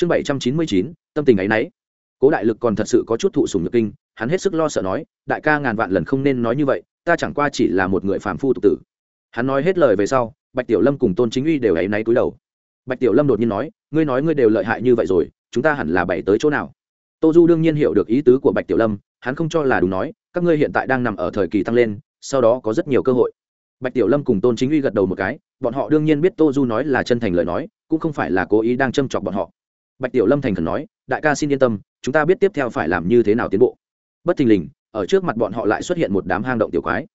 chương bảy trăm chín mươi chín, tâm tình ấy nấy. Cố đại lực còn thật sự có chút thụ sùng nhược kinh, hắn hết sức lo sợ nói, đại ca ngàn vạn lần không nên nói như vậy, ta chẳng qua chỉ là một người phàm phu tục tử. Hắn nói hết lời về sau, bạch tiểu lâm cùng tôn chính uy đều ấy náy cúi đầu. Bạch tiểu lâm đột nhiên nói, ngươi nói ngươi đều lợi hại như vậy rồi, chúng ta hẳn là bảy tới chỗ nào? Tô du đương nhiên hiểu được ý tứ của bạch tiểu lâm, hắn không cho là đúng nói, các ngươi hiện tại đang nằm ở thời kỳ tăng lên, sau đó có rất nhiều cơ hội. Bạch tiểu lâm cùng tôn chính uy gật đầu một cái, bọn họ đương nhiên biết tô du nói là chân thành lời nói, cũng không phải là cố ý đang châm chọc bọn họ bạch tiểu lâm thành khẩn nói, đại ca xin yên tâm, chúng ta biết tiếp theo phải làm như thế nào tiến bộ. Bất thình lình, ở trước mặt bọn họ lại xuất hiện một đám hang động tiểu quái.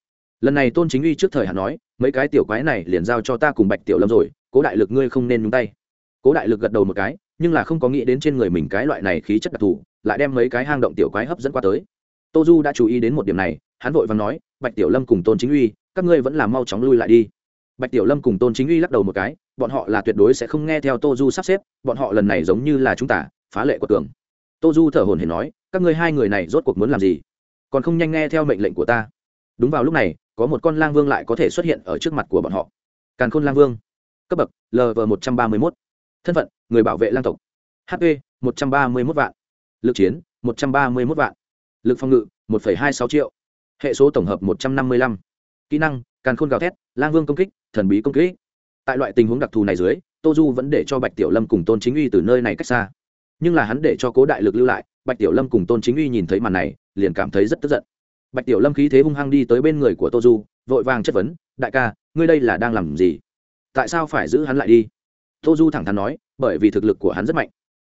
Lần này tôn chính uy trước thời hạn nói, mấy cái tiểu quái này liền giao cho ta cùng bạch tiểu lâm rồi, cố đại lực ngươi không nên nhúng tay. Cố đại lực gật đầu một cái, nhưng là không có nghĩ đến trên người mình cái loại này khí chất đặc thù, lại đem mấy cái hang động tiểu quái hấp dẫn qua tới. Tô du đã chú ý đến một điểm này, hắn vội và nói, bạch tiểu lâm cùng tôn chính uy, các ngươi vẫn là mau chóng lui lại đi bạch tiểu lâm cùng tôn chính uy lắc đầu một cái, bọn họ là tuyệt đối sẽ không nghe theo tô du sắp xếp, bọn họ lần này giống như là chúng ta, phá lệ của tường. Tô du thở hồn hển nói, các ngươi hai người này rốt cuộc muốn làm gì? Còn không nhanh nghe theo mệnh lệnh của ta. Đúng vào lúc này, có một con lang vương lại có thể xuất hiện ở trước mặt của bọn họ. Càn khôn lang vương. Cấp bậc lv một trăm ba mươi mốt. Thân phận, người bảo vệ lang tộc. Hp một trăm ba mươi mốt vạn. Lực chiến, một trăm ba mươi mốt vạn. Lực phòng ngự, một hai sáu triệu. Hệ số tổng hợp, một trăm năm mươi lăm. Kỹ năng càn khôn gào thét, lang vương công kích, thần bí công kích. Tại loại tình huống đặc thù này dưới, tô du vẫn để cho bạch tiểu lâm cùng tôn chính uy từ nơi này cách xa. Nhưng là hắn để cho cố đại lực lưu lại, bạch tiểu lâm cùng tôn chính uy nhìn thấy màn này, liền cảm thấy rất tức giận. Bạch tiểu lâm khí thế hung hăng đi tới bên người của tô du, vội vàng chất vấn, đại ca, ngươi đây là đang làm gì? Tại sao phải giữ hắn lại đi? Tô du thẳng thắn nói, bởi vì thực lực của hắn rất mạnh.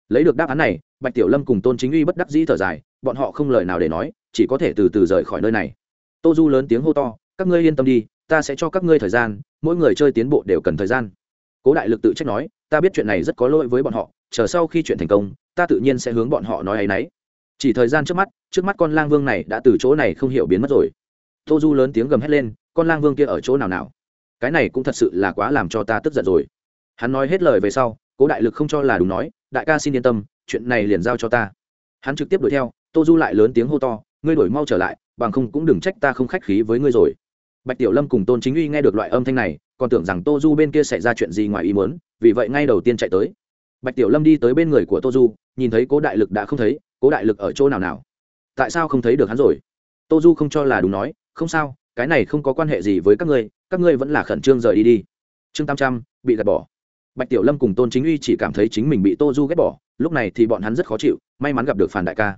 Lấy được đáp án này, bạch tiểu lâm cùng tôn chính uy bất đắc dĩ thở dài, bọn họ không lời nào để nói, chỉ có thể từ từ rời khỏi nơi này. Tô du lớn tiếng hô to, các ngươi yên tâm đi ta sẽ cho các ngươi thời gian, mỗi người chơi tiến bộ đều cần thời gian. Cố đại lực tự trách nói, ta biết chuyện này rất có lỗi với bọn họ, chờ sau khi chuyện thành công, ta tự nhiên sẽ hướng bọn họ nói ấ y n ấ y chỉ thời gian trước mắt trước mắt con lang vương này đã từ chỗ này không hiểu biến mất rồi. Tô du lớn tiếng gầm hét lên, con lang vương kia ở chỗ nào nào? Cái này cũng thật sự là quá làm cho ta tức giận rồi. Hắn nói hết lời về sau, cố đại lực không cho là đúng nói, đại ca xin yên tâm, chuyện này liền giao cho ta. Hắn trực tiếp đuổi theo, tô du lại lớn tiếng hô to, ngươi đổi mau trở lại, bằng không cũng đừng trách ta không khách khí với ngươi rồi bạch tiểu lâm cùng tôn chính uy nghe được loại âm thanh này, còn tưởng rằng tô du bên kia xảy ra chuyện gì ngoài ý muốn, vì vậy ngay đầu tiên chạy tới. Bạch tiểu lâm đi tới bên người của tô du, nhìn thấy cố đại lực đã không thấy, cố đại lực ở chỗ nào nào? Tại sao không thấy được hắn rồi? Tô du không cho là đúng nói, không sao, cái này không có quan hệ gì với các ngươi các ngươi vẫn là khẩn trương rời đi đi. Trương tam trăm, bị gạt bỏ. Bạch tiểu lâm cùng tôn chính uy chỉ cảm thấy chính mình bị tô du ghét bỏ, lúc này thì bọn hắn rất khó chịu, may mắn gặp được phản đại ca.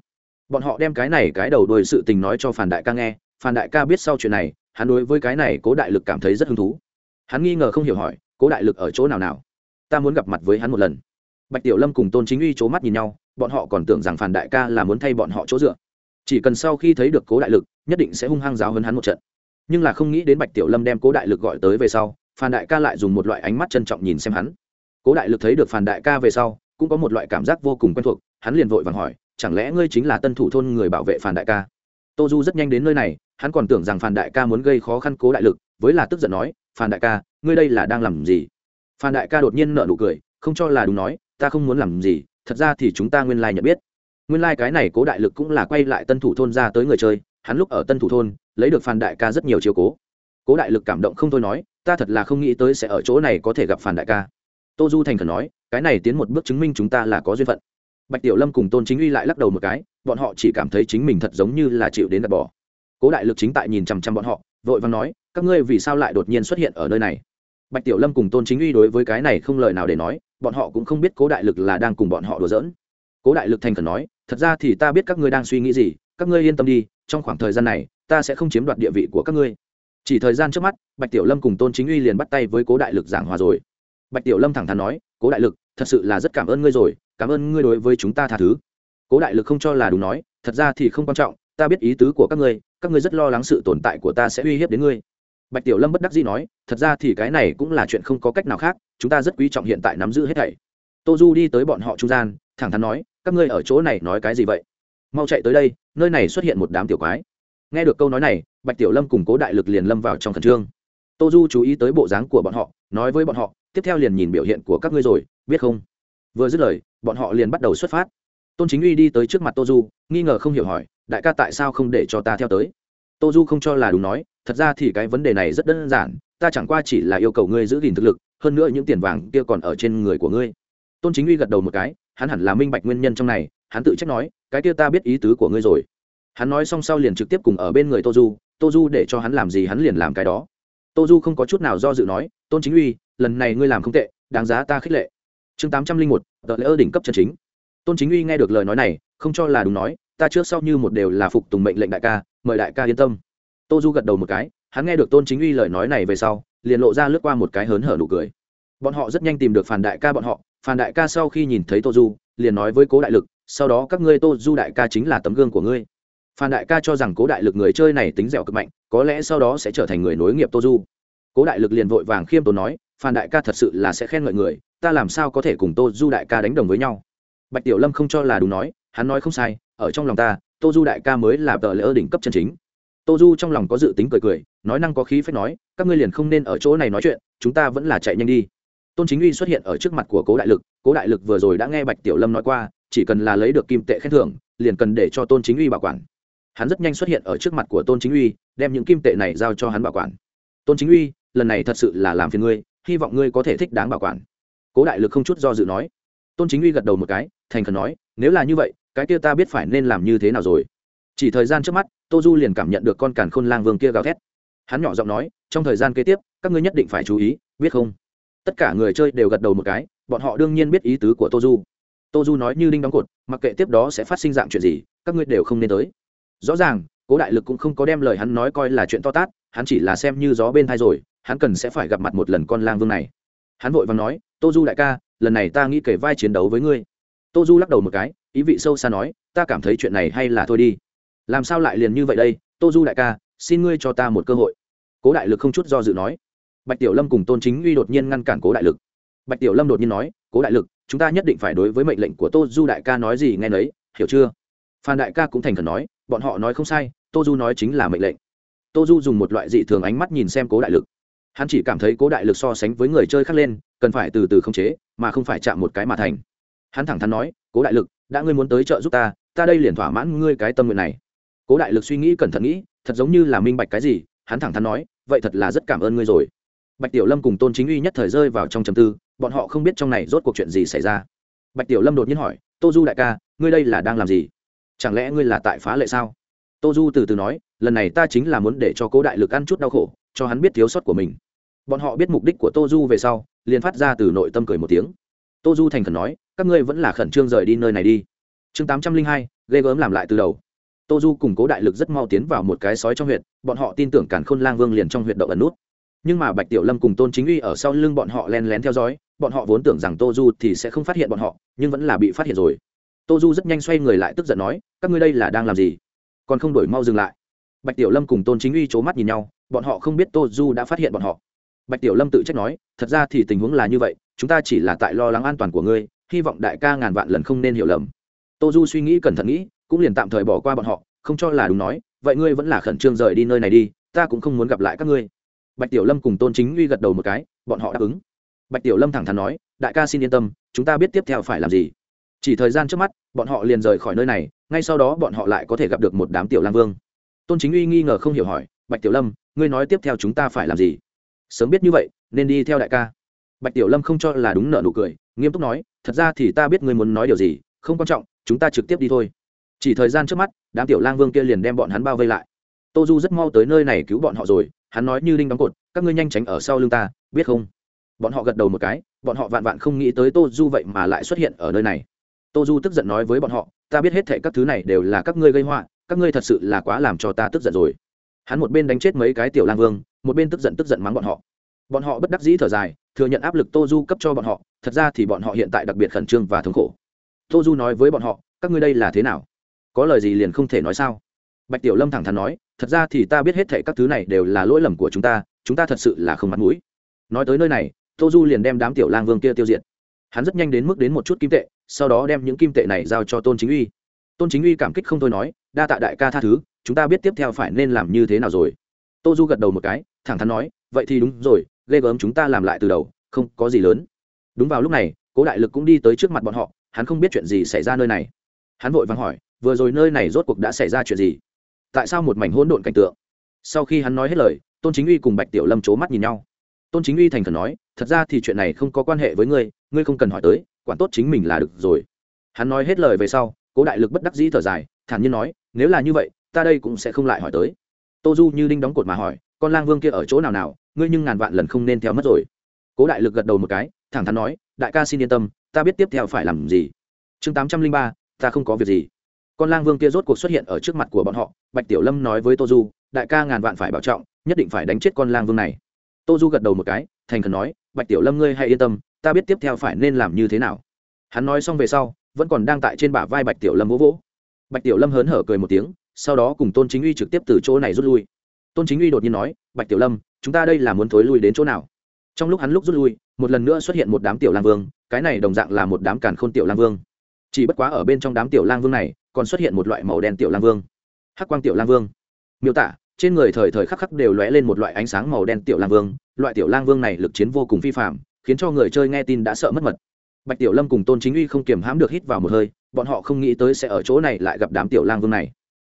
Bọn họ đem cái này cái đầu đuôi sự tình nói cho phản đại ca nghe Phan đại ca biết sau chuyện này, hắn đối với cái này cố đại lực cảm thấy rất hứng thú. Hắn nghi ngờ không hiểu hỏi, cố đại lực ở chỗ nào nào? Ta muốn gặp mặt với hắn một lần. Bạch tiểu lâm cùng tôn chính uy c h ố mắt nhìn nhau, bọn họ còn tưởng rằng phản đại ca là muốn thay bọn họ chỗ dựa. Chỉ cần sau khi thấy được cố đại lực, nhất định sẽ hung hăng giáo hơn hắn một trận. Nhưng là không nghĩ đến bạch tiểu lâm đem cố đại lực gọi tới về sau phản đại ca lại dùng một loại ánh mắt trân trọng nhìn xem hắn. Cố đại lực thấy được phản đại ca về sau, cũng có một loại cảm giác vô cùng quen thuộc, hắn liền vội vàng hỏi, chẳng lẽ ngươi chính là tân thủ thôn người bảo vệ phản đại ca? Tô du rất nhanh đến nơi này, hắn còn tưởng rằng phản đại ca muốn gây khó khăn cố đại lực, với là tức giận nói phản đại ca, ngươi đây là đang làm gì? Phan đại ca đột nhiên nợ nụ cười, không cho là đúng nói, ta không muốn làm gì, thật ra thì chúng ta nguyên lai、like、nhận biết. Nguyên lai、like、cái này cố đại lực cũng là quay lại tân thủ thôn ra tới người chơi, hắn lúc ở tân thủ thôn, lấy được phan đại ca rất nhiều chiều cố. Cố đại lực cảm động không thôi nói, ta thật là không nghĩ tới sẽ ở chỗ này có thể gặp phan đại ca. Tô du thành khẩn nói, cái này tiến một bước chứng minh chúng ta là có duyên phận bạch tiểu lâm cùng tôn chính uy lại lắc đầu một cái, bọn họ chỉ cảm thấy chính mình thật giống như là chịu đến đặt bỏ. Cố đại lực chính tại nhìn chằm chằm bọn họ, vội vàng nói, các ngươi vì sao lại đột nhiên xuất hiện ở nơi này? Bạch tiểu lâm cùng tôn chính uy đối với cái này không lời nào để nói, bọn họ cũng không biết cố đại lực là đang cùng bọn họ đùa giỡn. Cố đại lực thành khẩn nói, thật ra thì ta biết các ngươi đang suy nghĩ gì, các ngươi yên tâm đi, trong khoảng thời gian này, ta sẽ không chiếm đoạt địa vị của các ngươi. Chỉ thời gian trước mắt, bạch tiểu lâm cùng tôn chính uy liền bắt tay với cố đại lực giảng hòa rồi. Bạch tiểu lâm thẳng thắn nói, cố đại lực thật sự là rất cảm ơn ngươi rồi, cảm ơn ngươi đối với chúng ta tha thứ. Cố đại lực không cho là đúng nói, thật ra thì không quan trọng, ta biết ý tứ của các ngươi các ngươi rất lo lắng sự tồn tại của ta sẽ uy hiếp đến ngươi. Bạch tiểu lâm bất đắc dĩ nói, thật ra thì cái này cũng là chuyện không có cách nào khác, chúng ta rất quý trọng hiện tại nắm giữ hết thảy. Tô du đi tới bọn họ trung gian, thẳng thắn nói, các ngươi ở chỗ này nói cái gì vậy? Mau chạy tới đây, nơi này xuất hiện một đám tiểu quái. Nghe được câu nói này, bạch tiểu lâm cùng cố đại lực liền lâm vào trong khẩn trương. Tô du chú ý tới bộ dáng của bọn họ, nói với bọn họ tiếp theo liền nhìn biểu hiện của các ngươi rồi, biết không? Vừa dứt lời, bọn họ liền bắt đầu xuất phát. Tôn chính uy đi tới trước mặt tô du nghi ngờ không hiểu hỏi, đại ca tại sao không để cho ta theo tới? Tô du không cho là đúng nói, thật ra thì cái vấn đề này rất đơn giản, ta chẳng qua chỉ là yêu cầu ngươi giữ gìn thực lực, hơn nữa những tiền vàng kia còn ở trên người của ngươi. Tôn chính uy gật đầu một cái, hắn hẳn là minh bạch nguyên nhân trong này, hắn tự trách nói, cái kia ta biết ý tứ của ngươi rồi. Hắn nói xong sau liền trực tiếp cùng ở bên người tô du tô du để cho hắn làm gì hắn liền làm cái đó tô du không có chút nào do dự nói, tôn chính uy, lần này ngươi làm không tệ, đáng giá ta khích lệ. Chương tám trăm linh một tờ lễ ơ đỉnh cấp chân chính. Tôn chính uy nghe được lời nói này, không cho là đúng nói, ta trước sau như một đều là phục tùng mệnh lệnh đại ca, mời đại ca yên tâm. Tô du gật đầu một cái, hắn nghe được tôn chính uy lời nói này về sau, liền lộ ra lướt qua một cái hớn hở nụ cười. Bọn họ rất nhanh tìm được phản đại ca bọn họ phản đại ca sau khi nhìn thấy tô du, liền nói với cố đại lực, sau đó các ngươi tô du đại ca chính là tấm gương của ngươi phan đại ca cho rằng cố đại lực người chơi này tính dẻo cực mạnh, có lẽ sau đó sẽ trở thành người nối nghiệp tô du cố đại lực liền vội vàng khiêm tốn nói, phan đại ca thật sự là sẽ khen ngợi người, ta làm sao có thể cùng tô du đại ca đánh đồng với nhau? Bạch tiểu lâm không cho là đúng nói, hắn nói không sai, ở trong lòng ta tô du đại ca mới là tờ lỡ đỉnh cấp chân chính. Tô du trong lòng có dự tính cười cười, nói năng có khí phép nói, các ngươi liền không nên ở chỗ này nói chuyện, chúng ta vẫn là chạy nhanh đi. Tôn chính uy xuất hiện ở trước mặt của cố đại lực, cố đại lực vừa rồi đã nghe bạch tiểu lâm nói qua, chỉ cần là lấy được kim tệ khen thưởng, liền cần để cho tôn chính uy bảo quản hắn rất nhanh xuất hiện ở trước mặt của tôn chính uy, đem những kim tệ này giao cho hắn bảo quản. Tôn chính uy, lần này thật sự là làm phiền ngươi, hy vọng ngươi có thể thích đáng bảo quản. Cố đại lực không chút do dự nói. Tôn chính uy gật đầu một cái, thành khẩn nói, nếu là như vậy, cái kia ta biết phải nên làm như thế nào rồi. Chỉ thời gian trước mắt, tô du liền cảm nhận được con càn khôn lang vương kia gào thét. Hắn nhỏ giọng nói, trong thời gian kế tiếp, các ngươi nhất định phải chú ý, biết không? Tất cả người chơi đều gật đầu một cái, bọn họ đương nhiên biết ý tứ của tô du. Tô du nói như đinh đóng cột, mặc kệ tiếp đó sẽ phát sinh dạng chuyện gì, các ngươi đều không nên tới rõ ràng, cố đại lực cũng không có đem lời hắn nói coi là chuyện to tát, hắn chỉ là xem như gió bên thai rồi, hắn cần sẽ phải gặp mặt một lần con lang vương này. Hắn vội vàng nói, tô du đại ca, lần này ta nghĩ kể vai chiến đấu với ngươi. Tô du lắc đầu một cái, ý vị sâu xa nói, ta cảm thấy chuyện này hay là thôi đi. Làm sao lại liền như vậy đây? Tô du đại ca, xin ngươi cho ta một cơ hội. Cố đại lực không chút do dự nói. Bạch tiểu lâm cùng tôn chính uy đột nhiên ngăn cản cố đại lực. Bạch tiểu lâm đột nhiên nói, cố đại lực, chúng ta nhất định phải đối với mệnh lệnh của tô du đại ca nói gì nghe nấy, hiểu chưa? Phan đại ca cũng thành khẩn nói bọn họ nói không sai, tô du nói chính là mệnh lệnh. Tô du dùng một loại dị thường ánh mắt nhìn xem cố đại lực. Hắn chỉ cảm thấy cố đại lực so sánh với người chơi khác lên, cần phải từ từ khống chế, mà không phải chạm một cái mà thành. Hắn thẳng thắn nói, cố đại lực, đã ngươi muốn tới trợ giúp ta ta đây liền thỏa mãn ngươi cái tâm nguyện này. Cố đại lực suy nghĩ cẩn thận nghĩ, thật giống như là minh bạch cái gì, hắn thẳng thắn nói, vậy thật là rất cảm ơn ngươi rồi. Bạch tiểu lâm cùng tôn chính uy nhất thời rơi vào trong trầm tư, bọn họ không biết trong này rốt cuộc chuyện gì xảy ra. Bạch tiểu lâm đột nhiên hỏi, tô du đại ca, ngươi đây là đang làm gì? Chẳng lẽ ngươi là tại phá lệ sao? Tô du từ từ nói, lần này ta chính là muốn để cho cố đại lực ăn chút đau khổ, cho hắn biết thiếu sót của mình. Bọn họ biết mục đích của tô du về sau, liền phát ra từ nội tâm cười một tiếng. Tô du thành khẩn nói, các ngươi vẫn là khẩn trương rời đi nơi này đi. Chương tám trăm linh hai, ghê gớm làm lại từ đầu. Tô du cùng cố đại lực rất mau tiến vào một cái sói trong huyện bọn họ tin tưởng cản khôn lang vương liền trong huyện động ẩn nút. Nhưng mà bạch tiểu lâm cùng tôn chính uy ở sau lưng bọn họ len lén theo dõi, bọn họ vốn tưởng rằng tô du thì sẽ không phát hiện bọn họ, nhưng vẫn là bị phát hiện rồi tô du rất nhanh xoay người lại tức giận nói, các ngươi đây là đang làm gì? Còn không đổi mau dừng lại. Bạch tiểu lâm cùng tôn chính uy c h ố mắt nhìn nhau, bọn họ không biết tô du đã phát hiện bọn họ. Bạch tiểu lâm tự trách nói, thật ra thì tình huống là như vậy, chúng ta chỉ là tại lo lắng an toàn của ngươi, hy vọng đại ca ngàn vạn lần không nên hiểu lầm. Tô du suy nghĩ cẩn thận nghĩ, cũng liền tạm thời bỏ qua bọn họ, không cho là đúng nói, vậy ngươi vẫn là khẩn trương rời đi nơi này đi, ta cũng không muốn gặp lại các ngươi. Bạch tiểu lâm cùng tôn chính uy gật đầu một cái, bọn họ đáp ứng. Bạch tiểu lâm thẳng thắn nói, đại ca xin yên tâm, chúng ta biết tiếp theo phải làm gì chỉ thời gian trước mắt, bọn họ liền rời khỏi nơi này, ngay sau đó bọn họ lại có thể gặp được một đám tiểu lang vương. Tôn chính uy nghi ngờ không hiểu hỏi, bạch tiểu lâm, ngươi nói tiếp theo chúng ta phải làm gì? Sớm biết như vậy, nên đi theo đại ca. Bạch tiểu lâm không cho là đúng nợ nụ cười, nghiêm túc nói, thật ra thì ta biết ngươi muốn nói điều gì, không quan trọng, chúng ta trực tiếp đi thôi. Chỉ thời gian trước mắt, đám tiểu lang vương kia liền đem bọn hắn bao vây lại. Tô du rất mau tới nơi này cứu bọn họ rồi, hắn nói như đinh đóng cột, các ngươi nhanh tránh ở sau lưng ta, biết không? Bọn họ gật đầu một cái, bọn họ vạn vạn không nghĩ tới tô du vậy mà lại xuất hiện ở nơi này tô du tức giận nói với bọn họ, ta biết hết thệ các thứ này đều là các ngươi gây họa, các ngươi thật sự là quá làm cho ta tức giận rồi. Hắn một bên đánh chết mấy cái tiểu lang vương, một bên tức giận tức giận mắng bọn họ. Bọn họ bất đắc dĩ thở dài, thừa nhận áp lực tô du cấp cho bọn họ, thật ra thì bọn họ hiện tại đặc biệt khẩn trương và thống khổ. Tô du nói với bọn họ, các ngươi đây là thế nào? Có lời gì liền không thể nói sao? Bạch tiểu lâm thẳng thắn nói, thật ra thì ta biết hết thệ các thứ này đều là lỗi lầm của chúng ta chúng ta thật sự là không mặt mũi. Nói tới nơi này, tô du liền đem đám tiểu lang vương kia tiêu diệt. Hắn rất nhanh đến mức đến một chút kim tệ sau đó đem những kim tệ này giao cho tôn chính uy. Tôn chính uy cảm kích không thôi nói, đa tạ đại ca tha thứ, chúng ta biết tiếp theo phải nên làm như thế nào rồi. Tô du gật đầu một cái, thẳng thắn nói, vậy thì đúng rồi, ghê gớm chúng ta làm lại từ đầu, không có gì lớn. Đúng vào lúc này, cố đại lực cũng đi tới trước mặt bọn họ, hắn không biết chuyện gì xảy ra nơi này. Hắn vội vàng hỏi, vừa rồi nơi này rốt cuộc đã xảy ra chuyện gì? Tại sao một mảnh hỗn độn cảnh tượng? Sau khi hắn nói hết lời, tôn chính uy cùng bạch tiểu lâm c h ố mắt nhìn nhau. Tôn chính uy thành khẩn nói, thật ra thì chuyện này không có quan hệ với ngươi ngươi không cần hỏi tới quản tốt chính mình là được rồi. Hắn nói hết lời về sau, cố đại lực bất đắc dĩ thở dài, thản nhiên nói, nếu là như vậy, ta đây cũng sẽ không lại hỏi tới. Tô du như đinh đóng cột mà hỏi, con lang vương kia ở chỗ nào nào, ngươi nhưng ngàn vạn lần không nên theo mất rồi. Cố đại lực gật đầu một cái, thẳng thắn nói, đại ca xin yên tâm, ta biết tiếp theo phải làm gì. Chương tám trăm linh ba, ta không có việc gì. Con lang vương kia rốt cuộc xuất hiện ở trước mặt của bọn họ, bạch tiểu lâm nói với tô du, đại ca ngàn vạn phải bảo trọng, nhất định phải đánh chết con lang vương này. Tô du gật đầu một cái, thành khẩn nói, bạch tiểu lâm ngươi hãy yên tâm ta biết tiếp theo phải nên làm như thế nào. Hắn nói xong về sau, vẫn còn đang tại trên bả vai bạch tiểu lâm vỗ vỗ. Bạch tiểu lâm hớn hở cười một tiếng, sau đó cùng tôn chính uy trực tiếp từ chỗ này rút lui. Tôn chính uy đột nhiên nói, bạch tiểu lâm, chúng ta đây là muốn thối lui đến chỗ nào? Trong lúc hắn lúc rút lui, một lần nữa xuất hiện một đám tiểu lang vương, cái này đồng dạng là một đám càn khôn tiểu lang vương. Chỉ bất quá ở bên trong đám tiểu lang vương này, còn xuất hiện một loại màu đen tiểu lang vương. Hắc quang tiểu lang vương. Miêu tả, trên người thời thời khắc khắc đều lóe lên một loại ánh sáng màu đen tiểu lang vương. Loại tiểu lang vương này lực chiến vô cùng phi phạm khiến cho người chơi nghe tin đã sợ mất mật. Bạch tiểu lâm cùng tôn chính uy không kiềm hãm được hít vào một hơi, bọn họ không nghĩ tới sẽ ở chỗ này lại gặp đám tiểu lang vương này.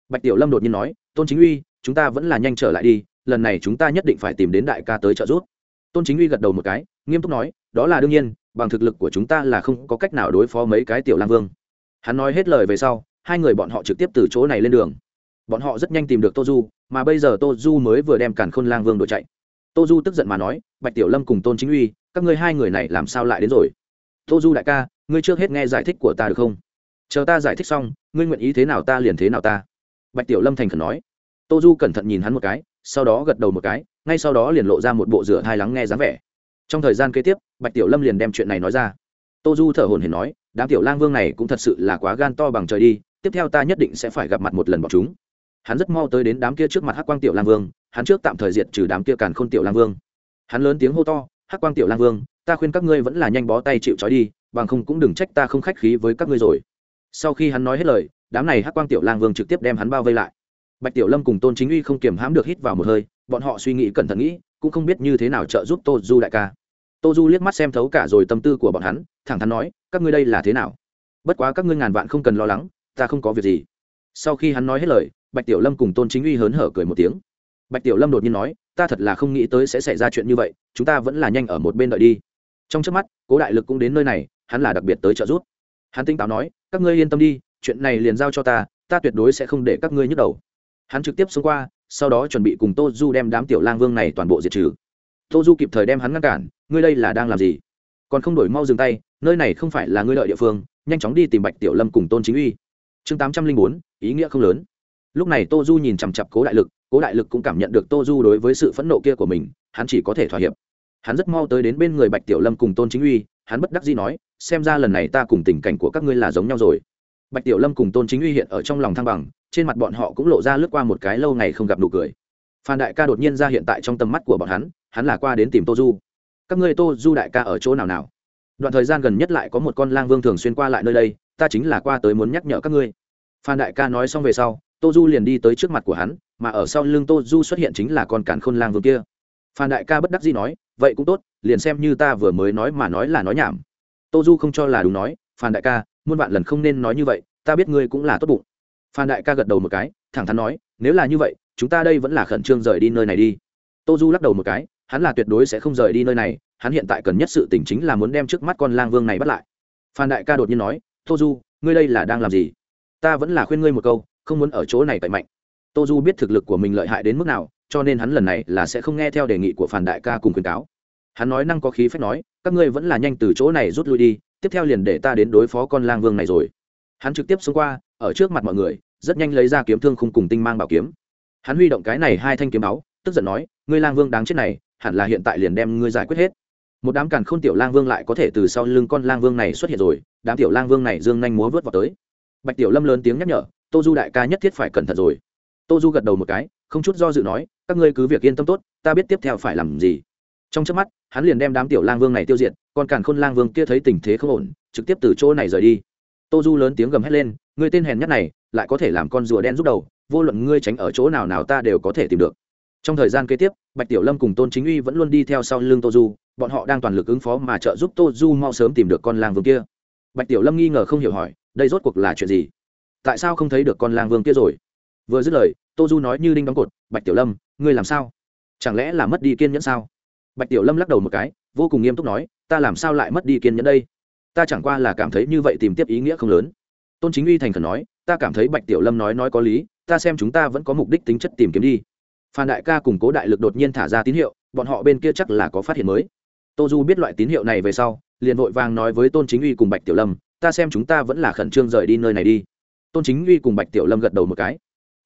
Bạch tiểu lâm đột nhiên nói, tôn chính uy, chúng ta vẫn là nhanh trở lại đi, lần này chúng ta nhất định phải tìm đến đại ca tới trợ giúp. Tôn chính uy gật đầu một cái, nghiêm túc nói, đó là đương nhiên, bằng thực lực của chúng ta là không có cách nào đối phó mấy cái tiểu lang vương. Hắn nói hết lời về sau, hai người bọn họ trực tiếp từ chỗ này lên đường. Bọn họ rất nhanh tìm được tô du, mà bây giờ tô du mới vừa đem càn khôn lang vương đuổi chạy. Tô du tức giận mà nói bạch tiểu lâm cùng tôn chính uy, các ngươi hai người này làm sao lại đến rồi? Tô du đại ca, ngươi trước hết nghe giải thích của ta được không? Chờ ta giải thích xong, ngươi nguyện ý thế nào ta liền thế nào ta. Bạch tiểu lâm thành khẩn nói. Tô du cẩn thận nhìn hắn một cái, sau đó gật đầu một cái, ngay sau đó liền lộ ra một bộ rửa thai lắng nghe dáng vẻ. Trong thời gian kế tiếp, bạch tiểu lâm liền đem chuyện này nói ra. Tô du thở hồn hển nói, đám tiểu lang vương này cũng thật sự là quá gan to bằng trời đi, tiếp theo ta nhất định sẽ phải gặp mặt một lần bọn chúng. Hắn rất mau tới đến đám kia trước mặt hắc quang tiểu lang vương, hắn trước tạm thời diệt trừ đám kia càn khôn tiểu lang vương hắn lớn tiếng hô to, hắc quang tiểu lang vương, ta khuyên các ngươi vẫn là nhanh bó tay chịu trói đi, bằng không cũng đừng trách ta không khách khí với các ngươi rồi. Sau khi hắn nói hết lời, đám này hắc quang tiểu lang vương trực tiếp đem hắn bao vây lại. Bạch tiểu lâm cùng tôn chính uy không kiềm hãm được hít vào một hơi, bọn họ suy nghĩ cẩn thận nghĩ, cũng không biết như thế nào trợ giúp tô du đại ca. Tô du liếc mắt xem thấu cả rồi tâm tư của bọn hắn, thẳng thắn nói, các ngươi đây là thế nào? Bất quá các ngươi ngàn vạn không cần lo lắng, ta không có việc gì. Sau khi hắn nói hết lời, bạch tiểu lâm cùng tôn chính uy hớn hở cười một tiếng bạch tiểu lâm đột nhiên nói, ta thật là không nghĩ tới sẽ xảy ra chuyện như vậy, chúng ta vẫn là nhanh ở một bên đợi đi. Trong trước mắt, cố đại lực cũng đến nơi này, hắn là đặc biệt tới trợ giúp. Hắn tinh táo nói, các ngươi yên tâm đi, chuyện này liền giao cho ta ta tuyệt đối sẽ không để các ngươi nhức đầu. Hắn trực tiếp xông qua, sau đó chuẩn bị cùng tô du đem đám tiểu lang vương này toàn bộ diệt trừ. Tô du kịp thời đem hắn ngăn cản, ngươi đây là đang làm gì? Còn không đổi mau dừng tay, nơi này không phải là ngươi lợi địa phương, nhanh chóng đi tìm bạch tiểu lâm cùng tôn chính uy. Chương tám trăm linh bốn, ý nghĩa không lớn. Lúc này tô du nhìn chằm chặp cố đại lực cố đại lực cũng cảm nhận được tô du đối với sự phẫn nộ kia của mình, hắn chỉ có thể thỏa hiệp. Hắn rất mau tới đến bên người bạch tiểu lâm cùng tôn chính uy, hắn bất đắc dĩ nói, xem ra lần này ta cùng tình cảnh của các ngươi là giống nhau rồi. Bạch tiểu lâm cùng tôn chính uy hiện ở trong lòng thăng bằng, trên mặt bọn họ cũng lộ ra lướt qua một cái lâu ngày không gặp nụ cười. Phan đại ca đột nhiên ra hiện tại trong tầm mắt của bọn hắn hắn là qua đến tìm tô du. Các ngươi tô du đại ca ở chỗ nào nào? Đoạn thời gian gần nhất lại có một con lang vương thường xuyên qua lại nơi đây, ta chính là qua tới muốn nhắc nhở các ngươi. Phan đại ca nói xong về sau tô du liền đi tới trước mặt của hắn, mà ở sau lưng tô du xuất hiện chính là con cản khôn lang vương kia. Phan đại ca bất đắc dĩ nói, vậy cũng tốt, liền xem như ta vừa mới nói mà nói là nói nhảm. Tô du không cho là đúng nói, phan đại ca, muôn vạn lần không nên nói như vậy, ta biết ngươi cũng là tốt bụng. Phan đại ca gật đầu một cái, thẳng thắn nói, nếu là như vậy, chúng ta đây vẫn là khẩn trương rời đi nơi này đi. Tô du lắc đầu một cái, hắn là tuyệt đối sẽ không rời đi nơi này, hắn hiện tại cần nhất sự tỉnh chính là muốn đem trước mắt con lang vương này bắt lại. Phan đại ca đột nhiên nói tô du ngươi đây là đang làm gì? Ta vẫn là khuyên ngươi một câu không muốn ở chỗ này cậy mạnh. Tô du biết thực lực của mình lợi hại đến mức nào, cho nên hắn lần này là sẽ không nghe theo đề nghị của phản đại ca cùng khuyên cáo. Hắn nói năng có khí phép nói, các ngươi vẫn là nhanh từ chỗ này rút lui đi, tiếp theo liền để ta đến đối phó con lang vương này rồi. Hắn trực tiếp xông qua, ở trước mặt mọi người, rất nhanh lấy ra kiếm thương khung cùng tinh mang bảo kiếm. Hắn huy động cái này hai thanh kiếm máu tức giận nói, ngươi lang vương đáng chết này, hẳn là hiện tại liền đem ngươi giải quyết hết. Một đám càn khôn tiểu lang vương lại có thể từ sau lưng con lang vương này xuất hiện rồi, đám tiểu lang vương này dương nhanh múa vớt vào tới. Bạch tiểu lâm lớn tiếng nhắc nhở tô du đại ca nhất thiết phải cẩn thận rồi. Tô du gật đầu một cái, không chút do dự nói, các ngươi cứ việc yên tâm tốt, ta biết tiếp theo phải làm gì. Trong trước mắt, hắn liền đem đám tiểu lang vương này tiêu diệt, còn càn khôn lang vương kia thấy tình thế không ổn, trực tiếp từ chỗ này rời đi. Tô du lớn tiếng gầm hét lên, ngươi tên hèn nhất này, lại có thể làm con rùa đen giúp đầu, vô luận ngươi tránh ở chỗ nào nào ta đều có thể tìm được. Trong thời gian kế tiếp, bạch tiểu lâm cùng tôn chính uy vẫn luôn đi theo sau lưng tô du, bọn họ đang toàn lực ứng phó mà trợ giúp tô du mau sớm tìm được con lang vương kia. Bạch tiểu lâm nghi ngờ không hiểu hỏi, đây rốt cuộc là chuyện gì? Tại sao không thấy được con lang vương kia rồi? Vừa dứt lời, tô du nói như đinh đóng cột, bạch tiểu lâm, ngươi làm sao? Chẳng lẽ là mất đi kiên nhẫn sao? Bạch tiểu lâm lắc đầu một cái, vô cùng nghiêm túc nói, ta làm sao lại mất đi kiên nhẫn đây? Ta chẳng qua là cảm thấy như vậy tìm tiếp ý nghĩa không lớn. Tôn chính uy thành khẩn nói, ta cảm thấy bạch tiểu lâm nói nói có lý, ta xem chúng ta vẫn có mục đích tính chất tìm kiếm đi. Phan đại ca cùng cố đại lực đột nhiên thả ra tín hiệu, bọn họ bên kia chắc là có phát hiện mới. Tô du biết loại tín hiệu này về sau, liền vội vàng nói với tôn chính uy cùng bạch tiểu lâm, ta xem chúng ta vẫn là khẩn trương rời đi nơi này đi tôn chính uy cùng bạch tiểu lâm gật đầu một cái.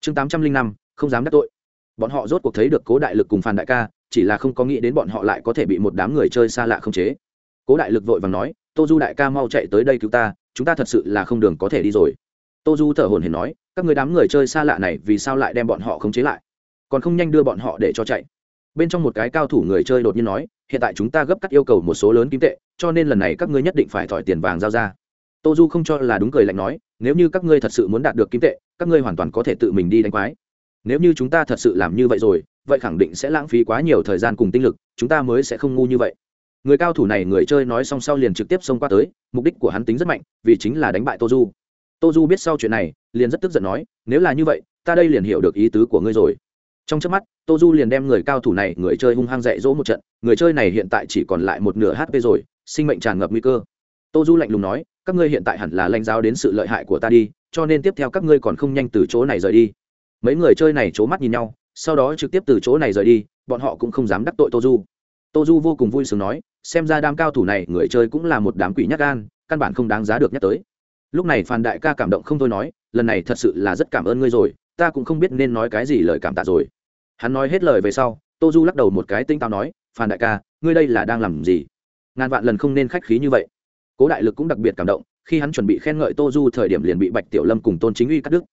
Chương tám trăm linh năm, không dám đắc tội. Bọn họ rốt cuộc thấy được cố đại lực cùng phan đại ca, chỉ là không có nghĩ đến bọn họ lại có thể bị một đám người chơi xa lạ không chế. Cố đại lực vội vàng nói, tô du đại ca mau chạy tới đây cứu ta, chúng ta thật sự là không đường có thể đi rồi. Tô du thở hồn hển nói, các người đám người chơi xa lạ này vì sao lại đem bọn họ khống chế lại? Còn không nhanh đưa bọn họ để cho chạy. Bên trong một cái cao thủ người chơi đột nhiên nói, hiện tại chúng ta gấp cắt yêu cầu một số lớn kim tệ, cho nên lần này các ngươi nhất định phải thỏi tiền vàng giao ra tô du không cho là đúng cười lạnh nói, nếu như các ngươi thật sự muốn đạt được kim tệ, các ngươi hoàn toàn có thể tự mình đi đánh quái. Nếu như chúng ta thật sự làm như vậy rồi, vậy khẳng định sẽ lãng phí quá nhiều thời gian cùng tinh lực, chúng ta mới sẽ không ngu như vậy. Người cao thủ này người chơi nói xong sau liền trực tiếp xông qua tới, mục đích của hắn tính rất mạnh, vì chính là đánh bại tô du tô du biết sau chuyện này, liền rất tức giận nói, nếu là như vậy, ta đây liền hiểu được ý tứ của ngươi rồi. Trong trước mắt tô du liền đem người cao thủ này người chơi hung hăng dạy dỗ một trận, người chơi này hiện tại chỉ còn lại một nửa hp rồi, sinh mệnh tràn ngập nguy cơ tô du lạnh lùng nói, các ngươi hiện tại hẳn là lãnh giáo đến sự lợi hại của ta đi, cho nên tiếp theo các ngươi còn không nhanh từ chỗ này rời đi. Mấy người chơi này c h ố mắt nhìn nhau, sau đó trực tiếp từ chỗ này rời đi, bọn họ cũng không dám đắc tội tô du. Tô du vô cùng vui sướng nói, xem ra đám cao thủ này, người chơi cũng là một đám quỷ nhắc gan, căn bản không đáng giá được nhắc tới. Lúc này phan đại ca cảm động không thôi nói, lần này thật sự là rất cảm ơn ngươi rồi, ta cũng không biết nên nói cái gì lời cảm tạ rồi. Hắn nói hết lời về sau, tô du lắc đầu một cái tinh tao nói, phan đại ca, ngươi đây là đang làm gì? Ngàn vạn lần không nên khách khí như vậy cố đại lực cũng đặc biệt cảm động, khi hắn chuẩn bị khen ngợi tô du thời điểm liền bị bạch tiểu lâm cùng tôn chính uy cắt đứt.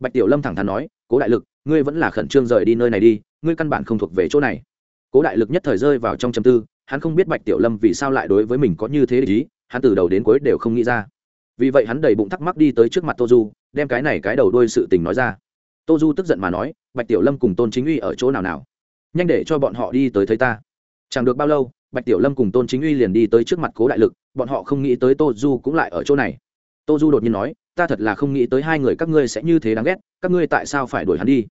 Bạch tiểu lâm thẳng thắn nói, cố đại lực, ngươi vẫn là khẩn trương rời đi nơi này đi, ngươi căn bản không thuộc về chỗ này. Cố đại lực nhất thời rơi vào trong châm tư, hắn không biết bạch tiểu lâm vì sao lại đối với mình có như thế ý, hắn từ đầu đến cuối đều không nghĩ ra. Vì vậy hắn đầy bụng thắc mắc đi tới trước mặt tô du, đem cái này cái đầu đôi sự tình nói ra. Tô du tức giận mà nói, bạch tiểu lâm cùng tôn chính uy ở chỗ nào nào? Nhanh để cho bọn họ đi tới thấy ta. Chẳng được bao lâu bạch tiểu lâm cùng tôn chính uy liền đi tới trước mặt cố đại lực, bọn họ không nghĩ tới tô du cũng lại ở chỗ này. Tô du đột nhiên nói, ta thật là không nghĩ tới hai người các ngươi sẽ như thế đáng ghét, các ngươi tại sao phải đuổi hắn đi?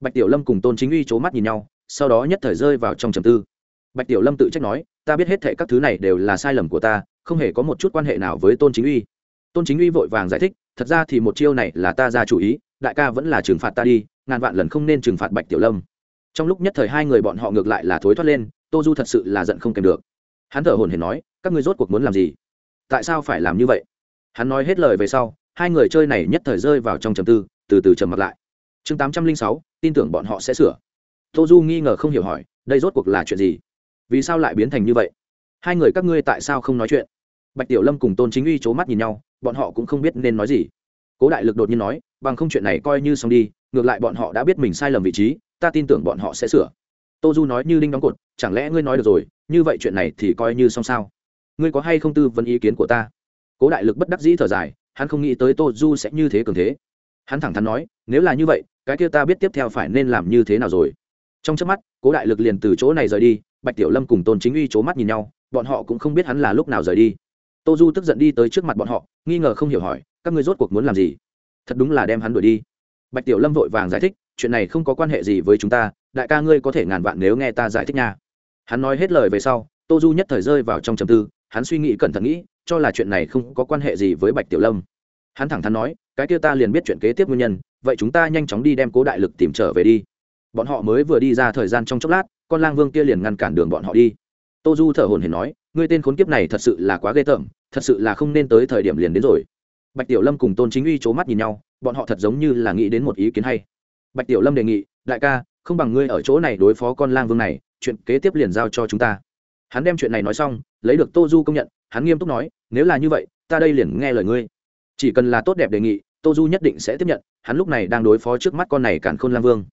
Bạch tiểu lâm cùng tôn chính uy c h ố mắt nhìn nhau, sau đó nhất thời rơi vào trong trầm tư. Bạch tiểu lâm tự trách nói, ta biết hết thệ các thứ này đều là sai lầm của ta, không hề có một chút quan hệ nào với tôn chính uy. Tôn chính uy vội vàng giải thích, thật ra thì một chiêu này là ta ra chủ ý, đại ca vẫn là trừng phạt ta đi, ngàn vạn lần không nên trừng phạt bạch tiểu lâm. Trong lúc nhất thời hai người bọn họ ngược lại là thối thoát lên tô du thật sự là giận không kèm được. Hắn thở hồn hển nói, các ngươi rốt cuộc muốn làm gì? Tại sao phải làm như vậy? Hắn nói hết lời về sau, hai người chơi này nhất thời rơi vào trong trầm tư, từ từ trầm mặt lại. Chương tám trăm linh sáu, tin tưởng bọn họ sẽ sửa. Tô du nghi ngờ không hiểu hỏi, đây rốt cuộc là chuyện gì? Vì sao lại biến thành như vậy? Hai người các ngươi tại sao không nói chuyện? Bạch tiểu lâm cùng tôn chính uy c h ố mắt nhìn nhau, bọn họ cũng không biết nên nói gì. Cố đại lực đột nhiên nói, bằng không chuyện này coi như xong đi, ngược lại bọn họ đã biết mình sai lầm vị trí, ta tin tưởng bọn họ sẽ sửa tô du nói như linh đóng cột, chẳng lẽ ngươi nói được rồi, như vậy chuyện này thì coi như xong sao? Ngươi có hay không tư vấn ý kiến của ta? Cố đại lực bất đắc dĩ thở dài, hắn không nghĩ tới tô du sẽ như thế cường thế. Hắn thẳng thắn nói, nếu là như vậy, cái kia ta biết tiếp theo phải nên làm như thế nào rồi. Trong trước mắt, cố đại lực liền từ chỗ này rời đi, bạch tiểu lâm cùng tôn chính uy c h ố mắt nhìn nhau, bọn họ cũng không biết hắn là lúc nào rời đi. Tô du tức giận đi tới trước mặt bọn họ, nghi ngờ không hiểu hỏi, các ngươi rốt cuộc muốn làm gì? Thật đúng là đem hắn đuổi đi. Bạch tiểu lâm vội vàng giải thích chuyện này không có quan hệ gì với chúng ta, đại ca ngươi có thể ngàn vạn nếu nghe ta giải thích nha. Hắn nói hết lời về sau, tô du nhất thời rơi vào trong trầm tư, hắn suy nghĩ cẩn thận nghĩ, cho là chuyện này không có quan hệ gì với bạch tiểu lâm. Hắn thẳng thắn nói, cái kia ta liền biết chuyện kế tiếp nguyên nhân, vậy chúng ta nhanh chóng đi đem cố đại lực tìm trở về đi. Bọn họ mới vừa đi ra thời gian trong chốc lát, con lang vương kia liền ngăn cản đường bọn họ đi. Tô du thở hồn hển nói, ngươi tên khốn kiếp này thật sự là quá ghê tởm, thật sự là không nên tới thời điểm liền đến rồi. Bạch tiểu lâm cùng tôn chính uy c h ố mắt nhìn nhau, bọn họ thật giống như là nghĩ đến một ý kiến hay bạch tiểu lâm đề nghị, đại ca, không bằng ngươi ở chỗ này đối phó con lang vương này, chuyện kế tiếp liền giao cho chúng ta. Hắn đem chuyện này nói xong, lấy được tô du công nhận, hắn nghiêm túc nói, nếu là như vậy, ta đây liền nghe lời ngươi. Chỉ cần là tốt đẹp đề nghị, tô du nhất định sẽ tiếp nhận, hắn lúc này đang đối phó trước mắt con này cản khôn lang vương.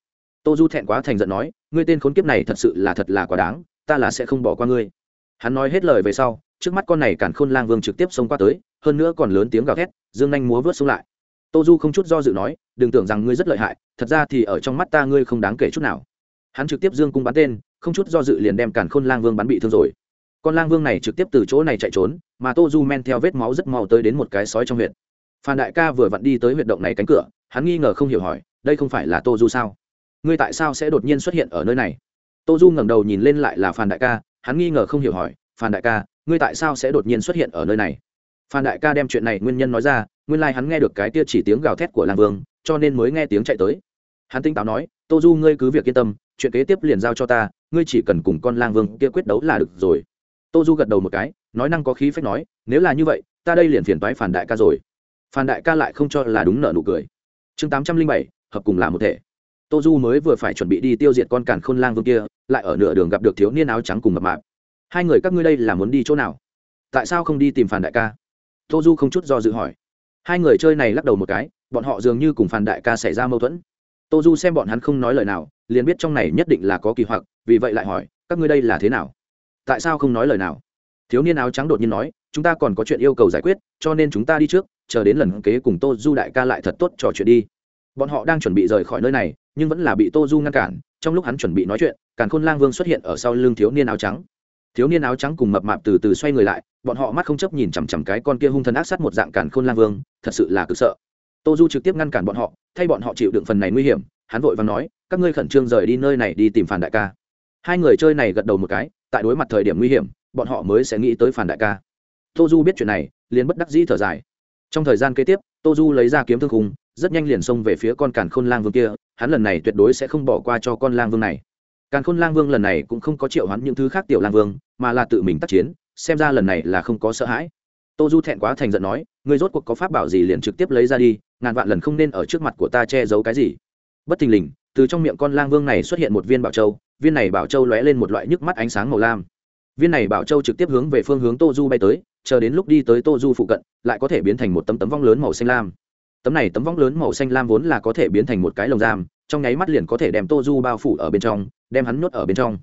Tô du thẹn quá thành giận nói, ngươi tên khốn kiếp này thật sự là thật là quá đáng, ta là sẽ không bỏ qua ngươi. Hắn nói hết lời về sau, trước mắt con này cản khôn lang vương trực tiếp xông qua tới, hơn nữa còn lớn tiếng gào thét, dương nhanh múa vớt xuống lại tô du không chút do dự nói, đừng tưởng rằng ngươi rất lợi hại, thật ra thì ở trong mắt ta ngươi không đáng kể chút nào. Hắn trực tiếp dương cung bắn tên, không chút do dự liền đem càn khôn lang vương bắn bị thương rồi. Con lang vương này trực tiếp từ chỗ này chạy trốn, mà tô du men theo vết máu rất mau tới đến một cái sói trong huyện phan đại ca vừa vặn đi tới huyệt động này cánh cửa, hắn nghi ngờ không hiểu hỏi, đây không phải là tô du sao? Ngươi tại sao sẽ đột nhiên xuất hiện ở nơi này? Tô du ngẩng đầu nhìn lên lại là phan đại ca, hắn nghi ngờ không hiểu hỏi, phan đại ca, ngươi tại sao sẽ đột nhiên xuất hiện ở nơi này? Phan đại ca đem chuyện này nguyên nhân nói ra, nguyên lai、like、hắn nghe được cái tia chỉ tiếng gào thét của lang vương, cho nên mới nghe tiếng chạy tới. Hắn tinh táo nói, tô du, ngươi cứ việc yên tâm, chuyện kế tiếp liền giao cho ta, ngươi chỉ cần cùng con lang vương kia quyết đấu là được rồi. Tô du gật đầu một cái, nói năng có khí phách nói, nếu là như vậy, ta đây liền phiền toái phản đại ca rồi. Phản đại ca lại không cho là đúng nợ nụ cười. Chương tám trăm linh bảy, hợp cùng là một thể. Tô du mới vừa phải chuẩn bị đi tiêu diệt con càn khôn lang vương kia, lại ở nửa đường gặp được thiếu niên áo trắng cùng mập mạp. Hai người các ngươi đây là muốn đi chỗ nào? Tại sao không đi tìm phản đại ca? Tô du không chút do dự hỏi. Hai người chơi này lắc đầu một cái, bọn họ dường như cùng phản đại ca xảy ra mâu thuẫn. Tô du xem bọn hắn không nói lời nào, liền biết trong này nhất định là có kỳ hoặc, vì vậy lại hỏi, các ngươi đây là thế nào? Tại sao không nói lời nào? Thiếu niên áo trắng đột nhiên nói, chúng ta còn có chuyện yêu cầu giải quyết, cho nên chúng ta đi trước, chờ đến lần kế cùng tô du đại ca lại thật tốt trò chuyện đi. Bọn họ đang chuẩn bị rời khỏi nơi này, nhưng vẫn là bị tô du ngăn cản, trong lúc hắn chuẩn bị nói chuyện, càn khôn lang vương xuất hiện ở sau lưng thiếu niên áo trắng thiếu niên áo trắng cùng mập mạp từ từ xoay người lại, bọn họ mắt không chấp nhìn chằm chằm cái con kia hung thần ác sát một dạng càn khôn lang vương, thật sự là cực sợ. Tô du trực tiếp ngăn cản bọn họ, thay bọn họ chịu đựng phần này nguy hiểm, hắn vội và nói, các ngươi khẩn trương rời đi nơi này đi tìm phản đại ca. Hai người chơi này gật đầu một cái, tại đối mặt thời điểm nguy hiểm, bọn họ mới sẽ nghĩ tới phản đại ca. Tô du biết chuyện này, liền bất đắc dĩ thở dài. Trong thời gian kế tiếp, tô du lấy ra kiếm thương khung, rất nhanh liền xông về phía con càn khôn lang vương kia, hắn lần này tuyệt đối sẽ không bỏ qua cho con lang vương này càn khôn lang vương lần này cũng không có triệu hoán những thứ khác tiểu lang vương, mà là tự mình tác chiến, xem ra lần này là không có sợ hãi. Tô du thẹn quá thành giận nói người rốt cuộc có pháp bảo gì liền trực tiếp lấy ra đi, ngàn vạn lần không nên ở trước mặt của ta che giấu cái gì. Bất thình lình, từ trong miệng con lang vương này xuất hiện một viên bảo châu, viên này bảo châu lóe lên một loại nhức mắt ánh sáng màu lam. Viên này bảo châu trực tiếp hướng về phương hướng tô du bay tới, chờ đến lúc đi tới tô du phụ cận, lại có thể biến thành một tấm tấm vong lớn màu xanh lam. Tấm này tấm vong lớn màu xanh lam vốn là có thể biến thành một cái lồng giam, trong nháy mắt liền có thể đem tô du bao phủ ở bên trong đem hắn nhốt ở bên trong.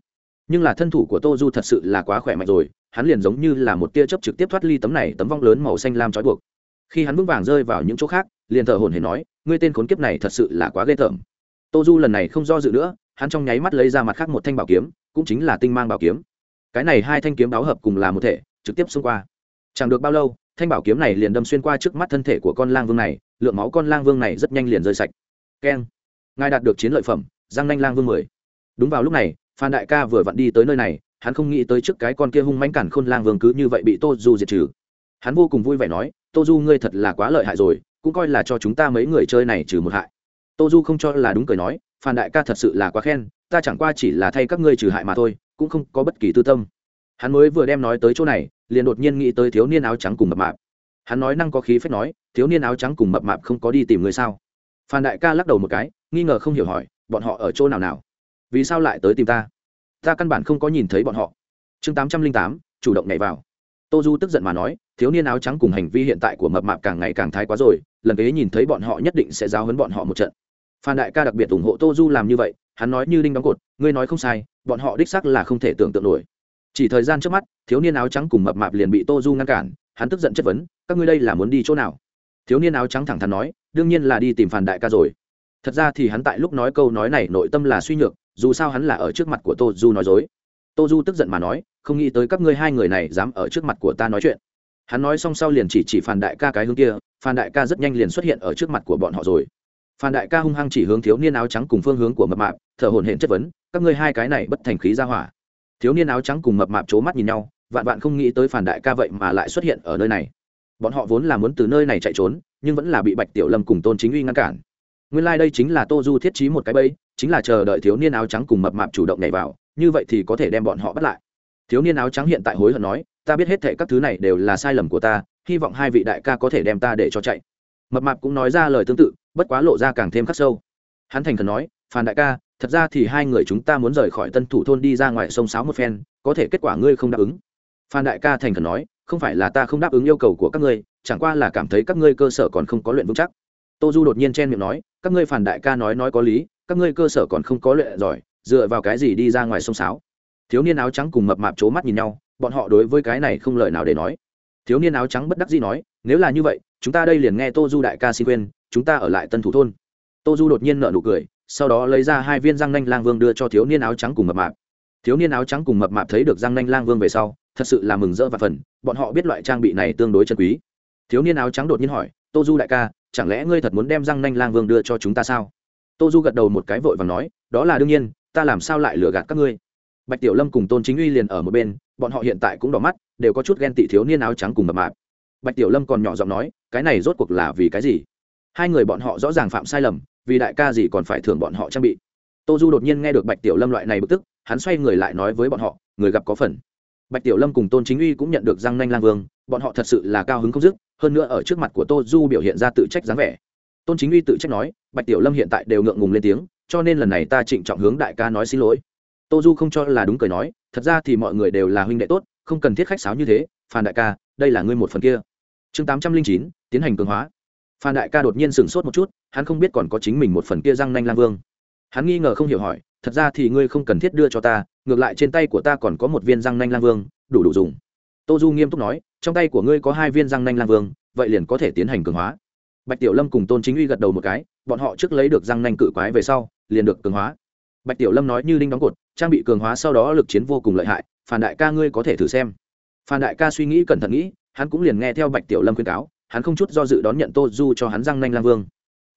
Nhưng là thân thủ của tô du thật sự là quá khỏe mạnh rồi, hắn liền giống như là một tia chớp trực tiếp thoát ly tấm này tấm vong lớn màu xanh lam trói buộc. Khi hắn vững vàng rơi vào những chỗ khác, liền thở hồn hề nói, ngươi tên khốn kiếp này thật sự là quá ghê tởm. Tô du lần này không do dự nữa, hắn trong nháy mắt lấy ra mặt khác một thanh bảo kiếm, cũng chính là tinh mang bảo kiếm. Cái này hai thanh kiếm báo hợp cùng là một thể, trực tiếp xông qua. Chẳng được bao lâu, thanh bảo kiếm này liền đâm xuyên qua trước mắt thân thể của con lang vương này, lượng máu con lang vương này rất nhanh liền rơi sạch. Keng. Ngài đạt được chiến lợi phẩm, giang nanh lang vương mười đúng vào lúc này, phan đại ca vừa vặn đi tới nơi này, hắn không nghĩ tới trước cái con kia hung manh cản khôn lang vương cứ như vậy bị tô du diệt trừ. Hắn vô cùng vui vẻ nói, tô du, ngươi thật là quá lợi hại rồi, cũng coi là cho chúng ta mấy người chơi này trừ một hại. Tô du không cho là đúng cười nói, phan đại ca thật sự là quá khen, ta chẳng qua chỉ là thay các ngươi trừ hại mà thôi, cũng không có bất kỳ tư tâm. Hắn mới vừa đem nói tới chỗ này, liền đột nhiên nghĩ tới thiếu niên áo trắng cùng mập mạp. Hắn nói năng có khí phép nói, thiếu niên áo trắng cùng mập mạp không có đi tìm người sao? Phan đại ca lắc đầu một cái, nghi ngờ không hiểu hỏi, bọn họ ở chỗ nào nào? Vì sao lại tới tìm ta? Ta căn bản không có nhìn thấy bọn họ. Chương tám trăm linh tám, chủ động nhảy vào. Tô du tức giận mà nói, thiếu niên áo trắng cùng hành vi hiện tại của mập mạp càng ngày càng thái quá rồi, lần kế nhìn thấy bọn họ nhất định sẽ giao hấn bọn họ một trận. Phan đại ca đặc biệt ủng hộ tô du làm như vậy, hắn nói như đinh đóng cột, ngươi nói không sai, bọn họ đích sắc là không thể tưởng tượng nổi. Chỉ thời gian trước mắt, thiếu niên áo trắng cùng mập mạp liền bị tô du ngăn cản, hắn tức giận chất vấn, các ngươi đây là muốn đi chỗ nào? Thiếu niên áo trắng thẳng thắn nói, đương nhiên là đi tìm phản đại ca rồi. Thật ra thì hắn tại lúc nói câu nói này nội tâm là suy nhược dù sao hắn là ở trước mặt của tô du nói dối. Tô du tức giận mà nói, không nghĩ tới các ngươi hai người này dám ở trước mặt của ta nói chuyện. Hắn nói xong sau liền chỉ chỉ phản đại ca cái hướng kia phản đại ca rất nhanh liền xuất hiện ở trước mặt của bọn họ rồi. Phan đại ca hung hăng chỉ hướng thiếu niên áo trắng cùng phương hướng của mập mạp, thở hổn hển chất vấn, các ngươi hai cái này bất thành khí ra hỏa. Thiếu niên áo trắng cùng mập mạp c mắt nhìn nhau, vạn vạn không nghĩ tới phản đại ca vậy mà lại xuất hiện ở nơi này. Bọn họ vốn là muốn từ nơi này chạy trốn, nhưng vẫn là bị bạch tiểu lâm cùng tôn chính uy ngăn cản nguyên lai、like、đây chính là tô du thiết trí một cái bẫy, chính là chờ đợi thiếu niên áo trắng cùng mập mạp chủ động nhảy vào, như vậy thì có thể đem bọn họ bắt lại. Thiếu niên áo trắng hiện tại hối hận nói, ta biết hết thệ các thứ này đều là sai lầm của ta, hy vọng hai vị đại ca có thể đem ta để cho chạy. Mập mạp cũng nói ra lời tương tự, bất quá lộ ra càng thêm khắc sâu. Hắn thành khẩn nói phan đại ca, thật ra thì hai người chúng ta muốn rời khỏi tân thủ thôn đi ra ngoài sông sáo một phen, có thể kết quả ngươi không đáp ứng. Phan đại ca thành khẩn nói, không phải là ta không đáp ứng yêu cầu của các ngươi, chẳng qua là cảm thấy các ngươi cơ sở còn không có luyện vững chắc. Tô du đột nhiên chen miệng nói các ngươi phản đại ca nói nói có lý, các ngươi cơ sở còn không có lệ giỏi, dựa vào cái gì đi ra ngoài sông sáo? Thiếu niên áo trắng cùng mập mạp c mắt nhìn nhau, bọn họ đối với cái này không lời nào để nói. Thiếu niên áo trắng bất đắc dĩ nói, nếu là như vậy, chúng ta đây liền nghe tô du đại ca xin quên chúng ta ở lại tân thủ thôn. Tô du đột nhiên nợ nụ cười, sau đó lấy ra hai viên răng nanh lang vương đưa cho thiếu niên áo trắng cùng mập mạp. Thiếu niên áo trắng cùng mập mạp thấy được răng nanh lang vương về sau, thật sự là mừng rỡ và phần bọn họ biết loại trang bị này tương đối chân quý. Thiếu niên áo trắng đột nhiên hỏi, tô du đại ca chẳng lẽ ngươi thật muốn đem răng nanh lang vương đưa cho chúng ta sao? Tô du gật đầu một cái vội và nói, đó là đương nhiên, ta làm sao lại lừa gạt các ngươi? Bạch tiểu lâm cùng tôn chính uy liền ở một bên, bọn họ hiện tại cũng đỏ mắt, đều có chút ghen tị thiếu niên áo trắng cùng mập mạp. Bạch tiểu lâm còn nhỏ giọng nói, cái này rốt cuộc là vì cái gì? Hai người bọn họ rõ ràng phạm sai lầm, vì đại ca gì còn phải thưởng bọn họ trang bị. Tô du đột nhiên nghe được bạch tiểu lâm loại này bực tức, hắn xoay người lại nói với bọn họ, người gặp có phần. Bạch tiểu lâm cùng tôn chính uy cũng nhận được răng nanh lang vương, bọn họ thật sự là cao hứng không dứt hơn nữa ở trước mặt của tô du biểu hiện ra tự trách dáng vẻ. Tôn chính uy tự trách nói, bạch tiểu lâm hiện tại đều ngượng ngùng lên tiếng, cho nên lần này ta trịnh trọng hướng đại ca nói xin lỗi. Tô du không cho là đúng cười nói, thật ra thì mọi người đều là huynh đệ tốt, không cần thiết khách sáo như thế, phan đại ca, đây là ngươi một phần kia. Chương tám trăm linh chín, tiến hành cường hóa. Phan đại ca đột nhiên sửng sốt một chút, hắn không biết còn có chính mình một phần kia răng nanh lang vương. Hắn nghi ngờ không hiểu hỏi, thật ra thì ngươi không cần thiết đưa cho ta, ngược lại trên tay của ta còn có một viên răng nanh lang vương, đủ đủ dùng. Tô du nghiêm túc nói trong tay của ngươi có hai viên răng nanh lang vương, vậy liền có thể tiến hành cường hóa. Bạch tiểu lâm cùng tôn chính uy gật đầu một cái, bọn họ trước lấy được răng nanh cự quái về sau, liền được cường hóa. Bạch tiểu lâm nói như đinh đóng cột, trang bị cường hóa sau đó lực chiến vô cùng lợi hại phản đại ca ngươi có thể thử xem. Phan đại ca suy nghĩ cẩn thận nghĩ, hắn cũng liền nghe theo bạch tiểu lâm khuyên cáo, hắn không chút do dự đón nhận tô du cho hắn răng nanh lang vương.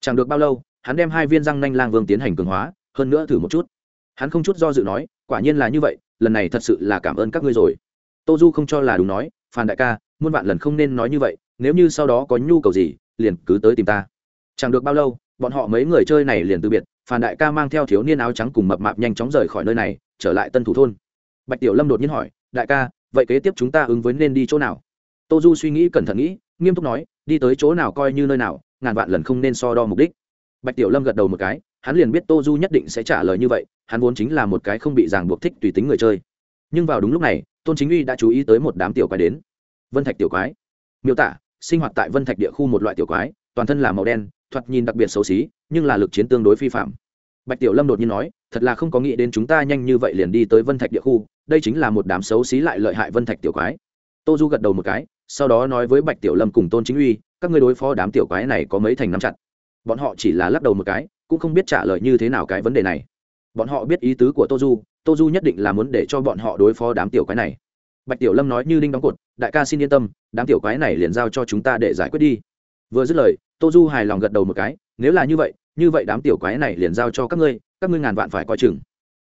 Chẳng được bao lâu, hắn đem hai viên răng nanh lang vương tiến hành cường hóa, hơn nữa thử một chút. Hắn không chút do dự nói, quả nhiên là như vậy, lần này thật sự là cảm ơn các ngươi rồi. Tô du không cho là đúng nói phan đại ca, muôn vạn lần không nên nói như vậy, nếu như sau đó có nhu cầu gì, liền cứ tới tìm ta. Chẳng được bao lâu, bọn họ mấy người chơi này liền từ biệt, phan đại ca mang theo thiếu niên áo trắng cùng mập mạp nhanh chóng rời khỏi nơi này, trở lại tân thủ thôn. Bạch tiểu lâm đột nhiên hỏi, đại ca, vậy kế tiếp chúng ta ứng với nên đi chỗ nào? Tô du suy nghĩ cẩn thận nghĩ, nghiêm túc nói, đi tới chỗ nào coi như nơi nào, ngàn vạn lần không nên so đo mục đích. Bạch tiểu lâm gật đầu một cái, hắn liền biết tô du nhất định sẽ trả lời như vậy, hắn vốn chính là một cái không bị ràng buộc thích tùy tính người chơi. Nhưng vào đúng lúc này tôn chính uy đã chú ý tới một đám tiểu quái đến. Vân thạch tiểu quái. Miêu tả, sinh hoạt tại vân thạch địa khu một loại tiểu quái, toàn thân là màu đen, thoạt nhìn đặc biệt xấu xí, nhưng là lực chiến tương đối phi phạm. Bạch tiểu lâm đột nhiên nói, thật là không có nghĩ đến chúng ta nhanh như vậy liền đi tới vân thạch địa khu, đây chính là một đám xấu xí lại lợi hại vân thạch tiểu quái. Tô du gật đầu một cái, sau đó nói với bạch tiểu lâm cùng tôn chính uy, các ngươi đối phó đám tiểu quái này có mấy thành nắm chặt. Bọn họ chỉ là lắc đầu một cái, cũng không biết trả lời như thế nào cái vấn đề này. Bọn họ biết ý tứ của tô du tô du nhất định là muốn để cho bọn họ đối phó đám tiểu quái này. Bạch tiểu lâm nói như linh đóng cột, đại ca xin yên tâm, đám tiểu quái này liền giao cho chúng ta để giải quyết đi. Vừa dứt lời, tô du hài lòng gật đầu một cái, nếu là như vậy như vậy đám tiểu quái này liền giao cho các ngươi các ngươi ngàn vạn phải coi chừng.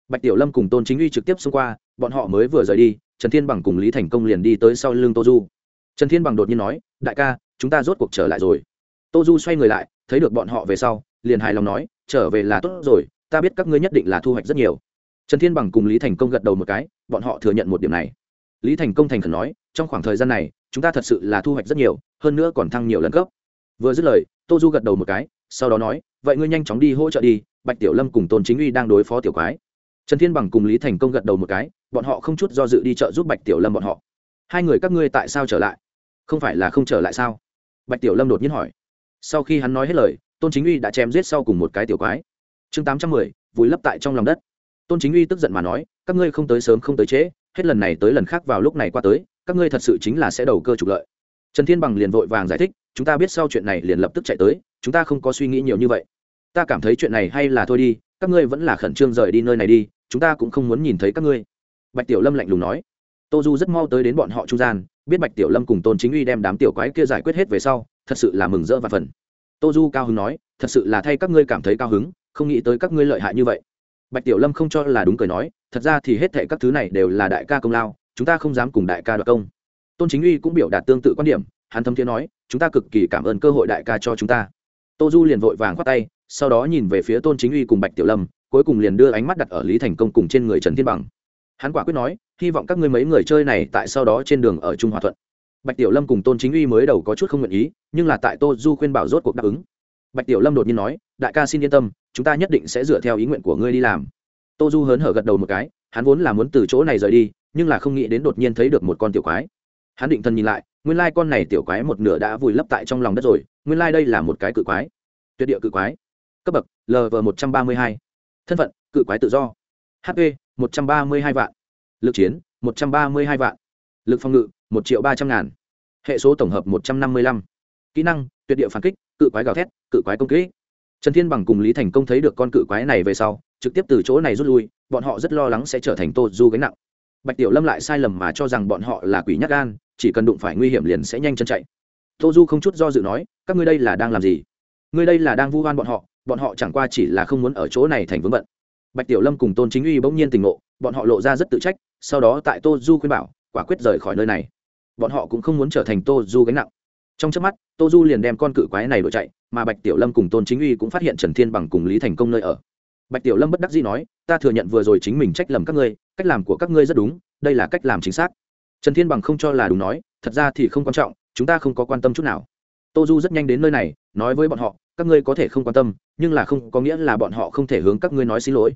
Bạch tiểu lâm cùng tôn chính uy trực tiếp xông qua, bọn họ mới vừa rời đi, trần thiên bằng cùng lý thành công liền đi tới sau lưng tô du. Trần thiên bằng đột nhiên nói, đại ca, chúng ta rốt cuộc trở lại rồi. Tô du xoay người lại, thấy được bọn họ về sau, liền hài lòng nói, trở về là tốt rồi, ta biết các ngươi nhất định là thu hoạch rất nhiều trần thiên bằng cùng lý thành công gật đầu một cái, bọn họ thừa nhận một điểm này. Lý thành công thành khẩn nói, trong khoảng thời gian này, chúng ta thật sự là thu hoạch rất nhiều, hơn nữa còn thăng nhiều lần cấp. Vừa dứt lời, tô du gật đầu một cái, sau đó nói, vậy ngươi nhanh chóng đi hỗ trợ đi, bạch tiểu lâm cùng tôn chính uy đang đối phó tiểu quái. Trần thiên bằng cùng lý thành công gật đầu một cái, bọn họ không chút do dự đi chợ giúp bạch tiểu lâm bọn họ. Hai người các ngươi tại sao trở lại? Không phải là không trở lại sao? Bạch tiểu lâm đột nhiên hỏi. Sau khi hắn nói hết lời, tôn chính uy đã chém giết sau cùng một cái tiểu quái. Chương tám trăm mười, vùi lấp tại trong lòng đất tôn chính uy tức giận mà nói, các ngươi không tới sớm không tới trễ, hết lần này tới lần khác vào lúc này qua tới, các ngươi thật sự chính là sẽ đầu cơ trục lợi. Trần thiên bằng liền vội vàng giải thích, chúng ta biết sau chuyện này liền lập tức chạy tới, chúng ta không có suy nghĩ nhiều như vậy. Ta cảm thấy chuyện này hay là thôi đi, các ngươi vẫn là khẩn trương rời đi nơi này đi, chúng ta cũng không muốn nhìn thấy các ngươi. Bạch tiểu lâm lạnh lùng nói. Tô du rất mau tới đến bọn họ trung gian, biết bạch tiểu lâm cùng tôn chính uy đem đám tiểu quái kia giải quyết hết về sau, thật sự là mừng rỡ và phần tô du cao hứng nói, thật sự là thay các ngươi cảm thấy cao hứng, không nghĩ tới các ngươi lợi hại như vậy bạch tiểu lâm không cho là đúng cười nói, thật ra thì hết thệ các thứ này đều là đại ca công lao, chúng ta không dám cùng đại ca đoạt công. Tôn chính uy cũng biểu đạt tương tự quan điểm, hắn thâm thiên nói, chúng ta cực kỳ cảm ơn cơ hội đại ca cho chúng ta. Tô du liền vội vàng khoát tay, sau đó nhìn về phía tôn chính uy cùng bạch tiểu lâm, cuối cùng liền đưa ánh mắt đặt ở lý thành công cùng trên người trần thiên bằng. Hắn quả quyết nói, hy vọng các ngươi mấy người chơi này tại sau đó trên đường ở trung hòa thuận. Bạch tiểu lâm cùng tôn chính uy mới đầu có chút không nguyện ý, nhưng là tại tô du khuyên bảo rốt cuộc đáp ứng bạch tiểu lâm đột nhiên nói, đại ca xin yên tâm, chúng ta nhất định sẽ dựa theo ý nguyện của ngươi đi làm. Tô du hớn hở gật đầu một cái, hắn vốn là muốn từ chỗ này rời đi, nhưng là không nghĩ đến đột nhiên thấy được một con tiểu quái. Hắn định thần nhìn lại, nguyên lai con này tiểu quái một nửa đã vùi lấp tại trong lòng đất rồi, nguyên lai đây là một cái cự quái. Tuyệt địa cự quái. Cấp bậc lv một trăm ba mươi hai. Thân phận, cự quái tự do. Hp một trăm ba mươi hai vạn. Lực chiến, một trăm ba mươi hai vạn. Lực phòng ngự, một triệu ba trăm ngàn. Hệ số tổng hợp, một trăm năm mươi lăm. Kỹ năng, tuyệt địa phản kích cự quái gào thét, cự quái công kỹ trần thiên bằng cùng lý thành công thấy được con cự quái này về sau, trực tiếp từ chỗ này rút lui, bọn họ rất lo lắng sẽ trở thành tô du gánh nặng. Bạch tiểu lâm lại sai lầm mà cho rằng bọn họ là quỷ nhắc gan, chỉ cần đụng phải nguy hiểm liền sẽ nhanh chân chạy. Tô du không chút do dự nói, các ngươi đây là đang làm gì? Ngươi đây là đang vu oan bọn họ bọn họ chẳng qua chỉ là không muốn ở chỗ này thành vướng bận. Bạch tiểu lâm cùng tôn chính uy bỗng nhiên tình ngộ, bọn họ lộ ra rất tự trách, sau đó tại tô du khuyên bảo, quả quyết rời khỏi nơi này. Bọn họ cũng không muốn trở thành tô du gánh nặng trong trước mắt tô du liền đem con cự quái này đổi chạy, mà bạch tiểu lâm cùng tôn chính uy cũng phát hiện trần thiên bằng cùng lý thành công nơi ở. Bạch tiểu lâm bất đắc dĩ nói, ta thừa nhận vừa rồi chính mình trách lầm các ngươi, cách làm của các ngươi rất đúng, đây là cách làm chính xác. Trần thiên bằng không cho là đúng nói, thật ra thì không quan trọng, chúng ta không có quan tâm chút nào. Tô du rất nhanh đến nơi này, nói với bọn họ, các ngươi có thể không quan tâm, nhưng là không có nghĩa là bọn họ không thể hướng các ngươi nói xin lỗi.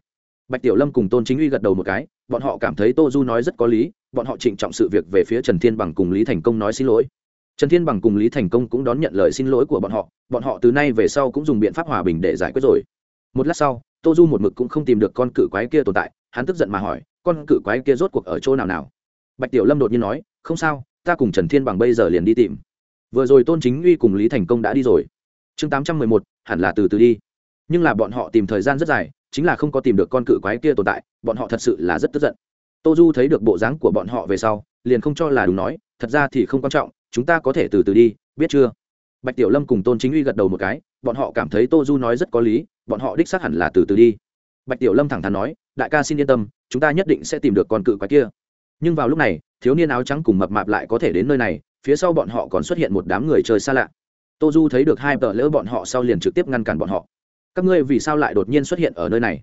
Bạch tiểu lâm cùng tôn chính uy gật đầu một cái, bọn họ cảm thấy tô du nói rất có lý, bọn họ trịnh trọng sự việc về phía trần thiên bằng cùng lý thành công nói xin lỗi trần thiên bằng cùng lý thành công cũng đón nhận lời xin lỗi của bọn họ bọn họ từ nay về sau cũng dùng biện pháp hòa bình để giải quyết rồi. Một lát sau, tô du một mực cũng không tìm được con cự quái kia tồn tại, hắn tức giận mà hỏi, con cự quái kia rốt cuộc ở chỗ nào nào? Bạch tiểu lâm đột nhiên nói, không sao, ta cùng trần thiên bằng bây giờ liền đi tìm. Vừa rồi tôn chính uy cùng lý thành công đã đi rồi. Chương tám trăm mười một, hẳn là từ từ đi. Nhưng là bọn họ tìm thời gian rất dài, chính là không có tìm được con cự quái kia tồn tại, bọn họ thật sự là rất tức giận. Tô du thấy được bộ dáng của bọn họ về sau, liền không cho là đúng nói, thật ra thì không quan trọng chúng ta có thể từ từ đi, biết chưa? Bạch tiểu lâm cùng tôn chính uy gật đầu một cái, bọn họ cảm thấy tô du nói rất có lý, bọn họ đích xác hẳn là từ từ đi. Bạch tiểu lâm thẳng thắn nói, đại ca xin yên tâm, chúng ta nhất định sẽ tìm được con cự quái kia. Nhưng vào lúc này, thiếu niên áo trắng cùng mập mạp lại có thể đến nơi này, phía sau bọn họ còn xuất hiện một đám người chơi xa lạ. Tô du thấy được hai tờ lỡ bọn họ sau liền trực tiếp ngăn cản bọn họ. Các ngươi vì sao lại đột nhiên xuất hiện ở nơi này?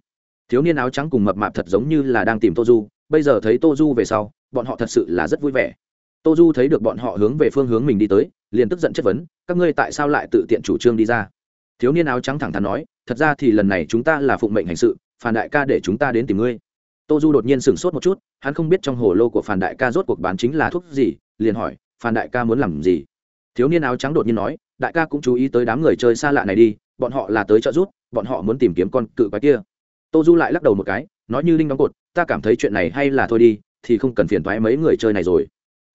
Thiếu niên áo trắng cùng mập mạp thật giống như là đang tìm tô du, bây giờ thấy tô du về sau, bọn họ thật sự là rất vui vẻ tô du thấy được bọn họ hướng về phương hướng mình đi tới, liền tức giận chất vấn, các ngươi tại sao lại tự tiện chủ trương đi ra? Thiếu niên áo trắng thẳng thắn nói, thật ra thì lần này chúng ta là phụng mệnh hành sự phản đại ca để chúng ta đến tìm ngươi. Tô du đột nhiên sửng sốt một chút, hắn không biết trong hồ lô của phản đại ca rốt cuộc bán chính là thuốc gì, liền hỏi phản đại ca muốn làm gì? Thiếu niên áo trắng đột nhiên nói, đại ca cũng chú ý tới đám người chơi xa lạ này đi, bọn họ là tới trợ giúp, bọn họ muốn tìm kiếm con cự quái kia. Tô du lại lắc đầu một cái, nói như linh đóng cột, ta cảm thấy chuyện này hay là thôi đi, thì không cần phiền thoái mấy người chơi này rồi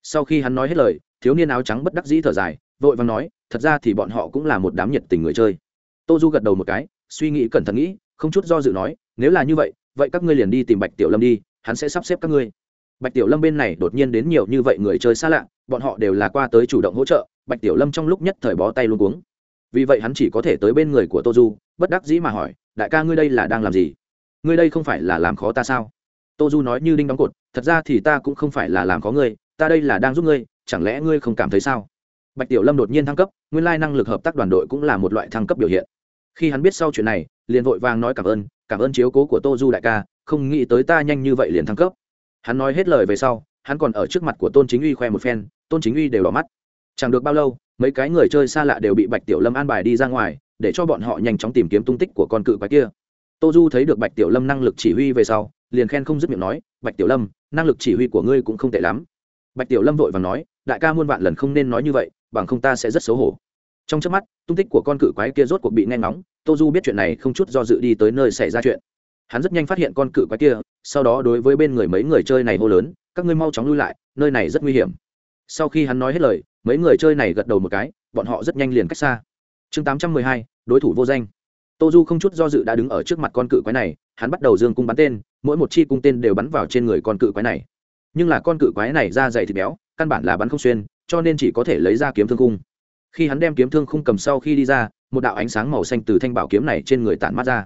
sau khi hắn nói hết lời, thiếu niên áo trắng bất đắc dĩ thở dài, vội vàng nói, thật ra thì bọn họ cũng là một đám nhiệt tình người chơi. Tô du gật đầu một cái, suy nghĩ cẩn thận nghĩ, không chút do dự nói, nếu là như vậy vậy các ngươi liền đi tìm bạch tiểu lâm đi, hắn sẽ sắp xếp các ngươi. Bạch tiểu lâm bên này đột nhiên đến nhiều như vậy người chơi xa lạ, bọn họ đều là qua tới chủ động hỗ trợ, bạch tiểu lâm trong lúc nhất thời bó tay luôn cuống. Vì vậy hắn chỉ có thể tới bên người của tô du bất đắc dĩ mà hỏi, đại ca ngươi đây là đang làm gì? Ngươi đây không phải là làm khó ta sao? Tô du nói như đinh đóng cột, thật ra thì ta cũng không phải là làm khó ngươi ta đây là đang giúp ngươi, chẳng lẽ ngươi không cảm thấy sao? Bạch tiểu lâm đột nhiên thăng cấp, nguyên lai năng lực hợp tác đoàn đội cũng là một loại thăng cấp biểu hiện. Khi hắn biết sau chuyện này, liền vội vàng nói cảm ơn cảm ơn chiếu cố của tô du đại ca, không nghĩ tới ta nhanh như vậy liền thăng cấp. Hắn nói hết lời về sau, hắn còn ở trước mặt của tôn chính uy khoe một phen, tôn chính uy đều đỏ mắt. Chẳng được bao lâu, mấy cái người chơi xa lạ đều bị bạch tiểu lâm an bài đi ra ngoài, để cho bọn họ nhanh chóng tìm kiếm tung tích của con cự quái kia. Tô du thấy được bạch tiểu lâm năng lực chỉ huy về sau, liền khen không dứt miệng nói, bạch tiểu lâm, năng lực chỉ huy của ngươi cũng không tệ lắm bạch tiểu lâm vội và nói, đại ca muôn vạn lần không nên nói như vậy, bằng không ta sẽ rất xấu hổ. Trong trước mắt, tung tích của con cự quái kia rốt cuộc bị nghe ngóng, tô du biết chuyện này không chút do dự đi tới nơi xảy ra chuyện. Hắn rất nhanh phát hiện con cự quái kia, sau đó đối với bên người mấy người chơi này hô lớn, các ngươi mau chóng lui lại, nơi này rất nguy hiểm. Sau khi hắn nói hết lời, mấy người chơi này gật đầu một cái, bọn họ rất nhanh liền cách xa. Chương tám trăm mười hai, đối thủ vô danh. Tô du không chút do dự đã đứng ở trước mặt con cự quái này, hắn bắt đầu dương cung bắn tên, mỗi một chi cung tên đều bắn vào trên người con cự quái này nhưng là con cự quái này ra dày thịt béo, căn bản là bắn không xuyên, cho nên chỉ có thể lấy ra kiếm thương khung. Khi hắn đem kiếm thương khung cầm sau khi đi ra, một đạo ánh sáng màu xanh từ thanh bảo kiếm này trên người tản mắt ra.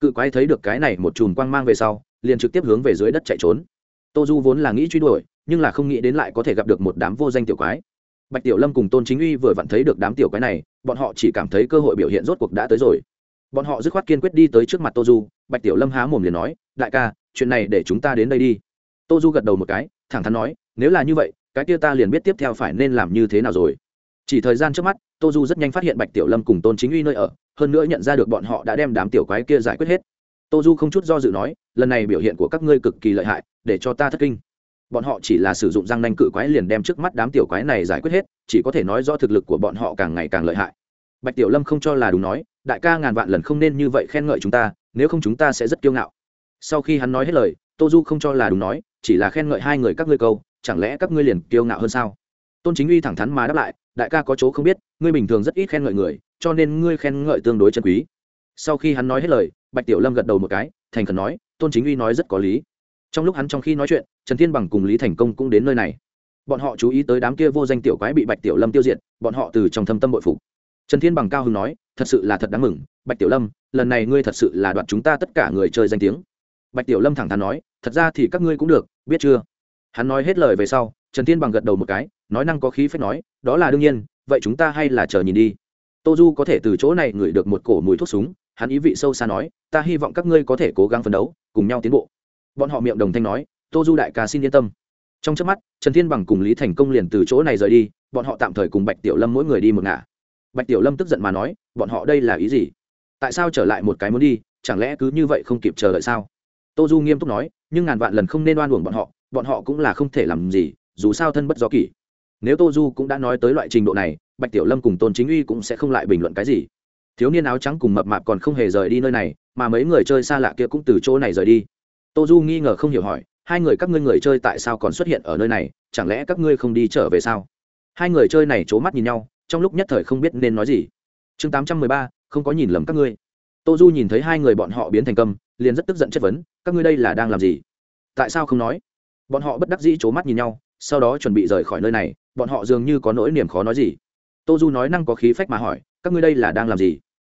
Cự quái thấy được cái này một chùm quang mang về sau, liền trực tiếp hướng về dưới đất chạy trốn. Tô du vốn là nghĩ truy đuổi, nhưng là không nghĩ đến lại có thể gặp được một đám vô danh tiểu quái. Bạch tiểu lâm cùng tôn chính uy vừa vặn thấy được đám tiểu quái này, bọn họ chỉ cảm thấy cơ hội biểu hiện rốt cuộc đã tới rồi. Bọn họ dứt khoát kiên quyết đi tới trước mặt tô du, bạch tiểu lâm há mồm liền nói, đại ca, chuyện này để chúng ta đến đây đi tô du gật đầu một cái, thẳng thắn nói, nếu là như vậy, cái kia ta liền biết tiếp theo phải nên làm như thế nào rồi. Chỉ thời gian trước mắt tô du rất nhanh phát hiện bạch tiểu lâm cùng tôn chính uy nơi ở, hơn nữa nhận ra được bọn họ đã đem đám tiểu quái kia giải quyết hết. Tô du không chút do dự nói, lần này biểu hiện của các ngươi cực kỳ lợi hại, để cho ta thất kinh. Bọn họ chỉ là sử dụng răng nanh cự quái liền đem trước mắt đám tiểu quái này giải quyết hết, chỉ có thể nói do thực lực của bọn họ càng ngày càng lợi hại. Bạch tiểu lâm không cho là đúng nói, đại ca ngàn vạn lần không nên như vậy khen ngợi chúng ta, nếu không chúng ta sẽ rất kiêu ngạo. Sau khi hắn nói hết lời tô du không cho là đúng nói, chỉ là khen ngợi hai người các ngươi câu, chẳng lẽ các ngươi liền kiêu ngạo hơn sao? Tôn chính uy thẳng thắn mà đáp lại, đại ca có chỗ không biết, ngươi bình thường rất ít khen ngợi người, cho nên ngươi khen ngợi tương đối chân quý. Sau khi hắn nói hết lời, bạch tiểu lâm gật đầu một cái, thành khẩn nói, tôn chính uy nói rất có lý. Trong lúc hắn trong khi nói chuyện, trần thiên bằng cùng lý thành công cũng đến nơi này. Bọn họ chú ý tới đám kia vô danh tiểu quái bị bạch tiểu lâm tiêu diệt, bọn họ từ trong thâm tâm bội phục. Trần thiên bằng cao hưng nói, thật sự là thật đáng mừng, bạch tiểu lâm, lần này ngươi thật sự là đoạt chúng ta tất cả người chơi danh tiếng. Bạch tiểu lâm thẳng thắn nói thật ra thì các ngươi cũng được, biết chưa? Hắn nói hết lời về sau, trần thiên bằng gật đầu một cái, nói năng có khí phép nói, đó là đương nhiên, vậy chúng ta hay là chờ nhìn đi. Tô du có thể từ chỗ này ngửi được một cổ mùi thuốc súng, hắn ý vị sâu xa nói, ta hy vọng các ngươi có thể cố gắng phấn đấu, cùng nhau tiến bộ. Bọn họ miệng đồng thanh nói, tô du đại ca xin yên tâm. Trong trước mắt, trần thiên bằng cùng lý thành công liền từ chỗ này rời đi, bọn họ tạm thời cùng bạch tiểu lâm mỗi người đi một ngả. Bạch tiểu lâm tức giận mà nói, bọn họ đây là ý gì? Tại sao trở lại một cái muốn đi, chẳng lẽ cứ như vậy không kịp chờ đợi sao? Tô du nghiêm túc nói nhưng ngàn vạn lần không nên oan uổng bọn họ bọn họ cũng là không thể làm gì, dù sao thân bất do kỷ. Nếu tô du cũng đã nói tới loại trình độ này, bạch tiểu lâm cùng tôn chính uy cũng sẽ không lại bình luận cái gì. Thiếu niên áo trắng cùng mập mạp còn không hề rời đi nơi này, mà mấy người chơi xa lạ kia cũng từ chỗ này rời đi. Tô du nghi ngờ không hiểu hỏi, hai người các ngươi người chơi tại sao còn xuất hiện ở nơi này, chẳng lẽ các ngươi không đi trở về sao? Hai người chơi này c h ố mắt nhìn nhau, trong lúc nhất thời không biết nên nói gì. Chương tám trăm mười ba, không có nhìn lầm các ngươi. Tô du nhìn thấy hai người bọn họ biến thành câm liền rất tức giận chất vấn, các ngươi đây là đang làm gì? Tại sao không nói? Bọn họ bất đắc dĩ c h ố mắt nhìn nhau, sau đó chuẩn bị rời khỏi nơi này, bọn họ dường như có nỗi niềm khó nói gì. Tô du nói năng có khí phách mà hỏi, các ngươi đây là đang làm gì?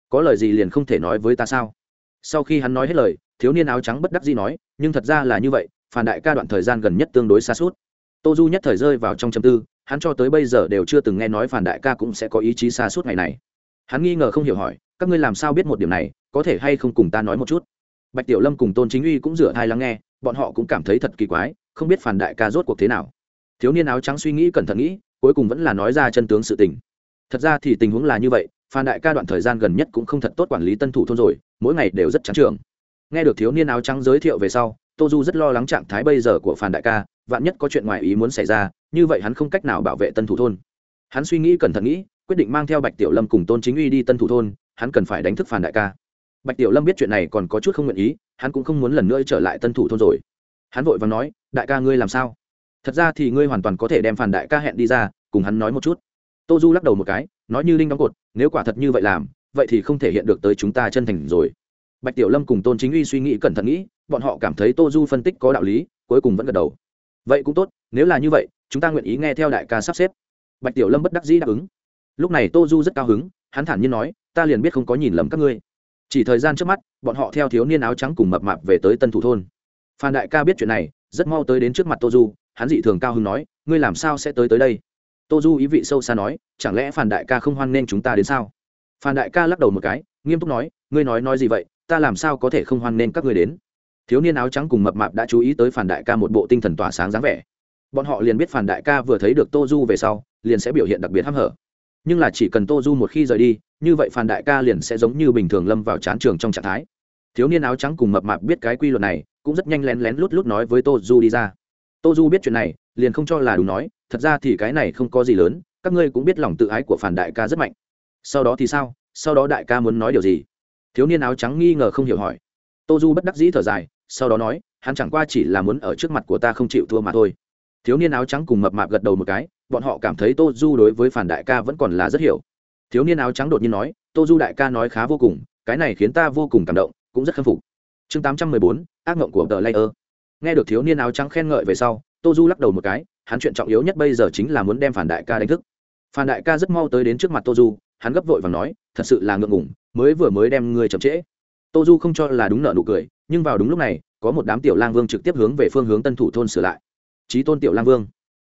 Có lời gì liền không thể nói với ta sao? Sau khi hắn nói hết lời, thiếu niên áo trắng bất đắc dĩ nói, nhưng thật ra là như vậy, phản đại ca đoạn thời gian gần nhất tương đối xa suốt. Tô du nhất thời rơi vào trong châm tư, hắn cho tới bây giờ đều chưa từng nghe nói phản đại ca cũng sẽ có ý chí xa suốt ngày này. Hắn nghi ngờ không hiểu hỏi, các ngươi làm sao biết một điểm này, có thể hay không cùng ta nói một chút? Bạch tiểu lâm cùng tôn chính uy cũng rửa thai lắng nghe, bọn họ cũng cảm thấy thật kỳ quái, không biết phản đại ca rốt cuộc thế nào. Thiếu niên áo trắng suy nghĩ cẩn thận nghĩ, cuối cùng vẫn là nói ra chân tướng sự tình. Thật ra thì tình huống là như vậy phan đại ca đoạn thời gian gần nhất cũng không thật tốt quản lý tân thủ thôn rồi, mỗi ngày đều rất trắng trường. Nghe được thiếu niên áo trắng giới thiệu về sau, tô du rất lo lắng trạng thái bây giờ của phản đại ca, vạn nhất có chuyện ngoài ý muốn xảy ra, như vậy hắn không cách nào bảo vệ tân thủ thôn. Hắn suy nghĩ cẩn thận nghĩ, quyết định mang theo bạch tiểu lâm cùng tôn chính uy đi tân thủ thôn, hắn cần phải đánh thức phản đại ca bạch tiểu lâm biết chuyện này còn có chút không nguyện ý, hắn cũng không muốn lần nữa trở lại tân thủ thôn rồi. Hắn vội và nói, đại ca ngươi làm sao? Thật ra thì ngươi hoàn toàn có thể đem phản đại ca hẹn đi ra, cùng hắn nói một chút. Tô du lắc đầu một cái, nói như linh đóng cột, nếu quả thật như vậy làm, vậy thì không thể hiện được tới chúng ta chân thành rồi. Bạch tiểu lâm cùng tôn chính uy suy nghĩ cẩn thận nghĩ, bọn họ cảm thấy tô du phân tích có đạo lý, cuối cùng vẫn gật đầu. Vậy cũng tốt, nếu là như vậy, chúng ta nguyện ý nghe theo đại ca sắp xếp. Bạch tiểu lâm bất đắc dĩ đáp ứng. Lúc này tô du rất cao hứng, hắn thản nhiên nói, ta liền biết không có nhìn lầm các ngươi chỉ thời gian trước mắt, bọn họ theo thiếu niên áo trắng cùng mập mạp về tới tân thủ thôn. Phan đại ca biết chuyện này, rất mau tới đến trước mặt tô du, hắn dị thường cao hưng nói, ngươi làm sao sẽ tới tới đây? Tô du ý vị sâu xa nói, chẳng lẽ phan đại ca không hoan nghênh chúng ta đến sao? Phan đại ca lắc đầu một cái, nghiêm túc nói, ngươi nói nói gì vậy, ta làm sao có thể không hoan nghênh các ngươi đến? Thiếu niên áo trắng cùng mập mạp đã chú ý tới Phan đại ca một bộ tinh thần tỏa sáng dáng vẻ. Bọn họ liền biết Phan đại ca vừa thấy được tô du về sau, liền sẽ biểu hiện đặc biệt hăm hở. Nhưng là chỉ cần tô du một khi rời đi như vậy phản đại ca liền sẽ giống như bình thường lâm vào chán trường trong trạng thái. Thiếu niên áo trắng cùng mập mạp biết cái quy luật này, cũng rất nhanh lén lén lút lút nói với tô du đi ra. Tô du biết chuyện này, liền không cho là đúng nói, thật ra thì cái này không có gì lớn, các ngươi cũng biết lòng tự ái của phản đại ca rất mạnh. Sau đó thì sao? Sau đó đại ca muốn nói điều gì? Thiếu niên áo trắng nghi ngờ không hiểu hỏi. Tô du bất đắc dĩ thở dài, sau đó nói, hắn chẳng qua chỉ là muốn ở trước mặt của ta không chịu thua mà thôi. Thiếu niên áo trắng cùng mập mạp gật đầu một cái, bọn họ cảm thấy tô du đối với phản đại ca vẫn còn là rất hiểu thiếu niên áo trắng đột nhiên nói, tô du đại ca nói khá vô cùng, cái này khiến ta vô cùng cảm động, cũng rất khâm phục. Chương tám trăm mười bốn, ác mộng của tờ layer. Nghe được thiếu niên áo trắng khen ngợi về sau, tô du lắc đầu một cái, hắn chuyện trọng yếu nhất bây giờ chính là muốn đem phản đại ca đánh thức. Phản đại ca rất mau tới đến trước mặt tô du, hắn gấp vội và nói, thật sự là ngượng ngủng mới vừa mới đem người chậm trễ. Tô du không cho là đúng nợ nụ cười, nhưng vào đúng lúc này, có một đám tiểu lang vương trực tiếp hướng về phương hướng tân thủ thôn sửa lại. Trí tôn tiểu lang vương.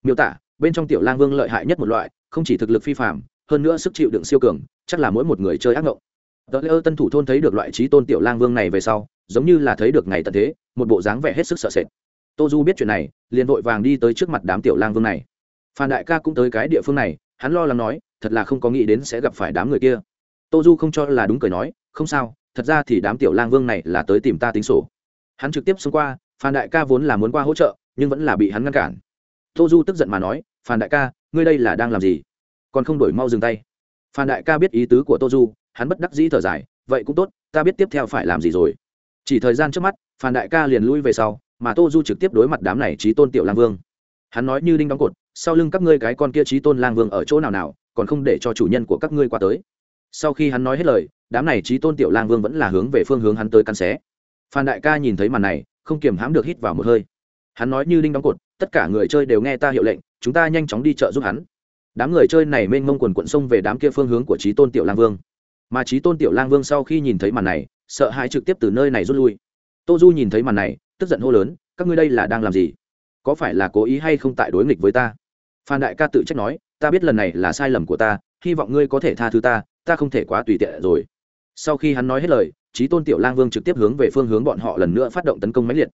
Miêu tả, bên trong tiểu lang vương lợi hại nhất một loại, không chỉ thực lực phi phạm hơn nữa sức chịu đựng siêu cường, chắc là mỗi một người chơi ác ngộng. Tờ lễ ơ tân thủ thôn thấy được loại trí tôn tiểu lang vương này về sau, giống như là thấy được ngày tận thế, một bộ dáng vẻ hết sức sợ sệt. Tô du biết chuyện này, liền vội vàng đi tới trước mặt đám tiểu lang vương này. Phan đại ca cũng tới cái địa phương này, hắn lo lắng nói, thật là không có nghĩ đến sẽ gặp phải đám người kia. Tô du không cho là đúng cười nói, không sao, thật ra thì đám tiểu lang vương này là tới tìm ta tính sổ. Hắn trực tiếp xông qua, phan đại ca vốn là muốn qua hỗ trợ, nhưng vẫn là bị hắn ngăn cản. Tô du tức giận mà nói, phan đại ca, ngươi đây là đang làm gì? Còn không đổi mau dừng tay. Phan đại ca biết ý tứ của tô du, hắn bất đắc dĩ thở dài, vậy cũng tốt, ta biết tiếp theo phải làm gì rồi. Chỉ thời gian trước mắt, phan đại ca liền lui về sau, mà tô du trực tiếp đối mặt đám này trí tôn tiểu lang vương. Hắn nói như đinh đóng cột, sau lưng các ngươi cái con kia trí tôn lang vương ở chỗ nào nào, còn không để cho chủ nhân của các ngươi qua tới. Sau khi hắn nói hết lời, đám này trí tôn tiểu lang vương vẫn là hướng về phương hướng hắn tới căn xé. Phan đại ca nhìn thấy màn này, không kiềm hãm được hít vào một hơi. Hắn nói như đinh đóng cột, tất cả người chơi đều nghe ta hiệu lệnh, chúng ta nhanh chóng đi chợ giúp hắn đám người chơi này mênh mông quần quận sông về đám kia phương hướng của trí tôn tiểu lang vương. Mà trí tôn tiểu lang vương sau khi nhìn thấy màn này, sợ hãi trực tiếp từ nơi này rút lui. Tô du nhìn thấy màn này, tức giận hô lớn, các ngươi đây là đang làm gì? Có phải là cố ý hay không tại đối nghịch với ta? Phan đại ca tự trách nói, ta biết lần này là sai lầm của ta, hy vọng ngươi có thể tha thứ ta ta không thể quá tùy tiện rồi. Sau khi hắn nói hết lời trí tôn tiểu lang vương trực tiếp hướng về phương hướng bọn họ lần nữa phát động tấn công máy liệt.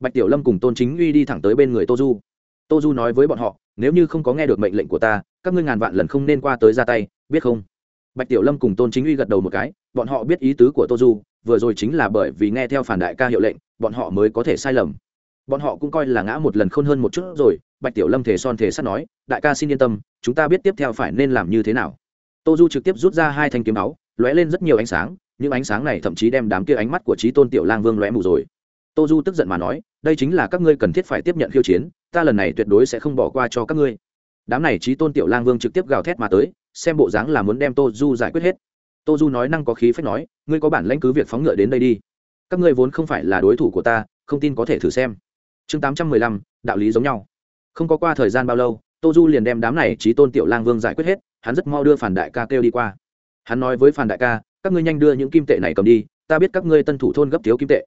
Bạch tiểu lâm cùng tôn chính uy đi thẳng tới bên người tô du. Tô du nói với bọn họ, nếu như không có nghe được mệnh lệnh của ta các ngươi ngàn vạn lần không nên qua tới ra tay, biết không? Bạch tiểu lâm cùng tôn chính uy gật đầu một cái, bọn họ biết ý tứ của tô du, vừa rồi chính là bởi vì nghe theo phản đại ca hiệu lệnh, bọn họ mới có thể sai lầm. Bọn họ cũng coi là ngã một lần khôn hơn một chút rồi, bạch tiểu lâm thể son thể sắt nói, đại ca xin yên tâm, chúng ta biết tiếp theo phải nên làm như thế nào. Tô du trực tiếp rút ra hai thanh kiếm máu lóe lên rất nhiều ánh sáng, những ánh sáng này thậm chí đem đám kia ánh mắt của trí tôn tiểu lang vương lóe mù rồi. Tô du tức giận mà nói, đây chính là các ngươi cần thiết phải tiếp nhận khiêu chiến, ta lần này tuyệt đối sẽ không bỏ qua cho các ngươi đám này trí tôn tiểu lang vương trực tiếp gào thét mà tới, xem bộ dáng là muốn đem tô du giải quyết hết. Tô du nói năng có khí phách nói, ngươi có bản lãnh cứ việc phóng ngựa đến đây đi. Các ngươi vốn không phải là đối thủ của ta, không tin có thể thử xem. Chương tám trăm mười lăm, đạo lý giống nhau. Không có qua thời gian bao lâu, tô du liền đem đám này trí tôn tiểu lang vương giải quyết hết, hắn rất mau đưa phản đại ca kêu đi qua. Hắn nói với phản đại ca, các ngươi nhanh đưa những kim tệ này cầm đi, ta biết các ngươi tân thủ thôn gấp thiếu kim tệ.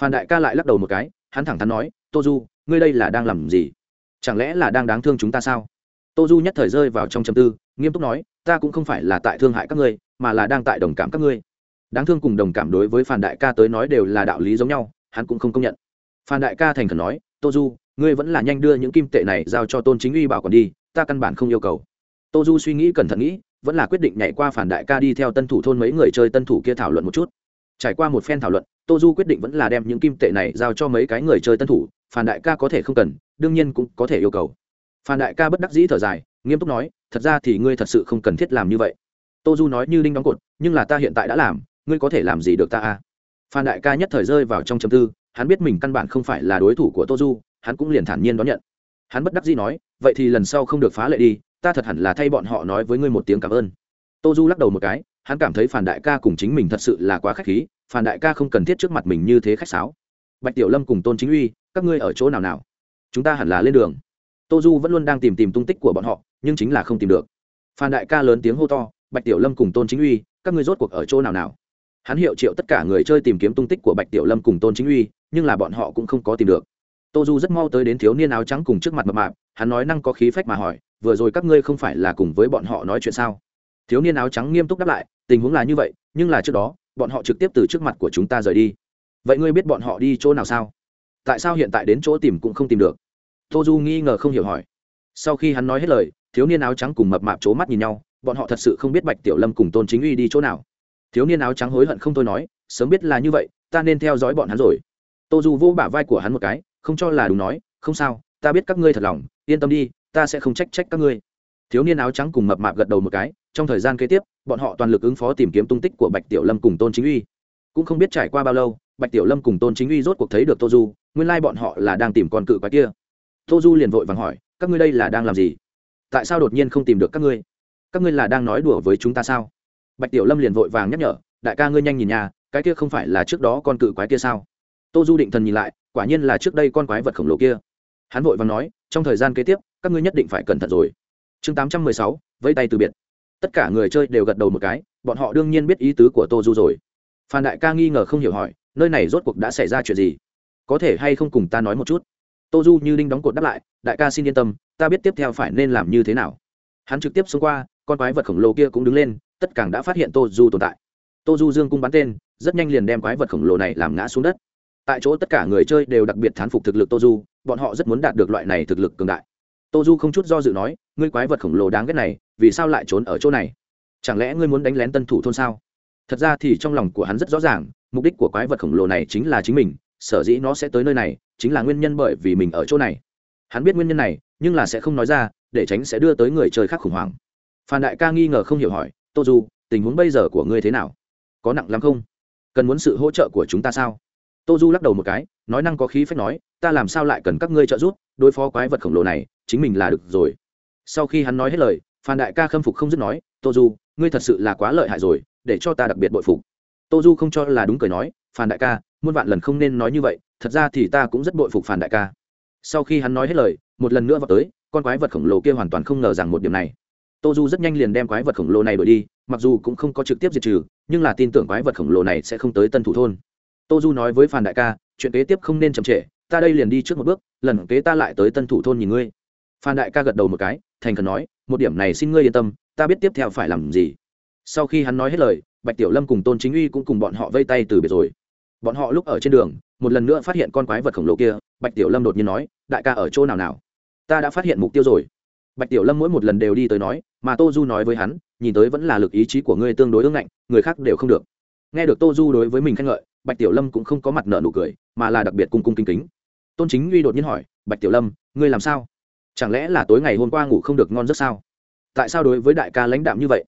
Phản đại ca lại lắc đầu một cái, hắn thẳng thắn nói, tô du, ngươi đây là đang làm gì? Chẳng lẽ là đang đáng thương chúng ta sao? Tô du nhất thời rơi vào trong châm tư, nghiêm túc nói, ta cũng không phải là tại thương hại các ngươi, mà là đang tại đồng cảm các ngươi. Đáng thương cùng đồng cảm đối với phan đại ca tới nói đều là đạo lý giống nhau, hắn cũng không công nhận. Phan đại ca thành khẩn nói, tô du, ngươi vẫn là nhanh đưa những kim tệ này giao cho tôn chính uy bảo còn đi, ta căn bản không yêu cầu. Tô du suy nghĩ cẩn thận nghĩ, vẫn là quyết định nhảy qua phản đại ca đi theo tân thủ thôn mấy người chơi tân thủ kia thảo luận một chút. Trải qua một phen thảo luận, tô du quyết định vẫn là đem những kim tệ này giao cho mấy cái người chơi tân thủ phản đại ca có thể không cần, đương nhiên cũng có thể yêu cầu. Phan đại ca bất đắc dĩ thở dài, nghiêm túc nói, thật ra thì ngươi thật sự không cần thiết làm như vậy. Tô du nói như đinh đóng cột, nhưng là ta hiện tại đã làm, ngươi có thể làm gì được ta à? Phan đại ca nhất thời rơi vào trong châm tư, hắn biết mình căn bản không phải là đối thủ của tô du, hắn cũng liền thản nhiên đón nhận. Hắn bất đắc dĩ nói, vậy thì lần sau không được phá lệ đi, ta thật hẳn là thay bọn họ nói với ngươi một tiếng cảm ơn. Tô du lắc đầu một cái, hắn cảm thấy phản đại ca cùng chính mình thật sự là quá k h á c h khí phản đại ca không cần thiết trước mặt mình như thế khách sáo. Bạch tiểu lâm cùng tôn chính uy, các ngươi ở chỗ nào nào? Chúng ta hẳn là lên đường tô du vẫn luôn đang tìm tìm tung tích của bọn họ, nhưng chính là không tìm được. Phan đại ca lớn tiếng hô to, bạch tiểu lâm cùng tôn chính uy, các ngươi rốt cuộc ở chỗ nào nào? Hắn hiệu triệu tất cả người chơi tìm kiếm tung tích của bạch tiểu lâm cùng tôn chính uy, nhưng là bọn họ cũng không có tìm được. Tô du rất mau tới đến thiếu niên áo trắng cùng trước mặt mập mạp, hắn nói năng có khí phách mà hỏi, vừa rồi các ngươi không phải là cùng với bọn họ nói chuyện sao? Thiếu niên áo trắng nghiêm túc đáp lại, tình huống là như vậy, nhưng là trước đó, bọn họ trực tiếp từ trước mặt của chúng ta rời đi. Vậy ngươi biết bọn họ đi chỗ nào sao? Tại sao hiện tại đến chỗ tìm cũng không tìm được? Tô du nghi ngờ không hiểu hỏi. Sau khi hắn nói hết lời, thiếu niên áo trắng cùng mập mạp c h ố mắt nhìn nhau, bọn họ thật sự không biết bạch tiểu lâm cùng tôn chính uy đi chỗ nào. Thiếu niên áo trắng hối hận không thôi nói, sớm biết là như vậy, ta nên theo dõi bọn hắn rồi. Tô du vô bả vai của hắn một cái, không cho là đúng nói, không sao, ta biết các ngươi thật lòng, yên tâm đi, ta sẽ không trách trách các ngươi. Thiếu niên áo trắng cùng mập mạp gật đầu một cái, trong thời gian kế tiếp, bọn họ toàn lực ứng phó tìm kiếm tung tích của bạch tiểu lâm cùng tôn chính uy. Cũng không biết trải qua bao lâu, bạch tiểu lâm cùng tôn chính uy rốt cuộc thấy được tô du, nguyên lai bọn họ là đang tìm con cự quái kia tô du liền vội vàng hỏi, các ngươi đây là đang làm gì? Tại sao đột nhiên không tìm được các ngươi? Các ngươi là đang nói đùa với chúng ta sao? Bạch tiểu lâm liền vội vàng nhắc nhở, đại ca ngươi nhanh nhìn nhà cái kia không phải là trước đó con cự quái kia sao? Tô du định thần nhìn lại, quả nhiên là trước đây con quái vật khổng lồ kia. Hắn vội vàng nói, trong thời gian kế tiếp, các ngươi nhất định phải cẩn thận rồi. Chương tám trăm mười sáu vây tay từ biệt. Tất cả người chơi đều gật đầu một cái, bọn họ đương nhiên biết ý tứ của tô du rồi. Phan đại ca nghi ngờ không hiểu hỏi, nơi này rốt cuộc đã xảy ra chuyện gì? Có thể hay không cùng ta nói một chút? Tô du như đinh đóng cột đáp lại, đại ca xin yên tâm, ta biết tiếp theo phải nên làm như thế nào. Hắn trực tiếp xông qua, con quái vật khổng lồ kia cũng đứng lên, tất cả đã phát hiện tô du tồn tại. Tô du dương cung bắn tên, rất nhanh liền đem quái vật khổng lồ này làm ngã xuống đất. Tại chỗ tất cả người chơi đều đặc biệt thán phục thực lực tô du, bọn họ rất muốn đạt được loại này thực lực cường đại. Tô du không chút do dự nói, ngươi quái vật khổng lồ đáng ghét này, vì sao lại trốn ở chỗ này? Chẳng lẽ ngươi muốn đánh lén tân thủ thôn sao? Thật ra thì trong lòng của hắn rất rõ ràng, mục đích của quái vật khổng lồ này chính là chính mình sở dĩ nó sẽ tới nơi này chính là nguyên nhân bởi vì mình ở chỗ này. Hắn biết nguyên nhân này, nhưng là sẽ không nói ra, để tránh sẽ đưa tới người chơi khác khủng hoảng. Phan đại ca nghi ngờ không hiểu hỏi, tô du, tình huống bây giờ của ngươi thế nào? Có nặng lắm không? Cần muốn sự hỗ trợ của chúng ta sao? Tô du lắc đầu một cái, nói năng có khí phách nói, ta làm sao lại cần các ngươi trợ giúp? Đối phó quái vật khổng lồ này, chính mình là được rồi. Sau khi hắn nói hết lời, phan đại ca khâm phục không dứt nói, tô du, ngươi thật sự là quá lợi hại rồi, để cho ta đặc biệt bội phục. Tô du không cho là đúng cười nói, phan đại ca muôn vạn lần không nên nói như vậy, thật ra thì ta cũng rất bội phục phan đại ca. Sau khi hắn nói hết lời, một lần nữa vào tới, con quái vật khổng lồ kia hoàn toàn không ngờ rằng một điểm này. Tô du rất nhanh liền đem quái vật khổng lồ này đổi đi, mặc dù cũng không có trực tiếp diệt trừ, nhưng là tin tưởng quái vật khổng lồ này sẽ không tới tân thủ thôn. Tô du nói với phan đại ca, chuyện kế tiếp không nên chậm trễ, ta đây liền đi trước một bước, lần kế ta lại tới tân thủ thôn nhìn ngươi. Phan đại ca gật đầu một cái, thành khẩn nói, một điểm này xin ngươi yên tâm, ta biết tiếp theo phải làm gì. Sau khi hắn nói hết lời, bạch tiểu lâm cùng tôn chính uy cũng cùng bọn họ vây tay từ biệt rồi bọn họ lúc ở trên đường, một lần nữa phát hiện con quái vật khổng lồ kia, bạch tiểu lâm đột nhiên nói, đại ca ở chỗ nào nào? Ta đã phát hiện mục tiêu rồi. Bạch tiểu lâm mỗi một lần đều đi tới nói, mà tô du nói với hắn, nhìn tới vẫn là lực ý chí của ngươi tương đối ương ngạnh, người khác đều không được. Nghe được tô du đối với mình khen ngợi, bạch tiểu lâm cũng không có mặt nợ nụ cười, mà là đặc biệt cung cung kính kính. Tôn chính uy đột nhiên hỏi, bạch tiểu lâm, ngươi làm sao? Chẳng lẽ là tối ngày hôm qua ngủ không được ngon rất sao? Tại sao đối với đại ca lãnh đạm như vậy?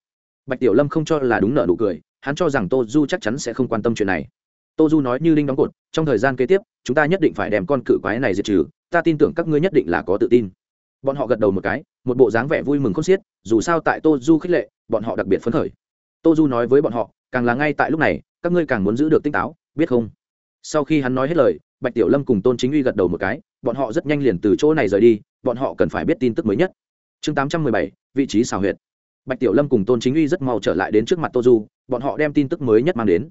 Bạch tiểu lâm không cho là đúng nợ nụ cười, hắn cho rằng tô du chắc chắn sẽ không quan tâm chuyện này tô du nói như linh đóng cột, trong thời gian kế tiếp, chúng ta nhất định phải đem con cự quái này diệt trừ, ta tin tưởng các ngươi nhất định là có tự tin. Bọn họ gật đầu một cái, một bộ dáng vẻ vui mừng khôn xiết, dù sao tại tô du khích lệ, bọn họ đặc biệt phấn khởi. Tô du nói với bọn họ, càng là ngay tại lúc này, các ngươi càng muốn giữ được tinh táo, biết không? Sau khi hắn nói hết lời, bạch tiểu lâm cùng tôn chính uy gật đầu một cái, bọn họ rất nhanh liền từ chỗ này rời đi, bọn họ cần phải biết tin tức mới nhất. Chương tám trăm mười bảy, vị trí xào huyệt. Bạch tiểu lâm cùng tôn chính uy rất mau trở lại đến trước mặt tô du, bọn họ đem tin tức mới nhất mang đến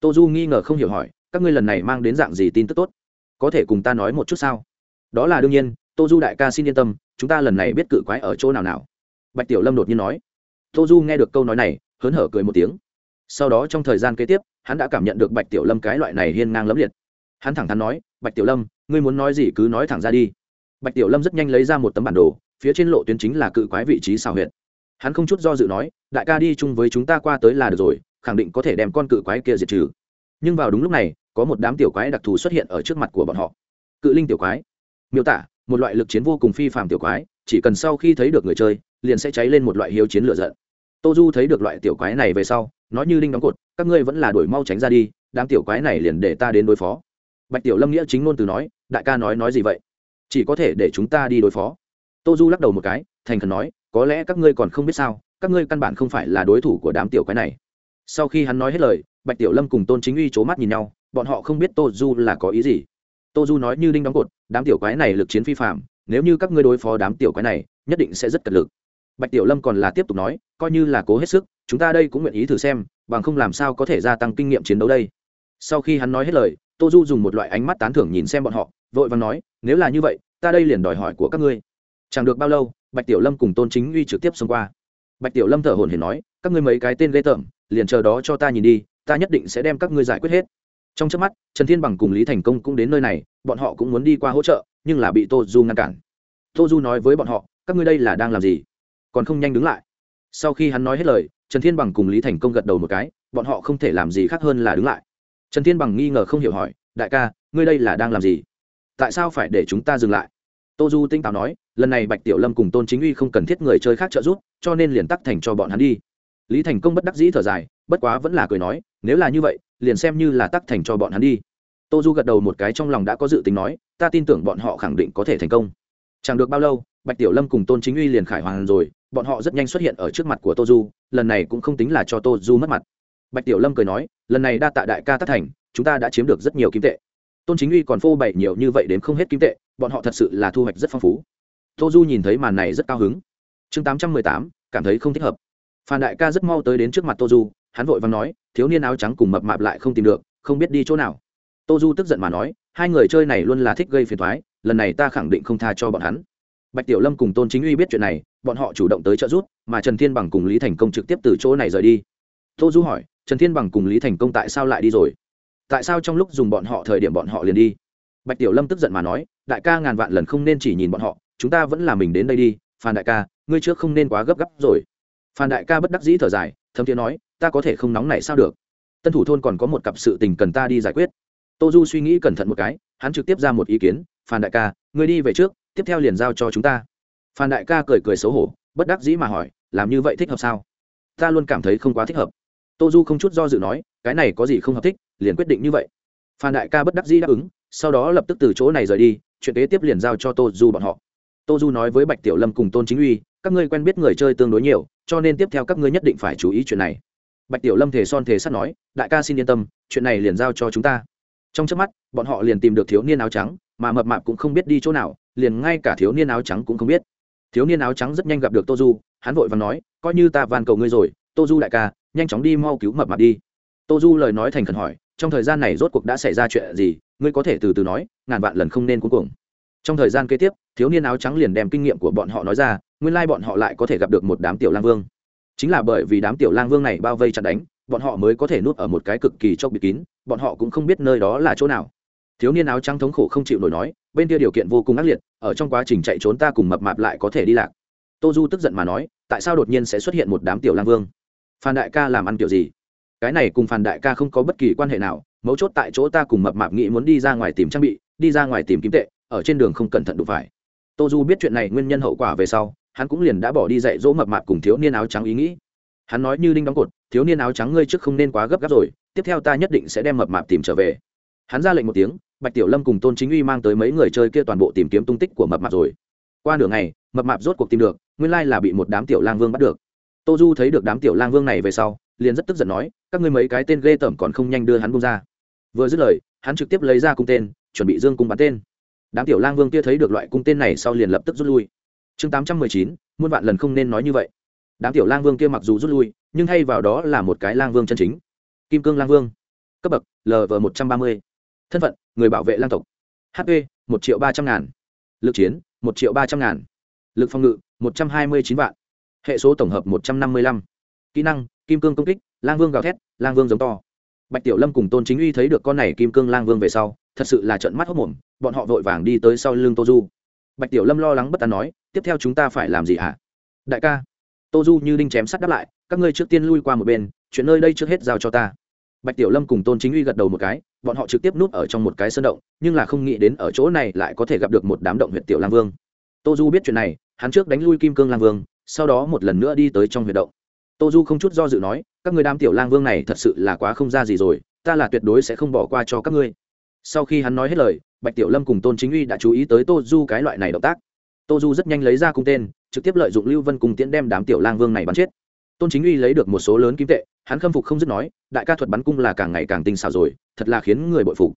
tô du nghi ngờ không hiểu hỏi, các ngươi lần này mang đến dạng gì tin tức tốt? Có thể cùng ta nói một chút sao? Đó là đương nhiên, tô du đại ca xin yên tâm, chúng ta lần này biết cự quái ở chỗ nào nào. Bạch tiểu lâm đột nhiên nói. Tô du nghe được câu nói này, hớn hở cười một tiếng. Sau đó trong thời gian kế tiếp, hắn đã cảm nhận được bạch tiểu lâm cái loại này hiên ngang lẫm liệt. Hắn thẳng thắn nói, bạch tiểu lâm, ngươi muốn nói gì cứ nói thẳng ra đi. Bạch tiểu lâm rất nhanh lấy ra một tấm bản đồ, phía trên lộ tuyến chính là cự quái vị trí xào huyệt. Hắn không chút do dự nói, đại ca đi chung với chúng ta qua tới là được rồi khẳng định có thể đem con cự quái kia diệt trừ. Nhưng vào đúng lúc này, có một đám tiểu quái đặc thù xuất hiện ở trước mặt của bọn họ. Cự linh tiểu quái. Miêu tả, một loại lực chiến vô cùng phi phạm tiểu quái, chỉ cần sau khi thấy được người chơi, liền sẽ cháy lên một loại hiếu chiến lửa giận. Tô du thấy được loại tiểu quái này về sau, nói như đinh đóng cột, các ngươi vẫn là đuổi mau tránh ra đi, đám tiểu quái này liền để ta đến đối phó. Bạch tiểu lâm nghĩa chính ngôn từ nói, đại ca nói nói gì vậy? Chỉ có thể để chúng ta đi đối phó. Tô du lắc đầu một cái, thành khẩn nói, có lẽ các ngươi còn không biết sao, các ngươi căn bản không phải là đối thủ của đám tiểu quái này sau khi hắn nói hết lời, bạch tiểu lâm cùng tôn chính uy c h ố mắt nhìn nhau, bọn họ không biết tô du là có ý gì. Tô du nói như đinh đóng cột, đám tiểu quái này lực chiến phi phạm nếu như các ngươi đối phó đám tiểu quái này, nhất định sẽ rất cật lực. Bạch tiểu lâm còn là tiếp tục nói, coi như là cố hết sức, chúng ta đây cũng nguyện ý thử xem, bằng không làm sao có thể gia tăng kinh nghiệm chiến đấu đây. Sau khi hắn nói hết lời, tô du dùng một loại ánh mắt tán thưởng nhìn xem bọn họ, vội vàng nói, nếu là như vậy, ta đây liền đòi hỏi của các ngươi. Chẳng được bao lâu, bạch tiểu lâm cùng tôn chính uy trực tiếp xông qua. Bạch tiểu lâm thở hồn hển nói, các ngươi mấy cái tên ghê tởm liền chờ đó cho ta nhìn đi, ta nhất định sẽ đem các ngươi giải quyết hết. Trong trước mắt, trần thiên bằng cùng lý thành công cũng đến nơi này, bọn họ cũng muốn đi qua hỗ trợ, nhưng là bị tô du ngăn cản. Tô du nói với bọn họ, các ngươi đây là đang làm gì? Còn không nhanh đứng lại. Sau khi hắn nói hết lời, trần thiên bằng cùng lý thành công gật đầu một cái, bọn họ không thể làm gì khác hơn là đứng lại. Trần thiên bằng nghi ngờ không hiểu hỏi, đại ca, ngươi đây là đang làm gì? Tại sao phải để chúng ta dừng lại? Tô du tinh táo nói, lần này bạch tiểu lâm cùng tôn chính uy không cần thiết người chơi khác trợ giúp, cho nên liền tắc thành cho bọn hắn đi lý thành công bất đắc dĩ thở dài, bất quá vẫn là cười nói, nếu là như vậy, liền xem như là tắc thành cho bọn hắn đi. Tô du gật đầu một cái trong lòng đã có dự tính nói, ta tin tưởng bọn họ khẳng định có thể thành công. Chẳng được bao lâu, bạch tiểu lâm cùng tôn chính uy liền khải hoàn rồi, bọn họ rất nhanh xuất hiện ở trước mặt của tô du, lần này cũng không tính là cho tô du mất mặt. Bạch tiểu lâm cười nói, lần này đa tạ đại ca tắc thành, chúng ta đã chiếm được rất nhiều kim tệ. Tôn chính uy còn phô bày nhiều như vậy đến không hết kim tệ, bọn họ thật sự là thu hoạch rất phong phú. Tô du nhìn thấy màn này rất cao hứng. Chương tám trăm mười tám, cảm thấy không thích hợp phan đại ca rất mau tới đến trước mặt tô du, hắn vội và nói, thiếu niên áo trắng cùng mập mạp lại không tìm được, không biết đi chỗ nào. Tô du tức giận mà nói, hai người chơi này luôn là thích gây phiền thoái lần này ta khẳng định không tha cho bọn hắn. Bạch tiểu lâm cùng tôn chính uy biết chuyện này, bọn họ chủ động tới trợ giúp, mà trần thiên bằng cùng lý thành công trực tiếp từ chỗ này rời đi. Tô du hỏi, trần thiên bằng cùng lý thành công tại sao lại đi rồi? Tại sao trong lúc dùng bọn họ thời điểm bọn họ liền đi? Bạch tiểu lâm tức giận mà nói, đại ca ngàn vạn lần không nên chỉ nhìn bọn họ, chúng ta vẫn là mình đến đây đi, phan đại ca, ngươi trước không nên quá gấp gáp rồi phan đại ca bất đắc dĩ thở dài, thấm thiế nói, ta có thể không nóng này sao được? Tân thủ thôn còn có một cặp sự tình cần ta đi giải quyết. Tô du suy nghĩ cẩn thận một cái, hắn trực tiếp ra một ý kiến, phan đại ca, ngươi đi về trước, tiếp theo liền giao cho chúng ta. Phan đại ca cười cười xấu hổ, bất đắc dĩ mà hỏi, làm như vậy thích hợp sao? Ta luôn cảm thấy không quá thích hợp. Tô du không chút do dự nói, cái này có gì không hợp thích, liền quyết định như vậy. Phan đại ca bất đắc dĩ đáp ứng, sau đó lập tức từ chỗ này rời đi, chuyện kế tiếp liền giao cho tô du bọn họ. Tô du nói với bạch tiểu lâm cùng tôn chính uy, các ngươi quen biết người chơi tương đối nhiều cho nên tiếp theo các ngươi nhất định phải chú ý chuyện này. Bạch tiểu lâm thề son thề sắt nói, đại ca xin yên tâm, chuyện này liền giao cho chúng ta. Trong trước mắt, bọn họ liền tìm được thiếu niên áo trắng, mà mập mạp cũng không biết đi chỗ nào, liền ngay cả thiếu niên áo trắng cũng không biết. Thiếu niên áo trắng rất nhanh gặp được tô du, hắn vội và nói, coi như ta van cầu ngươi rồi, tô du đại ca, nhanh chóng đi mau cứu mập mạp đi. Tô du lời nói thành khẩn hỏi, trong thời gian này rốt cuộc đã xảy ra chuyện gì? Ngươi có thể từ từ nói, ngàn vạn lần không nên cuối cùng trong thời gian kế tiếp, thiếu niên áo trắng liền đem kinh nghiệm của bọn họ nói ra nguyên lai bọn họ lại có thể gặp được một đám tiểu lang vương. Chính là bởi vì đám tiểu lang vương này bao vây chặt đánh, bọn họ mới có thể nuốt ở một cái cực kỳ cho bịt kín, bọn họ cũng không biết nơi đó là chỗ nào. Thiếu niên áo trắng thống khổ không chịu nổi nói, bên kia điều kiện vô cùng ác liệt, ở trong quá trình chạy trốn ta cùng mập mạp lại có thể đi lạc. Tô du tức giận mà nói, tại sao đột nhiên sẽ xuất hiện một đám tiểu lang vương? Phan đại ca làm ăn kiểu gì? Cái này cùng phan đại ca không có bất kỳ quan hệ nào, mấu chốt tại chỗ ta cùng mập mạp nghĩ muốn đi ra ngoài tìm trang bị, đi ra ngoài tìm kiếm tệ, ở trên đường không cẩn thận đụng phải. Tô du biết chuyện này nguyên nhân hậu quả về sau hắn cũng liền đã bỏ đi dạy dỗ mập mạp cùng thiếu niên áo trắng ý nghĩ. Hắn nói như đinh đóng cột, thiếu niên áo trắng ngươi trước không nên quá gấp gáp rồi, tiếp theo ta nhất định sẽ đem mập mạp tìm trở về. Hắn ra lệnh một tiếng, bạch tiểu lâm cùng tôn chính uy mang tới mấy người chơi kia toàn bộ tìm kiếm tung tích của mập mạp rồi. Qua nửa ngày, mập mạp rốt cuộc tìm được, nguyên lai là bị một đám tiểu lang vương bắt được. Tô du thấy được đám tiểu lang vương này về sau, liền rất tức giận nói, các ngươi mấy cái tên ghê tởm còn không nhanh đưa hắn bung ra. Vừa dứt lời, hắn trực tiếp lấy ra cung tên, chuẩn bị dương cung bắn tên. Đám tiểu lang vương kia thấy được loại cung tên này sau liền lập tức rút lui chương tám trăm mười chín, muôn vạn lần không nên nói như vậy. Đám tiểu lang vương kia mặc dù rút lui, nhưng thay vào đó là một cái lang vương chân chính. Kim cương lang vương, cấp bậc lv một trăm ba mươi. Thân phận, người bảo vệ lang tộc. Hp một triệu ba trăm ngàn. Lực chiến, một triệu ba trăm ngàn. Lực phòng ngự, một trăm hai mươi chín vạn. Hệ số tổng hợp một trăm năm mươi lăm. Kỹ năng, kim cương công kích, lang vương gào thét, lang vương giống to. Bạch tiểu lâm cùng tôn chính uy thấy được con này kim cương lang vương về sau, thật sự là trận mắt hốc mồm, bọn họ vội vàng đi tới sau lưng tô du bạch tiểu lâm lo lắng bất an nói, tiếp theo chúng ta phải làm gì hả? Đại ca. Tô du như đinh chém sắt đáp lại, các ngươi trước tiên lui qua một bên, chuyện nơi đây trước hết giao cho ta. Bạch tiểu lâm cùng tôn chính uy gật đầu một cái, bọn họ trực tiếp núp ở trong một cái sân động, nhưng là không nghĩ đến ở chỗ này lại có thể gặp được một đám động huyện tiểu lang vương. Tô du biết chuyện này, hắn trước đánh lui kim cương lang vương, sau đó một lần nữa đi tới trong huyệt động. Tô du không chút do dự nói, các người đám tiểu lang vương này thật sự là quá không ra gì rồi, ta là tuyệt đối sẽ không bỏ qua cho các ngươi. Sau khi hắn nói hết lời bạch tiểu lâm cùng tôn chính uy đã chú ý tới tô du cái loại này động tác. Tô du rất nhanh lấy ra cung tên, trực tiếp lợi dụng lưu vân cùng tiễn đem đám tiểu lang vương này bắn chết. Tôn chính uy lấy được một số lớn kim tệ, hắn khâm phục không dứt nói, đại ca thuật bắn cung là càng ngày càng tinh xảo rồi, thật là khiến người bội phục.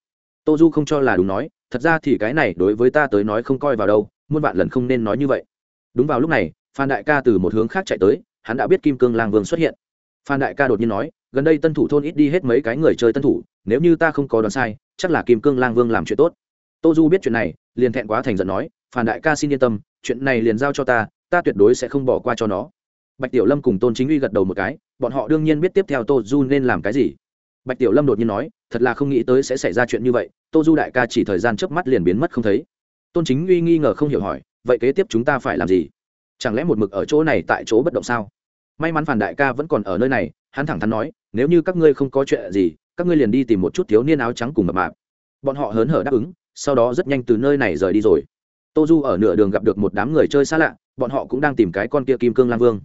Tô du không cho là đúng nói, thật ra thì cái này đối với ta tới nói không coi vào đâu, muôn vạn lần không nên nói như vậy. Đúng vào lúc này, phan đại ca từ một hướng khác chạy tới, hắn đã biết kim cương lang vương xuất hiện. Phan đại ca đột nhiên nói, gần đây tân thủ thôn ít đi hết mấy cái người chơi tân thủ, nếu như ta không có đoán sai, chắc là kim cương lang vương làm chuyện tốt tô du biết chuyện này, liền thẹn quá thành giận nói, phản đại ca xin yên tâm, chuyện này liền giao cho ta ta tuyệt đối sẽ không bỏ qua cho nó. Bạch tiểu lâm cùng tôn chính uy gật đầu một cái, bọn họ đương nhiên biết tiếp theo tô du nên làm cái gì. Bạch tiểu lâm đột nhiên nói, thật là không nghĩ tới sẽ xảy ra chuyện như vậy, tô du đại ca chỉ thời gian trước mắt liền biến mất không thấy. Tôn chính uy nghi ngờ không hiểu hỏi, vậy kế tiếp chúng ta phải làm gì? Chẳng lẽ một mực ở chỗ này tại chỗ bất động sao? May mắn phản đại ca vẫn còn ở nơi này, hắn thẳng thắn nói, nếu như các ngươi không có chuyện gì, các ngươi liền đi tìm một chút thiếu niên áo trắng cùng mập mạp. Bọn họ hớn hở đáp ứng sau đó rất nhanh từ nơi này rời đi rồi. Tô du ở nửa đường gặp được một đám người chơi xa lạ, bọn họ cũng đang tìm cái con kia kim cương lang vương.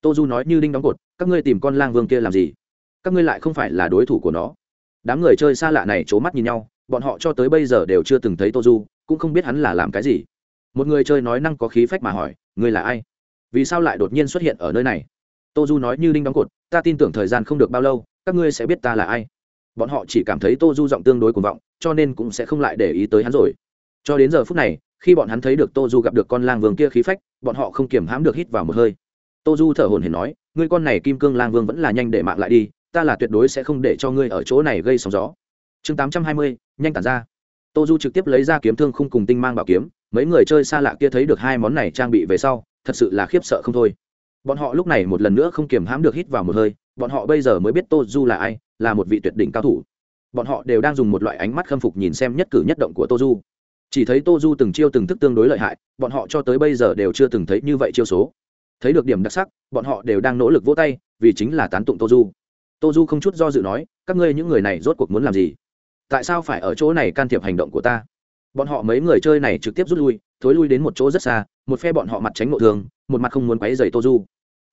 Tô du nói như đinh đóng cột, các ngươi tìm con lang vương kia làm gì? Các ngươi lại không phải là đối thủ của nó. Đám người chơi xa lạ này c h ố mắt nhìn nhau, bọn họ cho tới bây giờ đều chưa từng thấy tô du, cũng không biết hắn là làm cái gì. Một người chơi nói năng có khí phách mà hỏi, ngươi là ai? Vì sao lại đột nhiên xuất hiện ở nơi này? Tô du nói như đinh đóng cột, ta tin tưởng thời gian không được bao lâu, các ngươi sẽ biết ta là ai bọn họ chỉ cảm thấy tô du giọng tương đối cuồng vọng, cho nên cũng sẽ không lại để ý tới hắn rồi. Cho đến giờ phút này, khi bọn hắn thấy được tô du gặp được con lang vương kia khí phách, bọn họ không kiềm hãm được hít vào một hơi. Tô du thở hồn hển nói, ngươi con này kim cương lang vương vẫn là nhanh để mạng lại đi, ta là tuyệt đối sẽ không để cho ngươi ở chỗ này gây sóng gió. Chương tám trăm hai mươi, nhanh tản ra. Tô du trực tiếp lấy ra kiếm thương khung cùng tinh mang bảo kiếm, mấy người chơi xa lạ kia thấy được hai món này trang bị về sau, thật sự là khiếp sợ không thôi. Bọn họ lúc này một lần nữa không kiềm hãm được hít vào một hơi, bọn họ bây giờ mới biết tô du là ai là một vị tuyệt đỉnh cao thủ. Bọn họ đều đang dùng một loại ánh mắt khâm phục nhìn xem nhất cử nhất động của tô du. Chỉ thấy tô du từng chiêu từng thức tương đối lợi hại, bọn họ cho tới bây giờ đều chưa từng thấy như vậy chiêu số. Thấy được điểm đặc sắc, bọn họ đều đang nỗ lực vỗ tay, vì chính là tán tụng tô du. Tô du không chút do dự nói, các ngươi những người này rốt cuộc muốn làm gì? Tại sao phải ở chỗ này can thiệp hành động của ta? Bọn họ mấy người chơi này trực tiếp rút lui, thối lui đến một chỗ rất xa, một phe bọn họ mặt tránh ngộ thường, một mặt không muốn quấy dày tô du.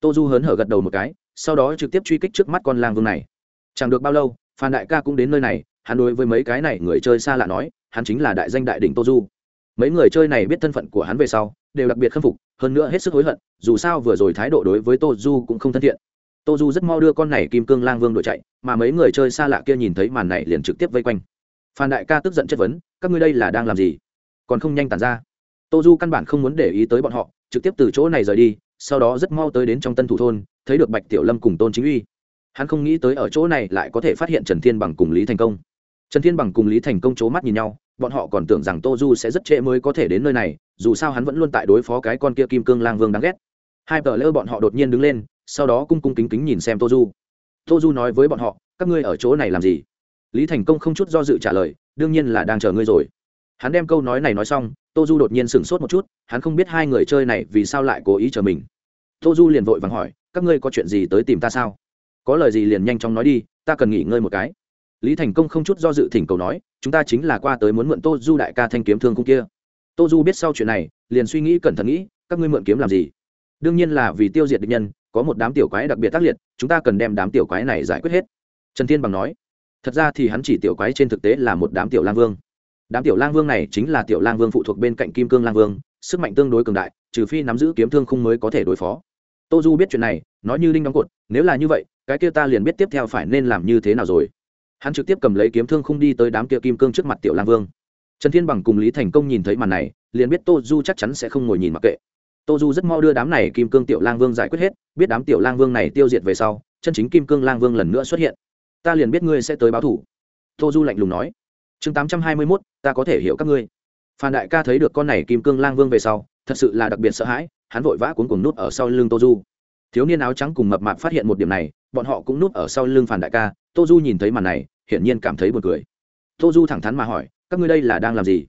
Tô du hớn hở gật đầu một cái, sau đó trực tiếp truy kích trước mắt con lang vương này chẳng được bao lâu, phan đại ca cũng đến nơi này, hắn đối với mấy cái này người chơi xa lạ nói, hắn chính là đại danh đại đỉnh tô du mấy người chơi này biết thân phận của hắn về sau, đều đặc biệt khâm phục, hơn nữa hết sức hối hận, dù sao vừa rồi thái độ đối với tô du cũng không thân thiện. Tô du rất mau đưa con này kim cương lang vương đội chạy, mà mấy người chơi xa lạ kia nhìn thấy màn này liền trực tiếp vây quanh. Phan đại ca tức giận chất vấn, các ngươi đây là đang làm gì? Còn không nhanh tàn ra. Tô du căn bản không muốn để ý tới bọn họ, trực tiếp từ chỗ này rời đi, sau đó rất mau tới đến trong tân thủ thôn, thấy được bạch tiểu lâm cùng tôn chính uy hắn không nghĩ tới ở chỗ này lại có thể phát hiện trần thiên bằng cùng lý thành công. Trần thiên bằng cùng lý thành công c h ố mắt nhìn nhau, bọn họ còn tưởng rằng tô du sẽ rất trễ mới có thể đến nơi này, dù sao hắn vẫn luôn tại đối phó cái con kia kim cương lang vương đáng ghét. Hai tờ lơ bọn họ đột nhiên đứng lên, sau đó cung cung kính kính nhìn xem tô du. Tô du nói với bọn họ, các ngươi ở chỗ này làm gì? Lý thành công không chút do dự trả lời, đương nhiên là đang chờ ngươi rồi. Hắn đem câu nói này nói xong, tô du đột nhiên sửng sốt một chút, hắn không biết hai người chơi này vì sao lại cố ý chờ mình. Tô du liền vội vàng hỏi, các ngươi có chuyện gì tới tìm ta sao? Có lời gì liền nhanh chóng nói đi, ta cần nghỉ ngơi một cái. Lý thành công không chút do dự thỉnh cầu nói, chúng ta chính là qua tới muốn mượn tô du đại ca thanh kiếm thương cung kia. Tô du biết sau chuyện này, liền suy nghĩ cẩn thận nghĩ, các ngươi mượn kiếm làm gì? Đương nhiên là vì tiêu diệt địch nhân, có một đám tiểu quái đặc biệt tác liệt, chúng ta cần đem đám tiểu quái này giải quyết hết. Trần thiên bằng nói, thật ra thì hắn chỉ tiểu quái trên thực tế là một đám tiểu lang vương. Đám tiểu lang vương này chính là tiểu lang vương phụ thuộc bên cạnh kim cương lang vương, sức mạnh tương đối cường đại, trừ phi nắm giữ kiếm thương không mới có thể đối phó. Tô du biết chuyện này, nói như linh đóng cột, nếu là như vậy cái kia ta liền biết tiếp theo phải nên làm như thế nào rồi. Hắn trực tiếp cầm lấy kiếm thương không đi tới đám kia kim cương trước mặt tiểu lang vương. Trần thiên bằng cùng lý thành công nhìn thấy màn này, liền biết tô du chắc chắn sẽ không ngồi nhìn mặc kệ. Tô du rất mau đưa đám này kim cương tiểu lang vương giải quyết hết, biết đám tiểu lang vương này tiêu diệt về sau, chân chính kim cương lang vương lần nữa xuất hiện. Ta liền biết ngươi sẽ tới báo thủ. Tô du lạnh lùng nói. Chương tám trăm hai mươi mốt, ta có thể hiểu các ngươi. Phan đại ca thấy được con này kim cương lang vương về sau, thật sự là đặc biệt sợ hãi, hắn vội vã cuốn cùng nút ở sau lưng tô du. Thiếu niên áo trắng cùng mập mạp phát hiện một điểm này bọn họ cũng núp ở sau lưng phản đại ca, tô du nhìn thấy màn này, hiển nhiên cảm thấy buồn cười. Tô du thẳng thắn mà hỏi, các ngươi đây là đang làm gì?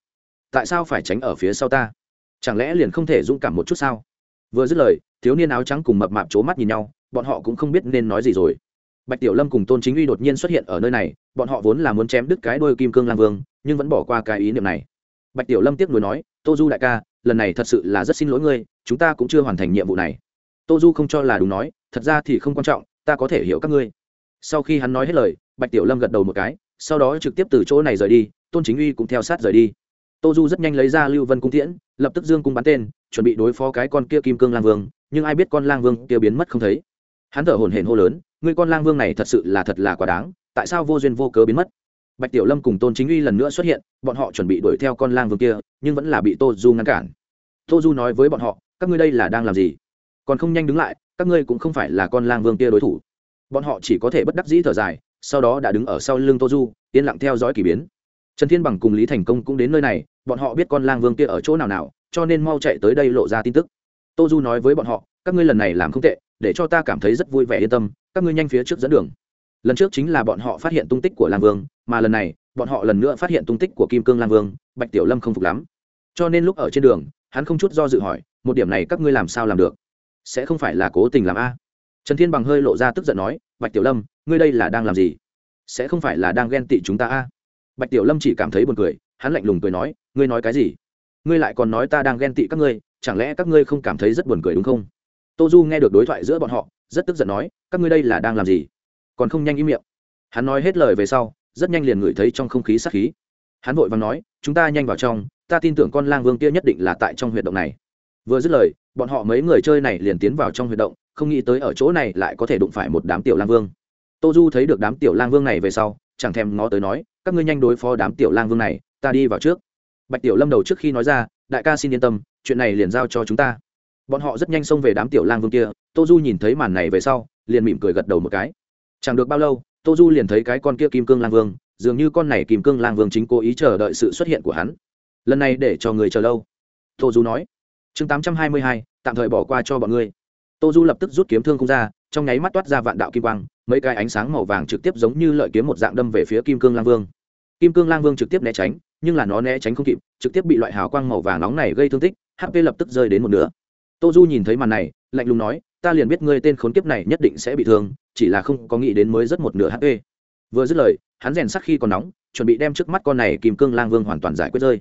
Tại sao phải tránh ở phía sau ta? Chẳng lẽ liền không thể dũng cảm một chút sao? Vừa dứt lời, thiếu niên áo trắng cùng mập mạp c h ố mắt nhìn nhau, bọn họ cũng không biết nên nói gì rồi. Bạch tiểu lâm cùng tôn chính uy đột nhiên xuất hiện ở nơi này, bọn họ vốn là muốn chém đứt cái đôi kim cương lang vương, nhưng vẫn bỏ qua cái ý niệm này. Bạch tiểu lâm tiếp nối nói, tô du đại ca, lần này thật sự là rất xin lỗi ngươi, chúng ta cũng chưa hoàn thành nhiệm vụ này. Tô du không cho là đúng nói, thật ra thì không quan trọng ta có thể hiểu các ngươi. Sau khi hắn nói hết lời, bạch tiểu lâm gật đầu một cái, sau đó trực tiếp từ chỗ này rời đi, tôn chính uy cũng theo sát rời đi. Tô du rất nhanh lấy ra lưu vân cung tiễn, lập tức dương cung bắn tên, chuẩn bị đối phó cái con kia kim cương lang vương, nhưng ai biết con lang vương kia biến mất không thấy. Hắn thở hổn hển hô lớn người con lang vương này thật sự là thật là quá đáng, tại sao vô duyên vô cớ biến mất? Bạch tiểu lâm cùng tôn chính uy lần nữa xuất hiện, bọn họ chuẩn bị đuổi theo con lang vương kia, nhưng vẫn là bị tô du ngăn cản. Tô du nói với bọn họ, các ngươi đây là đang làm gì? Còn không nhanh đứng lại các ngươi cũng không phải là con lang vương kia đối thủ. Bọn họ chỉ có thể bất đắc dĩ thở dài, sau đó đã đứng ở sau lưng tô du, yên lặng theo dõi k ỳ biến. Trần thiên bằng cùng lý thành công cũng đến nơi này, bọn họ biết con lang vương kia ở chỗ nào nào, cho nên mau chạy tới đây lộ ra tin tức. Tô du nói với bọn họ, các ngươi lần này làm không tệ, để cho ta cảm thấy rất vui vẻ yên tâm, các ngươi nhanh phía trước dẫn đường. Lần trước chính là bọn họ phát hiện tung tích của lang vương, mà lần này, bọn họ lần nữa phát hiện tung tích của kim cương lang vương, bạch tiểu lâm không phục lắm. Cho nên lúc ở trên đường, hắn không chút do dự hỏi, một điểm này các ngươi làm sao làm được? Sẽ không phải là cố tình làm a. Trần thiên bằng hơi lộ ra tức giận nói, bạch tiểu lâm, ngươi đây là đang làm gì? Sẽ không phải là đang ghen tị chúng ta a? Bạch tiểu lâm chỉ cảm thấy buồn cười, hắn lạnh lùng cười nói, ngươi nói cái gì? Ngươi lại còn nói ta đang ghen tị các ngươi, chẳng lẽ các ngươi không cảm thấy rất buồn cười đúng không? Tô du nghe được đối thoại giữa bọn họ, rất tức giận nói, các ngươi đây là đang làm gì? Còn không nhanh ý miệng. Hắn nói hết lời về sau, rất nhanh liền ngửi thấy trong không khí sát khí. Hắn vội vàng nói, chúng ta nhanh vào trong, ta tin tưởng con lang vương kia nhất định là tại trong huyệt động này vừa dứt lời, bọn họ mấy người chơi này liền tiến vào trong huy động, không nghĩ tới ở chỗ này lại có thể đụng phải một đám tiểu lang vương. Tô du thấy được đám tiểu lang vương này về sau, chẳng thèm ngó tới nói, các ngươi nhanh đối phó đám tiểu lang vương này, ta đi vào trước. Bạch tiểu lâm đầu trước khi nói ra, đại ca xin yên tâm, chuyện này liền giao cho chúng ta. Bọn họ rất nhanh xông về đám tiểu lang vương kia, tô du nhìn thấy màn này về sau, liền mỉm cười gật đầu một cái. Chẳng được bao lâu, tô du liền thấy cái con kia kim cương lang vương, dường như con này kim cương lang vương chính cố ý chờ đợi sự xuất hiện của hắn. Lần này để cho người chờ lâu, tô du nói chương tám trăm hai mươi hai, tạm thời bỏ qua cho bọn ngươi. Tô du lập tức rút kiếm thương không ra, trong nháy mắt toát ra vạn đạo kim quang, mấy cái ánh sáng màu vàng trực tiếp giống như lợi kiếm một dạng đâm về phía kim cương lang vương. Kim cương lang vương trực tiếp né tránh, nhưng là nó né tránh không kịp, trực tiếp bị loại hào quang màu vàng nóng này gây thương tích hp lập tức rơi đến một nửa. Tô du nhìn thấy màn này, lạnh lùng nói, ta liền biết ngươi tên khốn kiếp này nhất định sẽ bị thương, chỉ là không có nghĩ đến mới rất một nửa hp vừa dứt lời, hắn rèn sắc khi còn nóng, chuẩn bị đem trước mắt con này kim cương lang vương hoàn toàn giải quyết rơi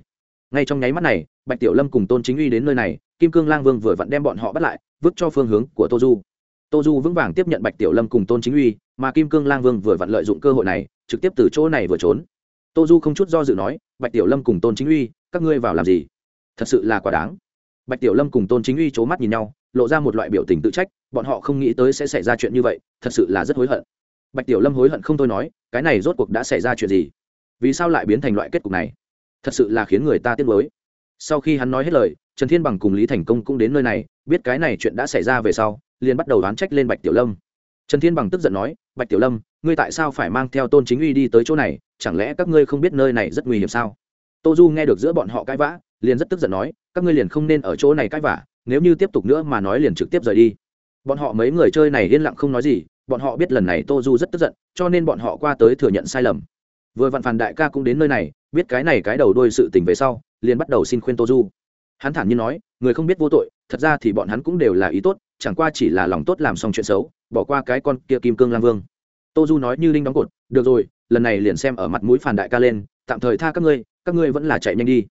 ngay trong nháy mắt này, bạch tiểu lâm cùng tôn chính uy đến nơi này, kim cương lang vương vừa vặn đem bọn họ bắt lại, vứt cho phương hướng của tô du. Tô du vững vàng tiếp nhận bạch tiểu lâm cùng tôn chính uy, mà kim cương lang vương vừa vặn lợi dụng cơ hội này, trực tiếp từ chỗ này vừa trốn. Tô du không chút do dự nói, bạch tiểu lâm cùng tôn chính uy, các ngươi vào làm gì? Thật sự là quá đáng. Bạch tiểu lâm cùng tôn chính uy c h ố mắt nhìn nhau, lộ ra một loại biểu tình tự trách, bọn họ không nghĩ tới sẽ xảy ra chuyện như vậy, thật sự là rất hối hận. Bạch tiểu lâm hối hận không thôi nói, cái này rốt cuộc đã xảy ra chuyện gì? Vì sao lại biến thành loại kết cục này? Thật sự là khiến người ta tiếc nuối. Sau khi hắn nói hết lời, trần thiên bằng cùng lý thành công cũng đến nơi này, biết cái này chuyện đã xảy ra về sau, liền bắt đầu đoán trách lên bạch tiểu lâm. Trần thiên bằng tức giận nói, bạch tiểu lâm, ngươi tại sao phải mang theo tôn chính uy đi tới chỗ này? Chẳng lẽ các ngươi không biết nơi này rất nguy hiểm sao? Tô du nghe được giữa bọn họ cãi vã, liền rất tức giận nói, các ngươi liền không nên ở chỗ này cãi vã, nếu như tiếp tục nữa mà nói liền trực tiếp rời đi. Bọn họ mấy người chơi này yên lặng không nói gì, bọn họ biết lần này tô du rất tức giận, cho nên bọn họ qua tới thừa nhận sai lầm. Vừa vặn phàn đại ca cũng đến nơi này biết cái này cái đầu đôi sự tình về sau, liền bắt đầu xin khuyên tô du. Hắn thản nhiên nói, người không biết vô tội, thật ra thì bọn hắn cũng đều là ý tốt, chẳng qua chỉ là lòng tốt làm xong chuyện xấu, bỏ qua cái con kia kim cương lang vương. Tô du nói như linh đóng cột, được rồi, lần này liền xem ở mặt mũi phản đại ca lên, tạm thời tha các ngươi các ngươi vẫn là chạy nhanh đi.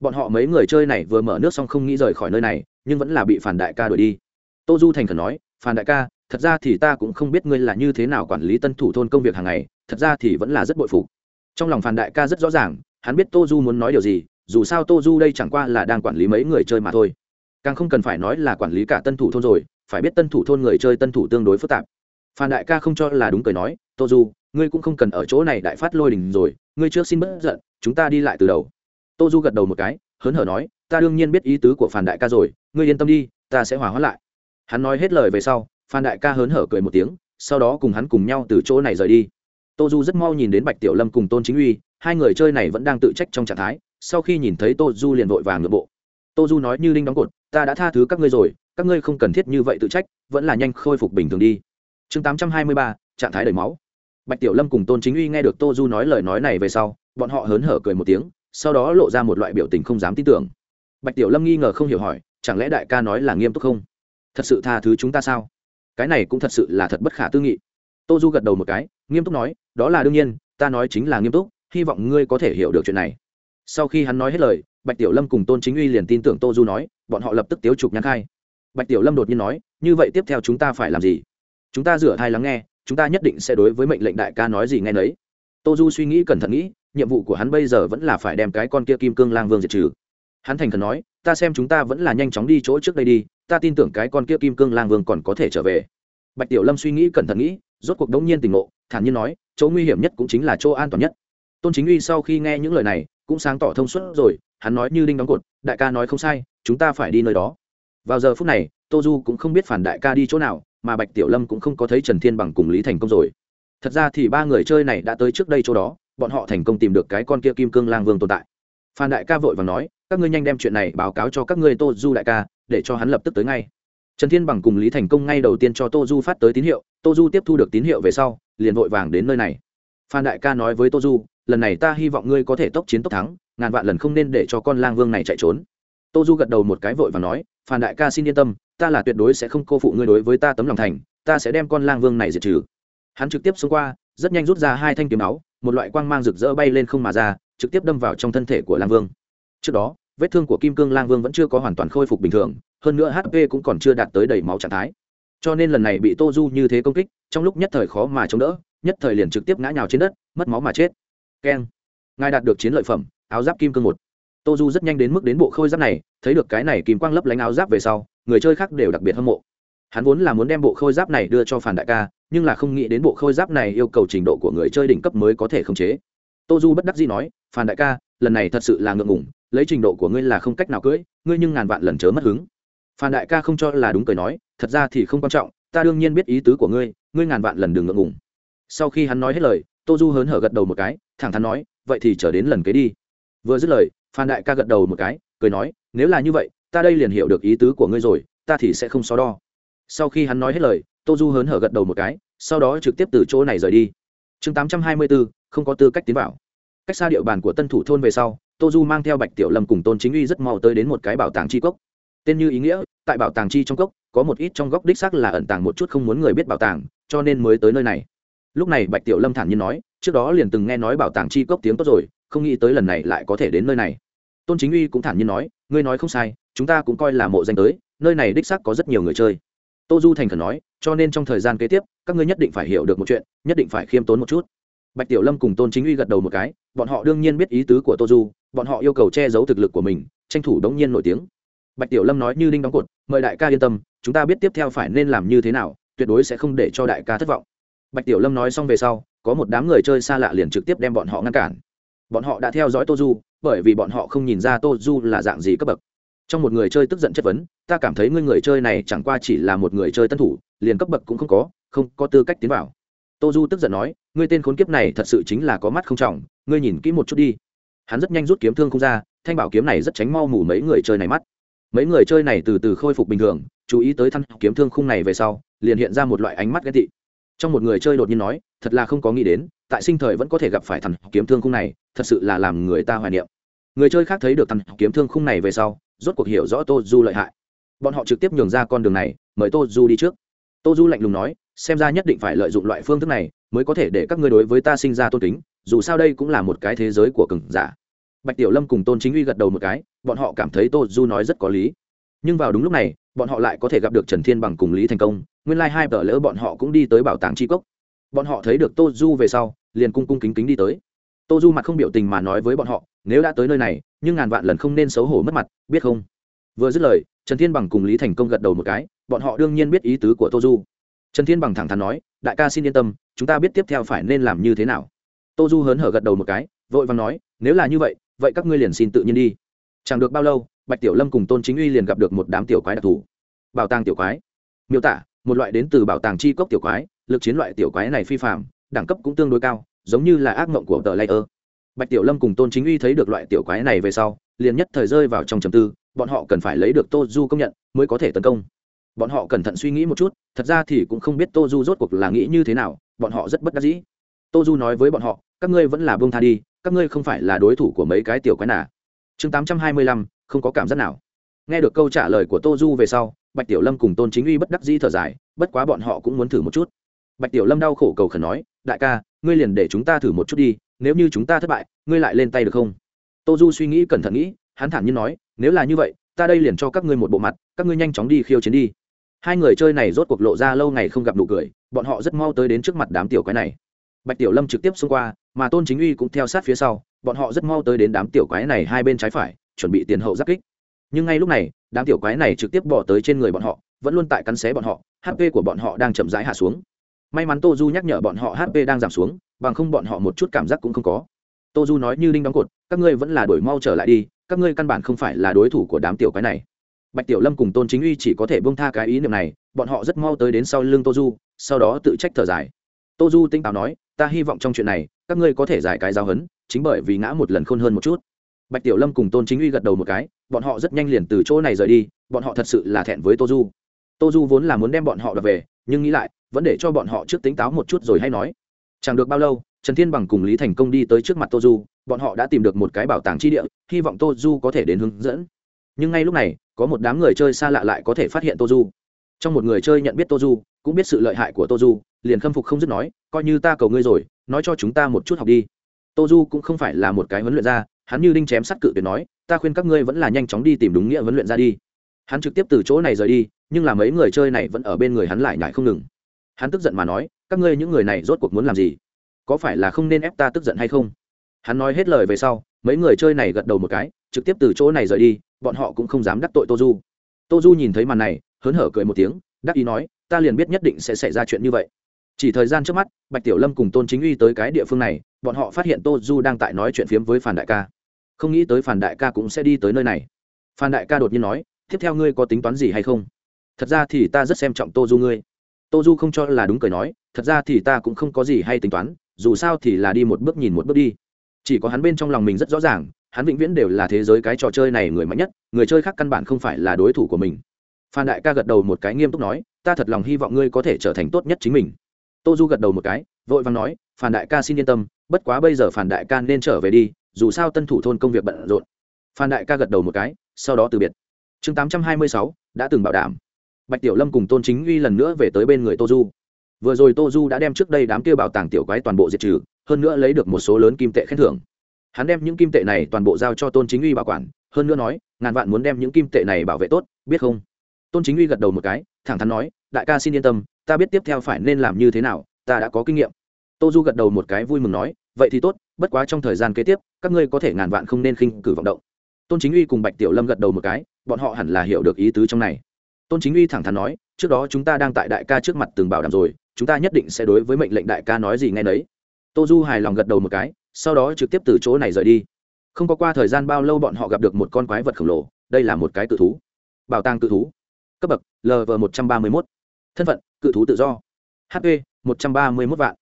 Bọn họ mấy người chơi này vừa mở nước xong không nghĩ rời khỏi nơi này, nhưng vẫn là bị phản đại ca đuổi đi. Tô du thành khẩn nói phản đại ca, thật ra thì ta cũng không biết ngươi là như thế nào quản lý tân thủ thôn công việc hàng ngày, thật ra thì vẫn là rất bội phục trong lòng phản đại ca rất rõ ràng, hắn biết tô du muốn nói điều gì, dù sao tô du đây chẳng qua là đang quản lý mấy người chơi mà thôi. Càng không cần phải nói là quản lý cả tân thủ thôn rồi, phải biết tân thủ thôn người chơi tân thủ tương đối phức tạp. Phan đại ca không cho là đúng cười nói, tô du, ngươi cũng không cần ở chỗ này đại phát lôi đình rồi, ngươi trước xin bất giận, chúng ta đi lại từ đầu. Tô du gật đầu một cái, hớn hở nói, ta đương nhiên biết ý tứ của phan đại ca rồi, ngươi yên tâm đi, ta sẽ hòa hóa lại. Hắn nói hết lời về sau, phan đại ca hớn hở cười một tiếng, sau đó cùng hắn cùng nhau từ chỗ này rời đi tô du rất mau nhìn đến bạch tiểu lâm cùng tôn chính uy, hai người chơi này vẫn đang tự trách trong trạng thái, sau khi nhìn thấy tô du liền vội vàng ngựa bộ. Tô du nói như linh đóng cột, ta đã tha thứ các ngươi rồi, các ngươi không cần thiết như vậy tự trách, vẫn là nhanh khôi phục bình thường đi. Chương tám trăm hai mươi ba, trạng thái đầy máu. Bạch tiểu lâm cùng tôn chính uy nghe được tô du nói lời nói này về sau, bọn họ hớn hở cười một tiếng, sau đó lộ ra một loại biểu tình không dám tin tưởng. Bạch tiểu lâm nghi ngờ không hiểu hỏi, chẳng lẽ đại ca nói là nghiêm túc không? Thật sự tha thứ chúng ta sao? Cái này cũng thật sự là thật bất khả tư nghị tô du gật đầu một cái, nghiêm túc nói, đó là đương nhiên, ta nói chính là nghiêm túc, hy vọng ngươi có thể hiểu được chuyện này. Sau khi hắn nói hết lời, bạch tiểu lâm cùng tôn chính uy liền tin tưởng tô du nói, bọn họ lập tức tiếu trục nhắn khai. Bạch tiểu lâm đột nhiên nói, như vậy tiếp theo chúng ta phải làm gì? Chúng ta rửa thai lắng nghe, chúng ta nhất định sẽ đối với mệnh lệnh đại ca nói gì nghe nấy. Tô du suy nghĩ cẩn thận nghĩ, nhiệm vụ của hắn bây giờ vẫn là phải đem cái con kia kim cương lang vương diệt trừ. Hắn thành khẩn nói, ta xem chúng ta vẫn là nhanh chóng đi chỗ trước đây đi, ta tin tưởng cái con kia kim cương lang vương còn có thể trở về bạch tiểu lâm suy nghĩ cẩn thận nghĩ, rốt cuộc đống nhiên tình ngộ, thản nhiên nói, chỗ nguy hiểm nhất cũng chính là chỗ an toàn nhất. Tôn chính uy sau khi nghe những lời này, cũng sáng tỏ thông suốt rồi, hắn nói như đinh đóng cột, đại ca nói không sai, chúng ta phải đi nơi đó. Vào giờ phút này, tô du cũng không biết phản đại ca đi chỗ nào, mà bạch tiểu lâm cũng không có thấy trần thiên bằng cùng lý thành công rồi. Thật ra thì ba người chơi này đã tới trước đây chỗ đó, bọn họ thành công tìm được cái con kia kim cương lang vương tồn tại. Phan đại ca vội và nói, các ngươi nhanh đem chuyện này báo cáo cho các ngươi tô du đại ca, để cho hắn lập tức tới ngay trần thiên bằng cùng lý thành công ngay đầu tiên cho tô du phát tới tín hiệu, tô du tiếp thu được tín hiệu về sau, liền vội vàng đến nơi này. Phan đại ca nói với tô du, lần này ta hy vọng ngươi có thể tốc chiến tốc thắng, ngàn vạn lần không nên để cho con lang vương này chạy trốn. Tô du gật đầu một cái vội và nói, phan đại ca xin yên tâm, ta là tuyệt đối sẽ không cô phụ ngươi đối với ta tấm lòng thành, ta sẽ đem con lang vương này diệt trừ. Hắn trực tiếp xông qua, rất nhanh rút ra hai thanh kiếm máu một loại quang mang rực rỡ bay lên không mà ra, trực tiếp đâm vào trong thân thể của lang vương. Trước đó, vết thương của kim cương lang vương vẫn chưa có hoàn toàn khôi phục bình thường hơn nữa hp cũng còn chưa đạt tới đầy máu trạng thái. Cho nên lần này bị tô du như thế công kích, trong lúc nhất thời khó mà chống đỡ, nhất thời liền trực tiếp ngã nhào trên đất, mất máu mà chết. Keng. Ngài đạt được chiến lợi phẩm, áo giáp kim cương một. Tô du rất nhanh đến mức đến bộ khôi giáp này, thấy được cái này kim quang lấp lánh áo giáp về sau, người chơi khác đều đặc biệt hâm mộ. Hắn vốn là muốn đem bộ khôi giáp này đưa cho phản đại ca, nhưng là không nghĩ đến bộ khôi giáp này yêu cầu trình độ của người chơi đỉnh cấp mới có thể khống chế. Tô du bất đắc dĩ nói, phản đại ca, lần này thật sự là ngượng ngủng lấy trình độ của ngươi là không cách nào cưỡi, ngươi nhưng ngàn vạn lần chớ mất hứng phan đại ca không cho là đúng cười nói, thật ra thì không quan trọng, ta đương nhiên biết ý tứ của ngươi ngươi ngàn vạn lần đừng ngượng ngùng. Sau khi hắn nói hết lời, tô du hớn hở gật đầu một cái, thẳng thắn nói, vậy thì chờ đến lần kế đi. Vừa dứt lời, phan đại ca gật đầu một cái, cười nói, nếu là như vậy, ta đây liền hiểu được ý tứ của ngươi rồi, ta thì sẽ không so đo. Sau khi hắn nói hết lời, tô du hớn hở gật đầu một cái, sau đó trực tiếp từ chỗ này rời đi. Chương tám trăm hai mươi bốn không có tư cách tiến vào. Cách xa địa bàn của tân thủ thôn về sau, tô du mang theo bạch tiểu lâm cùng tôn chính uy rất mau tới đến một cái bảo tàng chi cốc tên như ý nghĩa, tại bảo tàng chi trong cốc, có một ít trong góc đích xác là ẩn tàng một chút không muốn người biết bảo tàng, cho nên mới tới nơi này. Lúc này bạch tiểu lâm thản nhiên nói, trước đó liền từng nghe nói bảo tàng chi cốc tiếng tốt rồi, không nghĩ tới lần này lại có thể đến nơi này. Tôn chính uy cũng thản nhiên nói, ngươi nói không sai, chúng ta cũng coi là mộ danh tới, nơi này đích xác có rất nhiều người chơi. Tô du thành khẩn nói, cho nên trong thời gian kế tiếp, các ngươi nhất định phải hiểu được một chuyện, nhất định phải khiêm tốn một chút. Bạch tiểu lâm cùng tôn chính uy gật đầu một cái, bọn họ đương nhiên biết ý tứ của tô du, bọn họ yêu cầu che giấu thực lực của mình, tranh thủ đống nhiên nổi tiếng bạch tiểu lâm nói như đinh đóng cột, mời đại ca yên tâm, chúng ta biết tiếp theo phải nên làm như thế nào, tuyệt đối sẽ không để cho đại ca thất vọng. Bạch tiểu lâm nói xong về sau, có một đám người chơi xa lạ liền trực tiếp đem bọn họ ngăn cản. Bọn họ đã theo dõi tô du, bởi vì bọn họ không nhìn ra tô du là dạng gì cấp bậc. Trong một người chơi tức giận chất vấn, ta cảm thấy ngươi người chơi này chẳng qua chỉ là một người chơi tân thủ, liền cấp bậc cũng không có không có tư cách tiến vào. Tô du tức giận nói, ngươi tên khốn kiếp này thật sự chính là có mắt không trọng, ngươi nhìn kỹ một chút đi. Hắn rất nhanh rút kiếm thương không ra, thanh bảo kiếm này rất tránh mau mù mấy người chơi này mắt mấy người chơi này từ từ khôi phục bình thường, chú ý tới thăn kiếm thương khung này về sau, liền hiện ra một loại ánh mắt ghét tị. Trong một người chơi đột nhiên nói, thật là không có nghĩ đến, tại sinh thời vẫn có thể gặp phải thằng kiếm thương khung này, thật sự là làm người ta hoài niệm. Người chơi khác thấy được thằng kiếm thương khung này về sau, rốt cuộc hiểu rõ tô du lợi hại. Bọn họ trực tiếp nhường ra con đường này, mời tô du đi trước. Tô du lạnh lùng nói, xem ra nhất định phải lợi dụng loại phương thức này, mới có thể để các ngươi đối với ta sinh ra tôn kính, dù sao đây cũng là một cái thế giới của cừng giả bạch tiểu lâm cùng tôn chính uy gật đầu một cái, bọn họ cảm thấy tô du nói rất có lý. Nhưng vào đúng lúc này, bọn họ lại có thể gặp được trần thiên bằng cùng lý thành công, nguyên lai、like、hai tờ lỡ bọn họ cũng đi tới bảo tàng tri cốc. Bọn họ thấy được tô du về sau, liền cung cung kính kính đi tới. Tô du mặt không biểu tình mà nói với bọn họ, nếu đã tới nơi này, nhưng ngàn vạn lần không nên xấu hổ mất mặt, biết không? Vừa dứt lời, trần thiên bằng cùng lý thành công gật đầu một cái, bọn họ đương nhiên biết ý tứ của tô du. Trần thiên bằng thẳng thắn nói, đại ca xin yên tâm, chúng ta biết tiếp theo phải nên làm như thế nào. Tô du hớn hở gật đầu một cái, vội vàng nói, nếu là như vậy vậy các ngươi liền xin tự nhiên đi. Chẳng được bao lâu, bạch tiểu lâm cùng tôn chính uy liền gặp được một đám tiểu quái đặc thù. Bảo tàng tiểu quái. Miêu tả, một loại đến từ bảo tàng chi cốc tiểu quái, lực chiến loại tiểu quái này phi phạm đẳng cấp cũng tương đối cao, giống như là ác mộng của tờ layer. Bạch tiểu lâm cùng tôn chính uy thấy được loại tiểu quái này về sau, liền nhất thời rơi vào trong trầm tư, bọn họ cần phải lấy được tô du công nhận mới có thể tấn công. Bọn họ cẩn thận suy nghĩ một chút, thật ra thì cũng không biết tô du rốt cuộc là nghĩ như thế nào, bọn họ rất bất đắc dĩ. Tô du nói với bọn họ, các ngươi vẫn là bông tha đi các ngươi không phải là đối thủ của mấy cái tiểu quái nà. Chương tám trăm hai mươi lăm, không có cảm giác nào. Nghe được câu trả lời của tô du về sau, bạch tiểu lâm cùng tôn chính uy bất đắc dĩ thở dài, bất quá bọn họ cũng muốn thử một chút. Bạch tiểu lâm đau khổ cầu khẩn nói, đại ca, ngươi liền để chúng ta thử một chút đi, nếu như chúng ta thất bại, ngươi lại lên tay được không? Tô du suy nghĩ cẩn thận nghĩ, hắn thản nhiên nói, nếu là như vậy, ta đây liền cho các ngươi một bộ mặt, các ngươi nhanh chóng đi khiêu chiến đi. Hai người chơi này rốt cuộc lộ ra lâu ngày không gặp nụ cười, bọn họ rất mau tới đến trước mặt đám tiểu quái này bạch tiểu lâm trực tiếp xông qua, mà tôn chính uy cũng theo sát phía sau, bọn họ rất mau tới đến đám tiểu quái này hai bên trái phải, chuẩn bị tiền hậu giáp kích. Nhưng ngay lúc này, đám tiểu quái này trực tiếp bỏ tới trên người bọn họ, vẫn luôn tại cắn xé bọn họ hp của bọn họ đang chậm rãi hạ xuống. May mắn tô du nhắc nhở bọn họ hp đang giảm xuống, bằng không bọn họ một chút cảm giác cũng không có. Tô du nói như đinh đóng cột, các ngươi vẫn là đổi mau trở lại đi, các ngươi căn bản không phải là đối thủ của đám tiểu quái này. Bạch tiểu lâm cùng tôn chính uy chỉ có thể bông tha cái ý niệm này, bọn họ rất mau tới đến sau lưng tô du, sau đó tự trách thở dài. Tô du tinh táo nói ta hy vọng trong chuyện này, các ngươi có thể giải cái giáo hấn chính bởi vì ngã một lần khôn hơn một chút. Bạch tiểu lâm cùng tôn chính uy gật đầu một cái, bọn họ rất nhanh liền từ chỗ này rời đi, bọn họ thật sự là thẹn với tô du. Tô du vốn là muốn đem bọn họ đập về, nhưng nghĩ lại, vẫn để cho bọn họ trước tính táo một chút rồi hay nói. Chẳng được bao lâu, trần thiên bằng cùng lý thành công đi tới trước mặt tô du, bọn họ đã tìm được một cái bảo tàng chi địa, hy vọng tô du có thể đến hướng dẫn. Nhưng ngay lúc này, có một đám người chơi xa lạ lại có thể phát hiện tô du. Trong một người chơi nhận biết tô du cũng biết sự lợi hại của tô du liền khâm phục không dứt nói, coi như ta cầu ngươi rồi, nói cho chúng ta một chút học đi. Tô du cũng không phải là một cái huấn luyện ra hắn như đinh chém sắt cự tuyệt nói, ta khuyên các ngươi vẫn là nhanh chóng đi tìm đúng nghĩa huấn luyện ra đi. Hắn trực tiếp từ chỗ này rời đi, nhưng là mấy người chơi này vẫn ở bên người hắn lại nhải không ngừng. Hắn tức giận mà nói, các ngươi những người này rốt cuộc muốn làm gì? Có phải là không nên ép ta tức giận hay không? Hắn nói hết lời về sau, mấy người chơi này gật đầu một cái, trực tiếp từ chỗ này rời đi, bọn họ cũng không dám đắc tội tô du tô du nhìn thấy màn này, hớn hở cười một tiếng, đắc ý nói ta liền biết nhất định sẽ xảy ra chuyện như vậy. Chỉ thời gian trước mắt, bạch tiểu lâm cùng tôn chính uy tới cái địa phương này, bọn họ phát hiện tô du đang tại nói chuyện phiếm với phản đại ca. Không nghĩ tới phản đại ca cũng sẽ đi tới nơi này. Phan đại ca đột nhiên nói, tiếp theo ngươi có tính toán gì hay không? Thật ra thì ta rất xem trọng tô du ngươi. Tô du không cho là đúng cười nói, thật ra thì ta cũng không có gì hay tính toán, dù sao thì là đi một bước nhìn một bước đi. Chỉ có hắn bên trong lòng mình rất rõ ràng, hắn vĩnh viễn đều là thế giới cái trò chơi này người mạnh nhất, người chơi khác căn bản không phải là đối thủ của mình. Phan đại ca gật đầu một cái nghiêm túc nói ta thật lòng hy vọng ngươi có thể trở thành tốt nhất chính mình. Tô du gật đầu một cái, vội vàng nói, phản đại ca xin yên tâm, bất quá bây giờ phản đại ca nên trở về đi, dù sao tân thủ thôn công việc bận rộn. Phan đại ca gật đầu một cái, sau đó từ biệt. Chương tám trăm hai mươi sáu, đã từng bảo đảm. Bạch tiểu lâm cùng tôn chính uy lần nữa về tới bên người tô du. Vừa rồi tô du đã đem trước đây đám kia bảo tàng tiểu quái toàn bộ diệt trừ, hơn nữa lấy được một số lớn kim tệ khen thưởng. Hắn đem những kim tệ này toàn bộ giao cho tôn chính uy bảo quản, hơn nữa nói, ngàn vạn muốn đem những kim tệ này bảo vệ tốt, biết không? Tôn chính uy gật đầu một cái thẳng thắn nói, đại ca xin yên tâm, ta biết tiếp theo phải nên làm như thế nào, ta đã có kinh nghiệm. Tô du gật đầu một cái vui mừng nói, vậy thì tốt, bất quá trong thời gian kế tiếp, các ngươi có thể ngàn vạn không nên khinh cử vọng động. Tôn chính uy cùng bạch tiểu lâm gật đầu một cái, bọn họ hẳn là hiểu được ý tứ trong này. Tôn chính uy thẳng thắn nói, trước đó chúng ta đang tại đại ca trước mặt từng bảo đảm rồi, chúng ta nhất định sẽ đối với mệnh lệnh đại ca nói gì nghe đấy. tô du hài lòng gật đầu một cái, sau đó trực tiếp từ chỗ này rời đi. Không có qua thời gian bao lâu bọn họ gặp được một con quái vật khổng lồ, đây là một cái cự thú. Bảo tàng cự thú cấp bậc lv một trăm ba mươi mốt. Thân phận, cự thú tự do. Hp một trăm ba mươi mốt vạn.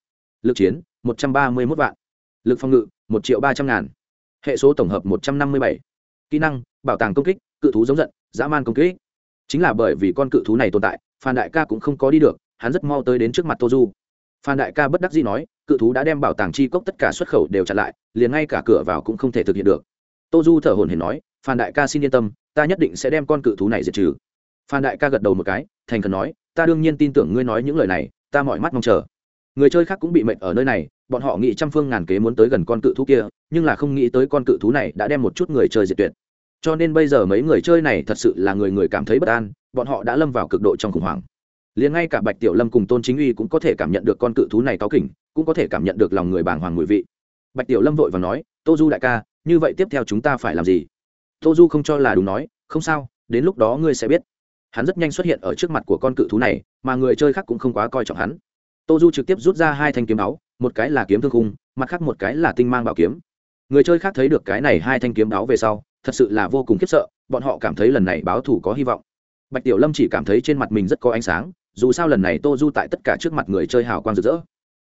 Lực chiến, một trăm ba mươi mốt vạn. Lực phòng ngự, một triệu ba trăm ngàn. Hệ số tổng hợp một trăm năm mươi bảy. Kỹ năng, bảo tàng công kích, cự thú giống giận, dã man công kích. Chính là bởi vì con cự thú này tồn tại, phan đại ca cũng không có đi được, hắn rất mau tới đến trước mặt tô du. Phan đại ca bất đắc dĩ nói, cự thú đã đem bảo tàng chi cốc tất cả xuất khẩu đều chặn lại, liền ngay cả cửa vào cũng không thể thực hiện được. Tô du thở hồn hển nói, phan đại ca xin yên tâm, ta nhất định sẽ đem con cự thú này diệt trừ phan đại ca gật đầu một cái, thành khẩn nói, ta đương nhiên tin tưởng ngươi nói những lời này, ta mọi mắt mong chờ. Người chơi khác cũng bị mệnh ở nơi này, bọn họ nghĩ trăm phương ngàn kế muốn tới gần con cự thú kia, nhưng là không nghĩ tới con cự thú này đã đem một chút người chơi diệt tuyệt. Cho nên bây giờ mấy người chơi này thật sự là người người cảm thấy bất an, bọn họ đã lâm vào cực độ trong khủng hoảng. Liền ngay cả bạch tiểu lâm cùng tôn chính uy cũng có thể cảm nhận được con cự thú này cáo kỉnh, cũng có thể cảm nhận được lòng người bàng hoàng mùi vị. Bạch tiểu lâm vội và nói, tô du đại ca, như vậy tiếp theo chúng ta phải làm gì? Tô du không cho là đúng nói, không sao, đến lúc đó ngươi sẽ biết hắn rất nhanh xuất hiện ở trước mặt của con cự thú này, mà người chơi khác cũng không quá coi trọng hắn. Tô du trực tiếp rút ra hai thanh kiếm áo, một cái là kiếm thương khung, mặt khác một cái là tinh mang bảo kiếm. Người chơi khác thấy được cái này hai thanh kiếm áo về sau, thật sự là vô cùng khiếp sợ, bọn họ cảm thấy lần này báo thủ có hy vọng. Bạch tiểu lâm chỉ cảm thấy trên mặt mình rất có ánh sáng, dù sao lần này tô du tại tất cả trước mặt người chơi hào quang rực rỡ.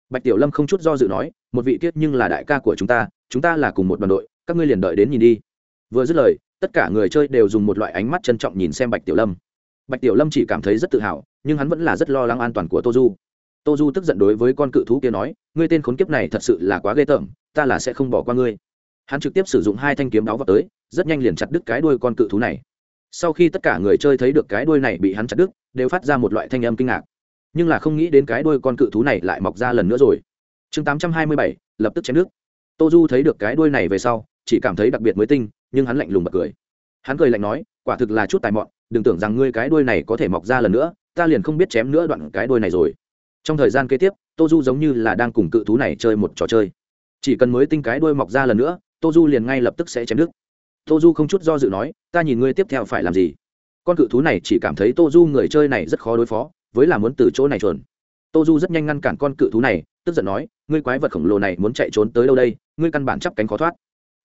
Bạch tiểu lâm không chút do dự nói, một vị tiết nhưng là đại ca của chúng ta chúng ta là cùng một đoàn đội, các ngươi liền đợi đến nhìn đi. Vừa dứt lời, tất cả người chơi đều dùng một loại ánh mắt trân trọng nhìn xem bạch tiểu lâm bạch tiểu lâm chỉ cảm thấy rất tự hào, nhưng hắn vẫn là rất lo lắng an toàn của tô du. Tô du tức giận đối với con cự thú kia nói, ngươi tên khốn kiếp này thật sự là quá ghê tởm, ta là sẽ không bỏ qua ngươi. Hắn trực tiếp sử dụng hai thanh kiếm đáo vào tới, rất nhanh liền chặt đứt cái đuôi con cự thú này. Sau khi tất cả người chơi thấy được cái đuôi này bị hắn chặt đứt, đều phát ra một loại thanh âm kinh ngạc. Nhưng là không nghĩ đến cái đuôi con cự thú này lại mọc ra lần nữa rồi. Chương tám trăm hai mươi bảy, lập tức chém nước tô du thấy được cái đuôi này về sau, chỉ cảm thấy đặc biệt mới tinh, nhưng hắn lạnh lùng bật cười. Hắn cười lạnh nói, quả thực là chút tài mọn đừng tưởng rằng ngươi cái đuôi này có thể mọc ra lần nữa, ta liền không biết chém nữa đoạn cái đuôi này rồi. Trong thời gian kế tiếp tô du giống như là đang cùng cự thú này chơi một trò chơi. Chỉ cần mới tinh cái đuôi mọc ra lần nữa tô du liền ngay lập tức sẽ chém đứt. Tô du không chút do dự nói, ta nhìn ngươi tiếp theo phải làm gì? Con cự thú này chỉ cảm thấy tô du người chơi này rất khó đối phó, với là muốn từ chỗ này trốn. tô du rất nhanh ngăn cản con cự thú này, tức giận nói, ngươi quái vật khổng lồ này muốn chạy trốn tới đâu đây? Ngươi căn bản chắp cánh khó thoát.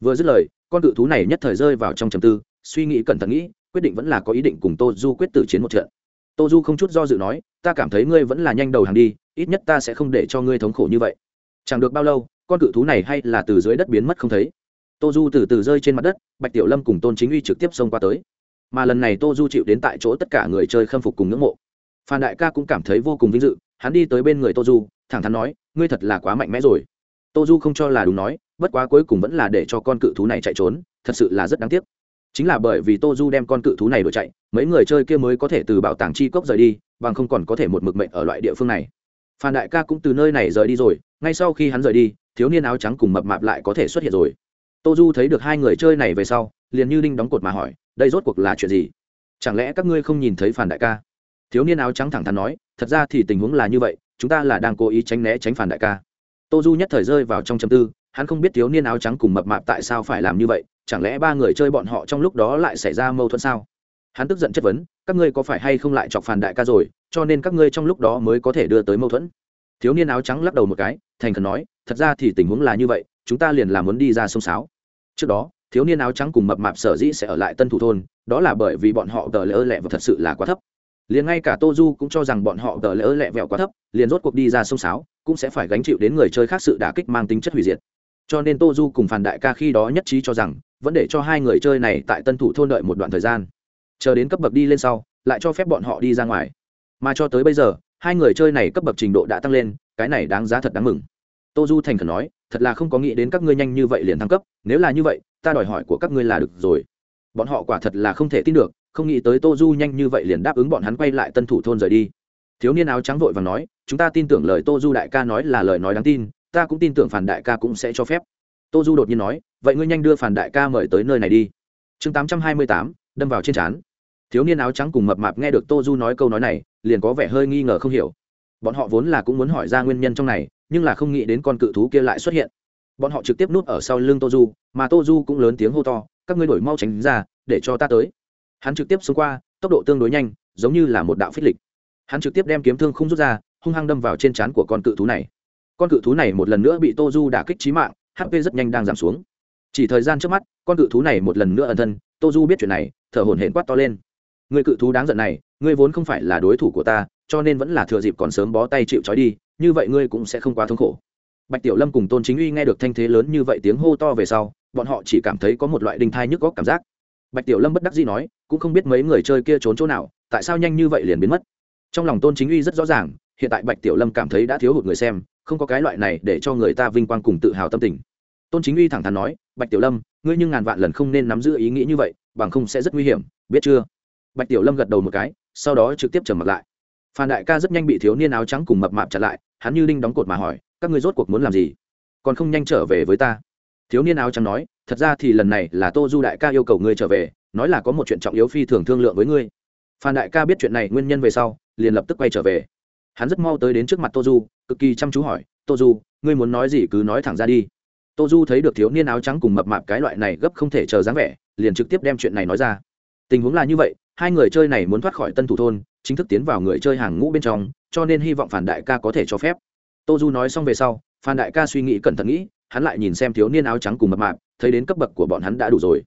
Vừa dứt lời, con cự thú này nhất thời rơi vào trong trầm tư, suy nghĩ cẩn thận nghĩ quyết định vẫn là có ý định cùng tô du quyết tử chiến một trận. Tô du không chút do dự nói, ta cảm thấy ngươi vẫn là nhanh đầu hàng đi, ít nhất ta sẽ không để cho ngươi thống khổ như vậy. Chẳng được bao lâu, con cự thú này hay là từ dưới đất biến mất không thấy. Tô du từ từ rơi trên mặt đất, bạch tiểu lâm cùng tôn chính uy trực tiếp xông qua tới. Mà lần này tô du chịu đến tại chỗ tất cả người chơi khâm phục cùng ngưỡng mộ. Phan đại ca cũng cảm thấy vô cùng vinh dự, hắn đi tới bên người tô du, thẳng thắn nói, ngươi thật là quá mạnh mẽ rồi. Tô du không cho là đúng nói, bất quá cuối cùng vẫn là để cho con cự thú này chạy trốn, thật sự là rất đáng tiếc chính là bởi vì tô du đem con cự thú này đuổi chạy, mấy người chơi kia mới có thể từ bảo tàng chi cốc rời đi, bằng không còn có thể một mực mệnh ở loại địa phương này. Phan đại ca cũng từ nơi này rời đi rồi, ngay sau khi hắn rời đi, thiếu niên áo trắng cùng mập mạp lại có thể xuất hiện rồi. Tô du thấy được hai người chơi này về sau, liền như đinh đóng cột mà hỏi, đây rốt cuộc là chuyện gì? Chẳng lẽ các ngươi không nhìn thấy phản đại ca? Thiếu niên áo trắng thẳng thắn nói, thật ra thì tình huống là như vậy, chúng ta là đang cố ý tránh né tránh phản đại ca. Tô du nhất thời rơi vào trong châm tư hắn không biết thiếu niên áo trắng cùng mập mạp tại sao phải làm như vậy, chẳng lẽ ba người chơi bọn họ trong lúc đó lại xảy ra mâu thuẫn sao? Hắn tức giận chất vấn, các ngươi có phải hay không lại chọc phản đại ca rồi, cho nên các ngươi trong lúc đó mới có thể đưa tới mâu thuẫn. Thiếu niên áo trắng lắc đầu một cái, thành khẩn nói, thật ra thì tình huống là như vậy, chúng ta liền làm muốn đi ra sông sáo. Trước đó, thiếu niên áo trắng cùng mập mạp sở dĩ sẽ ở lại tân thủ thôn, đó là bởi vì bọn họ tờ lỡ lẹ và thật sự là quá thấp. Liền ngay cả tô du cũng cho rằng bọn họ tờ lỡ lẹ vẹo quá thấp, liền rốt cuộc đi ra sông sáo, cũng sẽ phải gánh chịu đến người chơi khác sự đả kích mang tính chất hủy diệt cho nên tô du cùng phàn đại ca khi đó nhất trí cho rằng, vẫn để cho hai người chơi này tại tân thủ thôn đợi một đoạn thời gian. Chờ đến cấp bậc đi lên sau, lại cho phép bọn họ đi ra ngoài. Mà cho tới bây giờ, hai người chơi này cấp bậc trình độ đã tăng lên, cái này đáng giá thật đáng mừng. Tô du thành khẩn nói, thật là không có nghĩ đến các ngươi nhanh như vậy liền thăng cấp, nếu là như vậy, ta đòi hỏi của các ngươi là được rồi. Bọn họ quả thật là không thể tin được, không nghĩ tới tô du nhanh như vậy liền đáp ứng bọn hắn quay lại tân thủ thôn rời đi. Thiếu niên áo trắng vội và nói, chúng ta tin tưởng lời tô du đại ca nói là lời nói đáng tin ta cũng tin tưởng phản đại ca cũng sẽ cho phép. Tô du đột nhiên nói, vậy ngươi nhanh đưa phản đại ca mời tới nơi này đi. Chương tám trăm hai mươi tám, đâm vào trên trán. Thiếu niên áo trắng cùng mập mạp nghe được tô du nói câu nói này, liền có vẻ hơi nghi ngờ không hiểu. Bọn họ vốn là cũng muốn hỏi ra nguyên nhân trong này, nhưng là không nghĩ đến con cự thú kia lại xuất hiện. Bọn họ trực tiếp núp ở sau lưng tô du, mà tô du cũng lớn tiếng hô to, các ngươi đổi mau tránh ra, để cho ta tới. Hắn trực tiếp xông qua, tốc độ tương đối nhanh, giống như là một đạo phích lịch. Hắn trực tiếp đem kiếm thương không rút ra, hung hăng đâm vào trên trán của con cự thú này con cự thú này một lần nữa bị tô du đả kích trí mạng hp rất nhanh đang giảm xuống. Chỉ thời gian trước mắt, con cự thú này một lần nữa ẩn thân, tô du biết chuyện này, thở hổn hển quát to lên. Người cự thú đáng giận này, ngươi vốn không phải là đối thủ của ta, cho nên vẫn là thừa dịp còn sớm bó tay chịu trói đi, như vậy ngươi cũng sẽ không quá thống khổ. Bạch tiểu lâm cùng tôn chính uy nghe được thanh thế lớn như vậy tiếng hô to về sau, bọn họ chỉ cảm thấy có một loại đinh thai nhức góc cảm giác. Bạch tiểu lâm bất đắc dĩ nói, cũng không biết mấy người chơi kia trốn chỗ nào, tại sao nhanh như vậy liền biến mất. Trong lòng tôn chính uy rất rõ ràng hiện tại bạch tiểu lâm cảm thấy đã thiếu hụt người xem, không có cái loại này để cho người ta vinh quang cùng tự hào tâm tình. Tôn chính uy thẳng thắn nói, bạch tiểu lâm, ngươi nhưng ngàn vạn lần không nên nắm giữ ý nghĩ như vậy, bằng không sẽ rất nguy hiểm, biết chưa? Bạch tiểu lâm gật đầu một cái, sau đó trực tiếp trở mặt lại. Phan đại ca rất nhanh bị thiếu niên áo trắng cùng mập mạp chặn lại, hắn như đinh đóng cột mà hỏi, các ngươi rốt cuộc muốn làm gì? Còn không nhanh trở về với ta? Thiếu niên áo trắng nói, thật ra thì lần này là tô du đại ca yêu cầu ngươi trở về, nói là có một chuyện trọng yếu phi thường thương lượng với ngươi. Phan đại ca biết chuyện này nguyên nhân về sau, liền lập tức quay trở về hắn rất mau tới đến trước mặt tô du cực kỳ chăm chú hỏi tô du ngươi muốn nói gì cứ nói thẳng ra đi. Tô du thấy được thiếu niên áo trắng cùng mập mạp cái loại này gấp không thể chờ dáng vẻ, liền trực tiếp đem chuyện này nói ra. Tình huống là như vậy, hai người chơi này muốn thoát khỏi tân thủ thôn, chính thức tiến vào người chơi hàng ngũ bên trong, cho nên hy vọng phản đại ca có thể cho phép. Tô du nói xong về sau phan đại ca suy nghĩ cẩn thận nghĩ, hắn lại nhìn xem thiếu niên áo trắng cùng mập mạp, thấy đến cấp bậc của bọn hắn đã đủ rồi.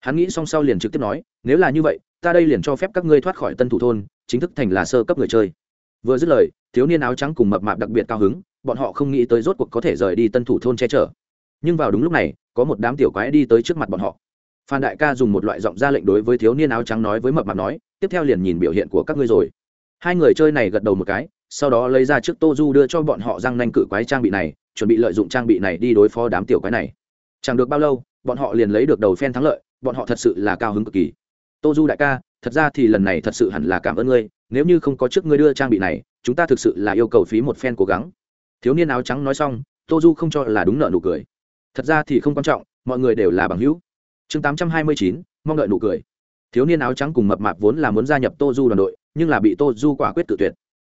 Hắn nghĩ xong sau liền trực tiếp nói, nếu là như vậy, ta đây liền cho phép các ngươi thoát khỏi tân thủ thôn, chính thức thành là sơ cấp người chơi vừa dứt lời, thiếu niên áo trắng cùng mập mạp đặc biệt cao hứng, bọn họ không nghĩ tới rốt cuộc có thể rời đi tân thủ thôn che chở. Nhưng vào đúng lúc này, có một đám tiểu quái đi tới trước mặt bọn họ. Phan đại ca dùng một loại giọng ra lệnh đối với thiếu niên áo trắng nói với mập mạp nói, tiếp theo liền nhìn biểu hiện của các ngươi rồi. Hai người chơi này gật đầu một cái, sau đó lấy ra chiếc tô du đưa cho bọn họ răng nanh cự quái trang bị này, chuẩn bị lợi dụng trang bị này đi đối phó đám tiểu quái này. Chẳng được bao lâu, bọn họ liền lấy được đầu phen thắng lợi, bọn họ thật sự là cao hứng cực kỳ. Tô du đại ca, thật ra thì lần này thật sự hẳn là cảm ơn ngươi nếu như không có trước ngươi đưa trang bị này, chúng ta thực sự là yêu cầu phí một phen cố gắng. Thiếu niên áo trắng nói xong tô du không cho là đúng nợ nụ cười. Thật ra thì không quan trọng, mọi người đều là bằng hữu. Chương tám trăm hai mươi chín, mong đợi nụ cười. Thiếu niên áo trắng cùng mập mạp vốn là muốn gia nhập tô du đoàn đội, nhưng là bị tô du quả quyết cự tuyệt.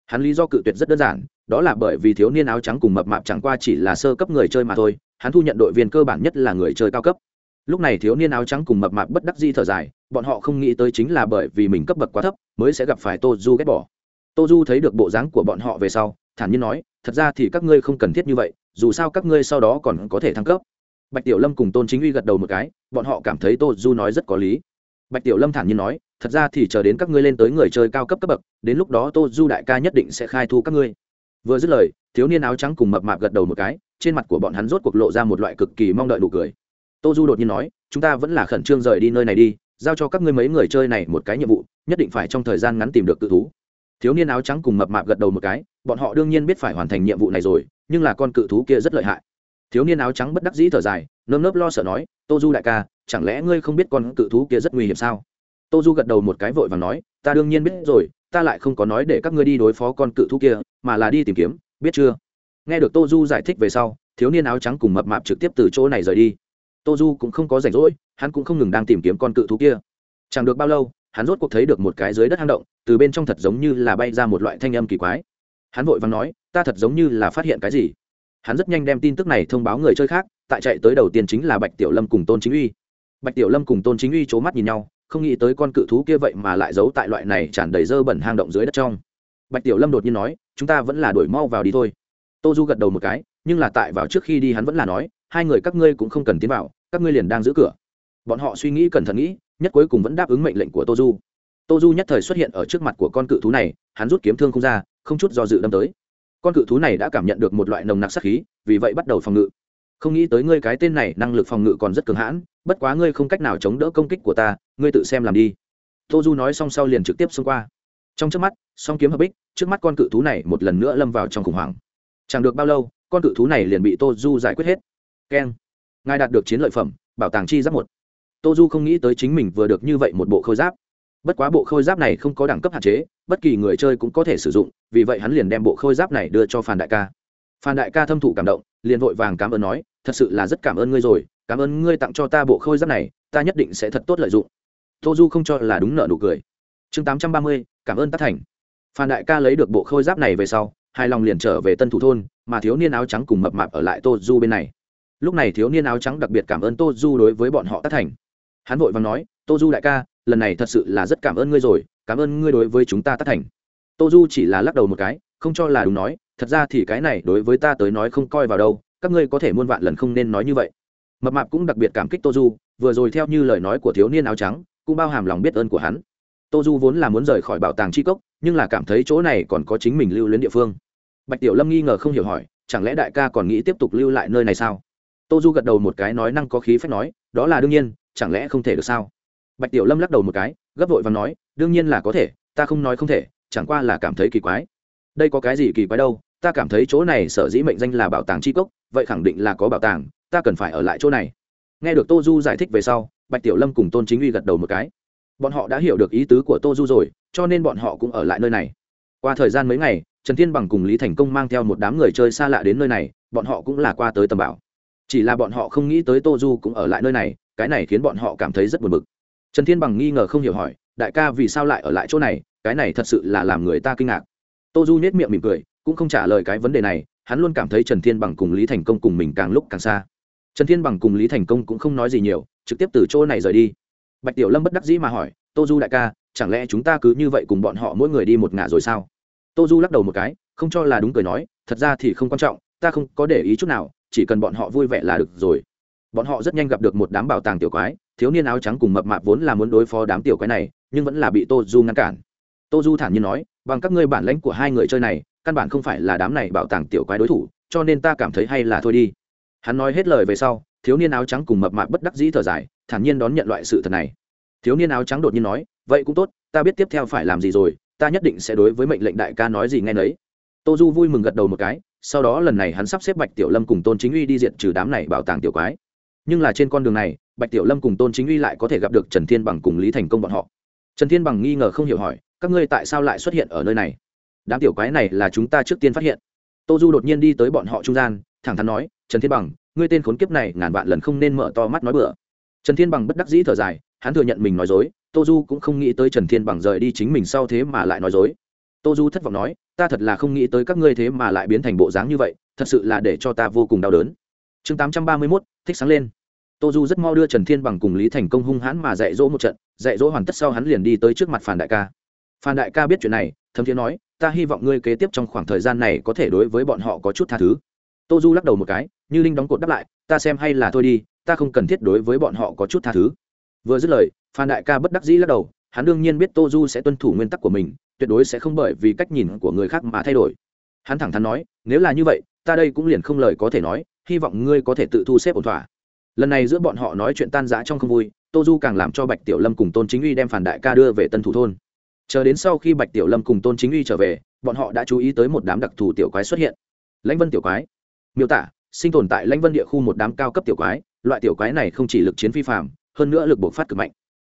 Hắn lý do cự tuyệt rất đơn giản, đó là bởi vì thiếu niên áo trắng cùng mập mạp chẳng qua chỉ là sơ cấp người chơi mà thôi, hắn thu nhận đội viên cơ bản nhất là người chơi cao cấp lúc này thiếu niên áo trắng cùng mập mạp bất đắc di thở dài, bọn họ không nghĩ tới chính là bởi vì mình cấp bậc quá thấp, mới sẽ gặp phải tô du ghét bỏ. Tô du thấy được bộ dáng của bọn họ về sau, thản nhiên nói, thật ra thì các ngươi không cần thiết như vậy, dù sao các ngươi sau đó còn có thể thăng cấp. Bạch tiểu lâm cùng tôn chính uy gật đầu một cái, bọn họ cảm thấy tô du nói rất có lý. Bạch tiểu lâm thản nhiên nói, thật ra thì chờ đến các ngươi lên tới người chơi cao cấp cấp bậc, đến lúc đó tô du đại ca nhất định sẽ khai thu các ngươi. Vừa dứt lời, thiếu niên áo trắng cùng mập mạp gật đầu một cái, trên mặt của bọn hắn rốt cuộc lộ ra một loại cực kỳ mong đợi nụ cười tô du đột nhiên nói, chúng ta vẫn là khẩn trương rời đi nơi này đi, giao cho các ngươi mấy người chơi này một cái nhiệm vụ, nhất định phải trong thời gian ngắn tìm được cự thú. Thiếu niên áo trắng cùng mập mạp gật đầu một cái, bọn họ đương nhiên biết phải hoàn thành nhiệm vụ này rồi, nhưng là con cự thú kia rất lợi hại. Thiếu niên áo trắng bất đắc dĩ thở dài, nơm nớp lo sợ nói, tô du đại ca, chẳng lẽ ngươi không biết con cự thú kia rất nguy hiểm sao? Tô du gật đầu một cái vội và nói, ta đương nhiên biết rồi, ta lại không có nói để các ngươi đi đối phó con cự thú kia, mà là đi tìm kiếm, biết chưa? Nghe được tô du giải thích về sau, thiếu niên áo trắng cùng mập mạp trực tiếp từ chỗ này rời đi tô du cũng không có rảnh rỗi, hắn cũng không ngừng đang tìm kiếm con cự thú kia. Chẳng được bao lâu, hắn rốt cuộc thấy được một cái dưới đất hang động, từ bên trong thật giống như là bay ra một loại thanh âm kỳ quái. Hắn vội vàng nói, ta thật giống như là phát hiện cái gì. Hắn rất nhanh đem tin tức này thông báo người chơi khác, tại chạy tới đầu tiên chính là bạch tiểu lâm cùng tôn chính uy. Bạch tiểu lâm cùng tôn chính uy c h ố mắt nhìn nhau, không nghĩ tới con cự thú kia vậy mà lại giấu tại loại này tràn đầy dơ bẩn hang động dưới đất trong. Bạch tiểu lâm đột nhiên nói, chúng ta vẫn là đuổi mau vào đi thôi. Tô du gật đầu một cái, nhưng là tại vào trước khi đi hắn vẫn là nói hai người các ngươi cũng không cần tiến vào, các ngươi liền đang giữ cửa. Bọn họ suy nghĩ cẩn thận nghĩ, nhất cuối cùng vẫn đáp ứng mệnh lệnh của tô du tô du nhất thời xuất hiện ở trước mặt của con cự thú này, hắn rút kiếm thương không ra, không chút do dự đâm tới. Con cự thú này đã cảm nhận được một loại nồng nặc sắc khí, vì vậy bắt đầu phòng ngự. Không nghĩ tới ngươi cái tên này năng lực phòng ngự còn rất cường hãn, bất quá ngươi không cách nào chống đỡ công kích của ta, ngươi tự xem làm đi. Tô du nói xong sau liền trực tiếp xông qua. Trong trước mắt, song kiếm hợp bích, trước mắt con cự thú này một lần nữa lâm vào trong khủng hoảng. Chẳng được bao lâu, con cự thú này liền bị tô du giải quyết hết keng. Ngài đạt được chiến lợi phẩm, bảo tàng chi giáp một. Tô du không nghĩ tới chính mình vừa được như vậy một bộ khôi giáp. Bất quá bộ khôi giáp này không có đẳng cấp hạn chế, bất kỳ người chơi cũng có thể sử dụng, vì vậy hắn liền đem bộ khôi giáp này đưa cho phan đại ca. Phan đại ca thâm thụ cảm động, liền vội vàng cảm ơn nói, thật sự là rất cảm ơn ngươi rồi, cảm ơn ngươi tặng cho ta bộ khôi giáp này, ta nhất định sẽ thật tốt lợi dụng. Tô du không cho là đúng nợ nụ cười. Chương tám trăm ba mươi, cảm ơn tác thành. Phan đại ca lấy được bộ khôi giáp này về sau hai lòng liền trở về tân thủ thôn, mà thiếu niên áo trắng cùng mập mạp ở lại tô du bên này lúc này thiếu niên áo trắng đặc biệt cảm ơn tô du đối với bọn họ tác thành. Hắn vội và nói, tô du đại ca, lần này thật sự là rất cảm ơn ngươi rồi, cảm ơn ngươi đối với chúng ta tác thành. Tô du chỉ là lắc đầu một cái, không cho là đúng nói, thật ra thì cái này đối với ta tới nói không coi vào đâu, các ngươi có thể muôn vạn lần không nên nói như vậy. Mập mạp cũng đặc biệt cảm kích tô du, vừa rồi theo như lời nói của thiếu niên áo trắng, cũng bao hàm lòng biết ơn của hắn. Tô du vốn là muốn rời khỏi bảo tàng tri cốc, nhưng là cảm thấy chỗ này còn có chính mình lưu luyến địa phương. Bạch tiểu lâm nghi ngờ không hiểu hỏi, chẳng lẽ đại ca còn nghĩ tiếp tục lưu lại nơi này sao? Tô du gật đầu một cái nói năng có khí phép nói, đó là đương nhiên, chẳng lẽ không thể được sao? Bạch tiểu lâm lắc đầu một cái, gấp vội và nói, đương nhiên là có thể, ta không nói không thể, chẳng qua là cảm thấy kỳ quái. Đây có cái gì kỳ quái đâu, ta cảm thấy chỗ này sở dĩ mệnh danh là bảo tàng tri cốc, vậy khẳng định là có bảo tàng, ta cần phải ở lại chỗ này. Nghe được tô du giải thích về sau, bạch tiểu lâm cùng tôn chính uy gật đầu một cái. Bọn họ đã hiểu được ý tứ của tô du rồi, cho nên bọn họ cũng ở lại nơi này. Qua thời gian mấy ngày, trần thiên bằng cùng lý thành công mang theo một đám người chơi xa lạ đến nơi này, bọn họ cũng là qua tới tầm bảo chỉ là bọn họ không nghĩ tới tô du cũng ở lại nơi này, cái này khiến bọn họ cảm thấy rất buồn bực. Trần thiên bằng nghi ngờ không hiểu hỏi, đại ca vì sao lại ở lại chỗ này? Cái này thật sự là làm người ta kinh ngạc. Tô du nhét miệng mỉm cười, cũng không trả lời cái vấn đề này, hắn luôn cảm thấy trần thiên bằng cùng lý thành công cùng mình càng lúc càng xa. Trần thiên bằng cùng lý thành công cũng không nói gì nhiều, trực tiếp từ chỗ này rời đi. Bạch tiểu lâm bất đắc dĩ mà hỏi, tô du đại ca, chẳng lẽ chúng ta cứ như vậy cùng bọn họ mỗi người đi một ngả rồi sao? Tô du lắc đầu một cái, không cho là đúng cười nói, thật ra thì không quan trọng, ta không có để ý chút nào chỉ cần bọn họ vui vẻ là được rồi. Bọn họ rất nhanh gặp được một đám bảo tàng tiểu quái, thiếu niên áo trắng cùng mập mạp vốn là muốn đối phó đám tiểu quái này, nhưng vẫn là bị tô du ngăn cản. Tô du thản nhiên nói, bằng các ngươi bản lãnh của hai người chơi này, căn bản không phải là đám này bảo tàng tiểu quái đối thủ, cho nên ta cảm thấy hay là thôi đi. Hắn nói hết lời về sau, thiếu niên áo trắng cùng mập mạp bất đắc dĩ thở dài, thản nhiên đón nhận loại sự thật này. Thiếu niên áo trắng đột nhiên nói, vậy cũng tốt, ta biết tiếp theo phải làm gì rồi, ta nhất định sẽ đối với mệnh lệnh đại ca nói gì nghe nấy. Tô du vui mừng gật đầu một cái sau đó lần này hắn sắp xếp bạch tiểu lâm cùng tôn chính uy đi diện trừ đám này bảo tàng tiểu quái. Nhưng là trên con đường này, bạch tiểu lâm cùng tôn chính uy lại có thể gặp được trần thiên bằng cùng lý thành công bọn họ. Trần thiên bằng nghi ngờ không hiểu hỏi, các ngươi tại sao lại xuất hiện ở nơi này? Đám tiểu quái này là chúng ta trước tiên phát hiện. Tô du đột nhiên đi tới bọn họ trung gian, thẳng thắn nói, trần thiên bằng, ngươi tên khốn kiếp này ngàn vạn lần không nên mở to mắt nói bừa. Trần thiên bằng bất đắc dĩ thở dài, hắn thừa nhận mình nói dối, tô du cũng không nghĩ tới trần thiên bằng rời đi chính mình sau thế mà lại nói dối tô du thất vọng nói, ta thật là không nghĩ tới các ngươi thế mà lại biến thành bộ dáng như vậy, thật sự là để cho ta vô cùng đau đớn. Chương tám trăm ba mươi mốt, thích sáng lên. Tô du rất mau đưa trần thiên bằng cùng lý thành công hung hãn mà dạy dỗ một trận, dạy dỗ hoàn tất sau hắn liền đi tới trước mặt phản đại ca. Phan đại ca biết chuyện này, thấm thiên nói, ta hy vọng ngươi kế tiếp trong khoảng thời gian này có thể đối với bọn họ có chút tha thứ. Tô du lắc đầu một cái, như linh đóng cột đáp lại, ta xem hay là thôi đi, ta không cần thiết đối với bọn họ có chút tha thứ. Vừa dứt lời, phan đại ca bất đắc dĩ lắc đầu, hắn đương nhiên biết tô du sẽ tuân thủ nguyên tắc của mình tuyệt đối sẽ không bởi vì cách nhìn của người khác mà thay đổi. Hắn thẳng thắn nói, nếu là như vậy, ta đây cũng liền không lời có thể nói, hy vọng ngươi có thể tự thu xếp ổn thỏa. Lần này giữa bọn họ nói chuyện tan rã trong không vui tô du càng làm cho bạch tiểu lâm cùng tôn chính uy đem phản đại ca đưa về tân thủ thôn. Chờ đến sau khi bạch tiểu lâm cùng tôn chính uy trở về, bọn họ đã chú ý tới một đám đặc thù tiểu quái xuất hiện. Lãnh vân tiểu quái, miêu tả, sinh tồn tại lãnh vân địa khu một đám cao cấp tiểu quái, loại tiểu quái này không chỉ lực chiến phi phạm hơn nữa lực bộc phát cực mạnh.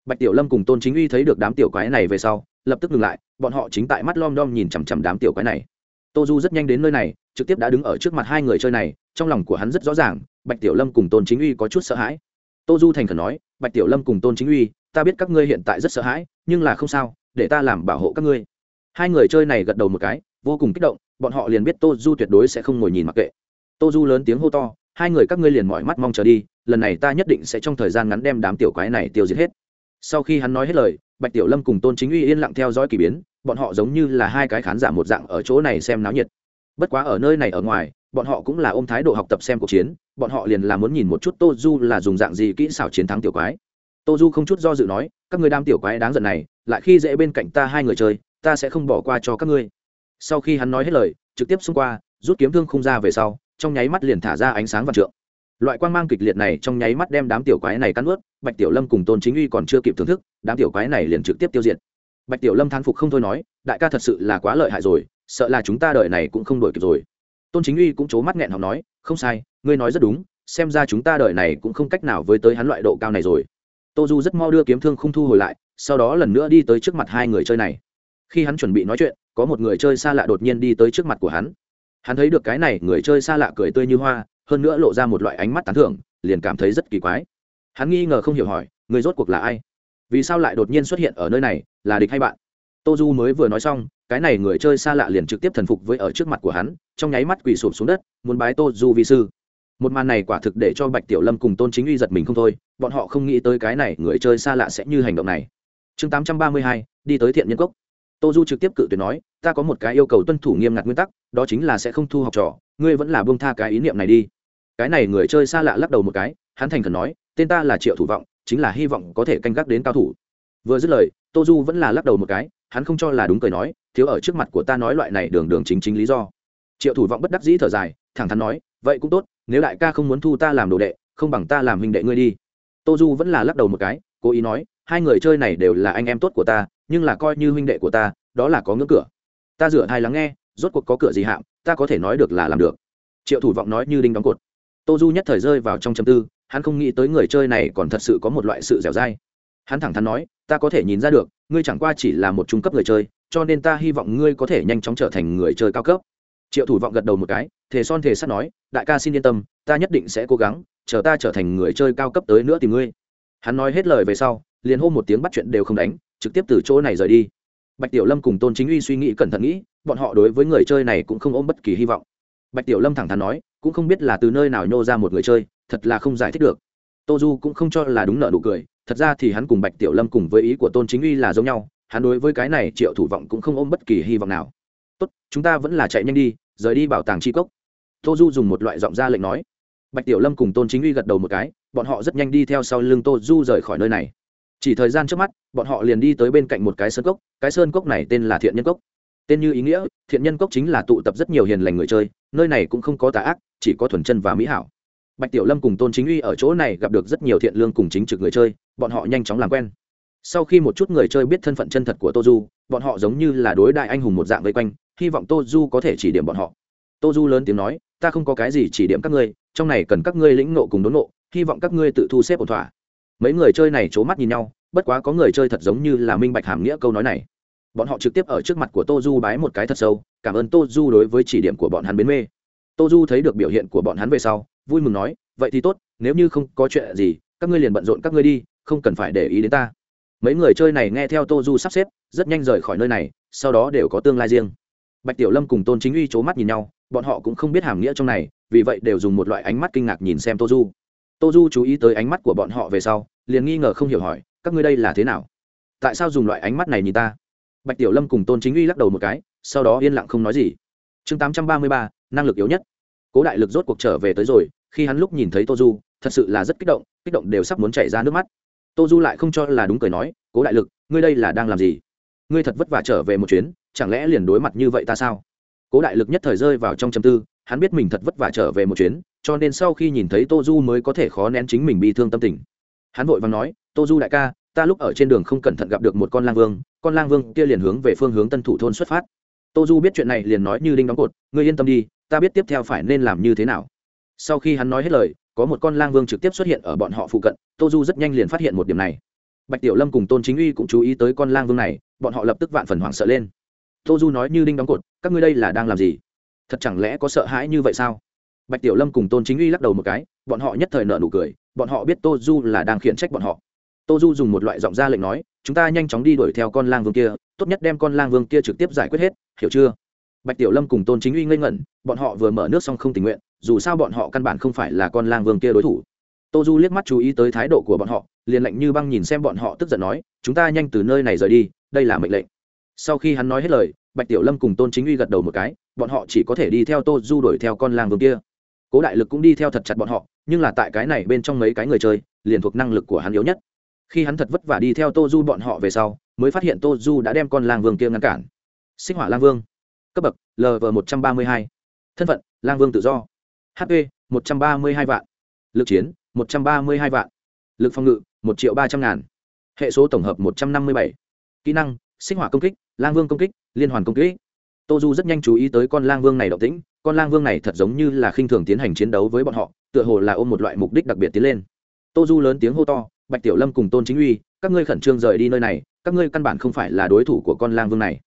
Bạch tiểu lâm cùng tôn chính uy thấy được đám tiểu quái này về sau lập tức ngừng lại, bọn họ chính tại mắt lom đom nhìn chằm chằm đám tiểu quái này. Tô du rất nhanh đến nơi này, trực tiếp đã đứng ở trước mặt hai người chơi này, trong lòng của hắn rất rõ ràng, bạch tiểu lâm cùng tôn chính uy có chút sợ hãi. Tô du thành khẩn nói, bạch tiểu lâm cùng tôn chính uy, ta biết các ngươi hiện tại rất sợ hãi, nhưng là không sao, để ta làm bảo hộ các ngươi. Hai người chơi này gật đầu một cái, vô cùng kích động, bọn họ liền biết tô du tuyệt đối sẽ không ngồi nhìn mặc kệ. Tô du lớn tiếng hô to, hai người các ngươi liền mỏi mắt mong chờ đi, lần này ta nhất định sẽ trong thời gian ngắn đem đám tiểu quái này tiêu diệt hết. Sau khi hắn nói hết lời bạch tiểu lâm cùng tôn chính uy yên lặng theo dõi k ỳ biến, bọn họ giống như là hai cái khán giả một dạng ở chỗ này xem náo nhiệt. Bất quá ở nơi này ở ngoài, bọn họ cũng là ôm thái độ học tập xem cuộc chiến, bọn họ liền là muốn nhìn một chút tô du là dùng dạng gì kỹ xảo chiến thắng tiểu quái. Tô du không chút do dự nói, các người đam tiểu quái đáng giận này, lại khi dễ bên cạnh ta hai người chơi, ta sẽ không bỏ qua cho các ngươi. Sau khi hắn nói hết lời, trực tiếp xung qua, rút kiếm thương không ra về sau, trong nháy mắt liền thả ra ánh sáng vạn trượng loại quang mang kịch liệt này trong nháy mắt đem đám tiểu quái này cắn ướt bạch tiểu lâm cùng tôn chính uy còn chưa kịp thưởng thức, đám tiểu quái này liền trực tiếp tiêu diệt. Bạch tiểu lâm thán phục không thôi nói, đại ca thật sự là quá lợi hại rồi, sợ là chúng ta đợi này cũng không đổi kịp rồi. Tôn chính uy cũng c mắt nghẹn học nói, không sai, ngươi nói rất đúng, xem ra chúng ta đợi này cũng không cách nào với tới hắn loại độ cao này rồi. Tô du rất mo đưa kiếm thương không thu hồi lại, sau đó lần nữa đi tới trước mặt hai người chơi này. Khi hắn chuẩn bị nói chuyện, có một người chơi xa lạ đột nhiên đi tới trước mặt của hắn. Hắn thấy được cái này, người chơi xa lạ cười tươi như hoa hơn nữa lộ ra một loại ánh mắt tán thưởng, liền cảm thấy rất kỳ quái. Hắn nghi ngờ không hiểu hỏi, người rốt cuộc là ai? Vì sao lại đột nhiên xuất hiện ở nơi này, là địch hay bạn? Tô du mới vừa nói xong, cái này người chơi xa lạ liền trực tiếp thần phục với ở trước mặt của hắn, trong nháy mắt quỳ sụp xuống đất, muốn bái tô du vi sư. Một màn này quả thực để cho bạch tiểu lâm cùng tôn chính uy giật mình không thôi, bọn họ không nghĩ tới cái này người chơi xa lạ sẽ như hành động này. Chương tám trăm ba mươi hai, đi tới thiện nhân cốc. Tô du trực tiếp cự tuyệt nói, ta có một cái yêu cầu tuân thủ nghiêm ngặt nguyên tắc, đó chính là sẽ không thu học trò, ngươi vẫn là buông tha cái ý niệm này đi cái này người chơi xa lạ lắc đầu một cái, hắn thành khẩn nói, tên ta là triệu thủ vọng, chính là hy vọng có thể canh gác đến cao thủ. Vừa dứt lời, tô du vẫn là lắc đầu một cái, hắn không cho là đúng cười nói, thiếu ở trước mặt của ta nói loại này đường đường chính chính lý do. Triệu thủ vọng bất đắc dĩ thở dài, thẳng thắn nói, vậy cũng tốt, nếu đại ca không muốn thu ta làm đồ đệ, không bằng ta làm hình đệ ngươi đi. Tô du vẫn là lắc đầu một cái, cố ý nói, hai người chơi này đều là anh em tốt của ta, nhưng là coi như huynh đệ của ta, đó là có ngưỡng cửa. Ta dựa hai lắng nghe, rốt cuộc có cửa gì hạm ta có thể nói được là làm được. Triệu thủ vọng nói như đinh đóng cột tô du nhất thời rơi vào trong châm tư, hắn không nghĩ tới người chơi này còn thật sự có một loại sự dẻo dai. Hắn thẳng thắn nói, ta có thể nhìn ra được, ngươi chẳng qua chỉ là một trung cấp người chơi, cho nên ta hy vọng ngươi có thể nhanh chóng trở thành người chơi cao cấp. Triệu thủ vọng gật đầu một cái, thề son thề sắt nói, đại ca xin yên tâm, ta nhất định sẽ cố gắng, chờ ta trở thành người chơi cao cấp tới nữa tìm ngươi. Hắn nói hết lời về sau, liền hô một tiếng bắt chuyện đều không đánh, trực tiếp từ chỗ này rời đi. Bạch tiểu lâm cùng tôn chính uy suy nghĩ cẩn thận nghĩ, bọn họ đối với người chơi này cũng không ôm bất kỳ hy vọng. Bạch tiểu lâm thẳng thắn nói cũng không biết là từ nơi nào nhô ra một người chơi, thật là không giải thích được. Tô du cũng không cho là đúng nợ nụ cười, thật ra thì hắn cùng bạch tiểu lâm cùng với ý của tôn chính uy là giống nhau, hắn đối với cái này triệu thủ vọng cũng không ôm bất kỳ hy vọng nào. Tốt, chúng ta vẫn là chạy nhanh đi, rời đi bảo tàng tri cốc. Tô du dùng một loại giọng ra lệnh nói. Bạch tiểu lâm cùng tôn chính uy gật đầu một cái, bọn họ rất nhanh đi theo sau lưng tô du rời khỏi nơi này. Chỉ thời gian trước mắt, bọn họ liền đi tới bên cạnh một cái sơn cốc, cái sơn cốc này tên là thiện nhân cốc tên như ý nghĩa, thiện nhân cốc chính là tụ tập rất nhiều hiền lành người chơi, nơi này cũng không có tà ác, chỉ có thuần chân và mỹ hảo. Bạch tiểu lâm cùng tôn chính uy ở chỗ này gặp được rất nhiều thiện lương cùng chính trực người chơi, bọn họ nhanh chóng làm quen. Sau khi một chút người chơi biết thân phận chân thật của tô du, bọn họ giống như là đối đại anh hùng một dạng vây quanh, hy vọng tô du có thể chỉ điểm bọn họ. Tô du lớn tiếng nói, ta không có cái gì chỉ điểm các ngươi, trong này cần các ngươi lĩnh nộ cùng đốn nộ hy vọng các ngươi tự thu xếp ổn thỏa. Mấy người chơi này c h ố mắt nhìn nhau, bất quá có người chơi thật giống như là minh bạch hàm nghĩa câu nói này bọn họ trực tiếp ở trước mặt của tô du bái một cái thật sâu, cảm ơn tô du đối với chỉ điểm của bọn hắn bến mê. Tô du thấy được biểu hiện của bọn hắn về sau, vui mừng nói, vậy thì tốt, nếu như không có chuyện gì, các ngươi liền bận rộn các ngươi đi, không cần phải để ý đến ta. Mấy người chơi này nghe theo tô du sắp xếp, rất nhanh rời khỏi nơi này, sau đó đều có tương lai riêng. Bạch tiểu lâm cùng tôn chính uy c h ố mắt nhìn nhau, bọn họ cũng không biết hàm nghĩa trong này, vì vậy đều dùng một loại ánh mắt kinh ngạc nhìn xem tô du. Tô du chú ý tới ánh mắt của bọn họ về sau, liền nghi ngờ không hiểu hỏi, các ngươi đây là thế nào? Tại sao dùng loại ánh mắt này nhìn ta? Bạch tiểu lâm cùng tôn chính uy lắc đầu một cái, sau đó yên lặng không nói gì. Chương tám trăm ba mươi ba, năng lực yếu nhất. Cố đại lực rốt cuộc trở về tới rồi, khi hắn lúc nhìn thấy tô du, thật sự là rất kích động kích động đều sắp muốn chảy ra nước mắt. Tô du lại không cho là đúng cười nói, cố đại lực, ngươi đây là đang làm gì? Ngươi thật vất vả trở về một chuyến, chẳng lẽ liền đối mặt như vậy ta sao? Cố đại lực nhất thời rơi vào trong châm tư, hắn biết mình thật vất vả trở về một chuyến, cho nên sau khi nhìn thấy tô du mới có thể khó nén chính mình bị thương tâm tình. Hắn vội vàng nói, tô du đại ca ta lúc ở trên đường không cẩn thận gặp được một con lang vương, con lang vương kia liền hướng về phương hướng tân thủ thôn xuất phát. Tô du biết chuyện này liền nói như đinh đóng cột, ngươi yên tâm đi, ta biết tiếp theo phải nên làm như thế nào. Sau khi hắn nói hết lời, có một con lang vương trực tiếp xuất hiện ở bọn họ phụ cận, tô du rất nhanh liền phát hiện một điểm này. Bạch tiểu lâm cùng tôn chính uy cũng chú ý tới con lang vương này, bọn họ lập tức vạn phần hoảng sợ lên. Tô du nói như đinh đóng cột, các ngươi đây là đang làm gì? Thật chẳng lẽ có sợ hãi như vậy sao? Bạch tiểu lâm cùng tôn chính uy lắc đầu một cái, bọn họ nhất thời nợ nụ cười, bọn họ biết tô du là đang khiển trách bọn họ tô du dùng một loại giọng ra lệnh nói, chúng ta nhanh chóng đi đuổi theo con lang vương kia, tốt nhất đem con lang vương kia trực tiếp giải quyết hết, hiểu chưa? Bạch tiểu lâm cùng tôn chính uy ngây ngẩn, bọn họ vừa mở nước xong không tình nguyện, dù sao bọn họ căn bản không phải là con lang vương kia đối thủ. Tô du liếc mắt chú ý tới thái độ của bọn họ, liền lạnh như băng nhìn xem bọn họ tức giận nói, chúng ta nhanh từ nơi này rời đi, đây là mệnh lệnh. Sau khi hắn nói hết lời, bạch tiểu lâm cùng tôn chính uy gật đầu một cái, bọn họ chỉ có thể đi theo tô du đuổi theo con lang vương kia. Cố đại lực cũng đi theo thật chặt bọn họ, nhưng là tại cái này bên trong mấy cái người chơi, liền thuộc năng lực của hắn yếu nhất khi hắn thật vất vả đi theo tô du bọn họ về sau, mới phát hiện tô du đã đem con lang vương kia ngăn cản. Sinh hỏa lang vương. Cấp bậc lv một trăm ba mươi hai. Thân phận, lang vương tự do. Hp một trăm ba mươi hai vạn. Lực chiến, một trăm ba mươi hai vạn. Lực phòng ngự, một triệu ba trăm ngàn. Hệ số tổng hợp, một trăm năm mươi bảy. Kỹ năng sinh hỏa công kích, lang vương công kích, liên hoàn công kích. Tô du rất nhanh chú ý tới con lang vương này động tĩnh. Con lang vương này thật giống như là khinh thường tiến hành chiến đấu với bọn họ, tựa hồ là ôm một loại mục đích đặc biệt tiến lên. Tô du lớn tiếng hô to bạch tiểu lâm cùng tôn chính uy, các ngươi khẩn trương rời đi nơi này, các ngươi căn bản không phải là đối thủ của con lang vương này.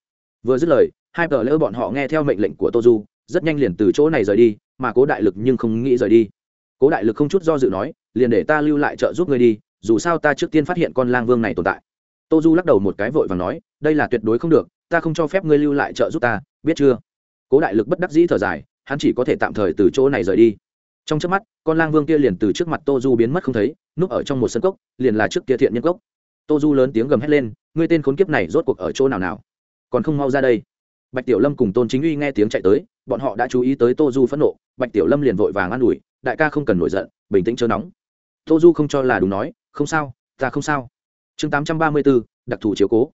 Vừa dứt lời, hai tờ lỡ bọn họ nghe theo mệnh lệnh của tô du, rất nhanh liền từ chỗ này rời đi, mà cố đại lực nhưng không nghĩ rời đi. Cố đại lực không chút do dự nói, liền để ta lưu lại trợ giúp ngươi đi, dù sao ta trước tiên phát hiện con lang vương này tồn tại. Tô du lắc đầu một cái vội và nói, đây là tuyệt đối không được, ta không cho phép ngươi lưu lại trợ giúp ta, biết chưa? Cố đại lực bất đắc dĩ thở dài, hắn chỉ có thể tạm thời từ chỗ này rời đi trong trước mắt, con lang vương kia liền từ trước mặt tô du biến mất không thấy, núp ở trong một sân cốc, liền là trước kia thiện nhân cốc. Tô du lớn tiếng gầm hét lên, ngươi tên khốn kiếp này rốt cuộc ở chỗ nào nào? Còn không mau ra đây. Bạch tiểu lâm cùng tôn chính uy nghe tiếng chạy tới, bọn họ đã chú ý tới tô du phẫn nộ, bạch tiểu lâm liền vội vàng an ủi, đại ca không cần nổi giận, bình tĩnh chớ nóng. Tô du không cho là đúng nói, không sao, ta không sao. Chương tám trăm ba mươi bốn đặc thù chiếu cố.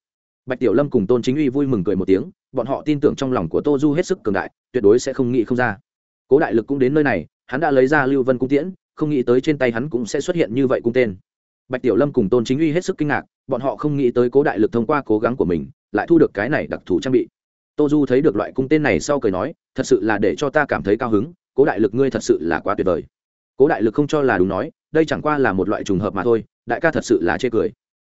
Bạch tiểu lâm cùng tôn chính uy vui mừng cười một tiếng, bọn họ tin tưởng trong lòng của tô du hết sức cường đại, tuyệt đối sẽ không nghĩ không ra. Cố đại lực cũng đến nơi này hắn đã lấy ra lưu vân cung tiễn, không nghĩ tới trên tay hắn cũng sẽ xuất hiện như vậy cung tên. Bạch tiểu lâm cùng tôn chính uy hết sức kinh ngạc, bọn họ không nghĩ tới cố đại lực thông qua cố gắng của mình, lại thu được cái này đặc thù trang bị. Tô du thấy được loại cung tên này sau cười nói, thật sự là để cho ta cảm thấy cao hứng, cố đại lực ngươi thật sự là quá tuyệt vời. Cố đại lực không cho là đúng nói, đây chẳng qua là một loại trùng hợp mà thôi, đại ca thật sự là chê cười.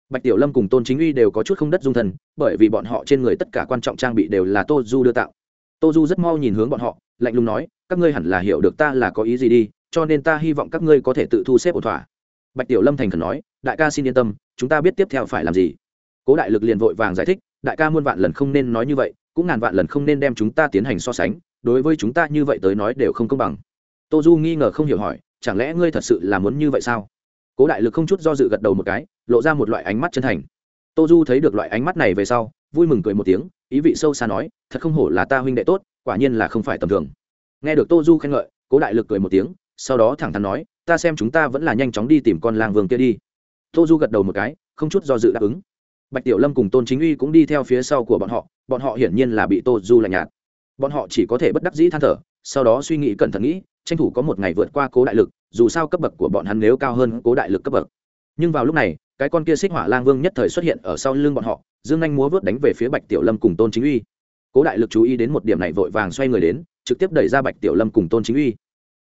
Bạch tiểu lâm cùng tôn chính uy đều có chút không đất dung thần, bởi vì bọn họ trên người tất cả quan trọng trang bị đều là tô du đưa tạo tô du rất mau nhìn hướng bọn họ, lạnh lùng nói, các ngươi hẳn là hiểu được ta là có ý gì đi, cho nên ta hy vọng các ngươi có thể tự thu xếp ổn thỏa. Bạch tiểu lâm thành khẩn nói, đại ca xin yên tâm, chúng ta biết tiếp theo phải làm gì. Cố đại lực liền vội vàng giải thích, đại ca muôn vạn lần không nên nói như vậy, cũng ngàn vạn lần không nên đem chúng ta tiến hành so sánh, đối với chúng ta như vậy tới nói đều không công bằng. Tô du nghi ngờ không hiểu hỏi, chẳng lẽ ngươi thật sự là muốn như vậy sao? Cố đại lực không chút do dự gật đầu một cái, lộ ra một loại ánh mắt chân thành tô du thấy được loại ánh mắt này về sau, vui mừng cười một tiếng, ý vị sâu xa nói, thật không hổ là ta huynh đệ tốt, quả nhiên là không phải tầm thường. Nghe được tô du khen ngợi, cố đại lực cười một tiếng, sau đó thẳng thắn nói, ta xem chúng ta vẫn là nhanh chóng đi tìm con lang vương kia đi. Tô du gật đầu một cái, không chút do dự đáp ứng. Bạch tiểu lâm cùng tôn chính uy cũng đi theo phía sau của bọn họ bọn họ hiển nhiên là bị tô du lạnh nhạt. Bọn họ chỉ có thể bất đắc dĩ than thở, sau đó suy nghĩ cẩn thận nghĩ, tranh thủ có một ngày vượt qua cố đại lực, dù sao cấp bậc của bọn hắn nếu cao hơn cố đại lực cấp bậc nhưng vào lúc này, cái con kia xích hỏa lang vương nhất thời xuất hiện ở sau lưng bọn họ, dương anh múa vớt đánh về phía bạch tiểu lâm cùng tôn chính uy. Cố đại lực chú ý đến một điểm này vội vàng xoay người đến, trực tiếp đẩy ra bạch tiểu lâm cùng tôn chính uy.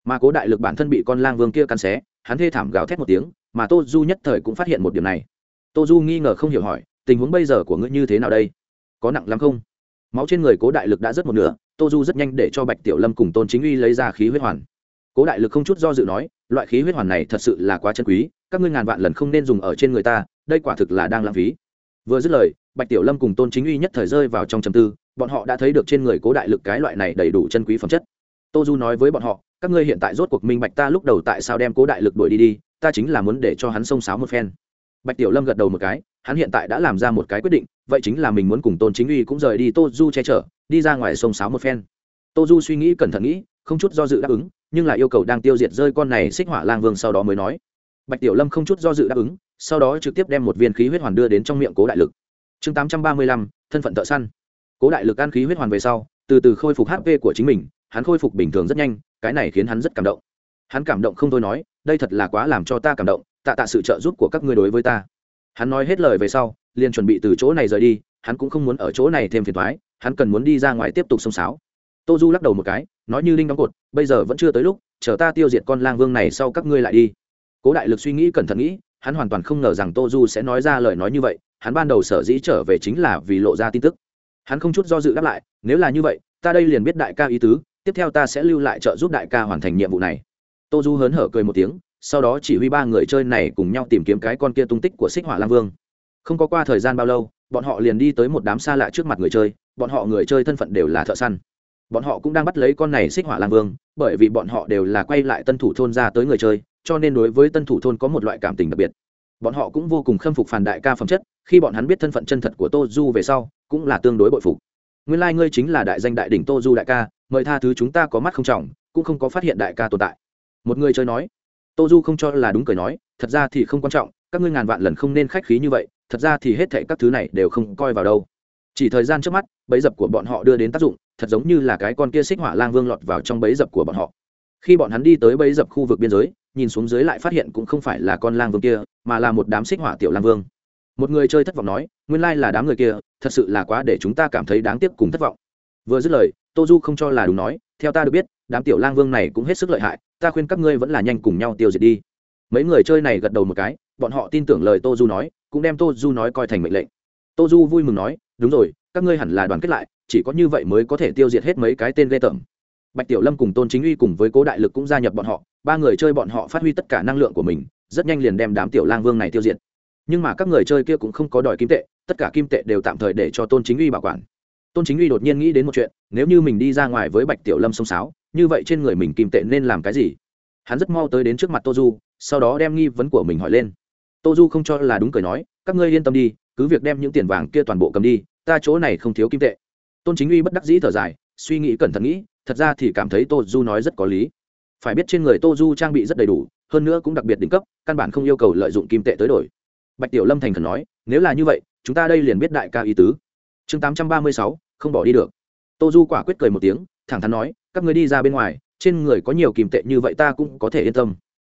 Mà cố đại lực bản thân bị con lang vương kia cắn xé, hắn thê thảm gào thét một tiếng, mà tô du nhất thời cũng phát hiện một điểm này. Tô du nghi ngờ không hiểu hỏi, tình huống bây giờ của ngươi như thế nào đây? Có nặng lắm không? Máu trên người cố đại lực đã rất một nửa, tô du rất nhanh để cho bạch tiểu lâm cùng tôn chính uy lấy ra khí huyết hoàn. Cố đại lực không chút do dự nói, loại khí huyết hoàn này thật sự là quá chân quý các ngươi ngàn vạn lần không nên dùng ở trên người ta, đây quả thực là đang lãng phí. Vừa dứt lời, bạch tiểu lâm cùng tôn chính uy nhất thời rơi vào trong trầm tư, bọn họ đã thấy được trên người cố đại lực cái loại này đầy đủ chân quý phẩm chất. Tô du nói với bọn họ, các ngươi hiện tại rốt cuộc minh bạch ta lúc đầu tại sao đem cố đại lực đuổi đi đi, ta chính là muốn để cho hắn xông xáo một phen. Bạch tiểu lâm gật đầu một cái, hắn hiện tại đã làm ra một cái quyết định, vậy chính là mình muốn cùng tôn chính uy cũng rời đi, tô du che chở, đi ra ngoài sông sáo một phen. Tô du suy nghĩ cẩn thận nghĩ, không chút do dự đáp ứng, nhưng lại yêu cầu đang tiêu diệt rơi con này xích hỏa lang vương sau đó mới nói bạch tiểu lâm không chút do dự đáp ứng, sau đó trực tiếp đem một viên khí huyết hoàn đưa đến trong miệng cố đại lực. Chương tám trăm ba mươi lăm, thân phận thợ săn. Cố đại lực ăn khí huyết hoàn về sau, từ từ khôi phục hp của chính mình, hắn khôi phục bình thường rất nhanh, cái này khiến hắn rất cảm động. Hắn cảm động không thôi nói, đây thật là quá làm cho ta cảm động, tạ tạ sự trợ giúp của các ngươi đối với ta. Hắn nói hết lời về sau, liền chuẩn bị từ chỗ này rời đi, hắn cũng không muốn ở chỗ này thêm phiền thoái hắn cần muốn đi ra ngoài tiếp tục xông xáo tô du lắc đầu một cái, nói như linh đóng cột, bây giờ vẫn chưa tới lúc, chờ ta tiêu diệt con lang vương này sau các ngươi lại đi cố đại lực suy nghĩ cẩn thận nghĩ, hắn hoàn toàn không ngờ rằng tô du sẽ nói ra lời nói như vậy, hắn ban đầu sở dĩ trở về chính là vì lộ ra tin tức. Hắn không chút do dự đáp lại, nếu là như vậy, ta đây liền biết đại ca ý tứ, tiếp theo ta sẽ lưu lại trợ giúp đại ca hoàn thành nhiệm vụ này. Tô du hớn hở cười một tiếng, sau đó chỉ huy ba người chơi này cùng nhau tìm kiếm cái con kia tung tích của xích hỏa lam vương. Không có qua thời gian bao lâu, bọn họ liền đi tới một đám xa lạ trước mặt người chơi, bọn họ người chơi thân phận đều là thợ săn. Bọn họ cũng đang bắt lấy con này xích hỏa lam vương, bởi vì bọn họ đều là quay lại tân thủ thôn ra tới người chơi cho nên đối với tân thủ thôn có một loại cảm tình đặc biệt. Bọn họ cũng vô cùng khâm phục phản đại ca phẩm chất, khi bọn hắn biết thân phận chân thật của tô du về sau, cũng là tương đối bội phục. Nguyên lai、like、ngươi chính là đại danh đại đỉnh tô du đại ca, mời tha thứ chúng ta có mắt không trọng, cũng không có phát hiện đại ca tồn tại. Một người chơi nói, tô du không cho là đúng cười nói, thật ra thì không quan trọng, các ngươi ngàn vạn lần không nên khách khí như vậy, thật ra thì hết thệ các thứ này đều không coi vào đâu. Chỉ thời gian trước mắt, bẫy dập của bọn họ đưa đến tác dụng, thật giống như là cái con kia xích hỏa lang vương lọt vào trong bẫy dập của bọn họ. Khi bọn hắn đi tới bẫy dập khu vực biên giới nhìn xuống dưới lại phát hiện cũng không phải là con lang vương kia, mà là một đám xích hỏa tiểu lang vương. Một người chơi thất vọng nói, nguyên lai là đám người kia, thật sự là quá để chúng ta cảm thấy đáng tiếc cùng thất vọng. Vừa dứt lời tô du không cho là đúng nói, theo ta được biết, đám tiểu lang vương này cũng hết sức lợi hại, ta khuyên các ngươi vẫn là nhanh cùng nhau tiêu diệt đi. Mấy người chơi này gật đầu một cái, bọn họ tin tưởng lời tô du nói, cũng đem tô du nói coi thành mệnh lệnh. Tô du vui mừng nói, đúng rồi, các ngươi hẳn là đoàn kết lại, chỉ có như vậy mới có thể tiêu diệt hết mấy cái tên ghê tởm bạch tiểu lâm cùng tôn chính uy cùng với cố đại lực cũng gia nhập bọn họ, ba người chơi bọn họ phát huy tất cả năng lượng của mình, rất nhanh liền đem đám tiểu lang vương này tiêu diệt. Nhưng mà các người chơi kia cũng không có đòi kim tệ, tất cả kim tệ đều tạm thời để cho tôn chính uy bảo quản. Tôn chính uy đột nhiên nghĩ đến một chuyện, nếu như mình đi ra ngoài với bạch tiểu lâm sông sáo như vậy trên người mình kim tệ nên làm cái gì? Hắn rất mau tới đến trước mặt tô du, sau đó đem nghi vấn của mình hỏi lên. Tô du không cho là đúng cười nói, các ngươi yên tâm đi, cứ việc đem những tiền vàng kia toàn bộ cầm đi, ta chỗ này không thiếu kim tệ. Tôn chính uy bất đắc dĩ thở dài, suy nghĩ cẩn thận nghĩ thật ra thì cảm thấy tô du nói rất có lý. Phải biết trên người tô du trang bị rất đầy đủ, hơn nữa cũng đặc biệt đỉnh cấp, căn bản không yêu cầu lợi dụng kim tệ tới đổi. Bạch tiểu lâm thành khẩn nói, nếu là như vậy, chúng ta đây liền biết đại ca ý tứ. Chương tám trăm ba mươi sáu, không bỏ đi được. Tô du quả quyết cười một tiếng, thẳng thắn nói, các người đi ra bên ngoài, trên người có nhiều kim tệ như vậy ta cũng có thể yên tâm.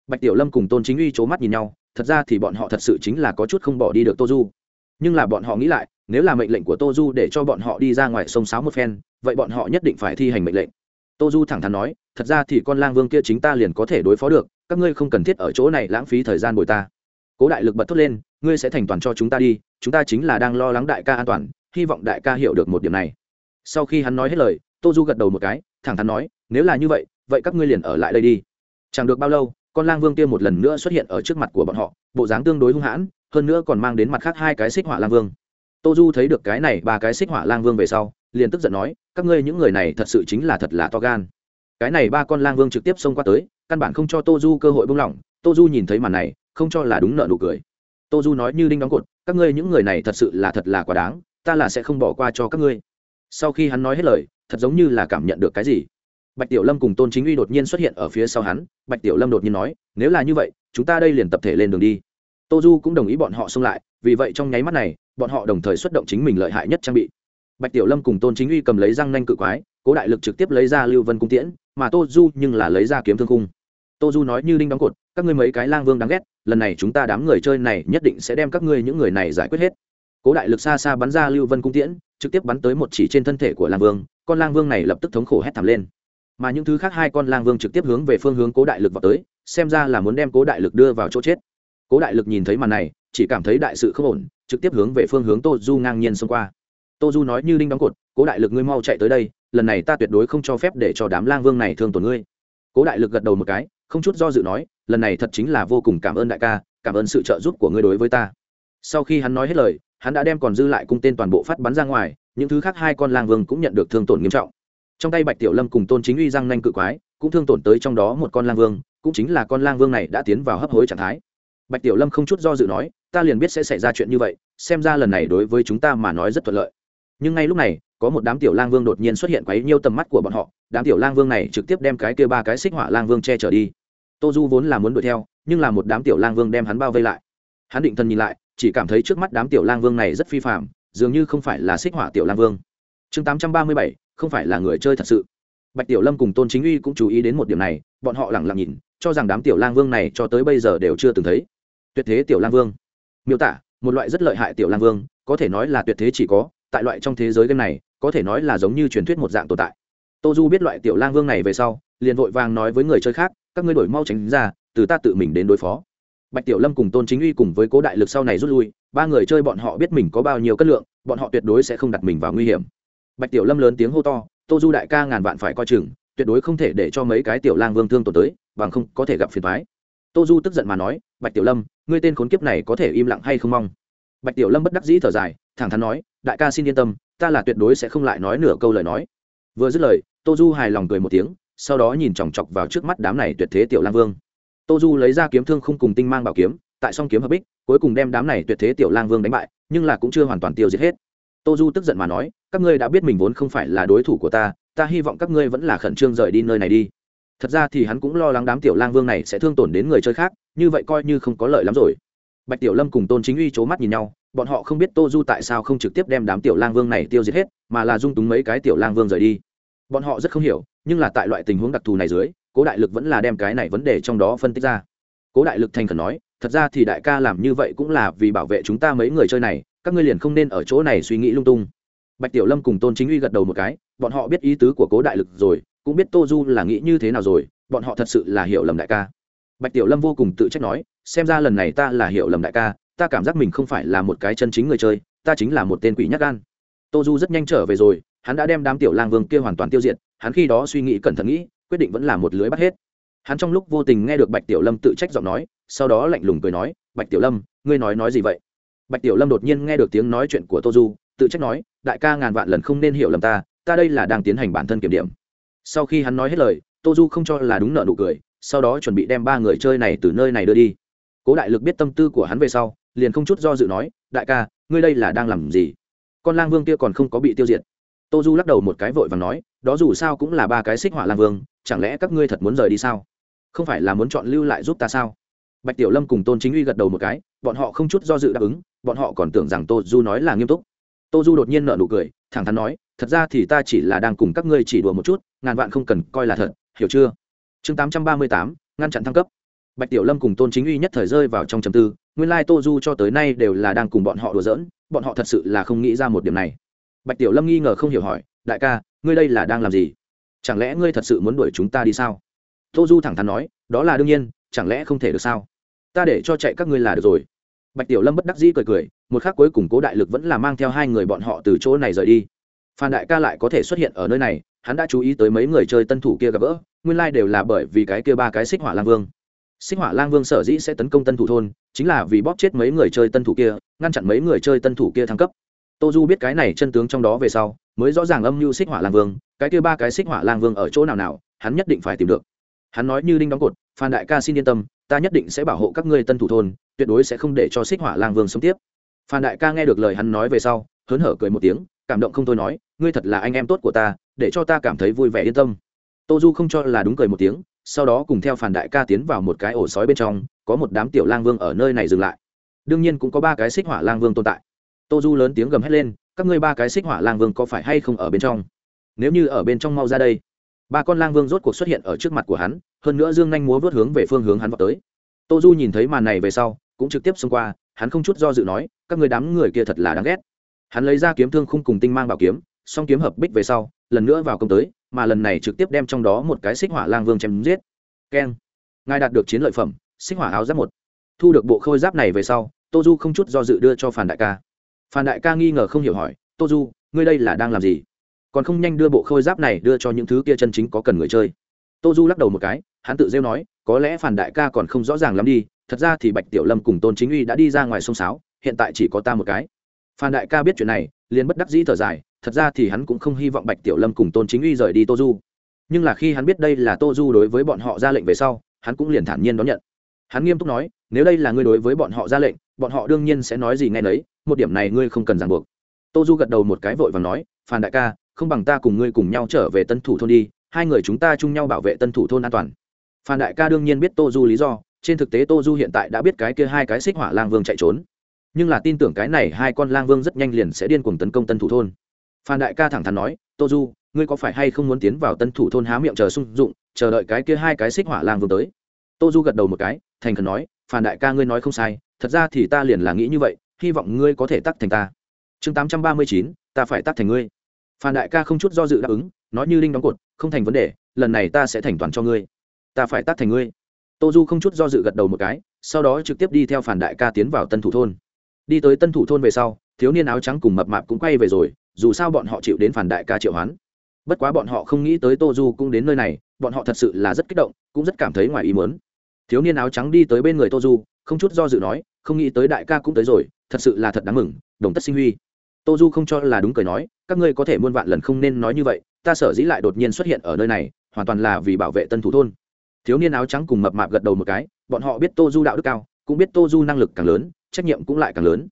Bạch tiểu lâm cùng tôn chính uy c h ố mắt nhìn nhau, thật ra thì bọn họ thật sự chính là có chút không bỏ đi được tô du nhưng là bọn họ nghĩ lại, nếu là mệnh lệnh của tô du để cho bọn họ đi ra ngoài sông sáo một phen vậy bọn họ nhất định phải thi hành mệnh lệnh. Tô du thẳng thắn nói, thật ra thì con lang vương kia chính ta liền có thể đối phó được, các ngươi không cần thiết ở chỗ này lãng phí thời gian bồi ta. Cố đại lực bật thốt lên, ngươi sẽ thành toàn cho chúng ta đi, chúng ta chính là đang lo lắng đại ca an toàn, hy vọng đại ca hiểu được một điểm này. Sau khi hắn nói hết lời, tô du gật đầu một cái, thẳng thắn nói, nếu là như vậy vậy các ngươi liền ở lại đây đi. Chẳng được bao lâu, con lang vương kia một lần nữa xuất hiện ở trước mặt của bọn họ, bộ dáng tương đối hung hãn, hơn nữa còn mang đến mặt khác hai cái xích hỏa lang vương. Tô du thấy được cái này ba cái xích hỏa lang vương về sau liền tức giận nói, các ngươi những người này thật sự chính là thật là to gan. Cái này ba con lang vương trực tiếp xông qua tới, căn bản không cho tô du cơ hội buông lỏng. Tô du nhìn thấy màn này, không cho là đúng nợ nụ cười. Tô du nói như đinh đóng cột, các ngươi những người này thật sự là thật là quá đáng, ta là sẽ không bỏ qua cho các ngươi. Sau khi hắn nói hết lời, thật giống như là cảm nhận được cái gì. Bạch tiểu lâm cùng tôn chính uy đột nhiên xuất hiện ở phía sau hắn, bạch tiểu lâm đột nhiên nói, nếu là như vậy, chúng ta đây liền tập thể lên đường đi. Tô du cũng đồng ý bọn họ xông lại, vì vậy trong nháy mắt này, bọn họ đồng thời xuất động chính mình lợi hại nhất trang bị bạch tiểu lâm cùng tôn chính uy cầm lấy răng nanh cự quái, cố đại lực trực tiếp lấy ra lưu vân cung tiễn, mà tô du nhưng là lấy ra kiếm thương cung tô du nói như đinh đóng cột, các ngươi mấy cái lang vương đáng ghét, lần này chúng ta đám người chơi này nhất định sẽ đem các ngươi những người này giải quyết hết. Cố đại lực xa xa bắn ra lưu vân cung tiễn, trực tiếp bắn tới một chỉ trên thân thể của lang vương, con lang vương này lập tức thống khổ hét thảm lên. Mà những thứ khác hai con lang vương trực tiếp hướng về phương hướng cố đại lực vào tới, xem ra là muốn đem cố đại lực đưa vào chỗ chết. Cố đại lực nhìn thấy màn này, chỉ cảm thấy đại sự không ổn, trực tiếp hướng về phương hướng tô du ngang nhiên xông qua tô du nói như đinh đóng cột, cố đại lực ngươi mau chạy tới đây, lần này ta tuyệt đối không cho phép để cho đám lang vương này thương tổn ngươi. Cố đại lực gật đầu một cái, không chút do dự nói, lần này thật chính là vô cùng cảm ơn đại ca, cảm ơn sự trợ giúp của ngươi đối với ta. Sau khi hắn nói hết lời, hắn đã đem còn dư lại cung tên toàn bộ phát bắn ra ngoài, những thứ khác hai con lang vương cũng nhận được thương tổn nghiêm trọng. Trong tay bạch tiểu lâm cùng tôn chính uy răng nanh cự quái, cũng thương tổn tới trong đó một con lang vương, cũng chính là con lang vương này đã tiến vào hấp hối trạng thái. Bạch tiểu lâm không chút do dự nói, ta liền biết sẽ xảy ra chuyện như vậy, xem ra lần này đối với chúng ta mà nói rất thuận lợi nhưng ngay lúc này, có một đám tiểu lang vương đột nhiên xuất hiện quấy nhiêu tầm mắt của bọn họ. Đám tiểu lang vương này trực tiếp đem cái kia ba cái xích hỏa lang vương che chở đi. Tô du vốn là muốn đuổi theo, nhưng là một đám tiểu lang vương đem hắn bao vây lại. Hắn định thần nhìn lại, chỉ cảm thấy trước mắt đám tiểu lang vương này rất phi phạm dường như không phải là xích hỏa tiểu lang vương. Chương tám trăm ba mươi bảy, không phải là người chơi thật sự. Bạch tiểu lâm cùng tôn chính uy cũng chú ý đến một điểm này, bọn họ lẳng lặng nhìn, cho rằng đám tiểu lang vương này cho tới bây giờ đều chưa từng thấy. Tuyệt thế tiểu lang vương. Miêu tả, một loại rất lợi hại tiểu lang vương, có thể nói là tuyệt thế chỉ có tại loại trong thế giới game này, có thể nói là giống như truyền thuyết một dạng tồn tại. Tô du biết loại tiểu lang vương này về sau, liền vội vàng nói với người chơi khác, các ngươi đổi mau tránh ra, từ ta tự mình đến đối phó. Bạch tiểu lâm cùng tôn chính uy cùng với cố đại lực sau này rút lui, ba người chơi bọn họ biết mình có bao nhiêu cân lượng, bọn họ tuyệt đối sẽ không đặt mình vào nguy hiểm. Bạch tiểu lâm lớn tiếng hô to, tô du đại ca ngàn vạn phải coi chừng, tuyệt đối không thể để cho mấy cái tiểu lang vương thương tổn tới, bằng không có thể gặp phiền thoái tô du tức giận mà nói, bạch tiểu lâm, ngươi tên khốn kiếp này có thể im lặng hay không mong? Bạch tiểu lâm bất đắc dĩ thở dài thẳng thắn nói, đại ca xin yên tâm, ta là tuyệt đối sẽ không lại nói nửa câu lời nói. Vừa dứt lời, tô du hài lòng cười một tiếng, sau đó nhìn chòng chọc vào trước mắt đám này tuyệt thế tiểu lang vương. Tô du lấy ra kiếm thương không cùng tinh mang bảo kiếm, tại song kiếm hợp bích, cuối cùng đem đám này tuyệt thế tiểu lang vương đánh bại, nhưng là cũng chưa hoàn toàn tiêu diệt hết. Tô du tức giận mà nói, các ngươi đã biết mình vốn không phải là đối thủ của ta ta hy vọng các ngươi vẫn là khẩn trương rời đi nơi này đi. Thật ra thì hắn cũng lo lắng đám tiểu lang vương này sẽ thương tổn đến người chơi khác, như vậy coi như không có lợi lắm rồi bạch tiểu lâm cùng tôn chính uy c h ố mắt nhìn nhau, bọn họ không biết tô du tại sao không trực tiếp đem đám tiểu lang vương này tiêu diệt hết, mà là dung túng mấy cái tiểu lang vương rời đi. Bọn họ rất không hiểu, nhưng là tại loại tình huống đặc thù này dưới, cố đại lực vẫn là đem cái này vấn đề trong đó phân tích ra. Cố đại lực thành khẩn nói, thật ra thì đại ca làm như vậy cũng là vì bảo vệ chúng ta mấy người chơi này, các ngươi liền không nên ở chỗ này suy nghĩ lung tung. Bạch tiểu lâm cùng tôn chính uy gật đầu một cái, bọn họ biết ý tứ của cố đại lực rồi, cũng biết tô du là nghĩ như thế nào rồi, bọn họ thật sự là hiểu lầm đại ca bạch tiểu lâm vô cùng tự trách nói, xem ra lần này ta là hiểu lầm đại ca, ta cảm giác mình không phải là một cái chân chính người chơi, ta chính là một tên quỷ nhắc gan. Tô du rất nhanh trở về rồi, hắn đã đem đám tiểu lang vương kia hoàn toàn tiêu diệt, hắn khi đó suy nghĩ cẩn thận nghĩ, quyết định vẫn là một lưới bắt hết. Hắn trong lúc vô tình nghe được bạch tiểu lâm tự trách giọng nói, sau đó lạnh lùng cười nói, bạch tiểu lâm, ngươi nói nói gì vậy? Bạch tiểu lâm đột nhiên nghe được tiếng nói chuyện của tô du, tự trách nói, đại ca ngàn vạn lần không nên hiểu lầm ta ta đây là đang tiến hành bản thân kiểm điểm. Sau khi hắn nói hết lời, tô du không cho là đúng nợ nụ cười sau đó chuẩn bị đem ba người chơi này từ nơi này đưa đi. Cố đại lực biết tâm tư của hắn về sau, liền không chút do dự nói, đại ca, ngươi đây là đang làm gì? Con lang vương kia còn không có bị tiêu diệt. Tô du lắc đầu một cái vội và nói, đó dù sao cũng là ba cái xích hỏa lang vương, chẳng lẽ các ngươi thật muốn rời đi sao? Không phải là muốn chọn lưu lại giúp ta sao? Bạch tiểu lâm cùng tôn chính uy gật đầu một cái, bọn họ không chút do dự đáp ứng, bọn họ còn tưởng rằng tô du nói là nghiêm túc. Tô du đột nhiên nợ nụ cười, thẳng thắn nói, thật ra thì ta chỉ là đang cùng các ngươi chỉ đùa một chút, ngàn vạn không cần coi là thật, hiểu chưa? Chương tám trăm ba mươi tám, ngăn chặn thăng cấp. Bạch tiểu lâm cùng tôn chính uy nhất thời rơi vào trong trầm tư, nguyên lai tô du cho tới nay đều là đang cùng bọn họ đùa giỡn, bọn họ thật sự là không nghĩ ra một điểm này. Bạch tiểu lâm nghi ngờ không hiểu hỏi, đại ca, ngươi đây là đang làm gì? Chẳng lẽ ngươi thật sự muốn đuổi chúng ta đi sao? Tô du thẳng thắn nói, đó là đương nhiên, chẳng lẽ không thể được sao? Ta để cho chạy các ngươi là được rồi. Bạch tiểu lâm bất đắc dĩ cười cười, một khác cuối cùng cố đại lực vẫn là mang theo hai người bọn họ từ chỗ này rời đi. Phan đại ca lại có thể xuất hiện ở nơi này hắn đã chú ý tới mấy người chơi tân thủ kia gặp gỡ, nguyên lai、like、đều là bởi vì cái kia ba cái xích hỏa lang vương. Xích hỏa lang vương sở dĩ sẽ tấn công tân thủ thôn, chính là vì bóp chết mấy người chơi tân thủ kia, ngăn chặn mấy người chơi tân thủ kia thăng cấp. Tô du biết cái này chân tướng trong đó về sau, mới rõ ràng âm mưu xích hỏa lang vương, cái kia ba cái xích hỏa lang vương ở chỗ nào nào, hắn nhất định phải tìm được. Hắn nói như đinh đóng cột, phan đại ca xin yên tâm, ta nhất định sẽ bảo hộ các ngươi tân thủ thôn, tuyệt đối sẽ không để cho xích hỏa lang vương sống tiếp. Phan đại ca nghe được lời hắn nói về sau, hớn hở cười một tiếng cảm động không thôi nói, ngươi thật là anh em tốt của ta, để cho ta cảm thấy vui vẻ yên tâm. Tô du không cho là đúng cười một tiếng, sau đó cùng theo phản đại ca tiến vào một cái ổ sói bên trong, có một đám tiểu lang vương ở nơi này dừng lại. Đương nhiên cũng có ba cái xích hỏa lang vương tồn tại. Tô du lớn tiếng gầm hét lên, các ngươi ba cái xích hỏa lang vương có phải hay không ở bên trong? Nếu như ở bên trong mau ra đây. Ba con lang vương rốt cuộc xuất hiện ở trước mặt của hắn, hơn nữa dương nhanh múa vớt hướng về phương hướng hắn vào tới. Tô du nhìn thấy màn này về sau, cũng trực tiếp xông qua, hắn không chút do dự nói, các người đám người kia thật là đáng ghét hắn lấy ra kiếm thương khung cùng tinh mang bảo kiếm, song kiếm hợp bích về sau, lần nữa vào công tới, mà lần này trực tiếp đem trong đó một cái xích hỏa lang vương chém giết. Keng. Ngài đạt được chiến lợi phẩm, xích hỏa áo giáp một. Thu được bộ khôi giáp này về sau, tô du không chút do dự đưa cho phản đại ca. Phản đại ca nghi ngờ không hiểu hỏi, tô du, ngươi đây là đang làm gì? Còn không nhanh đưa bộ khôi giáp này đưa cho những thứ kia chân chính có cần người chơi. Tô du lắc đầu một cái, hắn tự rêu nói, có lẽ phản đại ca còn không rõ ràng lắm đi, thật ra thì bạch tiểu lâm cùng tôn chính uy đã đi ra ngoài sông sáo, hiện tại chỉ có ta một cái phan đại ca biết chuyện này, liền bất đắc dĩ thở dài, thật ra thì hắn cũng không hy vọng bạch tiểu lâm cùng tôn chính uy rời đi tô du nhưng là khi hắn biết đây là tô du đối với bọn họ ra lệnh về sau, hắn cũng liền thản nhiên đón nhận. Hắn nghiêm túc nói, nếu đây là ngươi đối với bọn họ ra lệnh, bọn họ đương nhiên sẽ nói gì nghe nấy, một điểm này ngươi không cần ràng buộc. Tô du gật đầu một cái vội và nói, phan đại ca, không bằng ta cùng ngươi cùng nhau trở về tân thủ thôn đi, hai người chúng ta chung nhau bảo vệ tân thủ thôn an toàn. Phan đại ca đương nhiên biết tô du lý do, trên thực tế tô du hiện tại đã biết cái kia hai cái xích hỏa lang vương chạy trốn nhưng là tin tưởng cái này hai con lang vương rất nhanh liền sẽ điên cuồng tấn công tân thủ thôn. Phan đại ca thẳng thắn nói, tô du, ngươi có phải hay không muốn tiến vào tân thủ thôn há miệng chờ sung dụng, chờ đợi cái kia hai cái xích hỏa lang vương tới? Tô du gật đầu một cái, thành khẩn nói, phan đại ca ngươi nói không sai, thật ra thì ta liền là nghĩ như vậy, hy vọng ngươi có thể tắt thành ta. Chương tám trăm ba mươi chín, ta phải tắt thành ngươi. Phan đại ca không chút do dự đáp ứng, nói như linh đóng cột, không thành vấn đề, lần này ta sẽ thành toàn cho ngươi. Ta phải tắt thành ngươi. Tô du không chút do dự gật đầu một cái, sau đó trực tiếp đi theo phản đại ca tiến vào tân thủ thôn đi tới tân thủ thôn về sau, thiếu niên áo trắng cùng mập mạp cũng quay về rồi, dù sao bọn họ chịu đến phản đại ca triệu hoán. Bất quá bọn họ không nghĩ tới tô du cũng đến nơi này, bọn họ thật sự là rất kích động, cũng rất cảm thấy ngoài ý mớn thiếu niên áo trắng đi tới bên người tô du, không chút do dự nói, không nghĩ tới đại ca cũng tới rồi, thật sự là thật đáng mừng, đồng tất sinh huy. Tô du không cho là đúng cười nói, các ngươi có thể muôn vạn lần không nên nói như vậy, ta sở dĩ lại đột nhiên xuất hiện ở nơi này, hoàn toàn là vì bảo vệ tân thủ thôn. Thiếu niên áo trắng cùng mập mạp gật đầu một cái, bọn họ biết tô du đạo đức cao, cũng biết tô du năng lực càng lớn trách nhiệm cũng lại càng lớn.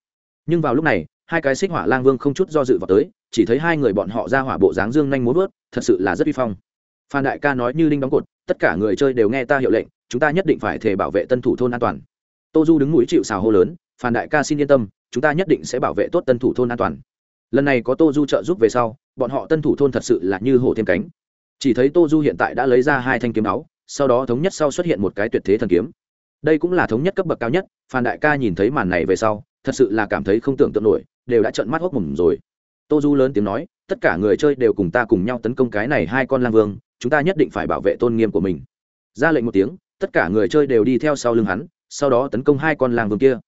Nhưng vào lúc này, hai cái xích hỏa lang vương không chút do dự vào tới, chỉ thấy hai người bọn họ ra hỏa bộ dáng dương nhanh muốn vớt, thật sự là rất vi phong. Phan đại ca nói như linh đóng cột, tất cả người chơi đều nghe ta hiệu lệnh, chúng ta nhất định phải thể bảo vệ tân thủ thôn an toàn. Tô du đứng mũi chịu xào hô lớn, phan đại ca xin yên tâm, chúng ta nhất định sẽ bảo vệ tốt tân thủ thôn an toàn. Lần này có tô du trợ giúp về sau, bọn họ tân thủ thôn thật sự là như hổ thêm cánh. Chỉ thấy tô du hiện tại đã lấy ra hai thanh kiếm áo, sau đó thống nhất sau xuất hiện một cái tuyệt thế thần kiếm. Đây cũng là thống nhất cấp bậc cao nhất phan đại ca nhìn thấy màn này về sau, thật sự là cảm thấy không tưởng tượng nổi, đều đã trợn mắt hốc mồm rồi. Tô du lớn tiếng nói, tất cả người chơi đều cùng ta cùng nhau tấn công cái này hai con lang vương, chúng ta nhất định phải bảo vệ tôn nghiêm của mình. Ra lệnh một tiếng, tất cả người chơi đều đi theo sau lưng hắn, sau đó tấn công hai con lang vương kia.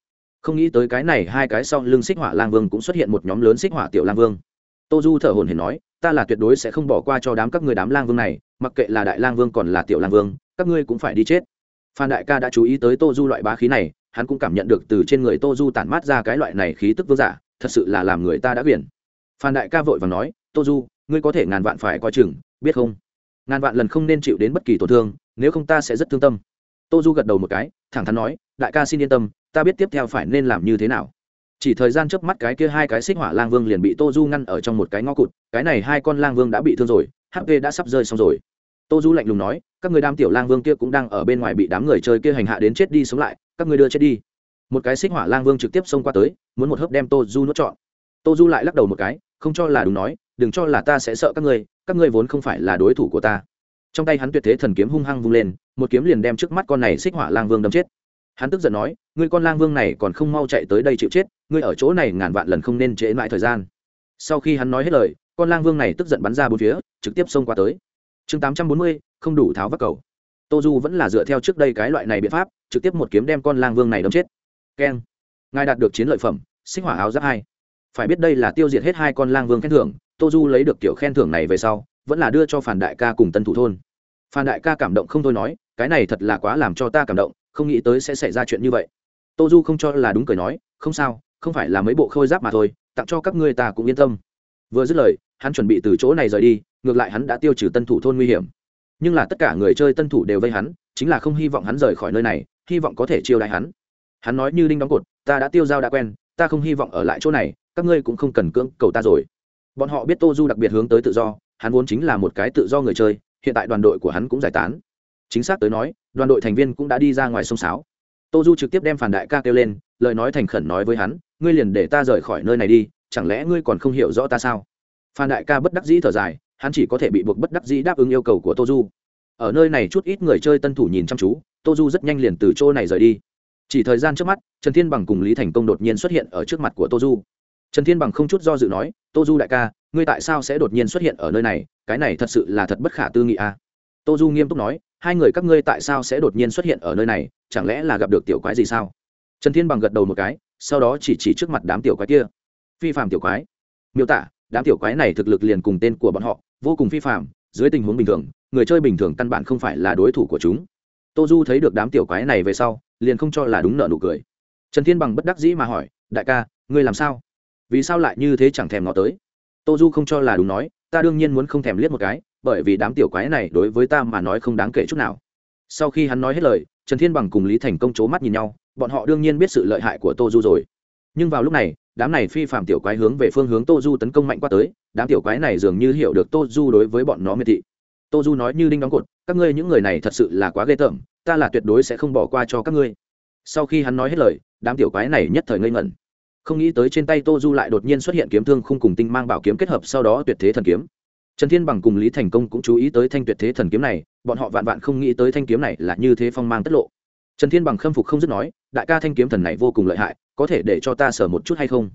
Không nghĩ tới cái này hai cái sau lưng xích hỏa lang vương cũng xuất hiện một nhóm lớn xích hỏa tiểu lang vương. Tô du thở hồn hển nói, ta là tuyệt đối sẽ không bỏ qua cho đám các người đám lang vương này, mặc kệ là đại lang vương còn là tiểu lang vương, các ngươi cũng phải đi chết. Phan đại ca đã chú ý tới tô du loại bá khí này hắn cũng cảm nhận được từ trên người tô du tản mát ra cái loại này khí tức vương giả, thật sự là làm người ta đã biển. Phan đại ca vội và nói, tô du, ngươi có thể ngàn vạn phải coi chừng, biết không? Ngàn vạn lần không nên chịu đến bất kỳ tổn thương, nếu không ta sẽ rất thương tâm. Tô du gật đầu một cái, thẳng thắn nói, đại ca xin yên tâm, ta biết tiếp theo phải nên làm như thế nào. Chỉ thời gian trước mắt cái kia hai cái xích hỏa lang vương liền bị tô du ngăn ở trong một cái ngõ cụt, cái này hai con lang vương đã bị thương rồi hp đã sắp rơi xong rồi. Tô du lạnh lùng nói, các người đám tiểu lang vương kia cũng đang ở bên ngoài bị đám người chơi kia hành hạ đến chết đi sống lại các ngươi đưa chết đi. Một cái xích hỏa lang vương trực tiếp xông qua tới, muốn một hớp đem tô du nuốt trọn. Tô du lại lắc đầu một cái, không cho là đúng nói, đừng cho là ta sẽ sợ các ngươi các ngươi vốn không phải là đối thủ của ta. Trong tay hắn tuyệt thế thần kiếm hung hăng vung lên, một kiếm liền đem trước mắt con này xích hỏa lang vương đâm chết. Hắn tức giận nói, ngươi con lang vương này còn không mau chạy tới đây chịu chết, ngươi ở chỗ này ngàn vạn lần không nên trễ mãi thời gian. Sau khi hắn nói hết lời, con lang vương này tức giận bắn ra bốn phía, trực tiếp xông qua tới. Chương tám trăm bốn mươi, không đủ tháo vác cầu. Tô du vẫn là dựa theo trước đây cái loại này biện pháp trực tiếp một kiếm đem con lang vương này đâm chết. Keng. Ngài đạt được chiến lợi phẩm, xích hỏa áo giáp hai. Phải biết đây là tiêu diệt hết hai con lang vương khen thưởng, tô du lấy được kiểu khen thưởng này về sau, vẫn là đưa cho phản đại ca cùng tân thủ thôn. Phan đại ca cảm động không thôi nói, cái này thật là quá làm cho ta cảm động, không nghĩ tới sẽ xảy ra chuyện như vậy. Tô du không cho là đúng cười nói, không sao, không phải là mấy bộ khôi giáp mà thôi, tặng cho các ngươi ta cũng yên tâm. Vừa dứt lời, hắn chuẩn bị từ chỗ này rời đi, ngược lại hắn đã tiêu trừ tân thủ thôn nguy hiểm. Nhưng là tất cả người chơi tân thủ đều vây hắn, chính là không hy vọng hắn rời khỏi nơi này hy vọng có thể chiêu đại hắn. Hắn nói như đinh đóng cột, ta đã tiêu dao đã quen, ta không hy vọng ở lại chỗ này, các ngươi cũng không cần cưỡng cầu ta rồi. Bọn họ biết tô du đặc biệt hướng tới tự do, hắn vốn chính là một cái tự do người chơi, hiện tại đoàn đội của hắn cũng giải tán. Chính xác tới nói, đoàn đội thành viên cũng đã đi ra ngoài sông sáo. Tô du trực tiếp đem phản đại ca kêu lên, lời nói thành khẩn nói với hắn, ngươi liền để ta rời khỏi nơi này đi, chẳng lẽ ngươi còn không hiểu rõ ta sao? Phan đại ca bất đắc dĩ thở dài, hắn chỉ có thể bị buộc bất đắc dĩ đáp ứng yêu cầu của tô du. Ở nơi này chút ít người chơi tân thủ nhìn chăm chú tô du rất nhanh liền từ chỗ này rời đi. Chỉ thời gian trước mắt, trần thiên bằng cùng lý thành công đột nhiên xuất hiện ở trước mặt của tô du. Trần thiên bằng không chút do dự nói, tô du đại ca, ngươi tại sao sẽ đột nhiên xuất hiện ở nơi này? Cái này thật sự là thật bất khả tư nghị a à? tô du nghiêm túc nói, hai người các ngươi tại sao sẽ đột nhiên xuất hiện ở nơi này? Chẳng lẽ là gặp được tiểu quái gì sao? Trần thiên bằng gật đầu một cái, sau đó chỉ chỉ trước mặt đám tiểu quái kia. Phi phạm tiểu quái. Miêu tả, đám tiểu quái này thực lực liền cùng tên của bọn họ, vô cùng phi phạm dưới tình huống bình thường, người chơi bình thường căn bản không phải là đối thủ của chúng tô du thấy được đám tiểu quái này về sau, liền không cho là đúng nợ nụ cười. Trần thiên bằng bất đắc dĩ mà hỏi, đại ca, ngươi làm sao? Vì sao lại như thế chẳng thèm ngó tới? Tô du không cho là đúng nói, ta đương nhiên muốn không thèm liếc một cái, bởi vì đám tiểu quái này đối với ta mà nói không đáng kể chút nào. Sau khi hắn nói hết lời, trần thiên bằng cùng lý thành công c h ố mắt nhìn nhau, bọn họ đương nhiên biết sự lợi hại của tô du rồi. Nhưng vào lúc này, đám này phi phạm tiểu quái hướng về phương hướng tô du tấn công mạnh qua tới, đám tiểu quái này dường như hiểu được tô du đối với bọn nó miệt thị tô du nói như đinh đóng cột, các ngươi những người này thật sự là quá ghê tởm, ta là tuyệt đối sẽ không bỏ qua cho các ngươi. Sau khi hắn nói hết lời, đám tiểu quái này nhất thời ngây ngẩn. Không nghĩ tới trên tay tô du lại đột nhiên xuất hiện kiếm thương không cùng tinh mang bảo kiếm kết hợp sau đó tuyệt thế thần kiếm. Trần thiên bằng cùng lý thành công cũng chú ý tới thanh tuyệt thế thần kiếm này, bọn họ vạn vạn không nghĩ tới thanh kiếm này là như thế phong mang tất lộ. Trần thiên bằng khâm phục không dứt nói, đại ca thanh kiếm thần này vô cùng lợi hại, có thể để cho ta sở một chút hay không?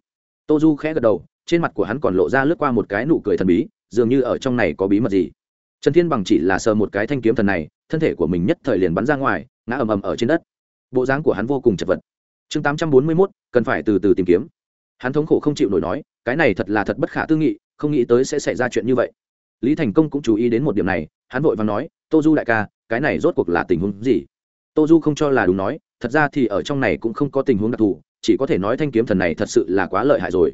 Tô du khẽ gật đầu, trên mặt của hắn còn lộ ra lướt qua một cái nụ cười thần bí, dường như ở trong này có bí mật gì trần thiên bằng chỉ là sờ một cái thanh kiếm thần này, thân thể của mình nhất thời liền bắn ra ngoài, ngã ầm ầm ở trên đất. Bộ dáng của hắn vô cùng chật vật. Chương tám trăm bốn mươi mốt, cần phải từ từ tìm kiếm. Hắn thống khổ không chịu nổi nói, cái này thật là thật bất khả tư nghị, không nghĩ tới sẽ xảy ra chuyện như vậy. Lý thành công cũng chú ý đến một điểm này, hắn vội và nói, tô du đại ca, cái này rốt cuộc là tình huống gì? Tô du không cho là đúng nói, thật ra thì ở trong này cũng không có tình huống đặc thù, chỉ có thể nói thanh kiếm thần này thật sự là quá lợi hại rồi.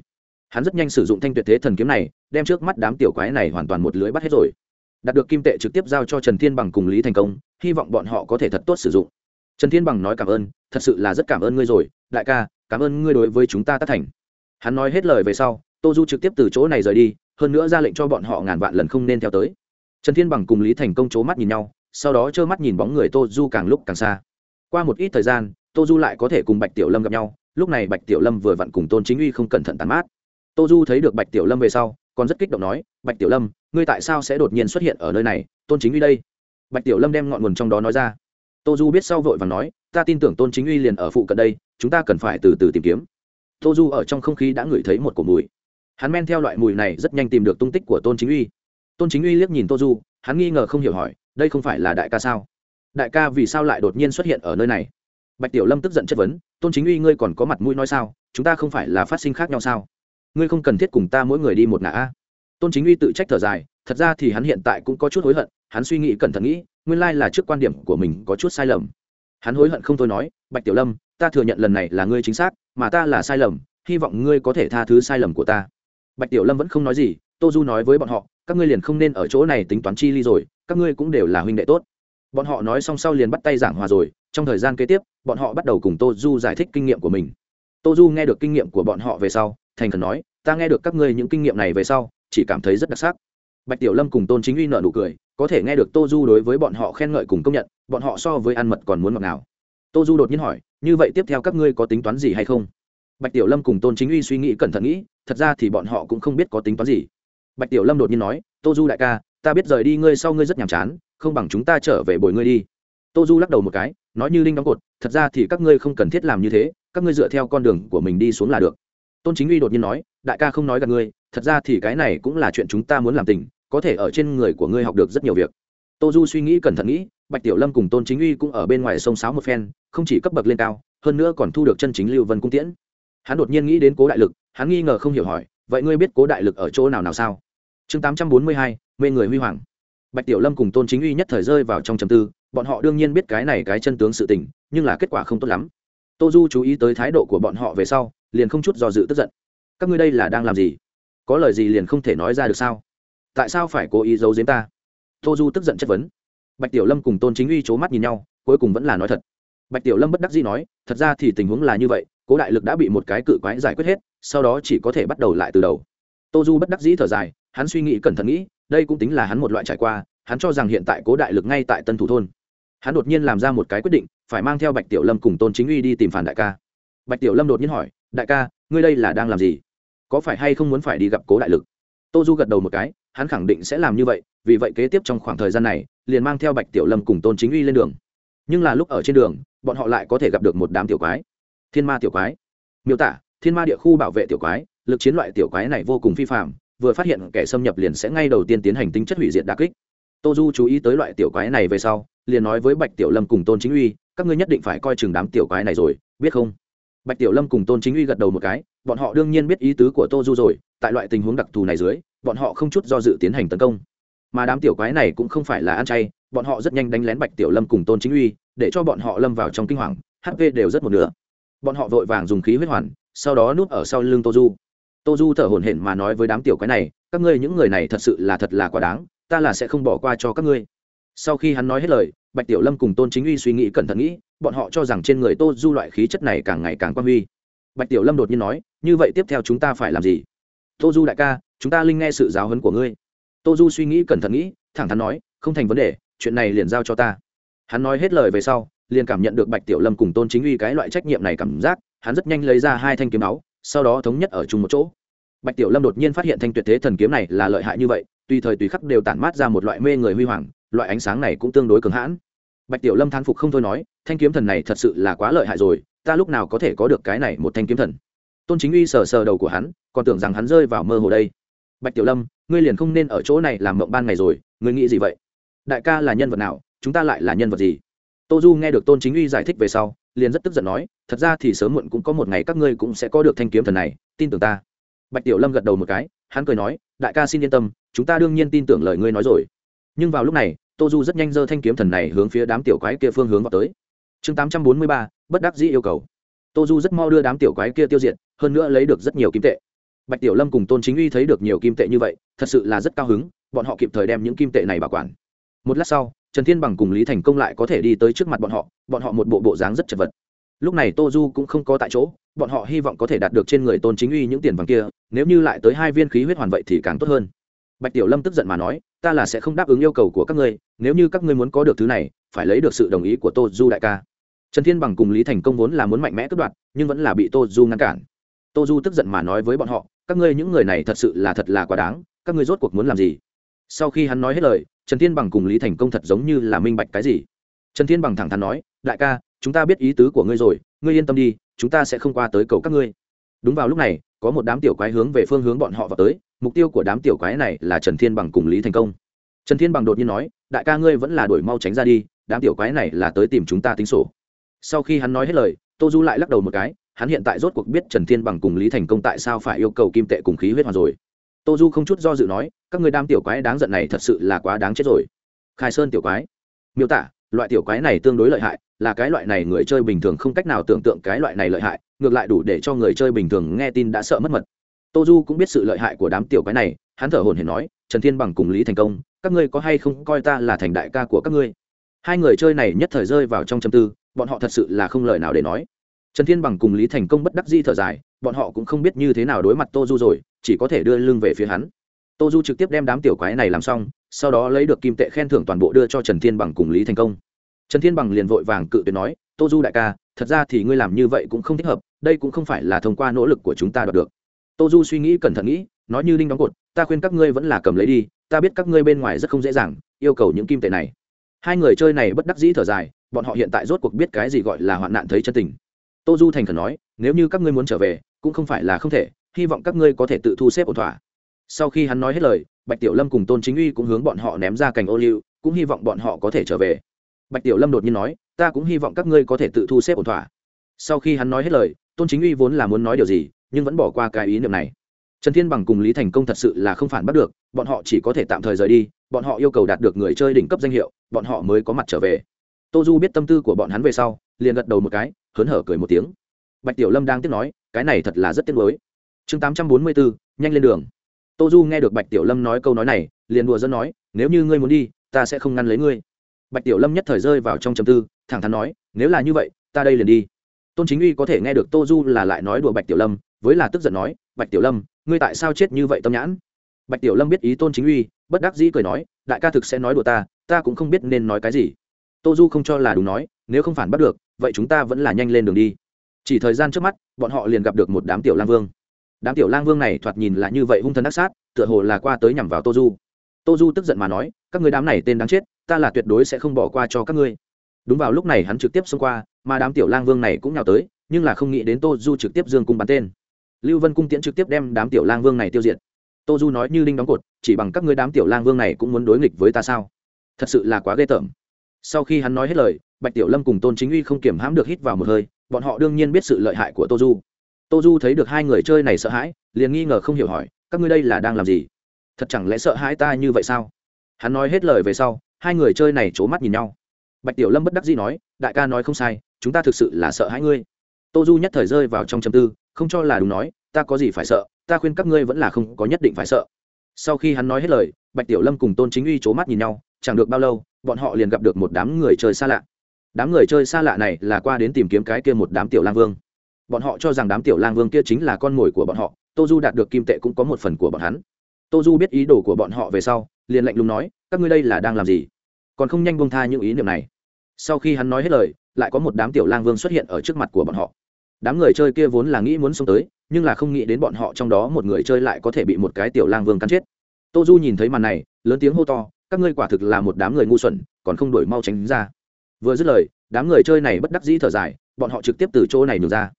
Hắn rất nhanh sử dụng thanh tuyệt thế thần kiếm này, đem trước mắt đám tiểu quái này hoàn toàn một lưới bắt hết rồi đạt được kim tệ trực tiếp giao cho trần thiên bằng cùng lý thành công, hy vọng bọn họ có thể thật tốt sử dụng. Trần thiên bằng nói cảm ơn, thật sự là rất cảm ơn ngươi rồi, đại ca, cảm ơn ngươi đối với chúng ta tất thành. Hắn nói hết lời về sau, tô du trực tiếp từ chỗ này rời đi, hơn nữa ra lệnh cho bọn họ ngàn vạn lần không nên theo tới. Trần thiên bằng cùng lý thành công c h ố mắt nhìn nhau, sau đó trơ mắt nhìn bóng người tô du càng lúc càng xa. Qua một ít thời gian, tô du lại có thể cùng bạch tiểu lâm gặp nhau, lúc này bạch tiểu lâm vừa vặn cùng tôn chính uy không cẩn thận tàn mát. Tô du thấy được bạch tiểu lâm về sau, còn rất kích động nói, bạch tiểu lâm ngươi tại sao sẽ đột nhiên xuất hiện ở nơi này, tôn chính uy đây? Bạch tiểu lâm đem ngọn nguồn trong đó nói ra. Tô du biết sau vội và nói, ta tin tưởng tôn chính uy liền ở phụ cận đây, chúng ta cần phải từ từ tìm kiếm. Tô du ở trong không khí đã ngửi thấy một cổ mùi. Hắn men theo loại mùi này rất nhanh tìm được tung tích của tôn chính uy. Tôn chính uy liếc nhìn tô du, hắn nghi ngờ không hiểu hỏi, đây không phải là đại ca sao? Đại ca vì sao lại đột nhiên xuất hiện ở nơi này? Bạch tiểu lâm tức giận chất vấn, tôn chính uy ngươi còn có mặt mũi nói sao? Chúng ta không phải là phát sinh khác nhau sao? Ngươi không cần thiết cùng ta mỗi người đi một ngã a tôn chính uy tự trách thở dài, thật ra thì hắn hiện tại cũng có chút hối hận, hắn suy nghĩ cẩn thận nghĩ, nguyên lai là trước quan điểm của mình có chút sai lầm. Hắn hối hận không thôi nói, bạch tiểu lâm, ta thừa nhận lần này là ngươi chính xác, mà ta là sai lầm, hy vọng ngươi có thể tha thứ sai lầm của ta. Bạch tiểu lâm vẫn không nói gì, tô du nói với bọn họ, các ngươi liền không nên ở chỗ này tính toán chi ly rồi, các ngươi cũng đều là huynh đệ tốt. Bọn họ nói xong sau liền bắt tay giảng hòa rồi, trong thời gian kế tiếp, bọn họ bắt đầu cùng tô du giải thích kinh nghiệm của mình. Tô du nghe được kinh nghiệm của bọn họ về sau, thành khẩn nói, ta nghe được các ngươi những kinh nghiệm này về sau chỉ cảm thấy rất đặc sắc. Bạch tiểu lâm cùng tôn chính uy nợ nụ cười, có thể nghe được tô du đối với bọn họ khen ngợi cùng công nhận, bọn họ so với ăn mật còn muốn ngọt nào tô du đột nhiên hỏi, như vậy tiếp theo các ngươi có tính toán gì hay không? Bạch tiểu lâm cùng tôn chính uy suy nghĩ cẩn thận nghĩ, thật ra thì bọn họ cũng không biết có tính toán gì. Bạch tiểu lâm đột nhiên nói, tô du đại ca, ta biết rời đi ngươi sau ngươi rất nhàm chán, không bằng chúng ta trở về bồi ngươi đi. Tô du lắc đầu một cái, nói như linh đóng cột, thật ra thì các ngươi không cần thiết làm như thế, các ngươi dựa theo con đường của mình đi xuống là được. Tôn chính uy đột nhiên nói, đại ca không nói gặp ngươi thật ra thì cái này cũng là chuyện chúng ta muốn làm tình, có thể ở trên người của ngươi học được rất nhiều việc. Tô du suy nghĩ cẩn thận nghĩ, bạch tiểu lâm cùng tôn chính uy cũng ở bên ngoài sông sáo một phen, không chỉ cấp bậc lên cao, hơn nữa còn thu được chân chính lưu vân cung tiễn. Hắn đột nhiên nghĩ đến cố đại lực, hắn nghi ngờ không hiểu hỏi, vậy ngươi biết cố đại lực ở chỗ nào nào sao? Chương tám trăm bốn mươi hai, mê người huy hoàng. Bạch tiểu lâm cùng tôn chính uy nhất thời rơi vào trong trầm tư, bọn họ đương nhiên biết cái này cái chân tướng sự tình, nhưng là kết quả không tốt lắm. Tô du chú ý tới thái độ của bọn họ về sau, liền không chút do dự tức giận. Các ngươi đây là đang làm gì? Có lời gì liền không thể nói ra được sao? Tại sao phải cố ý giấu giếm ta? Tô du tức giận chất vấn. Bạch tiểu lâm cùng tôn chính uy c h ố mắt nhìn nhau, cuối cùng vẫn là nói thật. Bạch tiểu lâm bất đắc dĩ nói, thật ra thì tình huống là như vậy, cố đại lực đã bị một cái cự quái giải quyết hết, sau đó chỉ có thể bắt đầu lại từ đầu. Tô du bất đắc dĩ thở dài, hắn suy nghĩ cẩn thận nghĩ, đây cũng tính là hắn một loại trải qua, hắn cho rằng hiện tại cố đại lực ngay tại tân thủ thôn. Hắn đột nhiên làm ra một cái quyết định, phải mang theo bạch tiểu lâm cùng tôn chính uy đi tìm phản đại ca. Bạch tiểu lâm đột nhiên hỏi, đại ca, ngươi đây là đang làm gì? Có phải hay không muốn phải đi gặp cố đại lực? Tô du gật đầu một cái, hắn khẳng định sẽ làm như vậy, vì vậy kế tiếp trong khoảng thời gian này, liền mang theo bạch tiểu lâm cùng tôn chính uy lên đường. Nhưng là lúc ở trên đường, bọn họ lại có thể gặp được một đám tiểu quái. Thiên ma tiểu quái. Miêu tả, thiên ma địa khu bảo vệ tiểu quái, lực chiến loại tiểu quái này vô cùng phi phạm vừa phát hiện kẻ xâm nhập liền sẽ ngay đầu tiên tiến hành tính chất hủy diệt đà kích. Tô du chú ý tới loại tiểu quái này về sau, liền nói với bạch tiểu lâm cùng tôn chính uy, các ngươi nhất định phải coi chừng đám tiểu quái này rồi, biết không? Bạch tiểu lâm cùng tôn chính uy gật đầu một cái, bọn họ đương nhiên biết ý tứ của tô du rồi, tại loại tình huống đặc thù này dưới, bọn họ không chút do dự tiến hành tấn công. Mà đám tiểu quái này cũng không phải là ăn chay, bọn họ rất nhanh đánh lén bạch tiểu lâm cùng tôn chính uy, để cho bọn họ lâm vào trong kinh hoàng hp đều rất một nửa. Bọn họ vội vàng dùng khí huyết hoàn, sau đó núp ở sau lưng tô du. Tô du thở hổn hển mà nói với đám tiểu quái này, các ngươi những người này thật sự là thật là quá đáng, ta là sẽ không bỏ qua cho các ngươi sau khi hắn nói hết lời, bạch tiểu lâm cùng tôn chính uy suy nghĩ cẩn thận nghĩ, bọn họ cho rằng trên người tô du loại khí chất này càng ngày càng quan huy. Bạch tiểu lâm đột nhiên nói, như vậy tiếp theo chúng ta phải làm gì? Tô du đại ca, chúng ta linh nghe sự giáo huấn của ngươi. Tô du suy nghĩ cẩn thận nghĩ, thẳng thắn nói, không thành vấn đề, chuyện này liền giao cho ta. Hắn nói hết lời về sau, liền cảm nhận được bạch tiểu lâm cùng tôn chính uy cái loại trách nhiệm này cảm giác, hắn rất nhanh lấy ra hai thanh kiếm máu sau đó thống nhất ở chung một chỗ. Bạch tiểu lâm đột nhiên phát hiện thanh tuyệt thế thần kiếm này là lợi hại như vậy, tùy thời tùy khắc đều tản mát ra một loại mê người huy hoàng loại ánh sáng này cũng tương đối cường hãn. Bạch tiểu lâm thán phục không thôi nói, thanh kiếm thần này thật sự là quá lợi hại rồi, ta lúc nào có thể có được cái này một thanh kiếm thần? Tôn chính uy sờ sờ đầu của hắn, còn tưởng rằng hắn rơi vào mơ hồ đây. Bạch tiểu lâm, ngươi liền không nên ở chỗ này làm mộng ban ngày rồi, ngươi nghĩ gì vậy? Đại ca là nhân vật nào, chúng ta lại là nhân vật gì? Tô du nghe được tôn chính uy giải thích về sau, liền rất tức giận nói, thật ra thì sớm muộn cũng có một ngày các ngươi cũng sẽ có được thanh kiếm thần này, tin tưởng ta. Bạch tiểu lâm gật đầu một cái, hắn cười nói, đại ca xin yên tâm, chúng ta đương nhiên tin tưởng lời ngươi nói rồi nhưng vào lúc này, tô du rất nhanh giơ thanh kiếm thần này hướng phía đám tiểu quái kia phương hướng vào tới. Chương tám trăm bốn mươi ba, bất đắc dĩ yêu cầu. Tô du rất mau đưa đám tiểu quái kia tiêu diệt, hơn nữa lấy được rất nhiều kim tệ. Bạch tiểu lâm cùng tôn chính uy thấy được nhiều kim tệ như vậy, thật sự là rất cao hứng, bọn họ kịp thời đem những kim tệ này bảo quản. Một lát sau, trần thiên bằng cùng lý thành công lại có thể đi tới trước mặt bọn họ bọn họ một bộ bộ dáng rất chật vật. Lúc này tô du cũng không có tại chỗ, bọn họ hy vọng có thể đạt được trên người tôn chính uy những tiền vàng kia, nếu như lại tới hai viên khí huyết hoàn vậy thì càng tốt hơn. Bạch tiểu lâm tức giận mà nói ta là sẽ không đáp ứng yêu cầu của các ngươi, nếu như các ngươi muốn có được thứ này, phải lấy được sự đồng ý của tô du đại ca. Trần thiên bằng cùng lý thành công vốn là muốn mạnh mẽ cướp đoạt, nhưng vẫn là bị tô du ngăn cản. Tô du tức giận mà nói với bọn họ, các ngươi những người này thật sự là thật là quá đáng, các ngươi rốt cuộc muốn làm gì? Sau khi hắn nói hết lời, trần thiên bằng cùng lý thành công thật giống như là minh bạch cái gì. Trần thiên bằng thẳng thắn nói, đại ca, chúng ta biết ý tứ của ngươi rồi, ngươi yên tâm đi, chúng ta sẽ không qua tới cầu các ngươi. Đúng vào lúc này, có một đám tiểu quái hướng về phương hướng bọn họ vào tới mục tiêu của đám tiểu quái này là trần thiên bằng cùng lý thành công. Trần thiên bằng đột nhiên nói, đại ca ngươi vẫn là đuổi mau tránh ra đi, đám tiểu quái này là tới tìm chúng ta tính sổ. Sau khi hắn nói hết lời, tô du lại lắc đầu một cái, hắn hiện tại rốt cuộc biết trần thiên bằng cùng lý thành công tại sao phải yêu cầu kim tệ cùng khí huyết hoàn rồi. Tô du không chút do dự nói, các người đám tiểu quái đáng giận này thật sự là quá đáng chết rồi. Khai sơn tiểu quái. Miêu tả, loại tiểu quái này tương đối lợi hại, là cái loại này người chơi bình thường không cách nào tưởng tượng cái loại này lợi hại, ngược lại đủ để cho người chơi bình thường nghe tin đã sợ mất mật tô du cũng biết sự lợi hại của đám tiểu quái này, hắn thở hồn hển nói, trần thiên bằng cùng lý thành công, các ngươi có hay không coi ta là thành đại ca của các ngươi? Hai người chơi này nhất thời rơi vào trong châm tư, bọn họ thật sự là không lời nào để nói. Trần thiên bằng cùng lý thành công bất đắc di thở dài, bọn họ cũng không biết như thế nào đối mặt tô du rồi, chỉ có thể đưa lưng về phía hắn. Tô du trực tiếp đem đám tiểu quái này làm xong, sau đó lấy được kim tệ khen thưởng toàn bộ đưa cho trần thiên bằng cùng lý thành công. Trần thiên bằng liền vội vàng cự tuyệt nói, tô du đại ca, thật ra thì ngươi làm như vậy cũng không thích hợp, đây cũng không phải là thông qua nỗ lực của chúng ta đoạt được tô du suy nghĩ cẩn thận nghĩ, nói như đinh đóng cột, ta khuyên các ngươi vẫn là cầm lấy đi, ta biết các ngươi bên ngoài rất không dễ dàng, yêu cầu những kim tệ này. Hai người chơi này bất đắc dĩ thở dài, bọn họ hiện tại rốt cuộc biết cái gì gọi là hoạn nạn thấy chân tình. Tô du thành khẩn nói, nếu như các ngươi muốn trở về, cũng không phải là không thể, hy vọng các ngươi có thể tự thu xếp ổn thỏa. Sau khi hắn nói hết lời, bạch tiểu lâm cùng tôn chính uy cũng hướng bọn họ ném ra cành ô liu, cũng hy vọng bọn họ có thể trở về. Bạch tiểu lâm đột nhiên nói, ta cũng hy vọng các ngươi có thể tự thu xếp ổn thỏa. Sau khi hắn nói hết lời, tôn chính uy vốn là muốn nói điều gì nhưng vẫn bỏ qua cái ý niệm này. Trần thiên bằng cùng lý thành công thật sự là không phản bắt được, bọn họ chỉ có thể tạm thời rời đi, bọn họ yêu cầu đạt được người chơi đỉnh cấp danh hiệu, bọn họ mới có mặt trở về. Tô du biết tâm tư của bọn hắn về sau, liền gật đầu một cái, hớn hở cười một tiếng. Bạch tiểu lâm đang tiếp nói, cái này thật là rất tiếc mới chương tám trăm bốn mươi bốn nhanh lên đường. Tô du nghe được bạch tiểu lâm nói câu nói này, liền đùa dân nói, nếu như ngươi muốn đi, ta sẽ không ngăn lấy ngươi. Bạch tiểu lâm nhất thời rơi vào trong chầm tư, thẳng thắn nói, nếu là như vậy, ta đây liền đi. Tôn chính uy có thể nghe được tô du là lại nói đùa bạch tiểu lâm với là tức giận nói, bạch tiểu lâm, ngươi tại sao chết như vậy tâm nhãn? Bạch tiểu lâm biết ý tôn chính uy, bất đắc dĩ cười nói, đại ca thực sẽ nói đùa ta ta cũng không biết nên nói cái gì. Tô du không cho là đúng nói, nếu không phản bắt được, vậy chúng ta vẫn là nhanh lên đường đi. Chỉ thời gian trước mắt, bọn họ liền gặp được một đám tiểu lang vương. Đám tiểu lang vương này thoạt nhìn là như vậy hung thần ác sát, tựa hồ là qua tới nhằm vào tô du. Tô du tức giận mà nói, các người đám này tên đáng chết, ta là tuyệt đối sẽ không bỏ qua cho các ngươi. Đúng vào lúc này hắn trực tiếp xông qua, mà đám tiểu lang vương này cũng nhào tới, nhưng là không nghĩ đến tô du trực tiếp dương cung bắn tên lưu vân cung tiễn trực tiếp đem đám tiểu lang vương này tiêu diệt. Tô du nói như linh đóng cột, chỉ bằng các ngươi đám tiểu lang vương này cũng muốn đối nghịch với ta sao? Thật sự là quá ghê tởm. Sau khi hắn nói hết lời, bạch tiểu lâm cùng tôn chính uy không kiểm hãm được hít vào một hơi, bọn họ đương nhiên biết sự lợi hại của tô du. Tô du thấy được hai người chơi này sợ hãi, liền nghi ngờ không hiểu hỏi, các ngươi đây là đang làm gì? Thật chẳng lẽ sợ hãi ta như vậy sao? Hắn nói hết lời về sau, hai người chơi này c h ố mắt nhìn nhau. Bạch tiểu lâm bất đắc dĩ nói, đại ca nói không sai, chúng ta thực sự là sợ hãi ngươi. Tô du nhất thời rơi vào trong châm tư không cho là đúng nói, ta có gì phải sợ, ta khuyên các ngươi vẫn là không có nhất định phải sợ. Sau khi hắn nói hết lời, bạch tiểu lâm cùng tôn chính uy c h ố mắt nhìn nhau, chẳng được bao lâu, bọn họ liền gặp được một đám người chơi xa lạ. Đám người chơi xa lạ này là qua đến tìm kiếm cái kia một đám tiểu lang vương. Bọn họ cho rằng đám tiểu lang vương kia chính là con mồi của bọn họ, tô du đạt được kim tệ cũng có một phần của bọn hắn. Tô du biết ý đồ của bọn họ về sau, liền lạnh lùng nói, các ngươi đây là đang làm gì? Còn không nhanh bông tha những ý niệm này. Sau khi hắn nói hết lời, lại có một đám tiểu lang vương xuất hiện ở trước mặt của bọn họ đám người chơi kia vốn là nghĩ muốn xông tới, nhưng là không nghĩ đến bọn họ trong đó một người chơi lại có thể bị một cái tiểu lang vương cắn chết. Tô du nhìn thấy màn này, lớn tiếng hô to, các ngươi quả thực là một đám người ngu xuẩn, còn không đổi mau tránh ra. Vừa dứt lời, đám người chơi này bất đắc dĩ thở dài, bọn họ trực tiếp từ chỗ này nhường ra.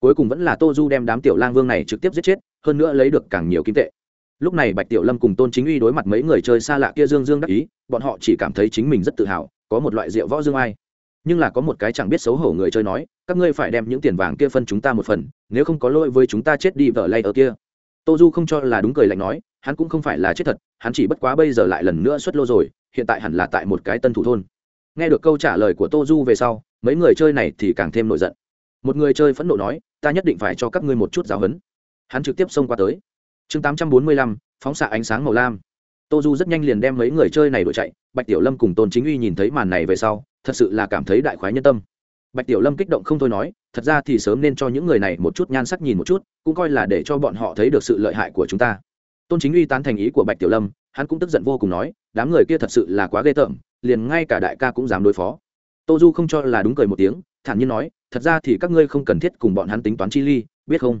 Cuối cùng vẫn là tô du đem đám tiểu lang vương này trực tiếp giết chết, hơn nữa lấy được càng nhiều kim tệ. Lúc này bạch tiểu lâm cùng tôn chính uy đối mặt mấy người chơi xa lạ kia dương dương đắc ý, bọn họ chỉ cảm thấy chính mình rất tự hào, có một loại rượu võ dương ai nhưng là có một cái chẳng biết xấu hổ người chơi nói, các ngươi phải đem những tiền vàng kia phân chúng ta một phần, nếu không có lỗi với chúng ta chết đi vợ lay ở kia. Tô du không cho là đúng cười lạnh nói, hắn cũng không phải là chết thật, hắn chỉ bất quá bây giờ lại lần nữa xuất lô rồi, hiện tại hẳn là tại một cái tân thủ thôn. Nghe được câu trả lời của tô du về sau, mấy người chơi này thì càng thêm nổi giận. Một người chơi phẫn nộ nói, ta nhất định phải cho các ngươi một chút giáo hấn hắn trực tiếp xông qua tới. Chương tám trăm bốn mươi lăm, phóng xạ ánh sáng màu lam. Tô du rất nhanh liền đem mấy người chơi này đuổi chạy, bạch tiểu lâm cùng tôn chính uy nhìn thấy màn này về sau thật sự là cảm thấy đại khoái nhân tâm. Bạch tiểu lâm kích động không thôi nói, thật ra thì sớm nên cho những người này một chút nhan sắc nhìn một chút, cũng coi là để cho bọn họ thấy được sự lợi hại của chúng ta. Tôn chính uy tán thành ý của bạch tiểu lâm, hắn cũng tức giận vô cùng nói, đám người kia thật sự là quá ghê tởm, liền ngay cả đại ca cũng dám đối phó. Tô du không cho là đúng cười một tiếng, thản nhiên nói, thật ra thì các ngươi không cần thiết cùng bọn hắn tính toán chi ly, biết không?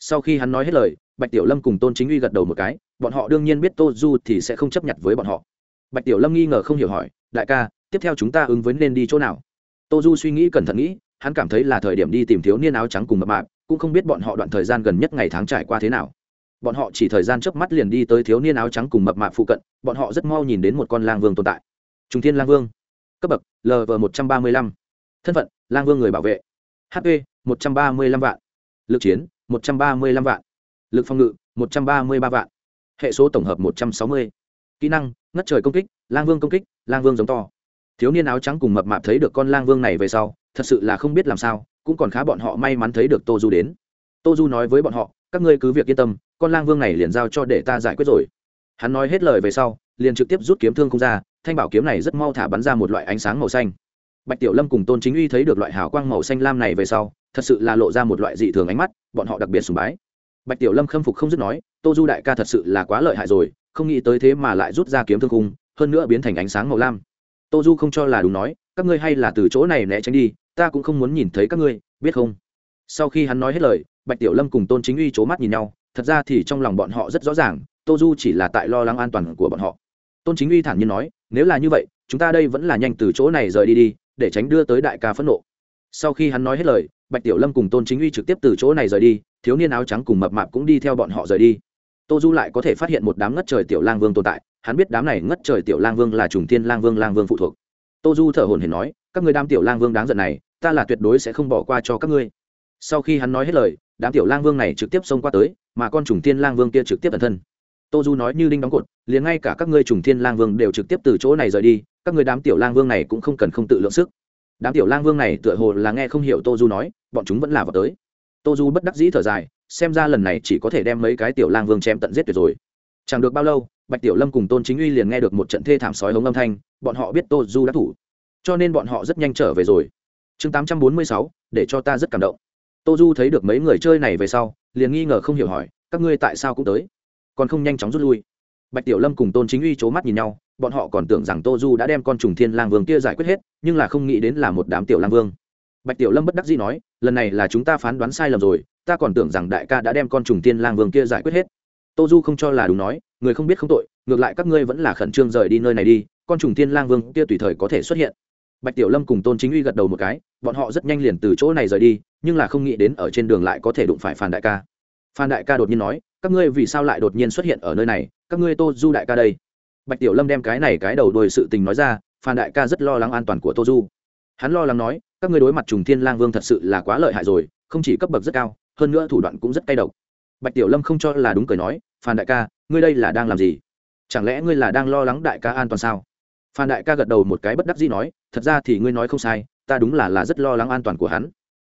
Sau khi hắn nói hết lời, bạch tiểu lâm cùng tôn chính uy gật đầu một cái, bọn họ đương nhiên biết tô du thì sẽ không chấp nhận với bọn họ. Bạch tiểu lâm nghi ngờ không hiểu hỏi, đại ca tiếp theo chúng ta ứng với nên đi chỗ nào? Tô du suy nghĩ cẩn thận nghĩ, hắn cảm thấy là thời điểm đi tìm thiếu niên áo trắng cùng mập mạp, cũng không biết bọn họ đoạn thời gian gần nhất ngày tháng trải qua thế nào. Bọn họ chỉ thời gian chớp mắt liền đi tới thiếu niên áo trắng cùng mập mạp phụ cận, bọn họ rất mau nhìn đến một con lang vương tồn tại. Trung thiên lang vương. Cấp bậc lv một trăm ba mươi lăm. Thân phận, lang vương người bảo vệ. Hp một trăm ba mươi lăm vạn. Lực chiến, một trăm ba mươi lăm vạn. Lực phòng ngự, một trăm ba mươi ba vạn. Hệ số tổng hợp, một trăm sáu mươi. Kỹ năng, ngất trời công kích, lang vương công kích, lang vương giống to thiếu niên áo trắng cùng mập mạp thấy được con lang vương này về sau, thật sự là không biết làm sao, cũng còn khá bọn họ may mắn thấy được tô du đến. Tô du nói với bọn họ, các ngươi cứ việc yên tâm, con lang vương này liền giao cho để ta giải quyết rồi. Hắn nói hết lời về sau, liền trực tiếp rút kiếm thương không ra, thanh bảo kiếm này rất mau thả bắn ra một loại ánh sáng màu xanh. Bạch tiểu lâm cùng tôn chính uy thấy được loại hào quang màu xanh lam này về sau, thật sự là lộ ra một loại dị thường ánh mắt, bọn họ đặc biệt sùng bái. Bạch tiểu lâm khâm phục không dứt nói, tô du đại ca thật sự là quá lợi hại rồi, không nghĩ tới thế mà lại rút ra kiếm thương khung, hơn nữa biến thành ánh sáng màu lam tô du không cho là đúng nói, các ngươi hay là từ chỗ này né tránh đi, ta cũng không muốn nhìn thấy các ngươi, biết không? Sau khi hắn nói hết lời, bạch tiểu lâm cùng tôn chính uy c h ố mắt nhìn nhau, thật ra thì trong lòng bọn họ rất rõ ràng, tô du chỉ là tại lo lắng an toàn của bọn họ. Tôn chính uy thản nhiên nói, nếu là như vậy, chúng ta đây vẫn là nhanh từ chỗ này rời đi đi, để tránh đưa tới đại ca phẫn nộ. Sau khi hắn nói hết lời, bạch tiểu lâm cùng tôn chính uy trực tiếp từ chỗ này rời đi, thiếu niên áo trắng cùng mập mạp cũng đi theo bọn họ rời đi. Tô du lại có thể phát hiện một đám ngất trời tiểu lang vương tồn tại hắn biết đám này ngất trời tiểu lang vương là trùng thiên lang vương lang vương phụ thuộc tô du thở hồn hển nói các người đám tiểu lang vương đáng giận này ta là tuyệt đối sẽ không bỏ qua cho các ngươi sau khi hắn nói hết lời đám tiểu lang vương này trực tiếp xông qua tới mà con trùng thiên lang vương kia trực tiếp ẩn thân tô du nói như đinh đóng cột liền ngay cả các ngươi trùng thiên lang vương đều trực tiếp từ chỗ này rời đi các người đám tiểu lang vương này cũng không cần không tự lượng sức đám tiểu lang vương này tựa hồ là nghe không hiểu tô du nói bọn chúng vẫn là vào tới tô du bất đắc dĩ thở dài xem ra lần này chỉ có thể đem mấy cái tiểu lang vương chém tận giết tuyệt rồi chẳng được bao lâu bạch tiểu lâm cùng tôn chính uy liền nghe được một trận thê thảm sói hống âm thanh, bọn họ biết tô du đã thủ, cho nên bọn họ rất nhanh trở về rồi. Chương tám trăm bốn mươi sáu, để cho ta rất cảm động. Tô du thấy được mấy người chơi này về sau, liền nghi ngờ không hiểu hỏi, các ngươi tại sao cũng tới? Còn không nhanh chóng rút lui. Bạch tiểu lâm cùng tôn chính uy c h ố mắt nhìn nhau, bọn họ còn tưởng rằng tô du đã đem con trùng thiên lang vương kia giải quyết hết, nhưng là không nghĩ đến là một đám tiểu lang vương. Bạch tiểu lâm bất đắc dĩ nói, lần này là chúng ta phán đoán sai lầm rồi, ta còn tưởng rằng đại ca đã đem con trùng thiên lang vương kia giải quyết hết tô du không cho là đúng nói, người không biết không tội, ngược lại các ngươi vẫn là khẩn trương rời đi nơi này đi, con trùng thiên lang vương kia tùy thời có thể xuất hiện. Bạch tiểu lâm cùng tôn chính uy gật đầu một cái, bọn họ rất nhanh liền từ chỗ này rời đi, nhưng là không nghĩ đến ở trên đường lại có thể đụng phải phan đại ca. Phan đại ca đột nhiên nói, các ngươi vì sao lại đột nhiên xuất hiện ở nơi này, các ngươi tô du đại ca đây. Bạch tiểu lâm đem cái này cái đầu đuôi sự tình nói ra, phan đại ca rất lo lắng an toàn của tô du. Hắn lo lắng nói, các ngươi đối mặt trùng thiên lang vương thật sự là quá lợi hại rồi, không chỉ cấp bậc rất cao, hơn nữa thủ đoạn cũng rất cay độc bạch tiểu lâm không cho là đúng cười nói, phan đại ca, ngươi đây là đang làm gì? Chẳng lẽ ngươi là đang lo lắng đại ca an toàn sao? Phan đại ca gật đầu một cái bất đắc dĩ nói, thật ra thì ngươi nói không sai, ta đúng là là rất lo lắng an toàn của hắn.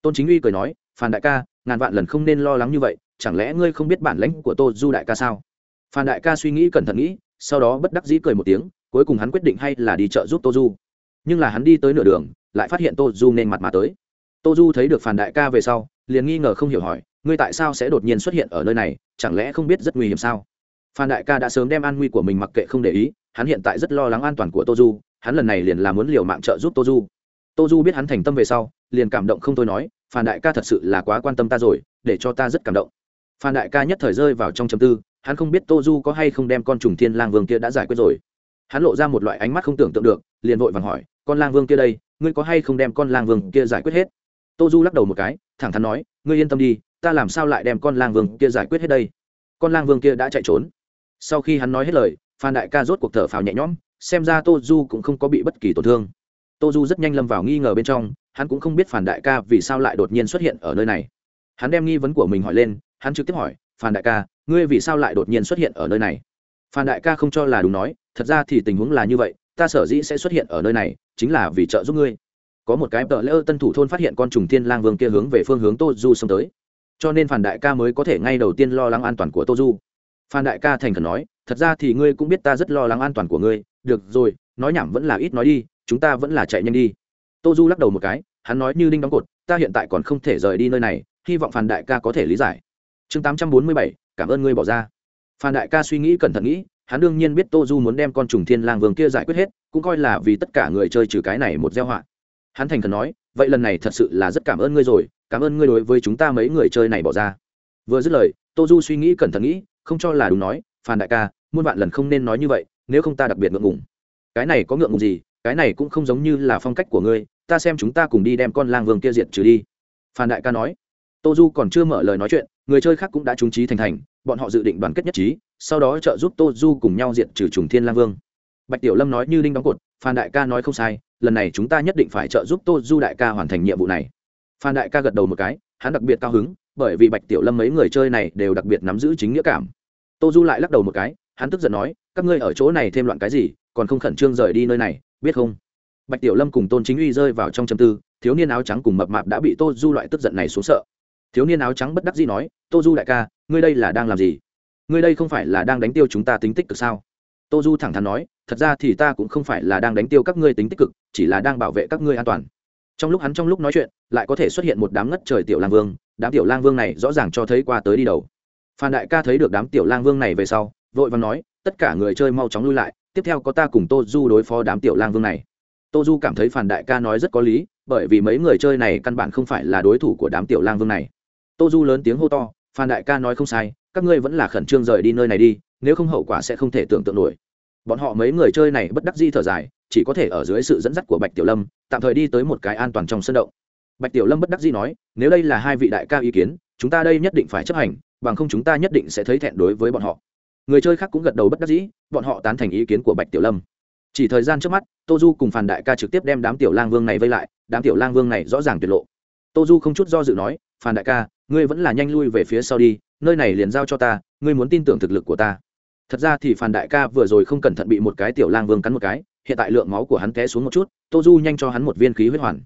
Tôn chính uy cười nói, phan đại ca, ngàn vạn lần không nên lo lắng như vậy, chẳng lẽ ngươi không biết bản lãnh của tô du đại ca sao? Phan đại ca suy nghĩ cẩn thận nghĩ, sau đó bất đắc dĩ cười một tiếng, cuối cùng hắn quyết định hay là đi chợ giúp tô du. Nhưng là hắn đi tới nửa đường, lại phát hiện tô du nên mặt mà tới. Tô du thấy được Phan đại ca về sau, liền nghi ngờ không hiểu hỏi ngươi tại sao sẽ đột nhiên xuất hiện ở nơi này, chẳng lẽ không biết rất nguy hiểm sao? Phan đại ca đã sớm đem an nguy của mình mặc kệ không để ý, hắn hiện tại rất lo lắng an toàn của tô du, hắn lần này liền là muốn liều mạng trợ giúp tô du. Tô du biết hắn thành tâm về sau, liền cảm động không thôi nói, phan đại ca thật sự là quá quan tâm ta rồi, để cho ta rất cảm động. Phan đại ca nhất thời rơi vào trong chấm tư, hắn không biết tô du có hay không đem con trùng thiên lang vương kia đã giải quyết rồi. Hắn lộ ra một loại ánh mắt không tưởng tượng được, liền vội vàng hỏi, con lang vương kia đây, ngươi có hay không đem con lang vương kia giải quyết hết? Tô du lắc đầu một cái, thẳng thắn nói, ngươi yên tâm đi ta làm sao lại đem con lang vương kia giải quyết hết đây? Con lang vương kia đã chạy trốn. Sau khi hắn nói hết lời, phan đại ca rốt cuộc thở phào nhẹ nhõm, xem ra tô du cũng không có bị bất kỳ tổn thương. Tô du rất nhanh lâm vào nghi ngờ bên trong, hắn cũng không biết phản đại ca vì sao lại đột nhiên xuất hiện ở nơi này. Hắn đem nghi vấn của mình hỏi lên, hắn trực tiếp hỏi, phan đại ca, ngươi vì sao lại đột nhiên xuất hiện ở nơi này? Phan đại ca không cho là đúng nói, thật ra thì tình huống là như vậy, ta sở dĩ sẽ xuất hiện ở nơi này, chính là vì trợ giúp ngươi. Có một cái tợ lỡ tân thủ thôn phát hiện con trùng thiên lang vương kia hướng về phương hướng tô du xông tới cho nên phản đại ca mới có thể ngay đầu tiên lo lắng an toàn của tô du. Phan đại ca thành khẩn nói, thật ra thì ngươi cũng biết ta rất lo lắng an toàn của ngươi. Được rồi, nói nhảm vẫn là ít nói đi, chúng ta vẫn là chạy nhanh đi. Tô du lắc đầu một cái, hắn nói, như đinh đóng cột, ta hiện tại còn không thể rời đi nơi này, hy vọng phan đại ca có thể lý giải. Chương tám trăm bốn mươi bảy, cảm ơn ngươi bỏ ra. Phan đại ca suy nghĩ cẩn thận nghĩ, hắn đương nhiên biết tô du muốn đem con trùng thiên lang vương kia giải quyết hết, cũng coi là vì tất cả người chơi trừ cái này một gieo họa hắn thành khẩn nói, vậy lần này thật sự là rất cảm ơn ngươi rồi, cảm ơn ngươi đối với chúng ta mấy người chơi này bỏ ra. Vừa dứt lời, tô du suy nghĩ cẩn thận nghĩ, không cho là đúng nói, phan đại ca, muôn vạn lần không nên nói như vậy, nếu không ta đặc biệt ngượng ngùng. Cái này có ngượng ngùng gì, cái này cũng không giống như là phong cách của ngươi, ta xem chúng ta cùng đi đem con lang vương kia diệt trừ đi. Phan đại ca nói. Tô du còn chưa mở lời nói chuyện, người chơi khác cũng đã trúng trí thành thành, bọn họ dự định đoàn kết nhất trí, sau đó trợ giúp tô du cùng nhau diệt trừ trùng thiên lang vương. Bạch tiểu lâm nói như đinh đóng cột, phan đại ca nói không sai lần này chúng ta nhất định phải trợ giúp tô du đại ca hoàn thành nhiệm vụ này. Phan đại ca gật đầu một cái, hắn đặc biệt cao hứng, bởi vì bạch tiểu lâm mấy người chơi này đều đặc biệt nắm giữ chính nghĩa cảm. Tô du lại lắc đầu một cái, hắn tức giận nói, các ngươi ở chỗ này thêm loạn cái gì, còn không khẩn trương rời đi nơi này, biết không? Bạch tiểu lâm cùng tôn chính uy rơi vào trong châm tư, thiếu niên áo trắng cùng mập mạp đã bị tô du loại tức giận này xuống sợ. Thiếu niên áo trắng bất đắc dĩ nói, tô du đại ca, ngươi đây là đang làm gì? Ngươi đây không phải là đang đánh tiêu chúng ta tính tích cực sao? Tô du thẳng thắn nói thật ra thì ta cũng không phải là đang đánh tiêu các ngươi tính tích cực, chỉ là đang bảo vệ các ngươi an toàn. Trong lúc hắn trong lúc nói chuyện, lại có thể xuất hiện một đám ngất trời tiểu lang vương, đám tiểu lang vương này rõ ràng cho thấy qua tới đi đầu. Phan đại ca thấy được đám tiểu lang vương này về sau, vội và nói, tất cả người chơi mau chóng lui lại, tiếp theo có ta cùng tô du đối phó đám tiểu lang vương này. Tô du cảm thấy phản đại ca nói rất có lý, bởi vì mấy người chơi này căn bản không phải là đối thủ của đám tiểu lang vương này. Tô du lớn tiếng hô to, phan đại ca nói không sai, các ngươi vẫn là khẩn trương rời đi nơi này đi, nếu không hậu quả sẽ không thể tưởng tượng nổi bọn họ mấy người chơi này bất đắc di thở dài, chỉ có thể ở dưới sự dẫn dắt của bạch tiểu lâm, tạm thời đi tới một cái an toàn trong sân động. Bạch tiểu lâm bất đắc dĩ nói, nếu đây là hai vị đại ca ý kiến, chúng ta đây nhất định phải chấp hành, bằng không chúng ta nhất định sẽ thấy thẹn đối với bọn họ. Người chơi khác cũng gật đầu bất đắc dĩ, bọn họ tán thành ý kiến của bạch tiểu lâm. Chỉ thời gian trước mắt, tô du cùng phàn đại ca trực tiếp đem đám tiểu lang vương này vây lại, đám tiểu lang vương này rõ ràng tuyệt lộ. Tô du không chút do dự nói, phàn đại ca, ngươi vẫn là nhanh lui về phía sau đi, nơi này liền giao cho ta, ngươi muốn tin tưởng thực lực của ta thật ra thì phàn đại ca vừa rồi không cẩn thận bị một cái tiểu lang vương cắn một cái, hiện tại lượng máu của hắn té xuống một chút, tô du nhanh cho hắn một viên khí huyết hoàn.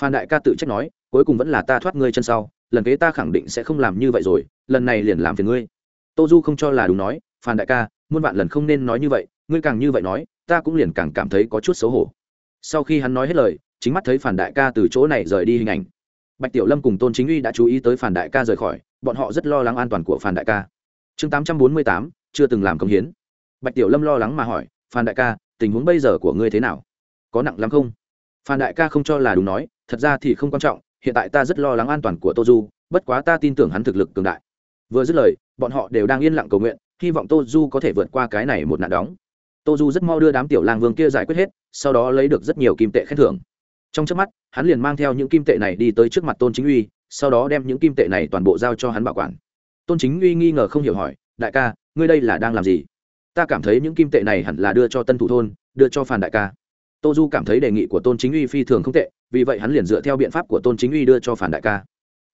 Phan đại ca tự trách nói, cuối cùng vẫn là ta thoát ngươi chân sau, lần kế ta khẳng định sẽ không làm như vậy rồi, lần này liền làm phiền ngươi. Tô du không cho là đúng nói phan đại ca, muôn vạn lần không nên nói như vậy, ngươi càng như vậy nói, ta cũng liền càng cảm thấy có chút xấu hổ. Sau khi hắn nói hết lời, chính mắt thấy phản đại ca từ chỗ này rời đi hình ảnh. Bạch tiểu lâm cùng tôn chính uy đã chú ý tới phản đại ca rời khỏi, bọn họ rất lo lắng an toàn của phản đại ca. Chương tám trăm bốn mươi tám chưa từng làm công hiến. Bạch tiểu lâm lo lắng mà hỏi, phan đại ca, tình huống bây giờ của ngươi thế nào? Có nặng lắm không? Phan đại ca không cho là đúng nói, thật ra thì không quan trọng, hiện tại ta rất lo lắng an toàn của tô du, bất quá ta tin tưởng hắn thực lực cường đại. Vừa dứt lời, bọn họ đều đang yên lặng cầu nguyện, hy vọng tô du có thể vượt qua cái này một nạn đóng. Tô du rất mau đưa đám tiểu lang vương kia giải quyết hết, sau đó lấy được rất nhiều kim tệ khen thưởng. Trong trước mắt, hắn liền mang theo những kim tệ này đi tới trước mặt tôn chính uy, sau đó đem những kim tệ này toàn bộ giao cho hắn bảo quản. Tôn chính uy nghi ngờ không hiểu hỏi, đại ca ngươi đây là đang làm gì? Ta cảm thấy những kim tệ này hẳn là đưa cho tân thủ thôn, đưa cho phàn đại ca. Tô du cảm thấy đề nghị của tôn chính uy phi thường không tệ, vì vậy hắn liền dựa theo biện pháp của tôn chính uy đưa cho phản đại ca.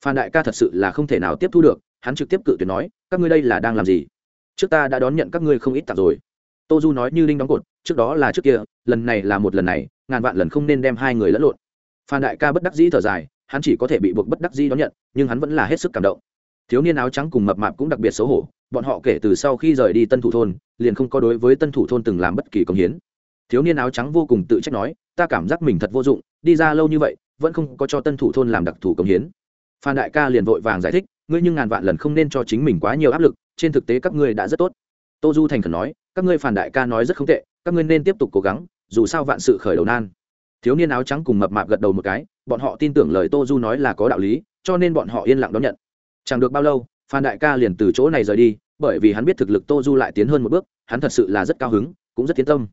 Phan đại ca thật sự là không thể nào tiếp thu được, hắn trực tiếp cự tuyệt nói, các ngươi đây là đang làm gì? Trước ta đã đón nhận các ngươi không ít tặng rồi. Tô du nói như linh đóng cột, trước đó là trước kia, lần này là một lần này, ngàn vạn lần không nên đem hai người lẫn lộn. Phan đại ca bất đắc dĩ thở dài, hắn chỉ có thể bị buộc bất đắc dĩ đón nhận, nhưng hắn vẫn là hết sức cảm động. Thiếu niên áo trắng cùng mập mạp cũng đặc biệt xấu hổ bọn họ kể từ sau khi rời đi tân thủ thôn, liền không có đối với tân thủ thôn từng làm bất kỳ công hiến. Thiếu niên áo trắng vô cùng tự trách nói, ta cảm giác mình thật vô dụng, đi ra lâu như vậy, vẫn không có cho tân thủ thôn làm đặc thù công hiến. Phan đại ca liền vội vàng giải thích, ngươi nhưng ngàn vạn lần không nên cho chính mình quá nhiều áp lực, trên thực tế các ngươi đã rất tốt. Tô du thành khẩn nói, các ngươi phản đại ca nói rất không tệ, các ngươi nên tiếp tục cố gắng, dù sao vạn sự khởi đầu nan. Thiếu niên áo trắng cùng mập mạp gật đầu một cái, bọn họ tin tưởng lời tô du nói là có đạo lý, cho nên bọn họ yên lặng đón nhận. Chẳng được bao lâu phan đại ca liền từ chỗ này rời đi, bởi vì hắn biết thực lực tô du lại tiến hơn một bước, hắn thật sự là rất cao hứng, cũng rất tiến tâm.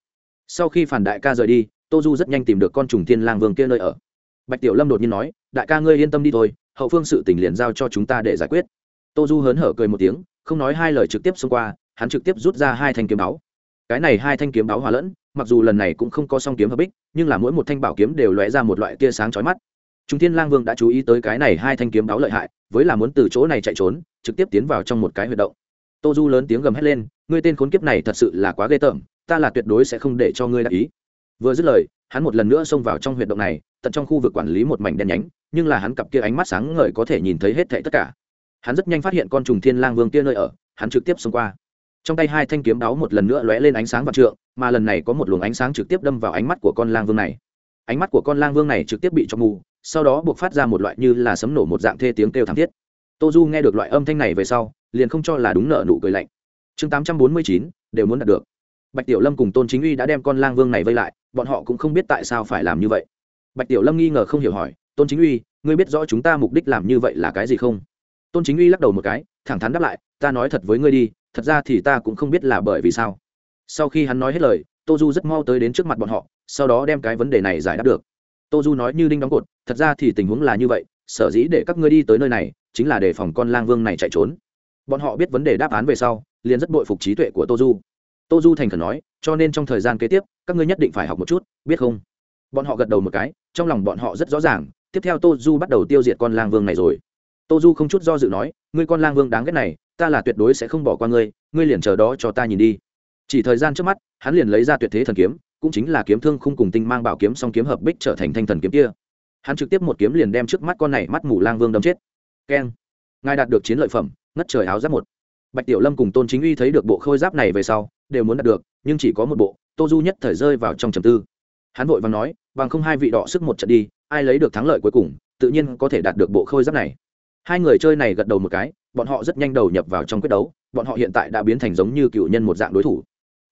Sau khi phản đại ca rời đi, tô du rất nhanh tìm được con trùng thiên lang vương kia nơi ở. Bạch tiểu lâm đột nhiên nói, đại ca ngươi yên tâm đi thôi, hậu phương sự tình liền giao cho chúng ta để giải quyết. Tô du hớn hở cười một tiếng, không nói hai lời trực tiếp xông qua, hắn trực tiếp rút ra hai thanh kiếm máu cái này hai thanh kiếm máu hòa lẫn, mặc dù lần này cũng không có song kiếm hợp bích, nhưng là mỗi một thanh bảo kiếm đều lóe ra một loại tia sáng chói mắt. Trung Thiên Lang Vương đã chú ý tới cái này hai thanh kiếm đáo lợi hại, với là muốn từ chỗ này chạy trốn, trực tiếp tiến vào trong một cái huyệt động. Tô Du lớn tiếng gầm hét lên, ngươi tên khốn kiếp này thật sự là quá ghê tởm, ta là tuyệt đối sẽ không để cho ngươi đắc ý. Vừa dứt lời, hắn một lần nữa xông vào trong huyệt động này, tận trong khu vực quản lý một mảnh đen nhánh, nhưng là hắn cặp kia ánh mắt sáng ngời có thể nhìn thấy hết thảy tất cả. Hắn rất nhanh phát hiện con trùng Thiên Lang Vương kia nơi ở, hắn trực tiếp xông qua. Trong tay hai thanh kiếm đáo một lần nữa lóe lên ánh sáng vạn trượng, mà lần này có một luồng ánh sáng trực tiếp đâm vào ánh mắt của con lang vương này. Ánh mắt của con lang vương này trực tiếp bị cho mù, sau đó buộc phát ra một loại như là sấm nổ một dạng thê tiếng kêu thảm thiết. Tô du nghe được loại âm thanh này về sau, liền không cho là đúng nợ nụ cười lạnh. Chương tám trăm bốn mươi chín, đều muốn đạt được. Bạch tiểu lâm cùng tôn chính uy đã đem con lang vương này vây lại, bọn họ cũng không biết tại sao phải làm như vậy. Bạch tiểu lâm nghi ngờ không hiểu hỏi, tôn chính uy, ngươi biết rõ chúng ta mục đích làm như vậy là cái gì không? Tôn chính uy lắc đầu một cái, thẳng thắn đáp lại, ta nói thật với ngươi đi, thật ra thì ta cũng không biết là bởi vì sao. Sau khi hắn nói hết lời, tô du rất mau tới đến trước mặt bọn họ, sau đó đem cái vấn đề này giải đáp được tô du nói như đinh đóng cột, thật ra thì tình huống là như vậy, sở dĩ để các ngươi đi tới nơi này, chính là để phòng con lang vương này chạy trốn. Bọn họ biết vấn đề đáp án về sau, liền rất bội phục trí tuệ của tô du. Tô du thành khẩn nói, cho nên trong thời gian kế tiếp, các ngươi nhất định phải học một chút, biết không? Bọn họ gật đầu một cái, trong lòng bọn họ rất rõ ràng, tiếp theo tô du bắt đầu tiêu diệt con lang vương này rồi. Tô du không chút do dự nói, ngươi con lang vương đáng ghét này, ta là tuyệt đối sẽ không bỏ qua ngươi ngươi liền chờ đó cho ta nhìn đi. Chỉ thời gian trước mắt, hắn liền lấy ra tuyệt thế thần kiếm cũng chính là kiếm thương khung cùng tinh mang bảo kiếm song kiếm hợp bích trở thành thanh thần kiếm kia. Hắn trực tiếp một kiếm liền đem trước mắt con này mắt mù lang vương đâm chết. Keng. Ngài đạt được chiến lợi phẩm, ngất trời áo giáp một. Bạch tiểu lâm cùng tôn chính uy thấy được bộ khôi giáp này về sau, đều muốn đạt được, nhưng chỉ có một bộ, tô du nhất thời rơi vào trong trầm tư. Hắn vội và nói, bằng không hai vị đỏ sức một trận đi, ai lấy được thắng lợi cuối cùng, tự nhiên có thể đạt được bộ khôi giáp này. Hai người chơi này gật đầu một cái, bọn họ rất nhanh đầu nhập vào trong quyết đấu, bọn họ hiện tại đã biến thành giống như cựu nhân một dạng đối thủ.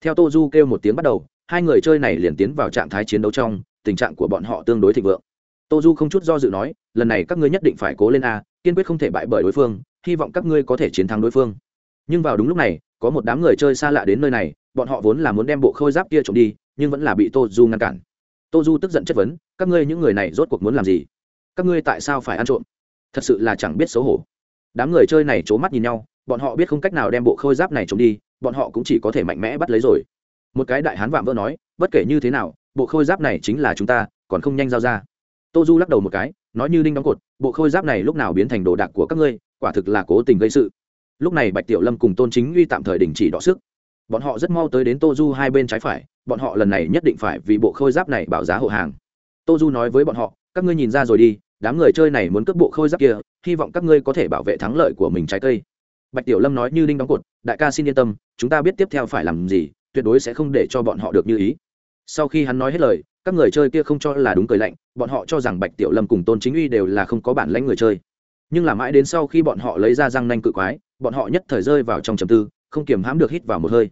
Theo tô du kêu một tiếng bắt đầu hai người chơi này liền tiến vào trạng thái chiến đấu trong, tình trạng của bọn họ tương đối thịnh vượng. Tô du không chút do dự nói, lần này các ngươi nhất định phải cố lên a, kiên quyết không thể bại bởi đối phương, hy vọng các ngươi có thể chiến thắng đối phương. Nhưng vào đúng lúc này, có một đám người chơi xa lạ đến nơi này, bọn họ vốn là muốn đem bộ khôi giáp kia trộm đi, nhưng vẫn là bị tô du ngăn cản. Tô du tức giận chất vấn, các ngươi những người này rốt cuộc muốn làm gì? Các ngươi tại sao phải ăn trộm? Thật sự là chẳng biết xấu hổ. Đám người chơi này c h ố mắt nhìn nhau, bọn họ biết không cách nào đem bộ khôi giáp này trộm đi, bọn họ cũng chỉ có thể mạnh mẽ bắt lấy rồi một cái đại hán vạm vỡ nói, bất kể như thế nào, bộ khôi giáp này chính là chúng ta, còn không nhanh giao ra. Tô du lắc đầu một cái, nói như đinh đóng cột, bộ khôi giáp này lúc nào biến thành đồ đạc của các ngươi, quả thực là cố tình gây sự. Lúc này bạch tiểu lâm cùng tôn chính uy tạm thời đình chỉ đọ sức. Bọn họ rất mau tới đến tô du hai bên trái phải, bọn họ lần này nhất định phải vì bộ khôi giáp này bảo giá hộ hàng. Tô du nói với bọn họ, các ngươi nhìn ra rồi đi, đám người chơi này muốn cướp bộ khôi giáp kia, hy vọng các ngươi có thể bảo vệ thắng lợi của mình trái cây. Bạch tiểu lâm nói như đinh đóng cột, đại ca xin yên tâm, chúng ta biết tiếp theo phải làm gì tuyệt đối sẽ không để cho bọn họ được như ý. Sau khi hắn nói hết lời, các người chơi kia không cho là đúng cười lạnh, bọn họ cho rằng bạch tiểu lâm cùng tôn chính uy đều là không có bản lãnh người chơi. Nhưng là mãi đến sau khi bọn họ lấy ra răng nanh cự quái, bọn họ nhất thời rơi vào trong trầm tư, không kiềm hãm được hít vào một hơi.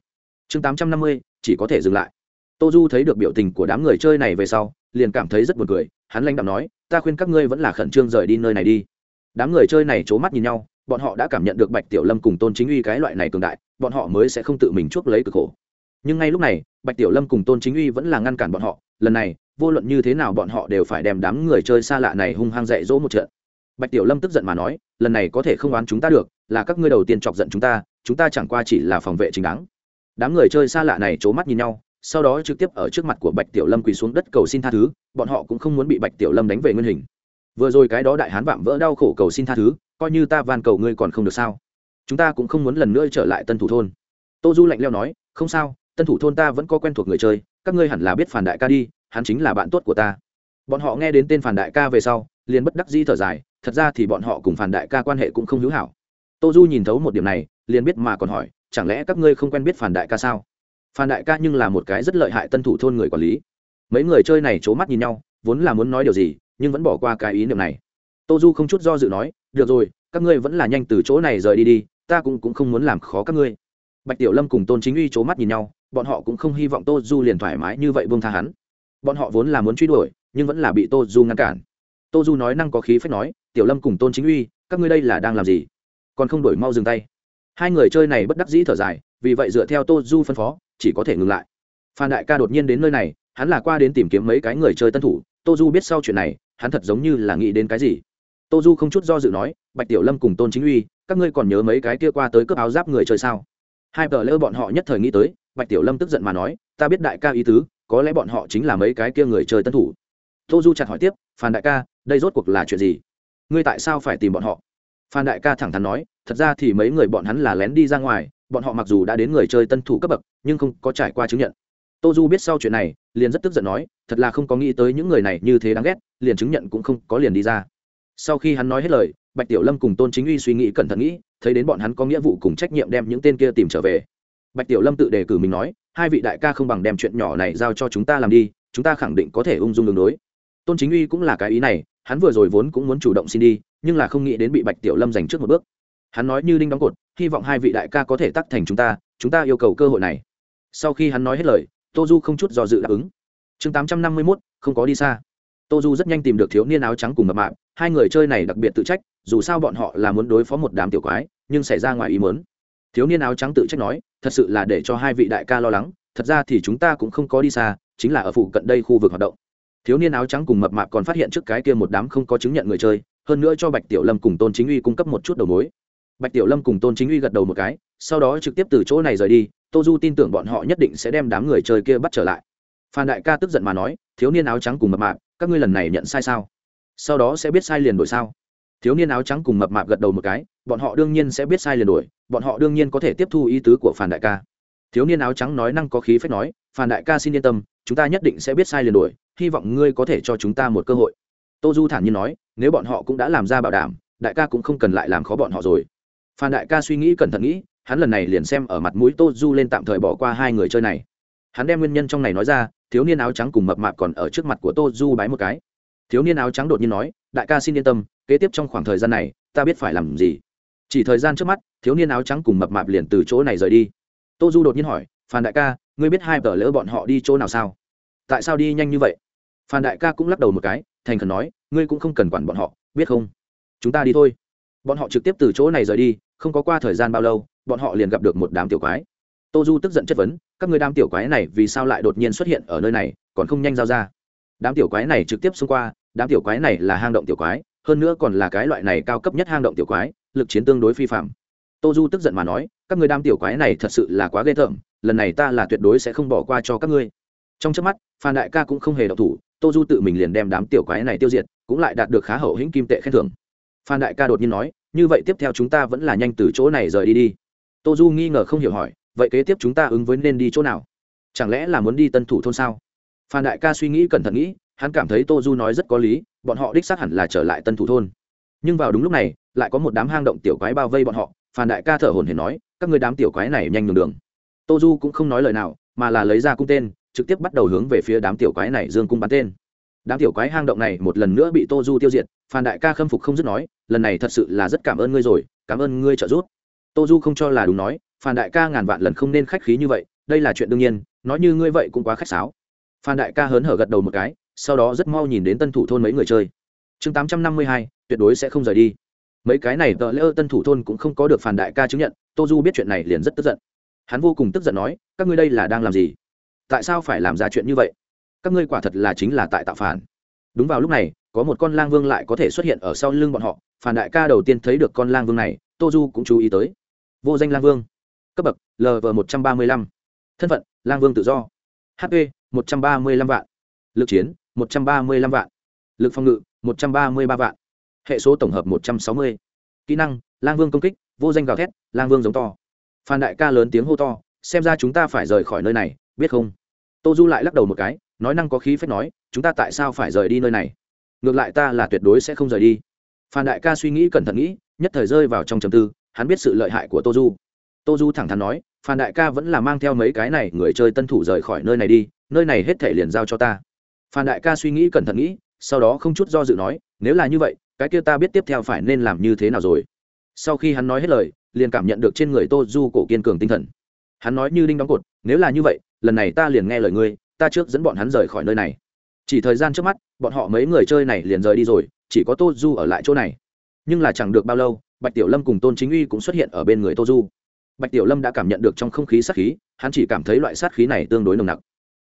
Chương tám trăm năm mươi, chỉ có thể dừng lại. Tô du thấy được biểu tình của đám người chơi này về sau, liền cảm thấy rất buồn cười, hắn lãnh đạm nói, ta khuyên các ngươi vẫn là khẩn trương rời đi nơi này đi. Đám người chơi này c h ố mắt nhìn nhau, bọn họ đã cảm nhận được bạch tiểu lâm cùng tôn chính uy cái loại này cường đại, bọn họ mới sẽ không tự mình chuốc lấy cực khổ nhưng ngay lúc này, bạch tiểu lâm cùng tôn chính uy vẫn là ngăn cản bọn họ, lần này, vô luận như thế nào bọn họ đều phải đem đám người chơi xa lạ này hung hăng dạy dỗ một trận. Bạch tiểu lâm tức giận mà nói, lần này có thể không oán chúng ta được, là các ngươi đầu tiên chọc giận chúng ta chúng ta chẳng qua chỉ là phòng vệ chính đáng. Đám người chơi xa lạ này c h ố mắt nhìn nhau, sau đó trực tiếp ở trước mặt của bạch tiểu lâm quỳ xuống đất cầu xin tha thứ, bọn họ cũng không muốn bị bạch tiểu lâm đánh về nguyên hình. Vừa rồi cái đó đại hán vạm vỡ đau khổ cầu xin tha thứ, coi như ta van cầu ngươi còn không được sao? Chúng ta cũng không muốn lần nữa trở lại tân thủ thôn. Tô du lạnh leo nói, không sao tân thủ thôn ta vẫn có quen thuộc người chơi các ngươi hẳn là biết phản đại ca đi hắn chính là bạn tốt của ta. Bọn họ nghe đến tên phản đại ca về sau liền bất đắc dĩ thở dài thật ra thì bọn họ cùng phản đại ca quan hệ cũng không hữu hảo. Tô du nhìn thấu một điểm này liền biết mà còn hỏi chẳng lẽ các ngươi không quen biết phản đại ca sao? Phản đại ca nhưng là một cái rất lợi hại tân thủ thôn người quản lý. Mấy người chơi này c h ố mắt nhìn nhau vốn là muốn nói điều gì nhưng vẫn bỏ qua cái ý niệm này. Tô du không chút do dự nói được rồi các ngươi vẫn là nhanh từ chỗ này rời đi đi ta cũng, cũng không muốn làm khó các ngươi. Bạch tiểu lâm cùng tôn chính uy c h ố mắt nhìn nhau bọn họ cũng không hy vọng tô du liền thoải mái như vậy vương tha hắn. Bọn họ vốn là muốn truy đuổi, nhưng vẫn là bị tô du ngăn cản. Tô du nói năng có khí phép nói, tiểu lâm cùng tôn chính uy, các ngươi đây là đang làm gì? Còn không đổi mau dừng tay. Hai người chơi này bất đắc dĩ thở dài, vì vậy dựa theo tô du phân phó, chỉ có thể ngừng lại. Phan đại ca đột nhiên đến nơi này, hắn là qua đến tìm kiếm mấy cái người chơi tân thủ. Tô du biết sau chuyện này, hắn thật giống như là nghĩ đến cái gì. Tô du không chút do dự nói, bạch tiểu lâm cùng tôn chính uy, các ngươi còn nhớ mấy cái kia qua tới cướp áo giáp người chơi sao? Hai tờ lỡ bọn họ nhất thời nghĩ tới bạch tiểu lâm tức giận mà nói, ta biết đại ca ý tứ, có lẽ bọn họ chính là mấy cái kia người chơi tân thủ. Tô du chặt hỏi tiếp, phan đại ca, đây rốt cuộc là chuyện gì? Ngươi tại sao phải tìm bọn họ? Phan đại ca thẳng thắn nói, thật ra thì mấy người bọn hắn là lén đi ra ngoài, bọn họ mặc dù đã đến người chơi tân thủ cấp bậc, nhưng không có trải qua chứng nhận. Tô du biết sau chuyện này, liền rất tức giận nói, thật là không có nghĩ tới những người này như thế đáng ghét, liền chứng nhận cũng không có liền đi ra. Sau khi hắn nói hết lời, bạch tiểu lâm cùng tôn chính uy suy nghĩ cẩn thận nghĩ, thấy đến bọn hắn có nghĩa vụ cùng trách nhiệm đem những tên kia tìm trở về bạch tiểu lâm tự đề cử mình nói, hai vị đại ca không bằng đem chuyện nhỏ này giao cho chúng ta làm đi, chúng ta khẳng định có thể ung dung đường đối. Tôn chính uy cũng là cái ý này, hắn vừa rồi vốn cũng muốn chủ động xin đi, nhưng là không nghĩ đến bị bạch tiểu lâm giành trước một bước. Hắn nói như đinh đóng cột, hy vọng hai vị đại ca có thể tắc thành chúng ta chúng ta yêu cầu cơ hội này. Sau khi hắn nói hết lời, tô du không chút do dự đáp ứng. Chương tám trăm năm mươi mốt, không có đi xa. Tô du rất nhanh tìm được thiếu niên áo trắng cùng mập mạp, hai người chơi này đặc biệt tự trách, dù sao bọn họ là muốn đối phó một đám tiểu quái, nhưng xảy ra ngoài ý mớn thiếu niên áo trắng tự trách nói, thật sự là để cho hai vị đại ca lo lắng, thật ra thì chúng ta cũng không có đi xa, chính là ở phụ cận đây khu vực hoạt động. Thiếu niên áo trắng cùng mập mạp còn phát hiện trước cái kia một đám không có chứng nhận người chơi, hơn nữa cho bạch tiểu lâm cùng tôn chính uy cung cấp một chút đầu mối. Bạch tiểu lâm cùng tôn chính uy gật đầu một cái, sau đó trực tiếp từ chỗ này rời đi, tô du tin tưởng bọn họ nhất định sẽ đem đám người chơi kia bắt trở lại. Phan đại ca tức giận mà nói, thiếu niên áo trắng cùng mập mạp, các ngươi lần này nhận sai sao? Sau đó sẽ biết sai liền đổi sao? Thiếu niên áo trắng cùng mập mạp gật đầu một cái bọn họ đương nhiên sẽ biết sai liền đổi bọn họ đương nhiên có thể tiếp thu ý tứ của phản đại ca. Thiếu niên áo trắng nói năng có khí phép nói phản đại ca xin yên tâm, chúng ta nhất định sẽ biết sai liền đổi hy vọng ngươi có thể cho chúng ta một cơ hội. Tô du thản nhiên nói, nếu bọn họ cũng đã làm ra bảo đảm, đại ca cũng không cần lại làm khó bọn họ rồi. Phan đại ca suy nghĩ cẩn thận nghĩ, hắn lần này liền xem ở mặt mũi tô du lên tạm thời bỏ qua hai người chơi này. Hắn đem nguyên nhân trong này nói ra, thiếu niên áo trắng cùng mập mạp còn ở trước mặt của tô du bái một cái. Thiếu niên áo trắng đột nhiên nói, đại ca xin yên tâm, kế tiếp trong khoảng thời gian này, ta biết phải làm gì chỉ thời gian trước mắt, thiếu niên áo trắng cùng mập mạp liền từ chỗ này rời đi. Tô du đột nhiên hỏi, phan đại ca, ngươi biết hai tờ lỡ bọn họ đi chỗ nào sao? Tại sao đi nhanh như vậy? Phan đại ca cũng lắc đầu một cái, thành khẩn nói, ngươi cũng không cần quản bọn họ, biết không? Chúng ta đi thôi. Bọn họ trực tiếp từ chỗ này rời đi, không có qua thời gian bao lâu, bọn họ liền gặp được một đám tiểu quái. Tô du tức giận chất vấn, các người đám tiểu quái này vì sao lại đột nhiên xuất hiện ở nơi này, còn không nhanh giao ra? Đám tiểu quái này trực tiếp xông qua, đám tiểu quái này là hang động tiểu quái, hơn nữa còn là cái loại này cao cấp nhất hang động tiểu quái lực chiến tương đối phi phạm. Tô du tức giận mà nói, các người đám tiểu quái này thật sự là quá ghê tởm, lần này ta là tuyệt đối sẽ không bỏ qua cho các ngươi. Trong trước mắt, phan đại ca cũng không hề độc thủ, tô du tự mình liền đem đám tiểu quái này tiêu diệt, cũng lại đạt được khá hậu hĩnh kim tệ khen thưởng. Phan đại ca đột nhiên nói, như vậy tiếp theo chúng ta vẫn là nhanh từ chỗ này rời đi đi. Tô du nghi ngờ không hiểu hỏi, vậy kế tiếp chúng ta ứng với nên đi chỗ nào? Chẳng lẽ là muốn đi tân thủ thôn sao? Phan đại ca suy nghĩ cẩn thận nghĩ, hắn cảm thấy tô du nói rất có lý, bọn họ đích xác hẳn là trở lại tân thủ thôn nhưng vào đúng lúc này, lại có một đám hang động tiểu quái bao vây bọn họ, phan đại ca thở hồn hển nói, các người đám tiểu quái này nhanh đường đường. Tô du cũng không nói lời nào, mà là lấy ra cung tên, trực tiếp bắt đầu hướng về phía đám tiểu quái này dương cung bắn tên. Đám tiểu quái hang động này một lần nữa bị tô du tiêu diệt, phan đại ca khâm phục không dứt nói, lần này thật sự là rất cảm ơn ngươi rồi, cảm ơn ngươi trợ giúp. Tô du không cho là đúng nói, phan đại ca ngàn vạn lần không nên khách khí như vậy, đây là chuyện đương nhiên, nói như ngươi vậy cũng quá khách sáo. Phan đại ca hớn hở gật đầu một cái, sau đó rất mau nhìn đến tân thủ thôn mấy người chơi chương tám trăm năm mươi hai, tuyệt đối sẽ không rời đi. Mấy cái này tờ lỡ tân thủ thôn cũng không có được phản đại ca chứng nhận, tô du biết chuyện này liền rất tức giận. Hắn vô cùng tức giận nói, các ngươi đây là đang làm gì? Tại sao phải làm ra chuyện như vậy? Các ngươi quả thật là chính là tại tạo phản. Đúng vào lúc này, có một con lang vương lại có thể xuất hiện ở sau lưng bọn họ. Phản đại ca đầu tiên thấy được con lang vương này, tô du cũng chú ý tới. Vô danh lang vương. Cấp bậc lv một trăm ba mươi lăm. Thân phận, lang vương tự do. Hp một trăm ba mươi lăm vạn. Lực chiến, một trăm ba mươi lăm vạn. Lực phòng ngự một trăm ba mươi ba vạn. Hệ số tổng hợp một trăm sáu mươi. Kỹ năng, lang vương công kích, vô danh gào thét, lang vương giống to. Phan đại ca lớn tiếng hô to, xem ra chúng ta phải rời khỏi nơi này, biết không? Tô du lại lắc đầu một cái, nói năng có khí phép nói, chúng ta tại sao phải rời đi nơi này? Ngược lại ta là tuyệt đối sẽ không rời đi. Phan đại ca suy nghĩ cẩn thận nghĩ, nhất thời rơi vào trong trầm tư, hắn biết sự lợi hại của tô du. Tô du thẳng thắn nói phan đại ca vẫn là mang theo mấy cái này, người chơi tân thủ rời khỏi nơi này đi, nơi này hết thể liền giao cho ta. Phan đại ca suy nghĩ cẩn thận nghĩ sau đó không chút do dự nói, nếu là như vậy, cái kia ta biết tiếp theo phải nên làm như thế nào rồi. Sau khi hắn nói hết lời, liền cảm nhận được trên người tô du cổ kiên cường tinh thần. Hắn nói như đinh đóng cột, nếu là như vậy, lần này ta liền nghe lời ngươi, ta trước dẫn bọn hắn rời khỏi nơi này. Chỉ thời gian trước mắt, bọn họ mấy người chơi này liền rời đi rồi, chỉ có tô du ở lại chỗ này. Nhưng là chẳng được bao lâu, bạch tiểu lâm cùng tôn chính uy cũng xuất hiện ở bên người tô du bạch tiểu lâm đã cảm nhận được trong không khí sát khí, hắn chỉ cảm thấy loại sát khí này tương đối nồng nặc.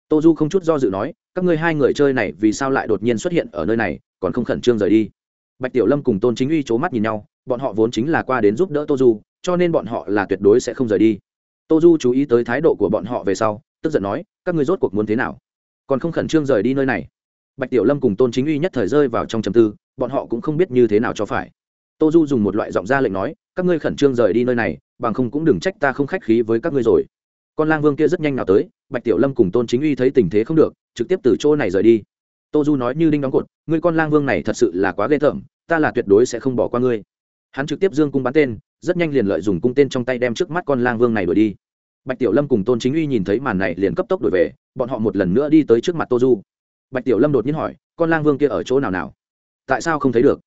Tô du không chút do dự nói các ngươi hai người chơi này vì sao lại đột nhiên xuất hiện ở nơi này, còn không khẩn trương rời đi? Bạch tiểu lâm cùng tôn chính uy c h ố mắt nhìn nhau, bọn họ vốn chính là qua đến giúp đỡ tô du, cho nên bọn họ là tuyệt đối sẽ không rời đi. Tô du chú ý tới thái độ của bọn họ về sau, tức giận nói, các ngươi rốt cuộc muốn thế nào? Còn không khẩn trương rời đi nơi này? Bạch tiểu lâm cùng tôn chính uy nhất thời rơi vào trong trầm tư, bọn họ cũng không biết như thế nào cho phải. Tô du dùng một loại giọng ra lệnh nói, các ngươi khẩn trương rời đi nơi này, bằng không cũng đừng trách ta không khách khí với các ngươi rồi. Con lang vương kia rất nhanh nào tới, bạch tiểu lâm cùng tôn chính uy thấy tình thế không được trực tiếp từ chỗ này rời đi. Tô du nói như đinh đóng cột, ngươi con lang vương này thật sự là quá ghê tởm, ta là tuyệt đối sẽ không bỏ qua ngươi. Hắn trực tiếp dương cung bắn tên, rất nhanh liền lợi dùng cung tên trong tay đem trước mắt con lang vương này đuổi đi. Bạch tiểu lâm cùng tôn chính uy nhìn thấy màn này liền cấp tốc đuổi về, bọn họ một lần nữa đi tới trước mặt tô du. Bạch tiểu lâm đột nhiên hỏi, con lang vương kia ở chỗ nào nào? Tại sao không thấy được?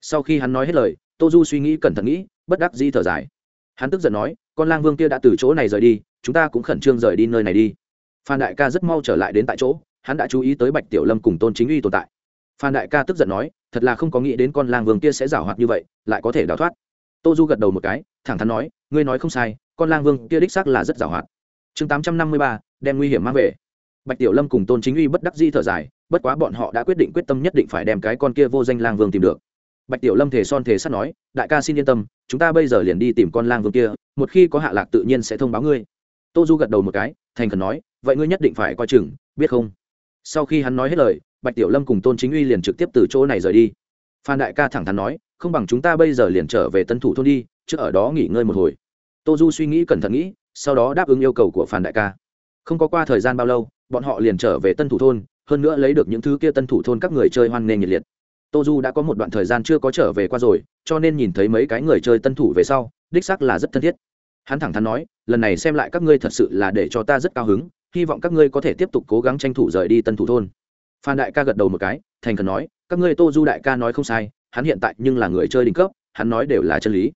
Sau khi hắn nói hết lời, tô du suy nghĩ cẩn thận nghĩ, bất đắc di thở dài. Hắn tức giận nói, con lang vương kia đã từ chỗ này rời đi, chúng ta cũng khẩn trương rời đi nơi này đi. Phan đại ca rất mau trở lại đến tại chỗ hắn đã chú ý tới bạch tiểu lâm cùng tôn chính uy tồn tại. Phan đại ca tức giận nói, thật là không có nghĩ đến con lang vương kia sẽ giảo hoạt như vậy, lại có thể đào thoát. Tô du gật đầu một cái, thẳng thắn nói, ngươi nói không sai, con lang vương kia đích xác là rất giảo hoạt. Chương tám trăm năm mươi ba, đem nguy hiểm mang về. Bạch tiểu lâm cùng tôn chính uy bất đắc di thở dài, bất quá bọn họ đã quyết định quyết tâm nhất định phải đem cái con kia vô danh lang vương tìm được. Bạch tiểu lâm thề son thề sắt nói, đại ca xin yên tâm, chúng ta bây giờ liền đi tìm con lang vương kia, một khi có hạ lạc tự nhiên sẽ thông báo ngươi. Tô du gật đầu một cái, thành khẩn nói, vậy ngươi nhất định phải coi chừng, biết không? Sau khi hắn nói hết lời, bạch tiểu lâm cùng tôn chính uy liền trực tiếp từ chỗ này rời đi. Phan đại ca thẳng thắn nói, không bằng chúng ta bây giờ liền trở về tân thủ thôn đi, trước ở đó nghỉ ngơi một hồi. Tô du suy nghĩ cẩn thận nghĩ, sau đó đáp ứng yêu cầu của phan đại ca. Không có qua thời gian bao lâu, bọn họ liền trở về tân thủ thôn, hơn nữa lấy được những thứ kia tân thủ thôn các người chơi hoan nghênh nhiệt liệt. Tô du đã có một đoạn thời gian chưa có trở về qua rồi, cho nên nhìn thấy mấy cái người chơi tân thủ về sau, đích sắc là rất thân thiết. Hắn thẳng thắn nói, lần này xem lại các ngươi thật sự là để cho ta rất cao hứng hy vọng các ngươi có thể tiếp tục cố gắng tranh thủ rời đi tân thủ thôn. Phan đại ca gật đầu một cái, thành cần nói, các ngươi tô du đại ca nói không sai, hắn hiện tại nhưng là người chơi đỉnh cấp, hắn nói đều là chân lý.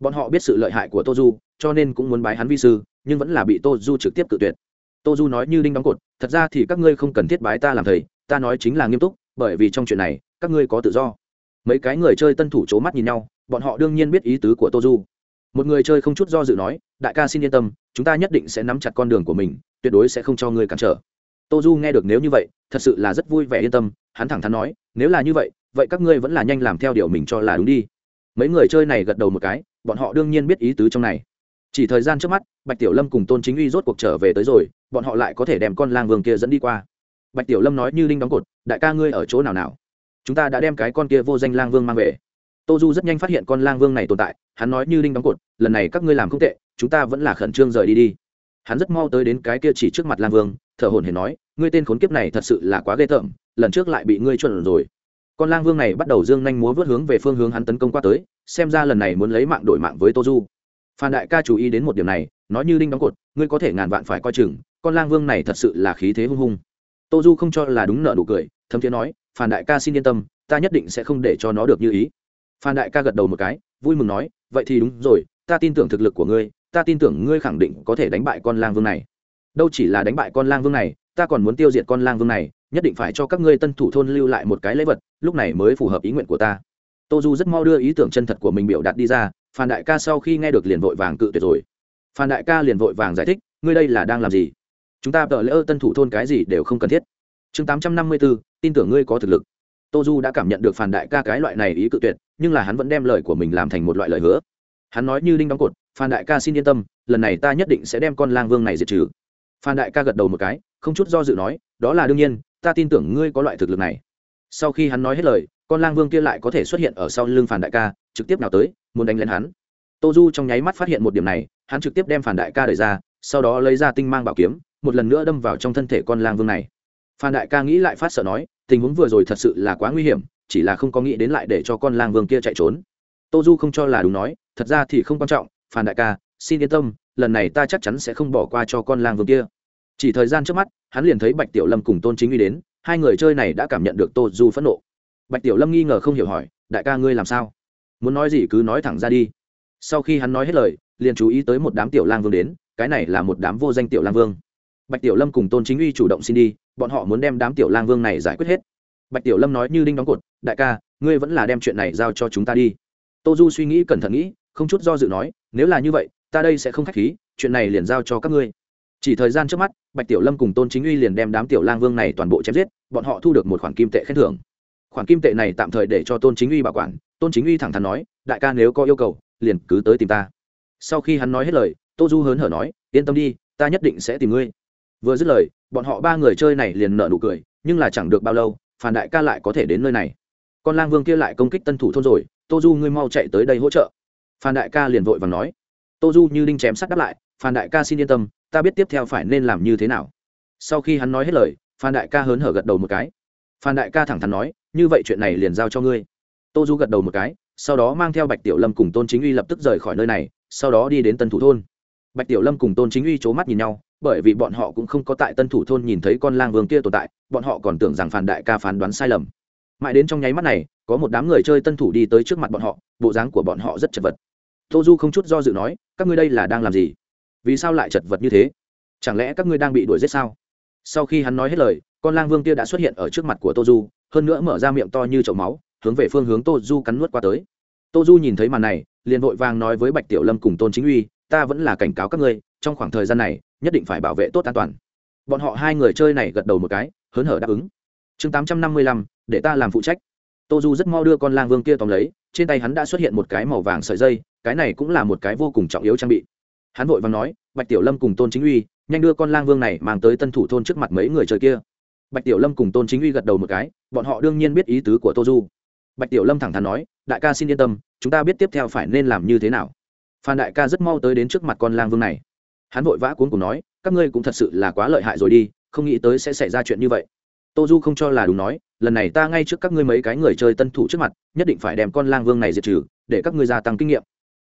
Bọn họ biết sự lợi hại của tô du, cho nên cũng muốn bái hắn vi sư, nhưng vẫn là bị tô du trực tiếp cự tuyệt. Tô du nói như đinh đóng cột, thật ra thì các ngươi không cần thiết bái ta làm thầy, ta nói chính là nghiêm túc, bởi vì trong chuyện này, các ngươi có tự do. Mấy cái người chơi tân thủ c h ố mắt nhìn nhau, bọn họ đương nhiên biết ý tứ của tô du. Một người chơi không chút do dự nói, đại ca xin yên tâm, chúng ta nhất định sẽ nắm chặt con đường của mình tuyệt đối sẽ không cho ngươi cản trở. Tô du nghe được nếu như vậy, thật sự là rất vui vẻ yên tâm, hắn thẳng thắn nói, nếu là như vậy vậy các ngươi vẫn là nhanh làm theo điều mình cho là đúng đi. Mấy người chơi này gật đầu một cái, bọn họ đương nhiên biết ý tứ trong này. Chỉ thời gian trước mắt, bạch tiểu lâm cùng tôn chính uy rốt cuộc trở về tới rồi, bọn họ lại có thể đem con lang vương kia dẫn đi qua. Bạch tiểu lâm nói như linh đóng cột, đại ca ngươi ở chỗ nào nào? Chúng ta đã đem cái con kia vô danh lang vương mang về. Tô du rất nhanh phát hiện con lang vương này tồn tại, hắn nói như linh đóng cột, lần này các ngươi làm không tệ, chúng ta vẫn là khẩn trương rời đi đi hắn rất mau tới đến cái kia chỉ trước mặt lang vương, thở hồn hển nói, ngươi tên khốn kiếp này thật sự là quá ghê tởm, lần trước lại bị ngươi chuẩn rồi. Con lang vương này bắt đầu dương nhanh múa vớt hướng về phương hướng hắn tấn công qua tới, xem ra lần này muốn lấy mạng đổi mạng với tô du. Phan đại ca chú ý đến một điểm này, nói như đinh đóng cột, ngươi có thể ngàn vạn phải coi chừng, con lang vương này thật sự là khí thế hung hung. Tô du không cho là đúng nợ nụ cười, thấm thiế nói, phan đại ca xin yên tâm, ta nhất định sẽ không để cho nó được như ý. Phan đại ca gật đầu một cái, vui mừng nói, vậy thì đúng rồi, ta tin tưởng thực lực của ngươi ta tin tưởng ngươi khẳng định có thể đánh bại con lang vương này. Đâu chỉ là đánh bại con lang vương này, ta còn muốn tiêu diệt con lang vương này, nhất định phải cho các ngươi tân thủ thôn lưu lại một cái lễ vật, lúc này mới phù hợp ý nguyện của ta. Tô du rất mau đưa ý tưởng chân thật của mình biểu đạt đi ra, phan đại ca sau khi nghe được liền vội vàng cự tuyệt rồi. Phan đại ca liền vội vàng giải thích, ngươi đây là đang làm gì? Chúng ta tờ lỡ tân thủ thôn cái gì đều không cần thiết. Chương tám trăm năm mươi bốn tin tưởng ngươi có thực lực. Tô du đã cảm nhận được Phan đại ca cái loại này ý cự tuyệt, nhưng là hắn vẫn đem lời của mình làm thành một loại lời hứa. Hắn nói như đinh đóng cột phan đại ca xin yên tâm, lần này ta nhất định sẽ đem con lang vương này diệt trừ. Phan đại ca gật đầu một cái, không chút do dự nói, đó là đương nhiên, ta tin tưởng ngươi có loại thực lực này. Sau khi hắn nói hết lời, con lang vương kia lại có thể xuất hiện ở sau lưng phản đại ca, trực tiếp nào tới, muốn đánh lên hắn. Tô du trong nháy mắt phát hiện một điểm này, hắn trực tiếp đem phản đại ca đẩy ra, sau đó lấy ra tinh mang bảo kiếm, một lần nữa đâm vào trong thân thể con lang vương này. Phan đại ca nghĩ lại phát sợ nói, tình huống vừa rồi thật sự là quá nguy hiểm, chỉ là không có nghĩ đến lại để cho con lang vương kia chạy trốn. Tô du không cho là đúng nói, thật ra thì không quan trọng phan đại ca, xin yên tâm, lần này ta chắc chắn sẽ không bỏ qua cho con lang vương kia. Chỉ thời gian trước mắt, hắn liền thấy bạch tiểu lâm cùng tôn chính uy đến, hai người chơi này đã cảm nhận được tô du phẫn nộ. Bạch tiểu lâm nghi ngờ không hiểu hỏi, đại ca ngươi làm sao? Muốn nói gì cứ nói thẳng ra đi. Sau khi hắn nói hết lời, liền chú ý tới một đám tiểu lang vương đến, cái này là một đám vô danh tiểu lang vương. Bạch tiểu lâm cùng tôn chính uy chủ động xin đi, bọn họ muốn đem đám tiểu lang vương này giải quyết hết. Bạch tiểu lâm nói như đinh đóng cột, đại ca, ngươi vẫn là đem chuyện này giao cho chúng ta đi. Tô du suy nghĩ cẩn thận nghĩ không chút do dự nói, nếu là như vậy, ta đây sẽ không k h á c h khí, chuyện này liền giao cho các ngươi. Chỉ thời gian trước mắt, bạch tiểu lâm cùng tôn chính uy liền đem đám tiểu lang vương này toàn bộ chém giết, bọn họ thu được một khoản kim tệ khen thưởng. Khoản kim tệ này tạm thời để cho tôn chính uy bảo quản, tôn chính uy thẳng thắn nói, đại ca nếu có yêu cầu, liền cứ tới tìm ta. Sau khi hắn nói hết lời, tô du hớn hở nói, yên tâm đi, ta nhất định sẽ tìm ngươi. Vừa dứt lời, bọn họ ba người chơi này liền nợ nụ cười, nhưng là chẳng được bao lâu, phản đại ca lại có thể đến nơi này. Con lang vương kia lại công kích tân thủ thôn rồi, tô du, ngươi mau chạy tới đây hỗ trợ phan đại ca liền vội và nói. Tô du như đinh chém sắt đáp lại, phan đại ca xin yên tâm, ta biết tiếp theo phải nên làm như thế nào. Sau khi hắn nói hết lời, phan đại ca hớn hở gật đầu một cái. Phan đại ca thẳng thắn nói, như vậy chuyện này liền giao cho ngươi. Tô du gật đầu một cái, sau đó mang theo bạch tiểu lâm cùng tôn chính uy lập tức rời khỏi nơi này, sau đó đi đến tân thủ thôn. Bạch tiểu lâm cùng tôn chính uy c h ố mắt nhìn nhau, bởi vì bọn họ cũng không có tại tân thủ thôn nhìn thấy con lang vương kia tồn tại, bọn họ còn tưởng rằng Phan đại ca phán đoán sai lầm. Mãi đến trong nháy mắt này, có một đám người chơi tân thủ đi tới trước mặt bọn họ, bộ dáng của bọn họ rất chật vật tô du không chút do dự nói, các ngươi đây là đang làm gì? Vì sao lại chật vật như thế? Chẳng lẽ các ngươi đang bị đuổi giết sao? Sau khi hắn nói hết lời, con lang vương kia đã xuất hiện ở trước mặt của tô du hơn nữa mở ra miệng to như chậu máu, hướng về phương hướng tô du cắn nuốt qua tới. Tô du nhìn thấy màn này, liền vội vàng nói với bạch tiểu lâm cùng tôn chính uy, ta vẫn là cảnh cáo các ngươi, trong khoảng thời gian này, nhất định phải bảo vệ tốt an toàn. Bọn họ hai người chơi này gật đầu một cái, hớn hở đáp ứng. Chương tám trăm năm mươi lăm, để ta làm phụ trách. Tô du rất mo đưa con lang vương kia tóm lấy trên tay hắn đã xuất hiện một cái màu vàng sợi dây, cái này cũng là một cái vô cùng trọng yếu trang bị. Hắn vội và nói, bạch tiểu lâm cùng tôn chính uy, nhanh đưa con lang vương này mang tới tân thủ thôn trước mặt mấy người chơi kia. Bạch tiểu lâm cùng tôn chính uy gật đầu một cái, bọn họ đương nhiên biết ý tứ của tô du. Bạch tiểu lâm thẳng thắn nói, đại ca xin yên tâm, chúng ta biết tiếp theo phải nên làm như thế nào. Phan đại ca rất mau tới đến trước mặt con lang vương này. Hắn vội vã cuốn cùng nói, các ngươi cũng thật sự là quá lợi hại rồi đi, không nghĩ tới sẽ xảy ra chuyện như vậy. Tô du không cho là đúng nói lần này ta ngay trước các ngươi mấy cái người chơi tân thủ trước mặt, nhất định phải đem con lang vương này diệt trừ, để các ngươi gia tăng kinh nghiệm.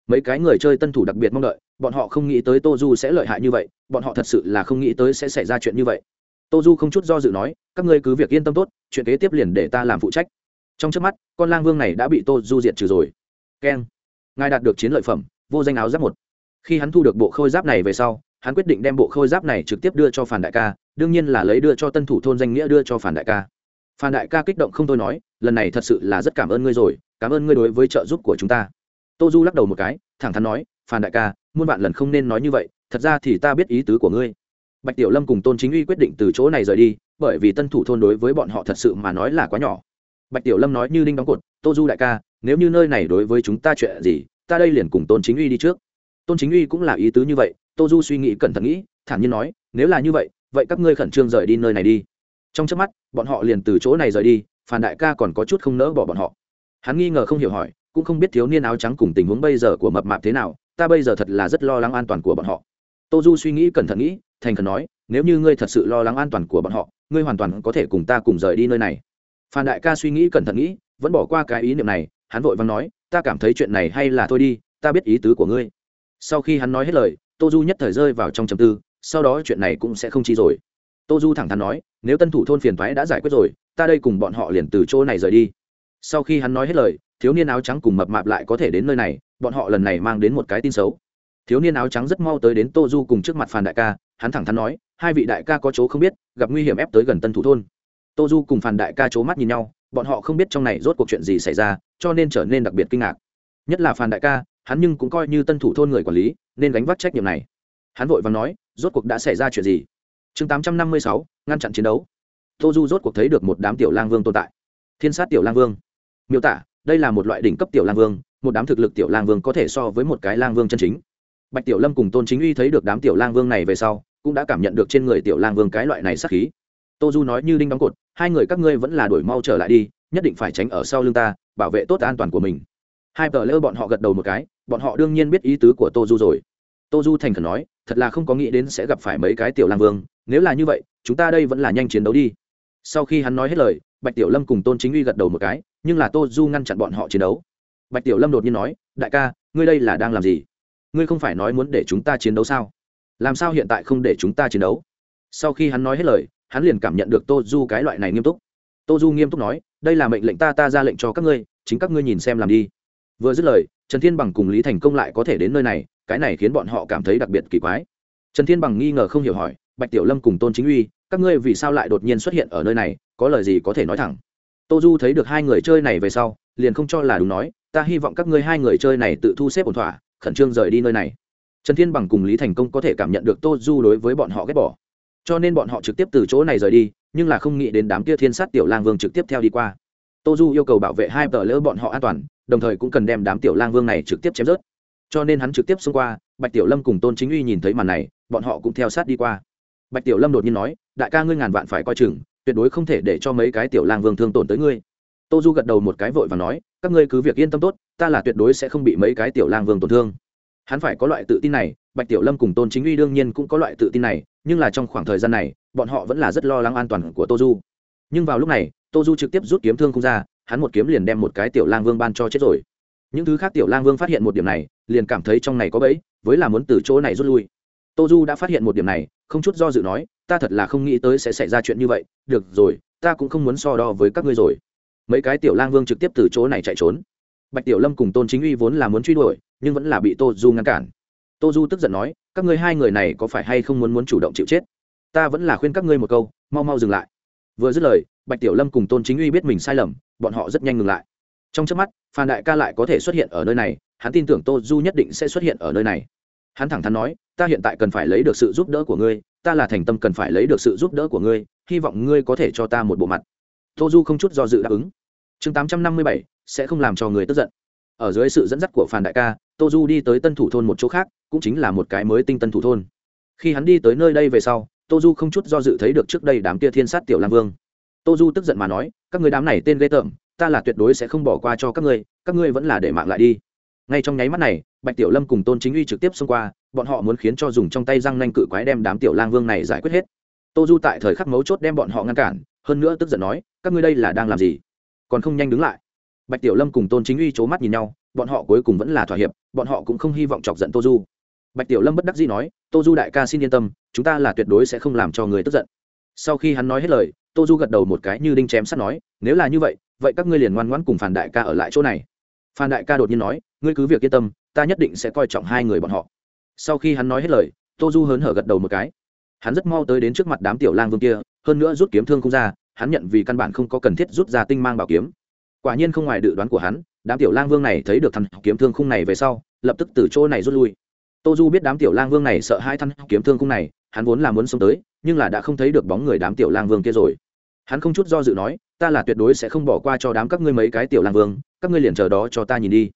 Mấy cái người chơi tân thủ đặc biệt mong đợi, bọn họ không nghĩ tới tô du sẽ lợi hại như vậy, bọn họ thật sự là không nghĩ tới sẽ xảy ra chuyện như vậy. Tô du không chút do dự nói, các ngươi cứ việc yên tâm tốt, chuyện kế tiếp liền để ta làm phụ trách. Trong trước mắt, con lang vương này đã bị tô du diệt trừ rồi. Keng. Ngài đạt được chiến lợi phẩm, vô danh áo giáp một. Khi hắn thu được bộ khôi giáp này về sau, hắn quyết định đem bộ khôi giáp này trực tiếp đưa cho phản đại ca, đương nhiên là lấy đưa cho tân thủ thôn danh nghĩa đưa cho phản đại ca. Phan đại ca kích động không thôi nói, lần này thật sự là rất cảm ơn ngươi rồi, cảm ơn ngươi đối với trợ giúp của chúng ta. Tô du lắc đầu một cái, thẳng thắn nói, Phan đại ca, muôn vạn lần không nên nói như vậy, thật ra thì ta biết ý tứ của ngươi. Bạch tiểu lâm cùng tôn chính uy quyết định từ chỗ này rời đi, bởi vì tân thủ thôn đối với bọn họ thật sự mà nói là quá nhỏ. Bạch tiểu lâm nói như đinh đóng cột, tô du đại ca, nếu như nơi này đối với chúng ta chuyện gì, ta đây liền cùng tôn chính uy đi trước. Tôn chính uy cũng là ý tứ như vậy, tô du suy nghĩ cẩn thận nghĩ, thản nhiên nói, nếu là như vậy vậy các ngươi khẩn trương rời đi nơi này đi trong trước mắt, bọn họ liền từ chỗ này rời đi phản đại ca còn có chút không nỡ bỏ bọn họ. Hắn nghi ngờ không hiểu hỏi, cũng không biết thiếu niên áo trắng cùng tình huống bây giờ của mập mạp thế nào, ta bây giờ thật là rất lo lắng an toàn của bọn họ. Tô du suy nghĩ cẩn thận nghĩ, thành khẩn nói, nếu như ngươi thật sự lo lắng an toàn của bọn họ, ngươi hoàn toàn có thể cùng ta cùng rời đi nơi này. Phan đại ca suy nghĩ cẩn thận nghĩ, vẫn bỏ qua cái ý niệm này, hắn vội vàng nói, ta cảm thấy chuyện này hay là thôi đi, ta biết ý tứ của ngươi. Sau khi hắn nói hết lời, tô du nhất thời rơi vào trong trầm tư, sau đó chuyện này cũng sẽ không chi rồi. Tô du thẳng thắn nói nếu tân thủ thôn phiền thoái đã giải quyết rồi, ta đây cùng bọn họ liền từ chỗ này rời đi. Sau khi hắn nói hết lời, thiếu niên áo trắng cùng mập mạp lại có thể đến nơi này, bọn họ lần này mang đến một cái tin xấu. Thiếu niên áo trắng rất mau tới đến tô du cùng trước mặt Phàn đại ca, hắn thẳng thắn nói, hai vị đại ca có chỗ không biết, gặp nguy hiểm ép tới gần tân thủ thôn. Tô du cùng Phàn đại ca c h ố mắt nhìn nhau, bọn họ không biết trong này rốt cuộc chuyện gì xảy ra, cho nên trở nên đặc biệt kinh ngạc. Nhất là Phàn đại ca, hắn nhưng cũng coi như tân thủ thôn người quản lý, nên gánh vác trách nhiệm này. Hắn vội và nói, rốt cuộc đã xảy ra chuyện gì? Chương tám trăm năm mươi sáu ngăn chặn chiến đấu. Tô du rốt cuộc thấy được một đám tiểu lang vương tồn tại. Thiên sát tiểu lang vương. Miêu tả, đây là một loại đỉnh cấp tiểu lang vương, một đám thực lực tiểu lang vương có thể so với một cái lang vương chân chính. Bạch tiểu lâm cùng tôn chính uy thấy được đám tiểu lang vương này về sau, cũng đã cảm nhận được trên người tiểu lang vương cái loại này sắc khí. Tô du nói như đinh đóng cột, hai người các ngươi vẫn là đuổi mau trở lại đi, nhất định phải tránh ở sau lưng ta, bảo vệ tốt an toàn của mình. Hai tờ lơ bọn họ gật đầu một cái, bọn họ đương nhiên biết ý tứ của tô du rồi. Tô du thành khẩn nói, thật là không có nghĩ đến sẽ gặp phải mấy cái tiểu lang vương nếu là như vậy, chúng ta đây vẫn là nhanh chiến đấu đi. Sau khi hắn nói hết lời, bạch tiểu lâm cùng tôn chính uy gật đầu một cái, nhưng là tô du ngăn chặn bọn họ chiến đấu. Bạch tiểu lâm đột nhiên nói, đại ca, ngươi đây là đang làm gì? Ngươi không phải nói muốn để chúng ta chiến đấu sao? Làm sao hiện tại không để chúng ta chiến đấu? Sau khi hắn nói hết lời, hắn liền cảm nhận được tô du cái loại này nghiêm túc. Tô du nghiêm túc nói, đây là mệnh lệnh ta ta ra lệnh cho các ngươi, chính các ngươi nhìn xem làm đi. Vừa dứt lời, trần thiên bằng cùng lý thành công lại có thể đến nơi này, cái này khiến bọn họ cảm thấy đặc biệt kỳ quái. Trần thiên bằng nghi ngờ không hiểu hỏi bạch tiểu lâm cùng tôn chính uy, các ngươi vì sao lại đột nhiên xuất hiện ở nơi này, có lời gì có thể nói thẳng. Tô du thấy được hai người chơi này về sau, liền không cho là đúng nói, ta hy vọng các ngươi hai người chơi này tự thu xếp ổn thỏa, khẩn trương rời đi nơi này. Trần thiên bằng cùng lý thành công có thể cảm nhận được tô du đối với bọn họ ghét bỏ. Cho nên bọn họ trực tiếp từ chỗ này rời đi, nhưng là không nghĩ đến đám kia thiên sát tiểu lang vương trực tiếp theo đi qua. Tô du yêu cầu bảo vệ hai tờ lỡ bọn họ an toàn, đồng thời cũng cần đem đám tiểu lang vương này trực tiếp chém rớt. Cho nên hắn trực tiếp xông qua, bạch tiểu lâm cùng tôn chính uy nhìn thấy màn này, bọn họ cũng theo sát đi qua bạch tiểu lâm đột nhiên nói, đại ca ngươi ngàn vạn phải coi chừng, tuyệt đối không thể để cho mấy cái tiểu lang vương thương tổn tới ngươi. Tô du gật đầu một cái vội và nói, các ngươi cứ việc yên tâm tốt, ta là tuyệt đối sẽ không bị mấy cái tiểu lang vương tổn thương. Hắn phải có loại tự tin này, bạch tiểu lâm cùng tôn chính uy đương nhiên cũng có loại tự tin này, nhưng là trong khoảng thời gian này, bọn họ vẫn là rất lo lắng an toàn của tô du. Nhưng vào lúc này, tô du trực tiếp rút kiếm thương không ra, hắn một kiếm liền đem một cái tiểu lang vương ban cho chết rồi. Những thứ khác tiểu lang vương phát hiện một điểm này, liền cảm thấy trong này có bẫy, với là muốn từ chỗ này rút lui. Tô du đã phát hiện một điểm này không chút do dự nói, ta thật là không nghĩ tới sẽ xảy ra chuyện như vậy, được rồi, ta cũng không muốn so đo với các ngươi rồi. Mấy cái tiểu lang vương trực tiếp từ chỗ này chạy trốn. Bạch tiểu lâm cùng tôn chính uy vốn là muốn truy đuổi, nhưng vẫn là bị tô du ngăn cản. Tô du tức giận nói, các ngươi hai người này có phải hay không muốn muốn chủ động chịu chết? Ta vẫn là khuyên các ngươi một câu, mau mau dừng lại. Vừa dứt lời, bạch tiểu lâm cùng tôn chính uy biết mình sai lầm, bọn họ rất nhanh ngừng lại. Trong trước mắt, phan đại ca lại có thể xuất hiện ở nơi này, hắn tin tưởng tô du nhất định sẽ xuất hiện ở nơi này hắn thẳng thắn nói, ta hiện tại cần phải lấy được sự giúp đỡ của ngươi, ta là thành tâm cần phải lấy được sự giúp đỡ của ngươi, hy vọng ngươi có thể cho ta một bộ mặt. Tô du không chút do dự đáp ứng. Chương tám trăm năm mươi bảy, sẽ không làm cho người tức giận. Ở dưới sự dẫn dắt của phản đại ca tô du đi tới tân thủ thôn một chỗ khác, cũng chính là một cái mới tinh tân thủ thôn. Khi hắn đi tới nơi đây về sau tô du không chút do dự thấy được trước đây đám kia thiên sát tiểu lam vương. Tô du tức giận mà nói, các người đám này tên ghê tởm, ta là tuyệt đối sẽ không bỏ qua cho các ngươi các ngươi vẫn là để mạng lại đi ngay trong nháy mắt này, bạch tiểu lâm cùng tôn chính uy trực tiếp xông qua, bọn họ muốn khiến cho dùng trong tay răng nanh cự quái đem đám tiểu lang vương này giải quyết hết. Tô du tại thời khắc mấu chốt đem bọn họ ngăn cản, hơn nữa tức giận nói, các ngươi đây là đang làm gì? Còn không nhanh đứng lại. Bạch tiểu lâm cùng tôn chính uy c h ố mắt nhìn nhau, bọn họ cuối cùng vẫn là thỏa hiệp, bọn họ cũng không hy vọng chọc giận tô du. Bạch tiểu lâm bất đắc dĩ nói, tô du đại ca xin yên tâm, chúng ta là tuyệt đối sẽ không làm cho người tức giận. Sau khi hắn nói hết lời, tô du gật đầu một cái như đinh chém sắt nói, nếu là như vậy vậy các ngươi liền ngoan ngoãn cùng phản đại ca ở lại chỗ này. Phan đại ca đột nhiên nói ngươi cứ việc yên tâm, ta nhất định sẽ coi trọng hai người bọn họ. Sau khi hắn nói hết lời, tô du hớn hở gật đầu một cái. Hắn rất mau tới đến trước mặt đám tiểu lang vương kia, hơn nữa rút kiếm thương không ra, hắn nhận vì căn bản không có cần thiết rút ra tinh mang bảo kiếm. Quả nhiên không ngoài dự đoán của hắn, đám tiểu lang vương này thấy được thằng kiếm thương khung này về sau, lập tức từ chỗ này rút lui. Tô du biết đám tiểu lang vương này sợ hai thằng kiếm thương khung này, hắn vốn là muốn sống tới, nhưng là đã không thấy được bóng người đám tiểu lang vương kia rồi. Hắn không chút do dự nói, ta là tuyệt đối sẽ không bỏ qua cho đám các ngươi mấy cái tiểu lang vương, các ngươi liền chờ đó cho ta nhìn đi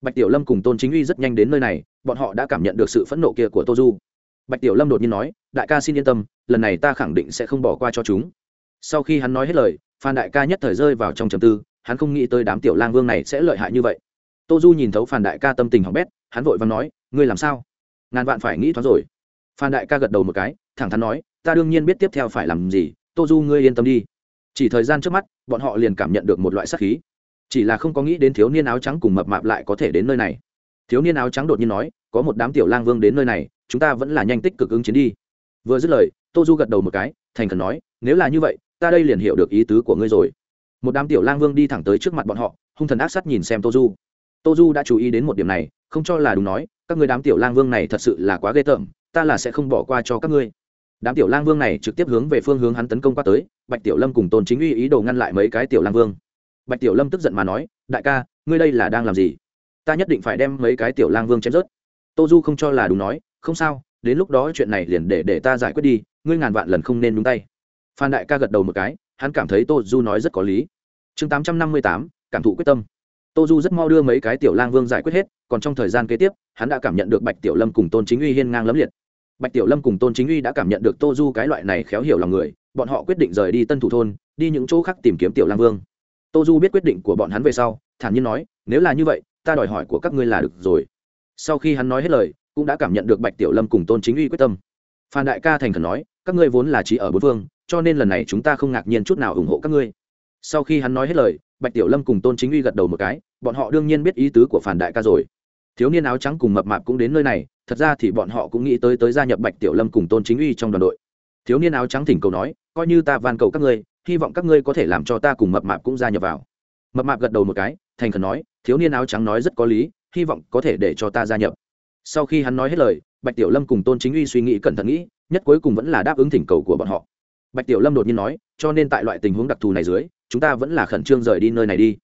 bạch tiểu lâm cùng tôn chính uy rất nhanh đến nơi này, bọn họ đã cảm nhận được sự phẫn nộ kia của tô du. Bạch tiểu lâm đột nhiên nói, đại ca xin yên tâm, lần này ta khẳng định sẽ không bỏ qua cho chúng. Sau khi hắn nói hết lời, phan đại ca nhất thời rơi vào trong trầm tư, hắn không nghĩ tới đám tiểu lang vương này sẽ lợi hại như vậy. Tô du nhìn thấu phan đại ca tâm tình hỏng bét, hắn vội và nói, ngươi làm sao? Ngàn vạn phải nghĩ thoáng rồi. Phan đại ca gật đầu một cái, thẳng thắn nói, ta đương nhiên biết tiếp theo phải làm gì, tô du ngươi yên tâm đi. Chỉ thời gian trước mắt, bọn họ liền cảm nhận được một loại sắc khí chỉ là không có nghĩ đến thiếu niên áo trắng cùng mập mạp lại có thể đến nơi này. Thiếu niên áo trắng đột nhiên nói, có một đám tiểu lang vương đến nơi này, chúng ta vẫn là nhanh tích cực ứng chiến đi. Vừa dứt lời, tô du gật đầu một cái, thành khẩn nói, nếu là như vậy, ta đây liền hiểu được ý tứ của ngươi rồi. Một đám tiểu lang vương đi thẳng tới trước mặt bọn họ, hung thần ác sắt nhìn xem tô du. Tô du đã chú ý đến một điểm này, không cho là đúng nói, các người đám tiểu lang vương này thật sự là quá ghê tởm, ta là sẽ không bỏ qua cho các ngươi. Đám tiểu lang vương này trực tiếp hướng về phương hướng hắn tấn công qua tới, bạch tiểu lâm cùng tôn chính uy ý đồ ngăn lại mấy cái tiểu lang vương bạch tiểu lâm tức giận mà nói, đại ca, ngươi đây là đang làm gì? Ta nhất định phải đem mấy cái tiểu lang vương chém rớt. Tô du không cho là đúng nói, không sao, đến lúc đó chuyện này liền để để ta giải quyết đi, ngươi ngàn vạn lần không nên đúng tay. Phan đại ca gật đầu một cái, hắn cảm thấy tô du nói rất có lý. Chương tám trăm năm mươi tám, cảm thụ quyết tâm. Tô du rất mau đưa mấy cái tiểu lang vương giải quyết hết, còn trong thời gian kế tiếp, hắn đã cảm nhận được bạch tiểu lâm cùng tôn chính uy hiên ngang lấm liệt. Bạch tiểu lâm cùng tôn chính uy đã cảm nhận được tô du cái loại này khéo hiểu lòng người, bọn họ quyết định rời đi tân thủ thôn, đi những chỗ khác tìm kiếm tiểu lang vương tô du biết quyết định của bọn hắn về sau, thản nhiên nói, nếu là như vậy, ta đòi hỏi của các ngươi là được rồi. Sau khi hắn nói hết lời, cũng đã cảm nhận được bạch tiểu lâm cùng tôn chính uy quyết tâm. Phan đại ca thành khẩn nói, các ngươi vốn là trí ở bốn phương, cho nên lần này chúng ta không ngạc nhiên chút nào ủng hộ các ngươi. Sau khi hắn nói hết lời, bạch tiểu lâm cùng tôn chính uy gật đầu một cái, bọn họ đương nhiên biết ý tứ của phản đại ca rồi. Thiếu niên áo trắng cùng mập mạp cũng đến nơi này, thật ra thì bọn họ cũng nghĩ tới tới gia nhập bạch tiểu lâm cùng tôn chính uy trong đoàn đội. Thiếu niên áo trắng thỉnh cầu nói, coi như ta van cầu các ngươi hy vọng các ngươi có thể làm cho ta cùng mập mạp cũng gia nhập vào. Mập mạp gật đầu một cái, thành khẩn nói, thiếu niên áo trắng nói rất có lý, hy vọng có thể để cho ta gia nhập. Sau khi hắn nói hết lời, bạch tiểu lâm cùng tôn chính uy suy nghĩ cẩn thận nghĩ, nhất cuối cùng vẫn là đáp ứng thỉnh cầu của bọn họ. Bạch tiểu lâm đột nhiên nói, cho nên tại loại tình huống đặc thù này dưới, chúng ta vẫn là khẩn trương rời đi nơi này đi.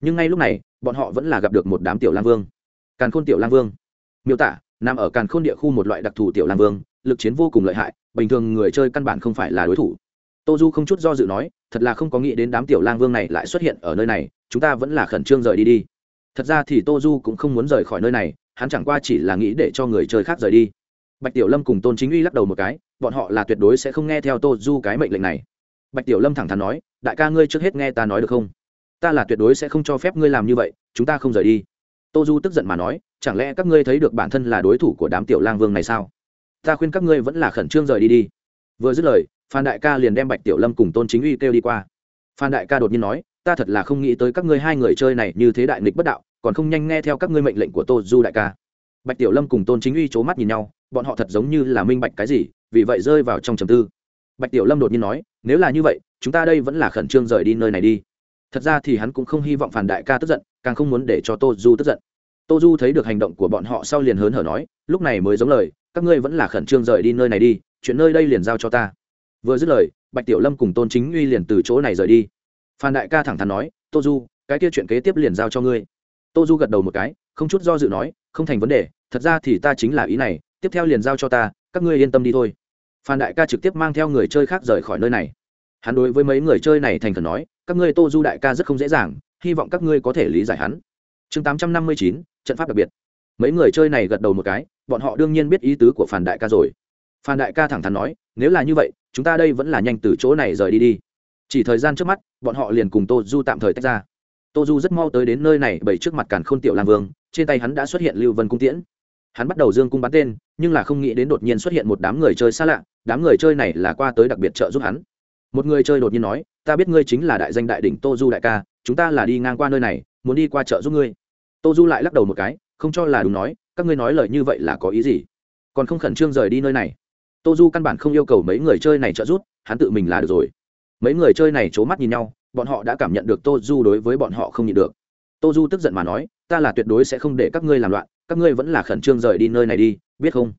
Nhưng ngay lúc này, bọn họ vẫn là gặp được một đám tiểu lang vương. Càn khôn tiểu lang vương. Miêu tả, nằm ở càn khôn địa khu một loại đặc thù tiểu lang vương, lực chiến vô cùng lợi hại, bình thường người chơi căn bản không phải là đối thủ tô du không chút do dự nói, thật là không có nghĩ đến đám tiểu lang vương này lại xuất hiện ở nơi này, chúng ta vẫn là khẩn trương rời đi đi. Thật ra thì tô du cũng không muốn rời khỏi nơi này, hắn chẳng qua chỉ là nghĩ để cho người chơi khác rời đi. Bạch tiểu lâm cùng tôn chính uy lắc đầu một cái, bọn họ là tuyệt đối sẽ không nghe theo tô du cái mệnh lệnh này. Bạch tiểu lâm thẳng thắn nói, đại ca ngươi trước hết nghe ta nói được không? Ta là tuyệt đối sẽ không cho phép ngươi làm như vậy, chúng ta không rời đi. Tô du tức giận mà nói, chẳng lẽ các ngươi thấy được bản thân là đối thủ của đám tiểu lang vương này sao? Ta khuyên các ngươi vẫn là khẩn trương rời đi đi. Vừa dứt lời phan đại ca liền đem bạch tiểu lâm cùng tôn chính uy kêu đi qua. Phan đại ca đột nhiên nói, ta thật là không nghĩ tới các ngươi hai người chơi này như thế đại nghịch bất đạo, còn không nhanh nghe theo các ngươi mệnh lệnh của tô du đại ca. Bạch tiểu lâm cùng tôn chính uy c h ố mắt nhìn nhau, bọn họ thật giống như là minh bạch cái gì, vì vậy rơi vào trong trầm tư. Bạch tiểu lâm đột nhiên nói, nếu là như vậy, chúng ta đây vẫn là khẩn trương rời đi nơi này đi. Thật ra thì hắn cũng không hy vọng phản đại ca tức giận, càng không muốn để cho tô du tức giận. Tô du thấy được hành động của bọn họ sau liền hớn hở nói, lúc này mới giống lời, các ngươi vẫn là khẩn trương rời đi nơi này đi, chuyện nơi đây liền giao cho ta vừa dứt lời, bạch tiểu lâm cùng tôn chính uy liền từ chỗ này rời đi. Phan đại ca thẳng thắn nói, tô du, cái kia chuyện kế tiếp liền giao cho ngươi. Tô du gật đầu một cái, không chút do dự nói, không thành vấn đề, thật ra thì ta chính là ý này, tiếp theo liền giao cho ta, các ngươi yên tâm đi thôi. Phan đại ca trực tiếp mang theo người chơi khác rời khỏi nơi này. Hắn đối với mấy người chơi này thành khẩn nói, các ngươi tô du đại ca rất không dễ dàng, hy vọng các ngươi có thể lý giải hắn. Chương tám trăm năm mươi chín, trận pháp đặc biệt. Mấy người chơi này gật đầu một cái, bọn họ đương nhiên biết ý tứ của phan đại ca rồi. Phan đại ca thẳng thắn nói, nếu là như vậy chúng ta đây vẫn là nhanh từ chỗ này rời đi đi. Chỉ thời gian trước mắt, bọn họ liền cùng tô du tạm thời tách ra. Tô du rất mau tới đến nơi này bởi trước mặt càn khôn tiểu lang vương, trên tay hắn đã xuất hiện lưu vân cung tiễn. Hắn bắt đầu dương cung bắn tên, nhưng là không nghĩ đến đột nhiên xuất hiện một đám người chơi xa lạ, đám người chơi này là qua tới đặc biệt trợ giúp hắn. Một người chơi đột nhiên nói, ta biết ngươi chính là đại danh đại đỉnh tô du đại ca, chúng ta là đi ngang qua nơi này, muốn đi qua chợ giúp ngươi. Tô du lại lắc đầu một cái, không cho là đúng nói, các ngươi nói lời như vậy là có ý gì? Còn không khẩn trương rời đi nơi này tô du căn bản không yêu cầu mấy người chơi này trợ giúp, hắn tự mình là được rồi. Mấy người chơi này c h ố mắt nhìn nhau, bọn họ đã cảm nhận được tô du đối với bọn họ không nhịn được. Tô du tức giận mà nói, ta là tuyệt đối sẽ không để các ngươi làm loạn, các ngươi vẫn là khẩn trương rời đi nơi này đi, biết không?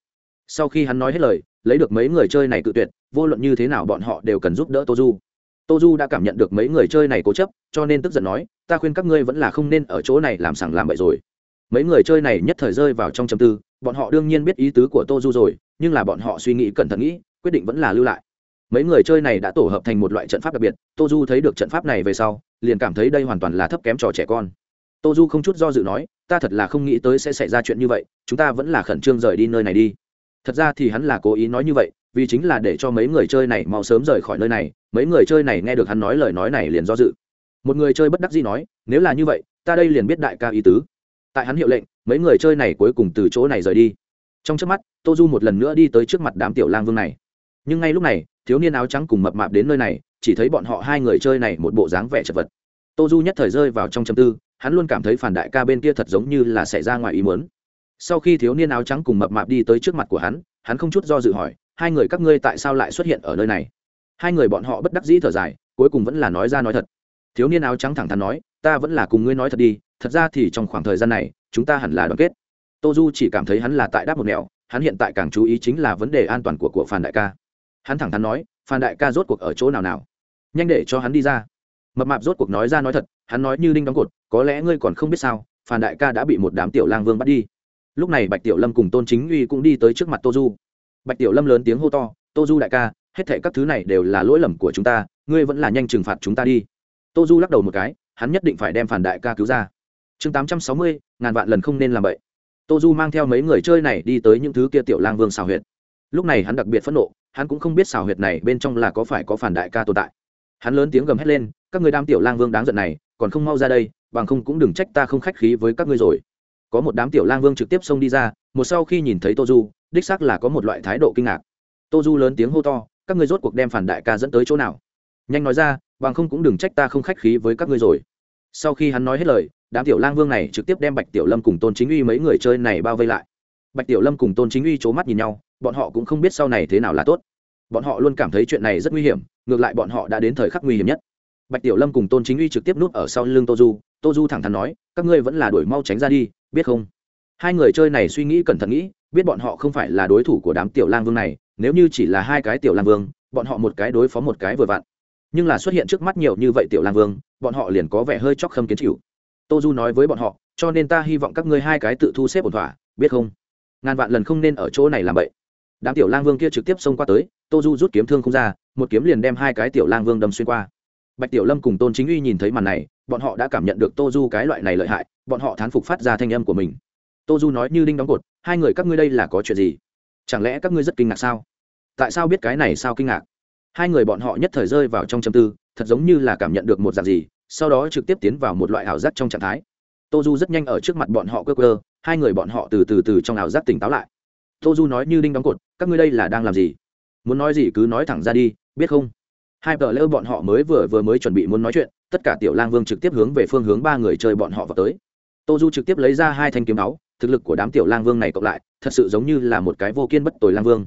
Sau khi hắn nói hết lời, lấy được mấy người chơi này cự tuyệt, vô luận như thế nào bọn họ đều cần giúp đỡ tô du tô du đã cảm nhận được mấy người chơi này cố chấp, cho nên tức giận nói, ta khuyên các ngươi vẫn là không nên ở chỗ này làm sảng làm bậy rồi. Mấy người chơi này nhất thời rơi vào trong châm tư, bọn họ đương nhiên biết ý tứ của tô du rồi nhưng là bọn họ suy nghĩ cẩn thận nghĩ, quyết định vẫn là lưu lại. Mấy người chơi này đã tổ hợp thành một loại trận pháp đặc biệt, tô du thấy được trận pháp này về sau, liền cảm thấy đây hoàn toàn là thấp kém trò trẻ con. Tô du không chút do dự nói, ta thật là không nghĩ tới sẽ xảy ra chuyện như vậy, chúng ta vẫn là khẩn trương rời đi nơi này đi. Thật ra thì hắn là cố ý nói như vậy, vì chính là để cho mấy người chơi này mau sớm rời khỏi nơi này, mấy người chơi này nghe được hắn nói lời nói này liền do dự. Một người chơi bất đắc dĩ nói, nếu là như vậy, ta đây liền biết đại ca ý tứ. Tại hắn hiệu lệnh, mấy người chơi này cuối cùng từ chỗ này rời đi trong trước mắt tô du một lần nữa đi tới trước mặt đám tiểu lang vương này. Nhưng ngay lúc này, thiếu niên áo trắng cùng mập mạp đến nơi này, chỉ thấy bọn họ hai người chơi này một bộ dáng vẻ chật vật. Tô du nhất thời rơi vào trong châm tư, hắn luôn cảm thấy phản đại ca bên kia thật giống như là xảy ra ngoài ý muốn. Sau khi thiếu niên áo trắng cùng mập mạp đi tới trước mặt của hắn hắn không chút do dự hỏi, hai người các ngươi tại sao lại xuất hiện ở nơi này? Hai người bọn họ bất đắc dĩ thở dài, cuối cùng vẫn là nói ra nói thật. Thiếu niên áo trắng thẳng thắn nói, ta vẫn là cùng ngươi nói thật đi, thật ra thì trong khoảng thời gian này, chúng ta hẳn là đoàn kết tô du chỉ cảm thấy hắn là tại đáp một mẹo hắn hiện tại càng chú ý chính là vấn đề an toàn của của phan đại ca. Hắn thẳng thắn nói, phan đại ca rốt cuộc ở chỗ nào nào? Nhanh để cho hắn đi ra. Mập mạp rốt cuộc nói ra nói thật, hắn nói như đinh đóng cột, có lẽ ngươi còn không biết sao, phan đại ca đã bị một đám tiểu lang vương bắt đi. Lúc này bạch tiểu lâm cùng tôn chính uy cũng đi tới trước mặt tô du. Bạch tiểu lâm lớn tiếng hô to, tô du đại ca, hết thệ các thứ này đều là lỗi lầm của chúng ta, ngươi vẫn là nhanh trừng phạt chúng ta đi. Tô du lắc đầu một cái, hắn nhất định phải đem phản đại ca cứu ra. Chương tám trăm sáu mươi, ngàn vạn lần không nên làm vậy tô du mang theo mấy người chơi này đi tới những thứ kia tiểu lang vương xào huyệt. Lúc này hắn đặc biệt phẫn nộ, hắn cũng không biết xào huyệt này bên trong là có phải có phản đại ca tồn tại. Hắn lớn tiếng gầm hét lên, các người đám tiểu lang vương đáng giận này, còn không mau ra đây, bằng không cũng đừng trách ta không khách khí với các ngươi rồi. Có một đám tiểu lang vương trực tiếp xông đi ra, một sau khi nhìn thấy tô du đích xác là có một loại thái độ kinh ngạc. Tô du lớn tiếng hô to, các ngươi rốt cuộc đem phản đại ca dẫn tới chỗ nào? Nhanh nói ra, bằng không cũng đừng trách ta không khách khí với các ngươi rồi. Sau khi hắn nói hết lời đám tiểu lang vương này trực tiếp đem bạch tiểu lâm cùng tôn chính uy mấy người chơi này bao vây lại. Bạch tiểu lâm cùng tôn chính uy c h ố mắt nhìn nhau, bọn họ cũng không biết sau này thế nào là tốt. Bọn họ luôn cảm thấy chuyện này rất nguy hiểm, ngược lại bọn họ đã đến thời khắc nguy hiểm nhất. Bạch tiểu lâm cùng tôn chính uy trực tiếp núp ở sau lưng tô du tô du thẳng thắn nói, các ngươi vẫn là đuổi mau tránh ra đi, biết không? Hai người chơi này suy nghĩ cẩn thận nghĩ, biết bọn họ không phải là đối thủ của đám tiểu lang vương này, nếu như chỉ là hai cái tiểu lang vương, bọn họ một cái đối phó một cái vừa vặn. Nhưng là xuất hiện trước mắt nhiều như vậy tiểu lang vương, bọn họ liền có vẻ hơi chóc khâm kiến chịu tô du nói với bọn họ, cho nên ta hy vọng các ngươi hai cái tự thu xếp ổn thỏa, biết không? Ngàn vạn lần không nên ở chỗ này làm vậy đám tiểu lang vương kia trực tiếp xông qua tới, tô du rút kiếm thương không ra, một kiếm liền đem hai cái tiểu lang vương đâm xuyên qua. Bạch tiểu lâm cùng tôn chính uy nhìn thấy màn này, bọn họ đã cảm nhận được tô du cái loại này lợi hại, bọn họ thán phục phát ra thanh âm của mình. Tô du nói như đinh đóng cột, hai người các ngươi đây là có chuyện gì? Chẳng lẽ các ngươi rất kinh ngạc sao? Tại sao biết cái này sao kinh ngạc? Hai người bọn họ nhất thời rơi vào trong châm tư, thật giống như là cảm nhận được một dạng gì sau đó trực tiếp tiến vào một loại ảo giác trong trạng thái. Tô du rất nhanh ở trước mặt bọn họ cơ cơ hai người bọn họ từ từ từ trong ảo giác tỉnh táo lại. Tô du nói như đinh đóng cột, các ngươi đây là đang làm gì? Muốn nói gì cứ nói thẳng ra đi, biết không? Hai vợ lỡ bọn họ mới vừa vừa mới chuẩn bị muốn nói chuyện, tất cả tiểu lang vương trực tiếp hướng về phương hướng ba người chơi bọn họ vào tới. Tô du trực tiếp lấy ra hai thanh kiếm máu thực lực của đám tiểu lang vương này cộng lại, thật sự giống như là một cái vô kiên bất tồi lang vương.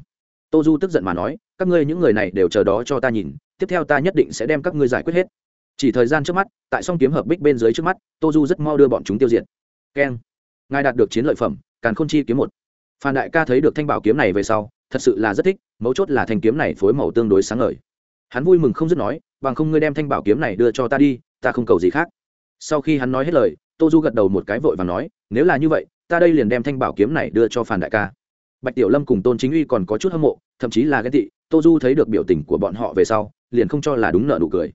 Tô du tức giận mà nói, các ngươi những người này đều chờ đó cho ta nhìn, tiếp theo ta nhất định sẽ đem các ngươi giải quyết hết chỉ thời gian trước mắt, tại song kiếm hợp bích bên dưới trước mắt, tô du rất mau đưa bọn chúng tiêu diệt. Keng. Ngài đạt được chiến lợi phẩm, càn k h ô n chi kiếm một. Phan đại ca thấy được thanh bảo kiếm này về sau, thật sự là rất thích, mấu chốt là thanh kiếm này phối màu tương đối sáng ngời. Hắn vui mừng không dứt nói, bằng không ngươi đem thanh bảo kiếm này đưa cho ta đi, ta không cầu gì khác. Sau khi hắn nói hết lời, tô du gật đầu một cái vội và nói, nếu là như vậy, ta đây liền đem thanh bảo kiếm này đưa cho phan đại ca. Bạch tiểu lâm cùng tôn chính uy còn có chút hâm mộ, thậm chí là ghen tị, tô du thấy được biểu tình của bọn họ về sau, liền không cho là đúng nợ nụ cười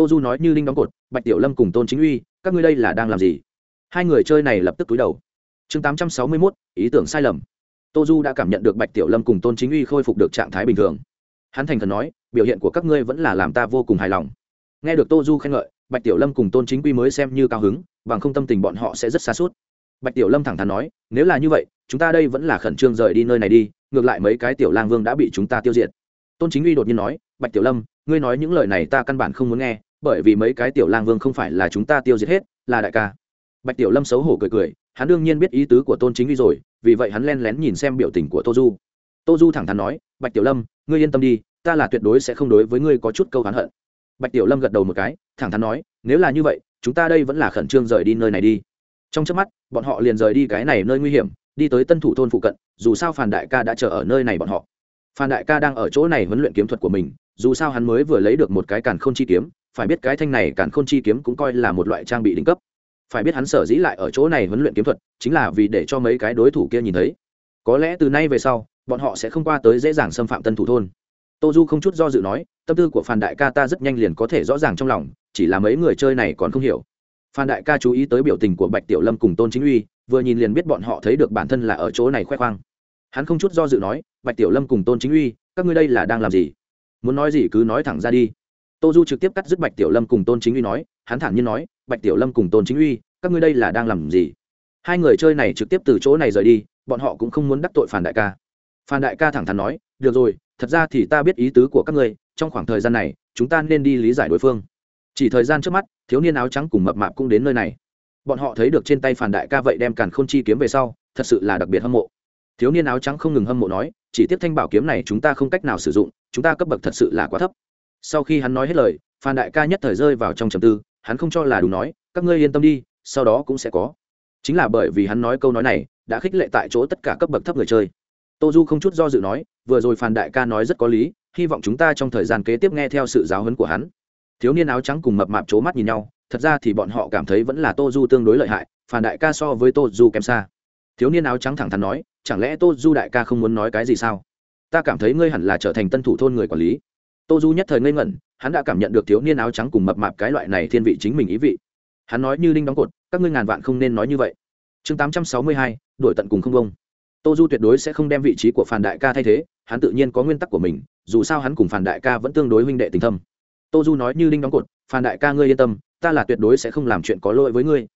tô du nói như linh đóng cột, bạch tiểu lâm cùng tôn chính uy, các ngươi đây là đang làm gì? Hai người chơi này lập tức túi đầu. Chương tám trăm sáu mươi mốt, ý tưởng sai lầm. Tô du đã cảm nhận được bạch tiểu lâm cùng tôn chính uy khôi phục được trạng thái bình thường. Hắn thành thần nói, biểu hiện của các ngươi vẫn là làm ta vô cùng hài lòng. Nghe được tô du khen ngợi, bạch tiểu lâm cùng tôn chính uy mới xem như cao hứng, bằng không tâm tình bọn họ sẽ rất xa suốt. Bạch tiểu lâm thẳng thắn nói, nếu là như vậy, chúng ta đây vẫn là khẩn trương rời đi nơi này đi, ngược lại mấy cái tiểu lang vương đã bị chúng ta tiêu diệt. Tôn chính uy đột nhiên nói, bạch tiểu lâm, ngươi nói những lời này ta căn bản không muốn nghe bởi vì mấy cái tiểu lang vương không phải là chúng ta tiêu diệt hết, là đại ca. Bạch tiểu lâm xấu hổ cười cười, hắn đương nhiên biết ý tứ của tôn chính uy rồi, vì vậy hắn len lén nhìn xem biểu tình của tô du. Tô du thẳng thắn nói, bạch tiểu lâm, ngươi yên tâm đi, ta là tuyệt đối sẽ không đối với ngươi có chút câu hắn hận. Bạch tiểu lâm gật đầu một cái, thẳng thắn nói, nếu là như vậy, chúng ta đây vẫn là khẩn trương rời đi nơi này đi. Trong trước mắt, bọn họ liền rời đi cái này nơi nguy hiểm, đi tới tân thủ thôn phụ cận, dù sao phản đại ca đã chờ ở nơi này bọn họ. Phan đại ca đang ở chỗ này huấn luyện kiếm thuật của mình, dù sao hắn mới vừa lấy được một cái càn k h ô n chi kiếm phải biết cái thanh này càn khôn chi kiếm cũng coi là một loại trang bị đỉnh cấp. Phải biết hắn sở dĩ lại ở chỗ này huấn luyện kiếm thuật, chính là vì để cho mấy cái đối thủ kia nhìn thấy. Có lẽ từ nay về sau, bọn họ sẽ không qua tới dễ dàng xâm phạm tân thủ thôn. Tô du không chút do dự nói, tâm tư của phan đại ca ta rất nhanh liền có thể rõ ràng trong lòng, chỉ là mấy người chơi này còn không hiểu. Phan đại ca chú ý tới biểu tình của bạch tiểu lâm cùng tôn chính uy, vừa nhìn liền biết bọn họ thấy được bản thân là ở chỗ này khoe khoang. Hắn không chút do dự nói, bạch tiểu lâm cùng tôn chính uy, các ngươi đây là đang làm gì? Muốn nói gì cứ nói thẳng ra đi tô du trực tiếp cắt dứt bạch tiểu lâm cùng tôn chính uy nói, hắn thẳng nhiên nói, bạch tiểu lâm cùng tôn chính uy, các ngươi đây là đang làm gì? Hai người chơi này trực tiếp từ chỗ này rời đi, bọn họ cũng không muốn đắc tội phản đại ca. Phan đại ca thẳng thắn nói, được rồi, thật ra thì ta biết ý tứ của các ngươi, trong khoảng thời gian này, chúng ta nên đi lý giải đối phương. Chỉ thời gian trước mắt, thiếu niên áo trắng cùng mập mạp cũng đến nơi này. Bọn họ thấy được trên tay phản đại ca vậy đem càn k h ô n chi kiếm về sau, thật sự là đặc biệt hâm mộ. Thiếu niên áo trắng không ngừng hâm mộ nói, chỉ tiếp thanh bảo kiếm này chúng ta không cách nào sử dụng, chúng ta cấp bậc thật sự là quá thấp sau khi hắn nói hết lời, phan đại ca nhất thời rơi vào trong trầm tư, hắn không cho là đúng nói, các ngươi yên tâm đi, sau đó cũng sẽ có. Chính là bởi vì hắn nói câu nói này, đã khích lệ tại chỗ tất cả cấp bậc thấp người chơi. Tô du không chút do dự nói, vừa rồi phan đại ca nói rất có lý, hy vọng chúng ta trong thời gian kế tiếp nghe theo sự giáo huấn của hắn. Thiếu niên áo trắng cùng mập mạp c h ố mắt nhìn nhau, thật ra thì bọn họ cảm thấy vẫn là tô du tương đối lợi hại, phan đại ca so với tô du kém xa. Thiếu niên áo trắng thẳng thắn nói, chẳng lẽ tô du đại ca không muốn nói cái gì sao? Ta cảm thấy ngươi hẳn là trở thành tân thủ thôn người quản lý tô du nhất thời ngây ngẩn, hắn đã cảm nhận được thiếu niên áo trắng cùng mập mạp cái loại này thiên vị chính mình ý vị. Hắn nói như đinh đóng cột, các ngươi ngàn vạn không nên nói như vậy. Chương tám trăm sáu mươi hai đổi tận cùng không công tô du tuyệt đối sẽ không đem vị trí của phản đại ca thay thế, hắn tự nhiên có nguyên tắc của mình, dù sao hắn cùng phản đại ca vẫn tương đối huynh đệ tình thâm. Tô du nói như linh đóng cột phản đại ca ngươi yên tâm, ta là tuyệt đối sẽ không làm chuyện có lỗi với ngươi.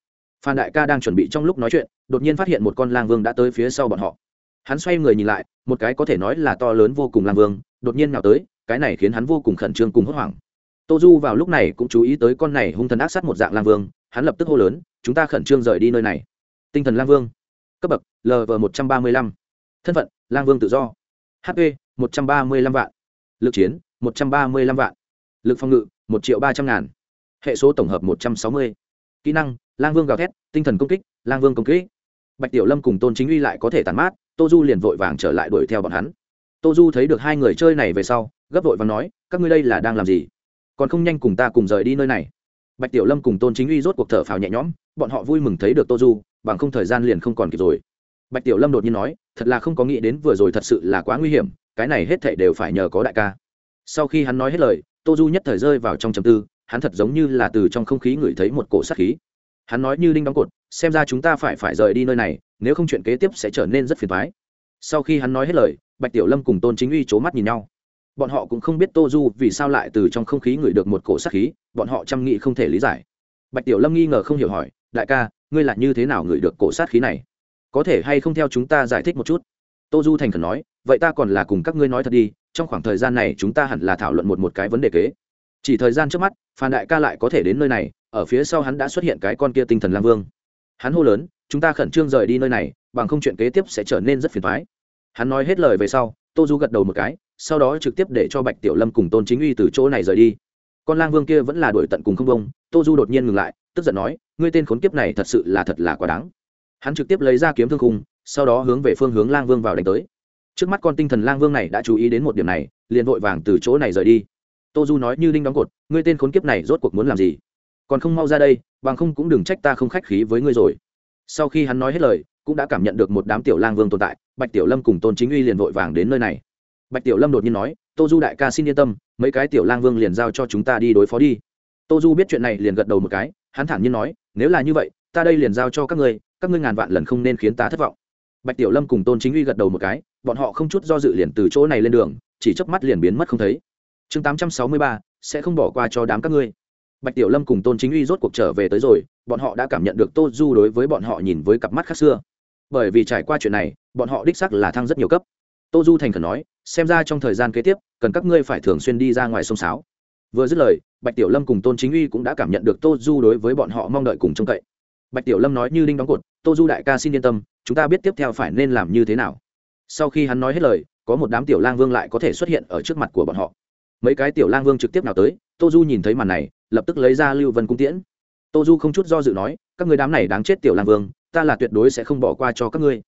Phan đại ca đang chuẩn bị trong lúc nói chuyện, đột nhiên phát hiện một con lang vương đã tới phía sau bọn họ. Hắn xoay người nhìn lại, một cái có thể nói là to lớn vô cùng lang vương, đột nhiên nào tới cái này khiến hắn vô cùng khẩn trương cùng hốt hoảng. Tô du vào lúc này cũng chú ý tới con này hung thần ác sát một dạng lang vương, hắn lập tức hô lớn, chúng ta khẩn trương rời đi nơi này. Tinh thần lang vương. Cấp bậc lv một trăm ba mươi lăm. Thân phận, lang vương tự do. Hp một trăm ba mươi lăm vạn. Lực chiến, một trăm ba mươi lăm vạn. Lực phòng ngự, một triệu ba trăm ngàn. Hệ số tổng hợp, một trăm sáu mươi. Kỹ năng, lang vương gào thét, tinh thần công kích, lang vương công kích. Bạch tiểu lâm cùng tôn chính uy lại có thể tàn mát tô du liền vội vàng trở lại đuổi theo bọn hắn. Tô du thấy được hai người chơi này về sau gấp vội và nói, các ngươi đây là đang làm gì? Còn không nhanh cùng ta cùng rời đi nơi này. Bạch tiểu lâm cùng tôn chính uy rốt cuộc thở phào nhẹ nhõm, bọn họ vui mừng thấy được tô du, bằng không thời gian liền không còn kịp rồi. Bạch tiểu lâm đột nhiên nói, thật là không có nghĩ đến vừa rồi thật sự là quá nguy hiểm, cái này hết thệ đều phải nhờ có đại ca. Sau khi hắn nói hết lời, tô du nhất thời rơi vào trong trầm tư, hắn thật giống như là từ trong không khí ngửi thấy một cổ sát khí. Hắn nói như đinh đóng cột, xem ra chúng ta phải phải rời đi nơi này, nếu không chuyện kế tiếp sẽ trở nên rất phiền thoái sau khi hắn nói hết lời, bạch tiểu lâm cùng tôn chính uy c h ố mắt nhìn nhau bọn họ cũng không biết tô du vì sao lại từ trong không khí ngửi được một cổ sát khí, bọn họ chăm nghĩ không thể lý giải. Bạch tiểu lâm nghi ngờ không hiểu hỏi, đại ca, ngươi là như thế nào ngửi được cổ sát khí này? Có thể hay không theo chúng ta giải thích một chút? Tô du thành khẩn nói, vậy ta còn là cùng các ngươi nói thật đi, trong khoảng thời gian này chúng ta hẳn là thảo luận một một cái vấn đề kế. Chỉ thời gian trước mắt, phan đại ca lại có thể đến nơi này, ở phía sau hắn đã xuất hiện cái con kia tinh thần lam vương. Hắn hô lớn, chúng ta khẩn trương rời đi nơi này, bằng không chuyện kế tiếp sẽ trở nên rất phiền thoái hắn nói hết lời về sau, tô du gật đầu một cái sau đó trực tiếp để cho bạch tiểu lâm cùng tôn chính uy từ chỗ này rời đi. Con lang vương kia vẫn là đuổi tận cùng không bông tô du đột nhiên ngừng lại, tức giận nói, ngươi tên khốn kiếp này thật sự là thật là quá đáng. Hắn trực tiếp lấy ra kiếm thương khung, sau đó hướng về phương hướng lang vương vào đánh tới. Trước mắt con tinh thần lang vương này đã chú ý đến một điểm này, liền vội vàng từ chỗ này rời đi. Tô du nói, như đinh đóng cột, ngươi tên khốn kiếp này rốt cuộc muốn làm gì? Còn không mau ra đây, bằng không cũng đừng trách ta không khách khí với ngươi rồi. Sau khi hắn nói hết lời, cũng đã cảm nhận được một đám tiểu lang vương tồn tại, bạch tiểu lâm cùng tôn chính uy liền vội vàng đến nơi này bạch tiểu lâm đột nhiên nói, tô du đại ca xin yên tâm, mấy cái tiểu lang vương liền giao cho chúng ta đi đối phó đi. Tô du biết chuyện này liền gật đầu một cái, hắn thản nhiên nói, nếu là như vậy, ta đây liền giao cho các ngươi các ngươi ngàn vạn lần không nên khiến ta thất vọng. Bạch tiểu lâm cùng tôn chính uy gật đầu một cái, bọn họ không chút do dự liền từ chỗ này lên đường, chỉ chớp mắt liền biến mất không thấy. Chương tám trăm sáu mươi ba, sẽ không bỏ qua cho đám các ngươi. Bạch tiểu lâm cùng tôn chính uy rốt cuộc trở về tới rồi, bọn họ đã cảm nhận được tô du đối với bọn họ nhìn với cặp mắt khác xưa. Bởi vì trải qua chuyện này, bọn họ đích sắc là thăng rất nhiều cấp tô du thành khẩn nói, xem ra trong thời gian kế tiếp, cần các ngươi phải thường xuyên đi ra ngoài sông sáo. Vừa dứt lời, bạch tiểu lâm cùng tôn chính uy cũng đã cảm nhận được tô du đối với bọn họ mong đợi cùng trông cậy. Bạch tiểu lâm nói như đinh đóng cột, tô du đại ca xin yên tâm, chúng ta biết tiếp theo phải nên làm như thế nào. Sau khi hắn nói hết lời, có một đám tiểu lang vương lại có thể xuất hiện ở trước mặt của bọn họ. Mấy cái tiểu lang vương trực tiếp nào tới, tô du nhìn thấy màn này, lập tức lấy ra lưu vân cung tiễn. Tô du không chút do dự nói, các người đám này đáng chết tiểu lang vương, ta là tuyệt đối sẽ không bỏ qua cho các ngươi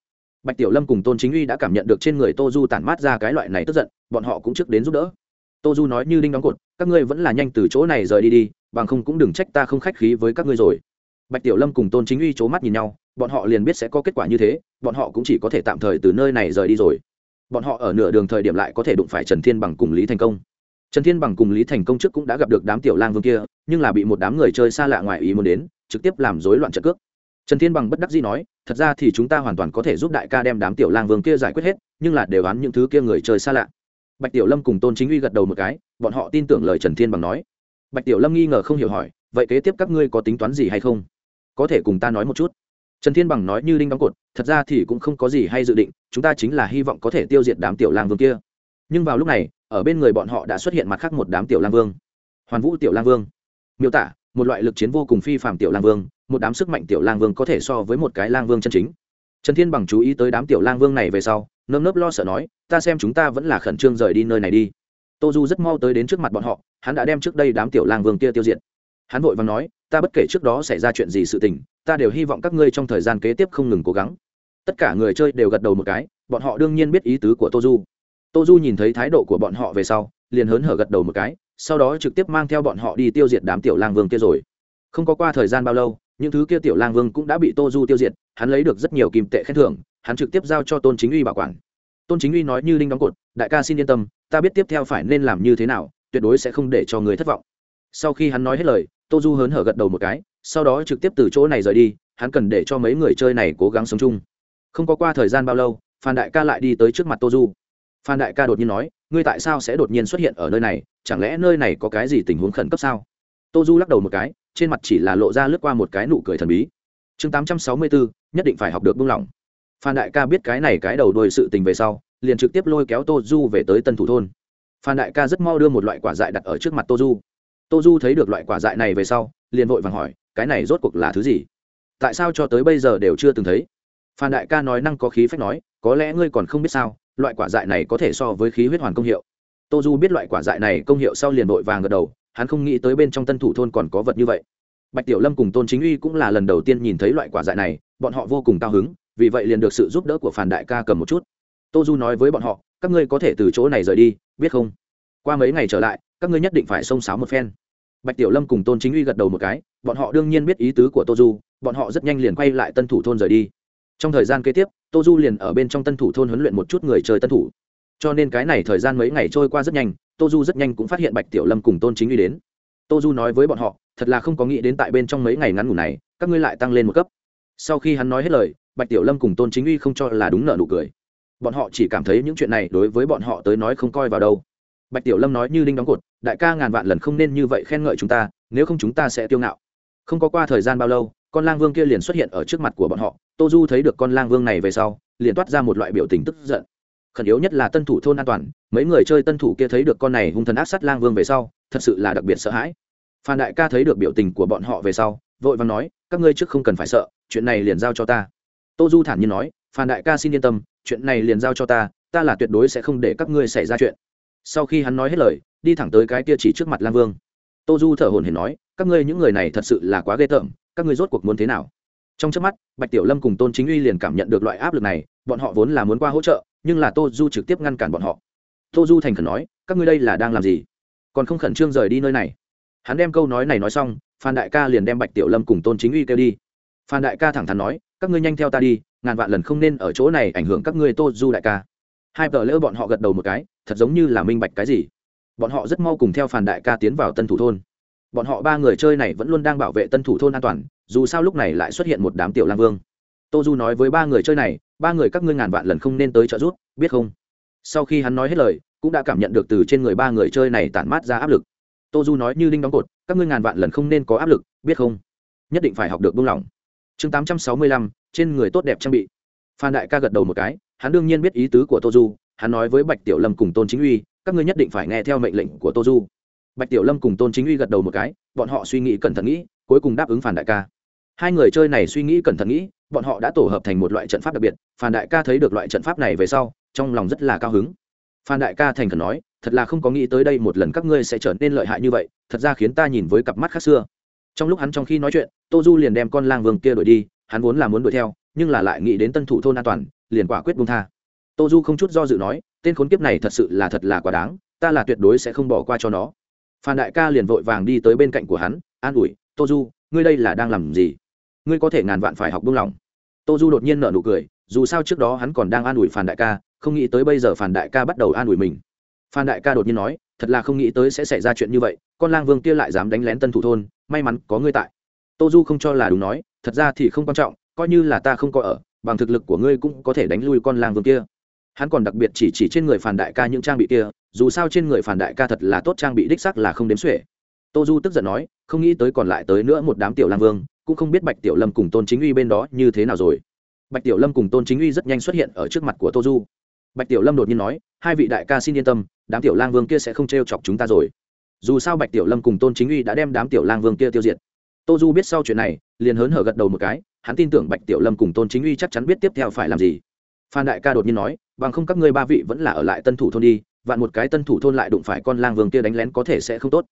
bạch tiểu lâm cùng tôn chính uy đã cảm nhận được trên người tô du tản mát ra cái loại này tức giận, bọn họ cũng trước đến giúp đỡ. Tô du nói như đinh đóng cột, các ngươi vẫn là nhanh từ chỗ này rời đi đi, bằng không cũng đừng trách ta không khách khí với các ngươi rồi. Bạch tiểu lâm cùng tôn chính uy c h ố mắt nhìn nhau, bọn họ liền biết sẽ có kết quả như thế, bọn họ cũng chỉ có thể tạm thời từ nơi này rời đi rồi. Bọn họ ở nửa đường thời điểm lại có thể đụng phải trần thiên bằng cùng lý thành công. Trần thiên bằng cùng lý thành công trước cũng đã gặp được đám tiểu lang vương kia, nhưng là bị một đám người chơi xa lạ ngoài ý muốn đến, trực tiếp làm rối loạn trợ cước trần thiên bằng bất đắc dĩ nói, thật ra thì chúng ta hoàn toàn có thể giúp đại ca đem đám tiểu lang vương kia giải quyết hết, nhưng là đều đoán những thứ kia người chơi xa lạ. Bạch tiểu lâm cùng tôn chính uy gật đầu một cái, bọn họ tin tưởng lời trần thiên bằng nói. Bạch tiểu lâm nghi ngờ không hiểu hỏi, vậy kế tiếp các ngươi có tính toán gì hay không? Có thể cùng ta nói một chút. Trần thiên bằng nói như đinh đóng cột, thật ra thì cũng không có gì hay dự định, chúng ta chính là hy vọng có thể tiêu diệt đám tiểu lang vương kia. Nhưng vào lúc này, ở bên người bọn họ đã xuất hiện mặt khác một đám tiểu lang vương. Hoàn vũ tiểu lang vương. Miêu tả, một loại lực chiến vô cùng phi phạm tiểu lang vương một đám sức mạnh tiểu lang vương có thể so với một cái lang vương chân chính. Trần thiên bằng chú ý tới đám tiểu lang vương này về sau, nơm nớp lo sợ nói, ta xem chúng ta vẫn là khẩn trương rời đi nơi này đi. Tô du rất mau tới đến trước mặt bọn họ, hắn đã đem trước đây đám tiểu lang vương kia tiêu diệt. Hắn vội và nói, ta bất kể trước đó xảy ra chuyện gì sự tình, ta đều hy vọng các ngươi trong thời gian kế tiếp không ngừng cố gắng. Tất cả người chơi đều gật đầu một cái, bọn họ đương nhiên biết ý tứ của tô du. Tô du nhìn thấy thái độ của bọn họ về sau, liền hớn hở gật đầu một cái, sau đó trực tiếp mang theo bọn họ đi tiêu diệt đám tiểu lang vương kia rồi. Không có qua thời gian bao lâu những thứ kia tiểu lang vương cũng đã bị tô du tiêu diệt, hắn lấy được rất nhiều kim tệ khen thưởng, hắn trực tiếp giao cho tôn chính uy bảo quản. Tôn chính uy nói như linh đóng cột, đại ca xin yên tâm, ta biết tiếp theo phải nên làm như thế nào, tuyệt đối sẽ không để cho người thất vọng. Sau khi hắn nói hết lời, tô du hớn hở gật đầu một cái, sau đó trực tiếp từ chỗ này rời đi, hắn cần để cho mấy người chơi này cố gắng sống chung. Không có qua thời gian bao lâu, phan đại ca lại đi tới trước mặt tô du. Phan đại ca đột nhiên nói, ngươi tại sao sẽ đột nhiên xuất hiện ở nơi này? Chẳng lẽ nơi này có cái gì tình huống khẩn cấp sao? Tô du lắc đầu một cái trên mặt chỉ là lộ ra lướt qua một cái nụ cười thần bí. Chương tám trăm sáu mươi bốn nhất định phải học được buông lỏng. Phan đại ca biết cái này cái đầu đuôi sự tình về sau, liền trực tiếp lôi kéo tô du về tới tân thủ thôn. Phan đại ca rất mau đưa một loại quả dại đặt ở trước mặt tô du tô du thấy được loại quả dại này về sau, liền vội vàng hỏi, cái này rốt cuộc là thứ gì? Tại sao cho tới bây giờ đều chưa từng thấy? Phan đại ca nói năng có khí phách nói, có lẽ ngươi còn không biết sao, loại quả dại này có thể so với khí huyết hoàn công hiệu. Tô du biết loại quả dại này công hiệu sau liền vội vàng gật đầu hắn không nghĩ tới bên trong tân thủ thôn còn có vật như vậy. Bạch tiểu lâm cùng tôn chính uy cũng là lần đầu tiên nhìn thấy loại quả dại này, bọn họ vô cùng cao hứng, vì vậy liền được sự giúp đỡ của phản đại ca cầm một chút. Tô du nói với bọn họ, các ngươi có thể từ chỗ này rời đi, biết không? Qua mấy ngày trở lại, các ngươi nhất định phải xông xáo một phen. Bạch tiểu lâm cùng tôn chính uy gật đầu một cái, bọn họ đương nhiên biết ý tứ của tô du, bọn họ rất nhanh liền quay lại tân thủ thôn rời đi. Trong thời gian kế tiếp, tô du liền ở bên trong tân thủ thôn huấn luyện một chút người chơi tân thủ. Cho nên cái này thời gian mấy ngày trôi qua rất nhanh tô du rất nhanh cũng phát hiện bạch tiểu lâm cùng tôn chính uy đến. Tô du nói với bọn họ, thật là không có nghĩ đến tại bên trong mấy ngày ngắn ngủ này, các ngươi lại tăng lên một cấp. Sau khi hắn nói hết lời, bạch tiểu lâm cùng tôn chính uy không cho là đúng nợ nụ cười. Bọn họ chỉ cảm thấy những chuyện này đối với bọn họ tới nói không coi vào đâu. Bạch tiểu lâm nói như đinh đóng cột, đại ca ngàn vạn lần không nên như vậy khen ngợi chúng ta, nếu không chúng ta sẽ tiêu ngạo. Không có qua thời gian bao lâu, con lang vương kia liền xuất hiện ở trước mặt của bọn họ. Tô du thấy được con lang vương này về sau, liền toát ra một loại biểu tình tức giận khẩn yếu nhất là tân thủ thôn an toàn, mấy người chơi tân thủ kia thấy được con này hung thần ác sát lang vương về sau, thật sự là đặc biệt sợ hãi. Phan đại ca thấy được biểu tình của bọn họ về sau, vội vàng nói, các ngươi trước không cần phải sợ, chuyện này liền giao cho ta. Tô du thản nhiên nói, phan đại ca xin yên tâm, chuyện này liền giao cho ta ta là tuyệt đối sẽ không để các ngươi xảy ra chuyện. Sau khi hắn nói hết lời, đi thẳng tới cái kia chỉ trước mặt lang vương. Tô du thở hồn hển nói, các ngươi những người này thật sự là quá ghê tởm, các ngươi rốt cuộc muốn thế nào? Trong trước mắt, bạch tiểu lâm cùng tôn chính uy liền cảm nhận được loại áp lực này, bọn họ vốn là muốn qua hỗ trợ nhưng là tô du trực tiếp ngăn cản bọn họ. Tô du thành khẩn nói, các ngươi đây là đang làm gì? Còn không khẩn trương rời đi nơi này. Hắn đem câu nói này nói xong, phan đại ca liền đem bạch tiểu lâm cùng tôn chính uy kêu đi. Phan đại ca thẳng thắn nói, các ngươi nhanh theo ta đi, ngàn vạn lần không nên ở chỗ này ảnh hưởng các ngươi tô du đại ca. Hai vợ lỡ bọn họ gật đầu một cái, thật giống như là minh bạch cái gì. Bọn họ rất mau cùng theo Phan đại ca tiến vào tân thủ thôn. Bọn họ ba người chơi này vẫn luôn đang bảo vệ tân thủ thôn an toàn, dù sao lúc này lại xuất hiện một đám tiểu lang vương. Tô du nói với ba người chơi này ba người các ngươi ngàn vạn lần không nên tới trợ giúp, biết không? Sau khi hắn nói hết lời, cũng đã cảm nhận được từ trên người ba người chơi này tản mát ra áp lực. Tô du nói như đinh đóng cột, các ngươi ngàn vạn lần không nên có áp lực, biết không? Nhất định phải học được buông lỏng. Chương tám trăm sáu mươi lăm, trên người tốt đẹp trang bị. Phan đại ca gật đầu một cái, hắn đương nhiên biết ý tứ của tô du hắn nói với bạch tiểu lâm cùng tôn chính uy, các ngươi nhất định phải nghe theo mệnh lệnh của tô du bạch tiểu lâm cùng tôn chính uy gật đầu một cái, bọn họ suy nghĩ cẩn thận nghĩ, cuối cùng đáp ứng phản đại ca. Hai người chơi này suy nghĩ cẩn thận nghĩ bọn họ đã tổ hợp thành một loại trận pháp đặc biệt, Phan đại ca thấy được loại trận pháp này về sau, trong lòng rất là cao hứng. Phan đại ca thành khẩn nói, thật là không có nghĩ tới đây một lần các ngươi sẽ trở nên lợi hại như vậy, thật ra khiến ta nhìn với cặp mắt khác xưa. Trong lúc hắn trong khi nói chuyện, tô du liền đem con lang vương kia đuổi đi, hắn vốn là muốn đuổi theo, nhưng là lại nghĩ đến tân thủ thôn an toàn, liền quả quyết buông tha. Tô du không chút do dự nói, tên khốn kiếp này thật sự là thật là quá đáng, ta là tuyệt đối sẽ không bỏ qua cho nó. Phan đại ca liền vội vàng đi tới bên cạnh của hắn, an ủi, tô du, ngươi đây là đang làm gì? Ngươi có thể ngàn vạn phải học buông lỏng. Tô du đột nhiên nở nụ cười, dù sao trước đó hắn còn đang an ủi phản đại ca, không nghĩ tới bây giờ phản đại ca bắt đầu an ủi mình. Phan đại ca đột nhiên nói, thật là không nghĩ tới sẽ xảy ra chuyện như vậy, con lang vương kia lại dám đánh lén tân thủ thôn, may mắn có ngươi tại. Tô du không cho là đúng nói, thật ra thì không quan trọng, coi như là ta không có ở, bằng thực lực của ngươi cũng có thể đánh lui con lang vương kia. Hắn còn đặc biệt chỉ chỉ trên người phản đại ca những trang bị kia, dù sao trên người phản đại ca thật là tốt, trang bị đích sắc là không đếm xuể. Tô du tức giận nói, không nghĩ tới còn lại tới nữa một đám tiểu lang vương cũng không biết bạch tiểu lâm cùng tôn chính uy bên đó như thế nào rồi. Bạch tiểu lâm cùng tôn chính uy rất nhanh xuất hiện ở trước mặt của tô du bạch tiểu lâm đột nhiên nói, hai vị đại ca xin yên tâm, đám tiểu lang vương kia sẽ không t r e o chọc chúng ta rồi. Dù sao bạch tiểu lâm cùng tôn chính uy đã đem đám tiểu lang vương kia tiêu diệt. Tô du biết sau chuyện này, liền hớn hở gật đầu một cái, hắn tin tưởng bạch tiểu lâm cùng tôn chính uy chắc chắn biết tiếp theo phải làm gì. Phan đại ca đột nhiên nói, bằng không các ngươi ba vị vẫn là ở lại tân thủ thôn đi, vạn một cái tân thủ thôn lại đụng phải con lang vương kia đánh lén có thể sẽ không tốt.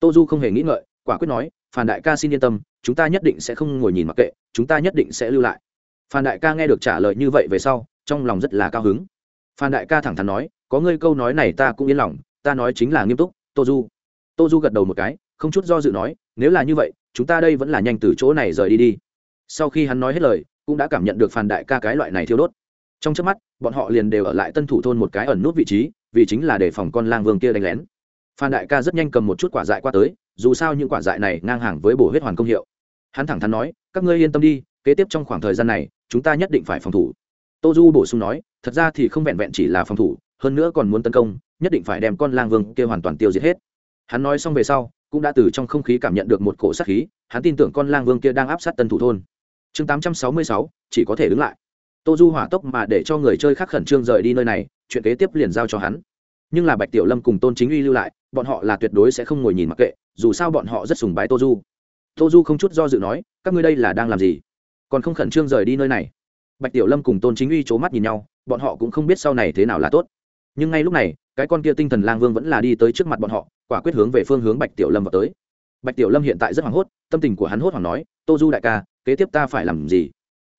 Tô du không hề nghĩ ngợi, quả quyết nói phan đại ca xin yên tâm, chúng ta nhất định sẽ không ngồi nhìn mặc kệ, chúng ta nhất định sẽ lưu lại. Phan đại ca nghe được trả lời như vậy về sau, trong lòng rất là cao hứng. Phan đại ca thẳng thắn nói, có ngươi câu nói này ta cũng yên lòng, ta nói chính là nghiêm túc, tô du. Tô du gật đầu một cái, không chút do dự nói, nếu là như vậy, chúng ta đây vẫn là nhanh từ chỗ này rời đi đi. Sau khi hắn nói hết lời, cũng đã cảm nhận được phan đại ca cái loại này thiêu đốt. Trong trước mắt, bọn họ liền đều ở lại tân thủ thôn một cái ẩn nút vị trí, vì chính là để phòng con lang vương kia đánh lén. Phan đại ca rất nhanh cầm một chút quả dại qua tới dù sao những quả dại này ngang hàng với bổ huyết hoàn công hiệu. Hắn thẳng thắn nói, các ngươi yên tâm đi, kế tiếp trong khoảng thời gian này, chúng ta nhất định phải phòng thủ. Tô du bổ sung nói, thật ra thì không vẹn vẹn chỉ là phòng thủ, hơn nữa còn muốn tấn công, nhất định phải đem con lang vương kia hoàn toàn tiêu diệt hết. Hắn nói xong về sau, cũng đã từ trong không khí cảm nhận được một cổ sát khí, hắn tin tưởng con lang vương kia đang áp sát tân thủ thôn. Chương tám trăm sáu mươi sáu, chỉ có thể đứng lại. Tô du hỏa tốc mà để cho người chơi khác khẩn trương rời đi nơi này, chuyện kế tiếp liền giao cho hắn nhưng là bạch tiểu lâm cùng tôn chính uy lưu lại, bọn họ là tuyệt đối sẽ không ngồi nhìn mặc kệ, dù sao bọn họ rất sùng bái tô du. Tô du không chút do dự nói, các ngươi đây là đang làm gì? Còn không khẩn trương rời đi nơi này? Bạch tiểu lâm cùng tôn chính uy c h ố mắt nhìn nhau, bọn họ cũng không biết sau này thế nào là tốt. Nhưng ngay lúc này, cái con kia tinh thần lang vương vẫn là đi tới trước mặt bọn họ, quả quyết hướng về phương hướng bạch tiểu lâm vào tới. Bạch tiểu lâm hiện tại rất hoảng hốt, tâm tình của hắn hốt hoảng nói, tô du đại ca, kế tiếp ta phải làm gì?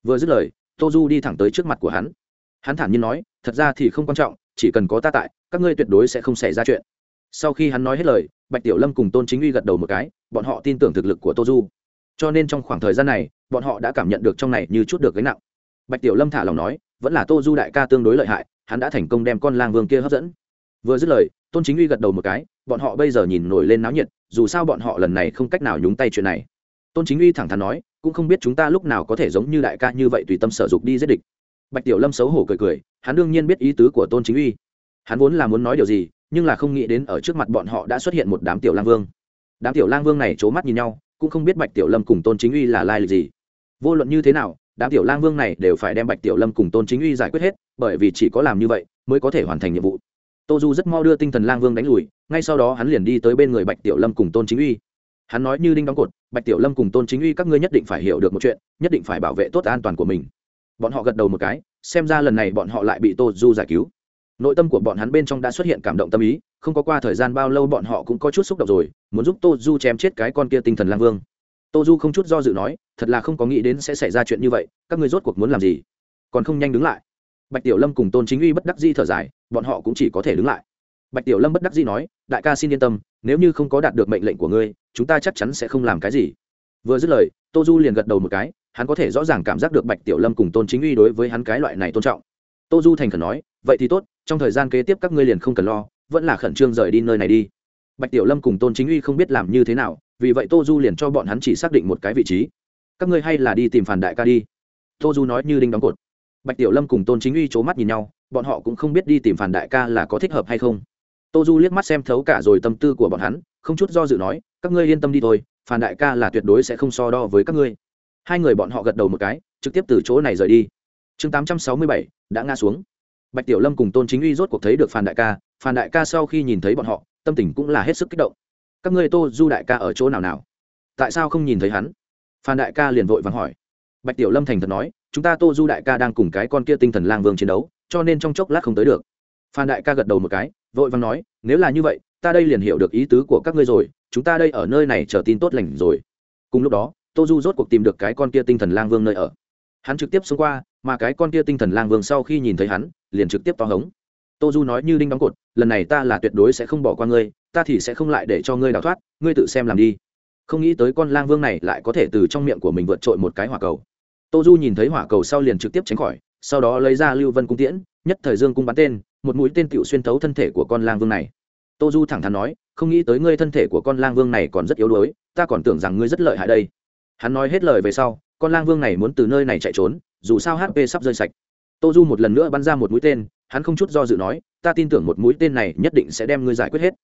Vừa dứt lời, tô du đi thẳng tới trước mặt của hắn. Hắn thản nhiên nói, thật ra thì không quan trọng chỉ cần có ta tại, các ngươi tuyệt đối sẽ không xảy ra chuyện. Sau khi hắn nói hết lời, bạch tiểu lâm cùng tôn chính uy gật đầu một cái, bọn họ tin tưởng thực lực của tô du. Cho nên trong khoảng thời gian này, bọn họ đã cảm nhận được trong này như chút được gánh nặng. Bạch tiểu lâm thả lòng nói, vẫn là tô du đại ca tương đối lợi hại, hắn đã thành công đem con lang vương kia hấp dẫn. Vừa dứt lời, tôn chính uy gật đầu một cái, bọn họ bây giờ nhìn nổi lên náo nhiệt, dù sao bọn họ lần này không cách nào nhúng tay chuyện này. Tôn chính uy thẳng thắn nói, cũng không biết chúng ta lúc nào có thể giống như đại ca như vậy tùy tâm sở dục đi giết địch bạch tiểu lâm xấu hổ cười cười, hắn đương nhiên biết ý tứ của tôn chính uy. Hắn vốn là muốn nói điều gì, nhưng là không nghĩ đến ở trước mặt bọn họ đã xuất hiện một đám tiểu lang vương. Đám tiểu lang vương này c h ố mắt nhìn nhau, cũng không biết bạch tiểu lâm cùng tôn chính uy là lai lịch gì. Vô luận như thế nào, đám tiểu lang vương này đều phải đem bạch tiểu lâm cùng tôn chính uy giải quyết hết, bởi vì chỉ có làm như vậy mới có thể hoàn thành nhiệm vụ. Tô du rất mau đưa tinh thần lang vương đánh lùi, ngay sau đó hắn liền đi tới bên người bạch tiểu lâm cùng tôn chính uy. Hắn nói như đinh đóng cột, bạch tiểu lâm cùng tôn chính uy các ngươi nhất định phải hiểu được một chuyện, nhất định phải bảo vệ tốt an toàn của mình bọn họ gật đầu một cái, xem ra lần này bọn họ lại bị tô du giải cứu. Nội tâm của bọn hắn bên trong đã xuất hiện cảm động tâm ý, không có qua thời gian bao lâu bọn họ cũng có chút xúc động rồi, muốn giúp tô du chém chết cái con kia tinh thần lang vương. Tô du không chút do dự nói, thật là không có nghĩ đến sẽ xảy ra chuyện như vậy, các ngươi rốt cuộc muốn làm gì? Còn không nhanh đứng lại. Bạch tiểu lâm cùng tôn chính uy bất đắc di thở dài, bọn họ cũng chỉ có thể đứng lại. Bạch tiểu lâm bất đắc di nói, đại ca xin yên tâm, nếu như không có đạt được mệnh lệnh của ngươi, chúng ta chắc chắn sẽ không làm cái gì. Vừa dứt lời, tô du liền gật đầu một cái hắn có thể rõ ràng cảm giác được bạch tiểu lâm cùng tôn chính uy đối với hắn cái loại này tôn trọng. Tô du thành khẩn nói, vậy thì tốt, trong thời gian kế tiếp các ngươi liền không cần lo, vẫn là khẩn trương rời đi nơi này đi. Bạch tiểu lâm cùng tôn chính uy không biết làm như thế nào, vì vậy tô du liền cho bọn hắn chỉ xác định một cái vị trí. Các ngươi hay là đi tìm phản đại ca đi. Tô du nói như đinh đóng cột. Bạch tiểu lâm cùng tôn chính uy c h ố mắt nhìn nhau, bọn họ cũng không biết đi tìm phản đại ca là có thích hợp hay không. Tô du liếc mắt xem thấu cả rồi tâm tư của bọn hắn, không chút do dự nói, các ngươi yên tâm đi thôi, phản đại ca là tuyệt đối sẽ không so đo với các ngươi hai người bọn họ gật đầu một cái, trực tiếp từ chỗ này rời đi. Chương tám trăm sáu mươi bảy, đã ngã xuống. Bạch tiểu lâm cùng tôn chính uy rốt cuộc thấy được phan đại ca, phan đại ca sau khi nhìn thấy bọn họ, tâm tình cũng là hết sức kích động. Các ngươi tô du đại ca ở chỗ nào nào? Tại sao không nhìn thấy hắn? Phan đại ca liền vội vàng hỏi. Bạch tiểu lâm thành thật nói, chúng ta tô du đại ca đang cùng cái con kia tinh thần lang vương chiến đấu, cho nên trong chốc lát không tới được. Phan đại ca gật đầu một cái, vội vàng nói, nếu là như vậy, ta đây liền hiểu được ý tứ của các ngươi rồi, chúng ta đây ở nơi này chờ tin tốt lành rồi. Cùng lúc đó tô du rốt cuộc tìm được cái con kia tinh thần lang vương nơi ở. Hắn trực tiếp xông qua, mà cái con kia tinh thần lang vương sau khi nhìn thấy hắn, liền trực tiếp to hống. Tô du nói như đinh đóng cột, lần này ta là tuyệt đối sẽ không bỏ qua ngươi, ta thì sẽ không lại để cho ngươi đào thoát, ngươi tự xem làm đi. Không nghĩ tới con lang vương này lại có thể từ trong miệng của mình vượt trội một cái hỏa cầu. Tô du nhìn thấy hỏa cầu sau liền trực tiếp tránh khỏi, sau đó lấy ra lưu vân cung tiễn, nhất thời dương cung bắn tên, một mũi tên tựu xuyên thấu thân thể của con lang vương này. Tô du thẳng thắn nói, không nghĩ tới ngươi thân thể của con lang vương này còn rất yếu đuối, ta còn tưởng rằng ngươi rất lợi hại đây hắn nói hết lời về sau, con lang vương này muốn từ nơi này chạy trốn, dù sao hp sắp rơi sạch. Tô du một lần nữa bắn ra một mũi tên, hắn không chút do dự nói, ta tin tưởng một mũi tên này nhất định sẽ đem ngươi giải quyết hết.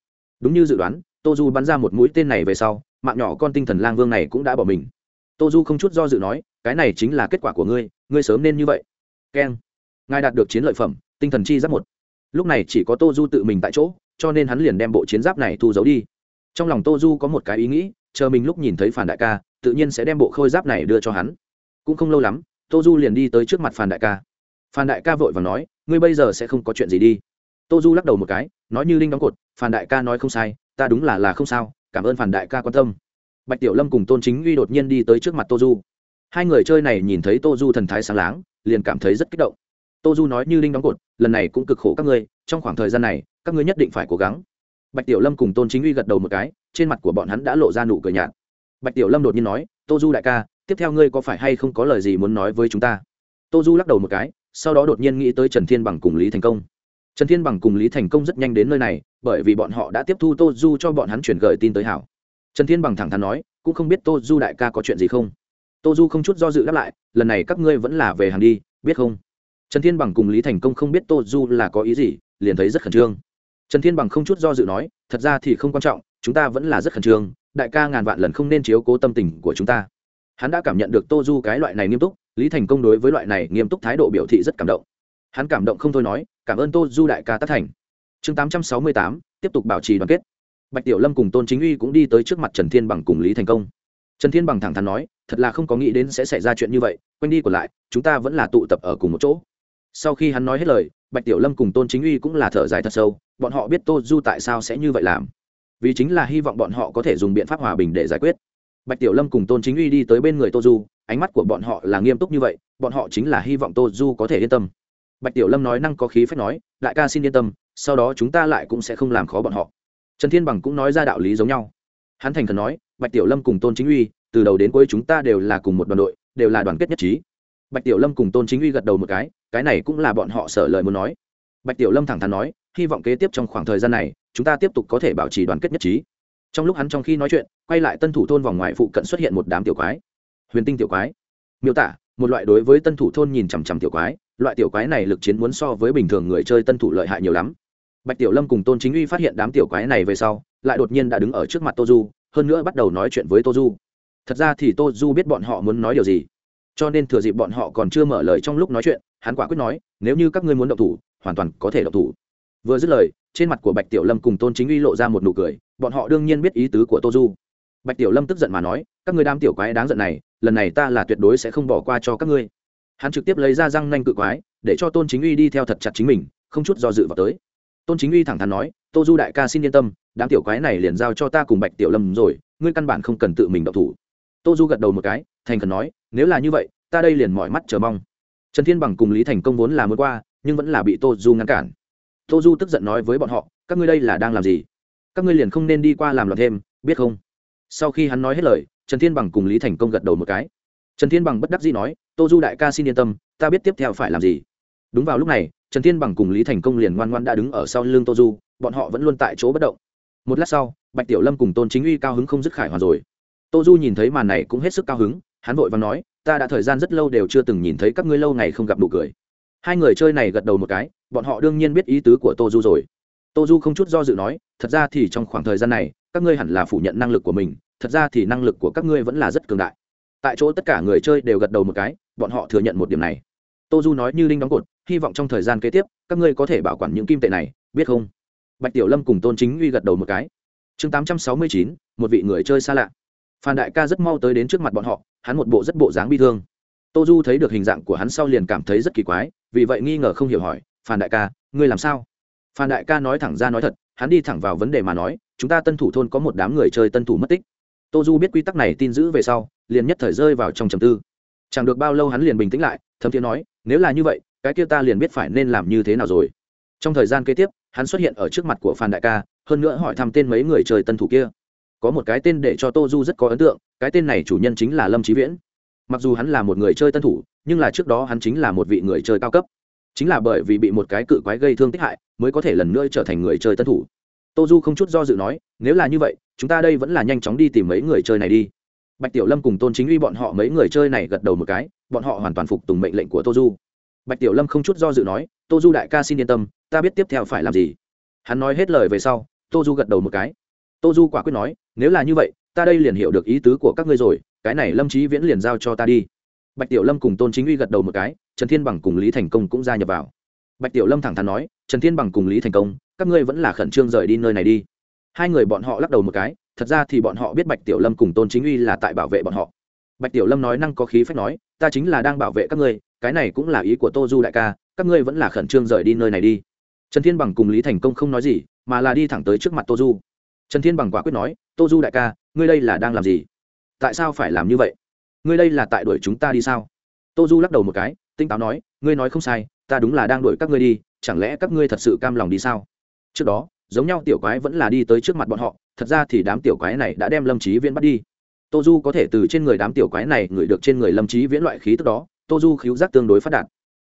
Đúng như dự đoán, tô du bắn ra một mũi tên này về sau, mạng nhỏ con tinh thần lang vương này cũng đã bỏ mình. Tô du không chút do dự nói, cái này chính là kết quả của ngươi ngươi sớm nên như vậy. Keng. Ngài đạt được chiến lợi phẩm, tinh thần chi giáp một. Lúc này chỉ có tô du tự mình tại chỗ, cho nên hắn liền đem bộ chiến giáp này thu giấu đi. Trong lòng tô du có một cái ý nghĩ chờ mình lúc nhìn thấy phản đại ca, tự nhiên sẽ đem bộ khôi giáp này đưa cho hắn. Cũng không lâu lắm, tô du liền đi tới trước mặt phản đại ca. Phản đại ca vội và nói, ngươi bây giờ sẽ không có chuyện gì đi. Tô du lắc đầu một cái, nói như linh đóng cột, phản đại ca nói không sai, ta đúng là là không sao, cảm ơn phản đại ca quan tâm. Bạch tiểu lâm cùng tôn chính uy đột nhiên đi tới trước mặt tô du. Hai người chơi này nhìn thấy tô du thần thái sáng láng, liền cảm thấy rất kích động. Tô du nói như linh đóng cột, lần này cũng cực khổ các ngươi, trong khoảng thời gian này, các ngươi nhất định phải cố gắng bạch tiểu lâm cùng tôn chính uy gật đầu một cái, trên mặt của bọn hắn đã lộ ra nụ cười nhạt. Bạch tiểu lâm đột nhiên nói, tô du đại ca, tiếp theo ngươi có phải hay không có lời gì muốn nói với chúng ta? Tô du lắc đầu một cái, sau đó đột nhiên nghĩ tới trần thiên bằng cùng lý thành công. Trần thiên bằng cùng lý thành công rất nhanh đến nơi này, bởi vì bọn họ đã tiếp thu tô du cho bọn hắn chuyển gửi tin tới hảo. Trần thiên bằng thẳng thắn nói, cũng không biết tô du đại ca có chuyện gì không? Tô du không chút do dự đáp lại, lần này các ngươi vẫn là về hàng đi, biết không? Trần thiên bằng cùng lý thành công không biết tô du là có ý gì, liền thấy rất khẩn trương trần thiên bằng không chút do dự nói, thật ra thì không quan trọng, chúng ta vẫn là rất khẩn trương, đại ca ngàn vạn lần không nên chiếu cố tâm tình của chúng ta. Hắn đã cảm nhận được tô du cái loại này nghiêm túc, lý thành công đối với loại này nghiêm túc thái độ biểu thị rất cảm động. Hắn cảm động không thôi nói, cảm ơn tô du đại ca tất thành. Chương tám trăm sáu mươi tám, tiếp tục bảo trì đoàn kết. Bạch tiểu lâm cùng tôn chính uy cũng đi tới trước mặt trần thiên bằng cùng lý thành công. Trần thiên bằng thẳng thắn nói, thật là không có nghĩ đến sẽ xảy ra chuyện như vậy, quanh đi còn lại, chúng ta vẫn là tụ tập ở cùng một chỗ. Sau khi hắn nói hết lời, bạch tiểu lâm cùng tôn chính uy cũng là thở dài thật sâu bọn họ biết tô du tại sao sẽ như vậy làm. Vì chính là hy vọng bọn họ có thể dùng biện pháp hòa bình để giải quyết. Bạch tiểu lâm cùng tôn chính uy đi tới bên người tô du ánh mắt của bọn họ là nghiêm túc như vậy, bọn họ chính là hy vọng tô du có thể yên tâm. Bạch tiểu lâm nói năng có khí phép nói, đại ca xin yên tâm, sau đó chúng ta lại cũng sẽ không làm khó bọn họ. Trần thiên bằng cũng nói ra đạo lý giống nhau. Hắn thành khẩn nói, bạch tiểu lâm cùng tôn chính uy, từ đầu đến cuối chúng ta đều là cùng một đoàn đội, đều là đoàn kết nhất trí. Bạch tiểu lâm cùng tôn chính uy gật đầu một cái cái này cũng là bọn họ sở lời muốn nói. Bạch tiểu lâm thẳng thắn nói hy vọng kế tiếp trong khoảng thời gian này, chúng ta tiếp tục có thể bảo trì đoàn kết nhất trí. Trong lúc hắn trong khi nói chuyện, quay lại tân thủ thôn vòng ngoài phụ cận xuất hiện một đám tiểu quái. Huyền tinh tiểu quái. Miêu tả, một loại đối với tân thủ thôn nhìn chằm chằm tiểu quái, loại tiểu quái này lực chiến muốn so với bình thường người chơi tân thủ lợi hại nhiều lắm. Bạch tiểu lâm cùng tôn chính uy phát hiện đám tiểu quái này về sau, lại đột nhiên đã đứng ở trước mặt tô du, hơn nữa bắt đầu nói chuyện với tô du. Thật ra thì tô du biết bọn họ muốn nói điều gì, cho nên thừa dịp bọn họ còn chưa mở lời trong lúc nói chuyện, hắn quả quyết nói, nếu như các ngươi muốn động thủ, hoàn toàn có thể động thủ vừa dứt lời, trên mặt của bạch tiểu lâm cùng tôn chính uy lộ ra một nụ cười, bọn họ đương nhiên biết ý tứ của tô du. Bạch tiểu lâm tức giận mà nói, các ngươi đam tiểu quái đáng giận này, lần này ta là tuyệt đối sẽ không bỏ qua cho các ngươi. Hắn trực tiếp lấy ra răng nanh cự quái, để cho tôn chính uy đi theo thật chặt chính mình, không chút do dự vào tới. Tôn chính uy thẳng thắn nói, tô du đại ca xin yên tâm, đám tiểu quái này liền giao cho ta cùng bạch tiểu lâm rồi, ngươi căn bản không cần tự mình động thủ. Tô du gật đầu một cái, thành khẩn nói, nếu là như vậy, ta đây liền mọi mắt chờ mong. Trần thiên bằng cùng lý thành công vốn là muốn qua, nhưng vẫn là bị tô du ngăn cản tô du tức giận nói với bọn họ, các ngươi đây là đang làm gì? Các ngươi liền không nên đi qua làm loạn thêm, biết không? Sau khi hắn nói hết lời, trần thiên bằng cùng lý thành công gật đầu một cái. Trần thiên bằng bất đắc dĩ nói, tô du đại ca xin yên tâm, ta biết tiếp theo phải làm gì. Đúng vào lúc này, trần thiên bằng cùng lý thành công liền ngoan ngoan đã đứng ở sau lưng tô du, bọn họ vẫn luôn tại chỗ bất động. Một lát sau, bạch tiểu lâm cùng tôn chính uy cao hứng không dứt khải hoàn rồi. Tô du nhìn thấy màn này cũng hết sức cao hứng, hắn vội và nói, ta đã thời gian rất lâu đều chưa từng nhìn thấy các ngươi lâu ngày không gặp nụ cười. Hai người chơi này gật đầu một cái bọn họ đương nhiên biết ý tứ của tô du rồi. Tô du không chút do dự nói, thật ra thì trong khoảng thời gian này, các ngươi hẳn là phủ nhận năng lực của mình, thật ra thì năng lực của các ngươi vẫn là rất cường đại. Tại chỗ tất cả người chơi đều gật đầu một cái, bọn họ thừa nhận một điểm này. Tô du nói như linh đóng cột, hy vọng trong thời gian kế tiếp, các ngươi có thể bảo quản những kim tệ này, biết không? Bạch tiểu lâm cùng tôn chính uy gật đầu một cái. Chương tám trăm sáu mươi chín, một vị người chơi xa lạ. Phan đại ca rất mau tới đến trước mặt bọn họ, hắn một bộ rất bộ dáng bi thương. Tô du thấy được hình dạng của hắn sau liền cảm thấy rất kỳ quái, vì vậy nghi ngờ không hiểu hỏi phan đại ca, ngươi làm sao? Phan đại ca nói thẳng ra nói thật, hắn đi thẳng vào vấn đề mà nói, chúng ta tân thủ thôn có một đám người chơi tân thủ mất tích. Tô du biết quy tắc này tin giữ về sau, liền nhất thời rơi vào trong trầm tư. Chẳng được bao lâu hắn liền bình tĩnh lại, thấm thiên nói, nếu là như vậy, cái kia ta liền biết phải nên làm như thế nào rồi. Trong thời gian kế tiếp, hắn xuất hiện ở trước mặt của phan đại ca, hơn nữa hỏi thăm tên mấy người chơi tân thủ kia. Có một cái tên để cho tô du rất có ấn tượng, cái tên này chủ nhân chính là lâm trí viễn. Mặc dù hắn là một người chơi tân thủ, nhưng là trước đó hắn chính là một vị người chơi cao cấp chính là bởi vì bị một cái cự quái gây thương tích hại, mới có thể lần nữa trở thành người chơi tân thủ. Tô du không chút do dự nói, nếu là như vậy, chúng ta đây vẫn là nhanh chóng đi tìm mấy người chơi này đi. Bạch tiểu lâm cùng tôn chính uy bọn họ mấy người chơi này gật đầu một cái, bọn họ hoàn toàn phục tùng mệnh lệnh của tô du bạch tiểu lâm không chút do dự nói tô du đại ca xin yên tâm, ta biết tiếp theo phải làm gì. Hắn nói hết lời về sau tô du gật đầu một cái. Tô du quả quyết nói, nếu là như vậy, ta đây liền hiểu được ý tứ của các ngươi rồi, cái này lâm trí viễn liền giao cho ta đi. Bạch tiểu lâm cùng tôn chính uy gật đầu một cái trần thiên bằng cùng lý thành công cũng gia nhập vào. Bạch tiểu lâm thẳng thắn nói, trần thiên bằng cùng lý thành công, các ngươi vẫn là khẩn trương rời đi nơi này đi. Hai người bọn họ lắc đầu một cái, thật ra thì bọn họ biết bạch tiểu lâm cùng tôn chính uy là tại bảo vệ bọn họ. Bạch tiểu lâm nói năng có khí phép nói, ta chính là đang bảo vệ các ngươi, cái này cũng là ý của tô du đại ca, các ngươi vẫn là khẩn trương rời đi nơi này đi. Trần thiên bằng cùng lý thành công không nói gì, mà là đi thẳng tới trước mặt tô du. Trần thiên bằng quả quyết nói, tô du đại ca, ngươi đây là đang làm gì? Tại sao phải làm như vậy? Ngươi đây là tại đuổi chúng ta đi sao? Tô du lắc đầu một cái tinh táo nói, ngươi nói không sai, ta đúng là đang đuổi các ngươi đi, chẳng lẽ các ngươi thật sự cam lòng đi sao? Trước đó, giống nhau tiểu quái vẫn là đi tới trước mặt bọn họ, thật ra thì đám tiểu quái này đã đem lâm trí viễn bắt đi. Tô du có thể từ trên người đám tiểu quái này ngửi được trên người lâm trí viễn loại khí tức đó tô du khíu giác tương đối phát đạt.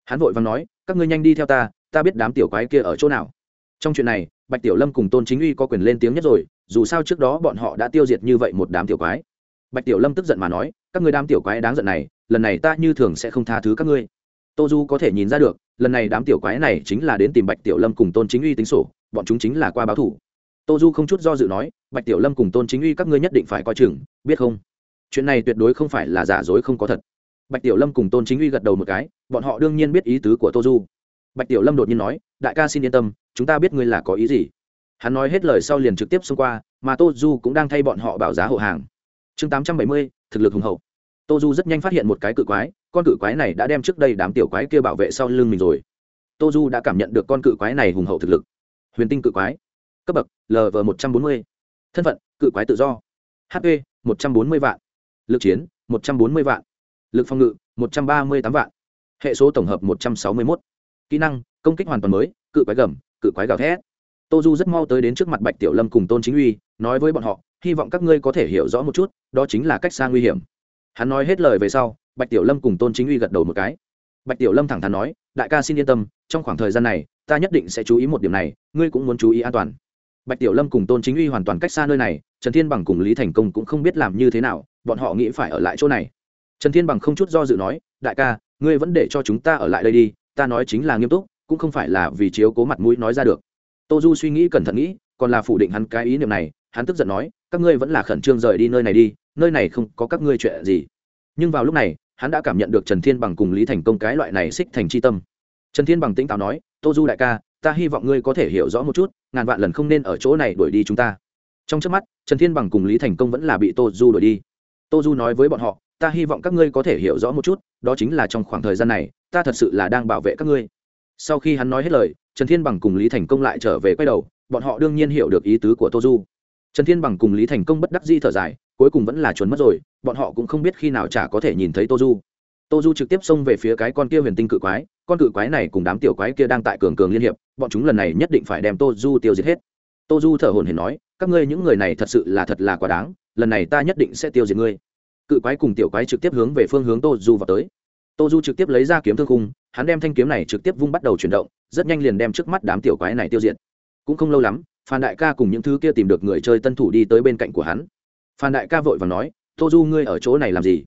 Hắn vội và nói, các ngươi nhanh đi theo ta ta biết đám tiểu quái kia ở chỗ nào. Trong chuyện này, bạch tiểu lâm cùng tôn chính uy có quyền lên tiếng nhất rồi, dù sao trước đó bọn họ đã tiêu diệt như vậy một đám tiểu quái. Bạch tiểu lâm tức giận mà nói, các ngươi đám tiểu quái đáng giận này, lần này ta như thường sẽ không tha thứ các ngươi tô du có thể nhìn ra được, lần này đám tiểu quái này chính là đến tìm bạch tiểu lâm cùng tôn chính uy tính sổ, bọn chúng chính là qua báo thủ. Tô du không chút do dự nói, bạch tiểu lâm cùng tôn chính uy các ngươi nhất định phải coi chừng, biết không? Chuyện này tuyệt đối không phải là giả dối không có thật. Bạch tiểu lâm cùng tôn chính uy gật đầu một cái, bọn họ đương nhiên biết ý tứ của tô du. Bạch tiểu lâm đột nhiên nói, đại ca xin yên tâm, chúng ta biết ngươi là có ý gì. Hắn nói hết lời sau liền trực tiếp xông qua, mà tô du cũng đang thay bọn họ bảo giá hộ hàng. Chương tám trăm bảy mươi, thực lực hùng hậu tô du rất nhanh phát hiện một cái cự quái, con cự quái này đã đem trước đây đám tiểu quái kia bảo vệ sau lưng mình rồi. Tô du đã cảm nhận được con cự quái này hùng hậu thực lực. Huyền tinh cự quái. Cấp bậc lv một trăm bốn mươi. Thân phận, cự quái tự do. Hp một trăm bốn mươi vạn. Lực chiến, một trăm bốn mươi vạn. Lực phòng ngự, một trăm ba mươi tám vạn. Hệ số tổng hợp, một trăm sáu mươi một kỹ năng, công kích hoàn toàn mới, cự quái gầm, cự quái gào thét. Tô du rất mau tới đến trước mặt bạch tiểu lâm cùng tôn chính uy, nói với bọn họ, hy vọng các ngươi có thể hiểu rõ một chút, đó chính là cách xa nguy hiểm hắn nói hết lời về sau, bạch tiểu lâm cùng tôn chính uy gật đầu một cái. Bạch tiểu lâm thẳng thắn nói, đại ca xin yên tâm, trong khoảng thời gian này, ta nhất định sẽ chú ý một điểm này, ngươi cũng muốn chú ý an toàn. Bạch tiểu lâm cùng tôn chính uy hoàn toàn cách xa nơi này, trần thiên bằng cùng lý thành công cũng không biết làm như thế nào, bọn họ nghĩ phải ở lại chỗ này. Trần thiên bằng không chút do dự nói, đại ca, ngươi vẫn để cho chúng ta ở lại đây đi, ta nói chính là nghiêm túc, cũng không phải là vì chiếu cố mặt mũi nói ra được. Tô du suy nghĩ cẩn thận nghĩ, còn là phủ định hắn cái ý niệm này, hắn tức giận nói, các ngươi vẫn là khẩn trương rời đi nơi này đi nơi này không có các ngươi chuyện gì. Nhưng vào lúc này, hắn đã cảm nhận được trần thiên bằng cùng lý thành công cái loại này xích thành c h i tâm. Trần thiên bằng tĩnh táo nói, tô du đại ca, ta hy vọng ngươi có thể hiểu rõ một chút, ngàn vạn lần không nên ở chỗ này đuổi đi chúng ta. Trong trước mắt, trần thiên bằng cùng lý thành công vẫn là bị tô du đuổi đi. Tô du nói với bọn họ, ta hy vọng các ngươi có thể hiểu rõ một chút, đó chính là trong khoảng thời gian này, ta thật sự là đang bảo vệ các ngươi. Sau khi hắn nói hết lời, trần thiên bằng cùng lý thành công lại trở về quay đầu, bọn họ đương nhiên hiểu được ý tứ của tô du. Trần thiên bằng cùng lý thành công bất đắc di thở dài cuối cùng vẫn là chuẩn mất rồi, bọn họ cũng không biết khi nào chả có thể nhìn thấy tô du tô du trực tiếp xông về phía cái con kia huyền tinh cự quái, con cự quái này cùng đám tiểu quái kia đang tại cường cường liên hiệp, bọn chúng lần này nhất định phải đem tô du tiêu diệt hết. Tô du thở hồn hển nói, các ngươi những người này thật sự là thật là quá đáng, lần này ta nhất định sẽ tiêu diệt ngươi. Cự quái cùng tiểu quái trực tiếp hướng về phương hướng tô du vào tới. Tô du trực tiếp lấy ra kiếm thương khung, hắn đem thanh kiếm này trực tiếp vung bắt đầu chuyển động, rất nhanh liền đem trước mắt đám tiểu quái này tiêu diệt. Cũng không lâu lắm, phan đại ca cùng những thứ kia tìm được người chơi tân thủ đi tới bên cạnh của hắn phan đại ca vội và nói, tô du ngươi ở chỗ này làm gì?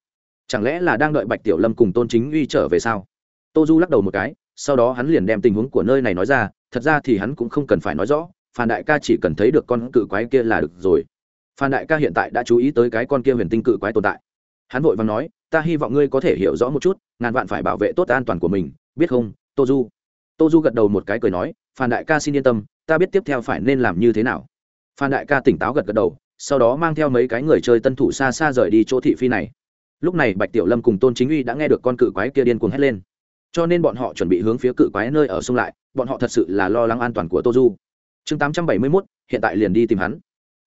Chẳng lẽ là đang đợi bạch tiểu lâm cùng tôn chính uy trở về sao? Tô du lắc đầu một cái, sau đó hắn liền đem tình huống của nơi này nói ra, thật ra thì hắn cũng không cần phải nói rõ, phan đại ca chỉ cần thấy được con cự quái kia là được rồi. Phan đại ca hiện tại đã chú ý tới cái con kia huyền tinh cự quái tồn tại. Hắn vội và nói, ta hy vọng ngươi có thể hiểu rõ một chút, ngàn vạn phải bảo vệ tốt an toàn của mình, biết không, tô du? Tô du gật đầu một cái cười nói, phan đại ca xin yên tâm, ta biết tiếp theo phải nên làm như thế nào. Phan đại ca tỉnh táo gật gật đầu sau đó mang theo mấy cái người chơi tân thủ xa xa rời đi chỗ thị phi này. Lúc này bạch tiểu lâm cùng tôn chính uy đã nghe được con cự quái kia điên cuồng hét lên. Cho nên bọn họ chuẩn bị hướng phía cự quái nơi ở sông lại, bọn họ thật sự là lo lắng an toàn của tô du. Chương tám trăm bảy mươi mốt, hiện tại liền đi tìm hắn.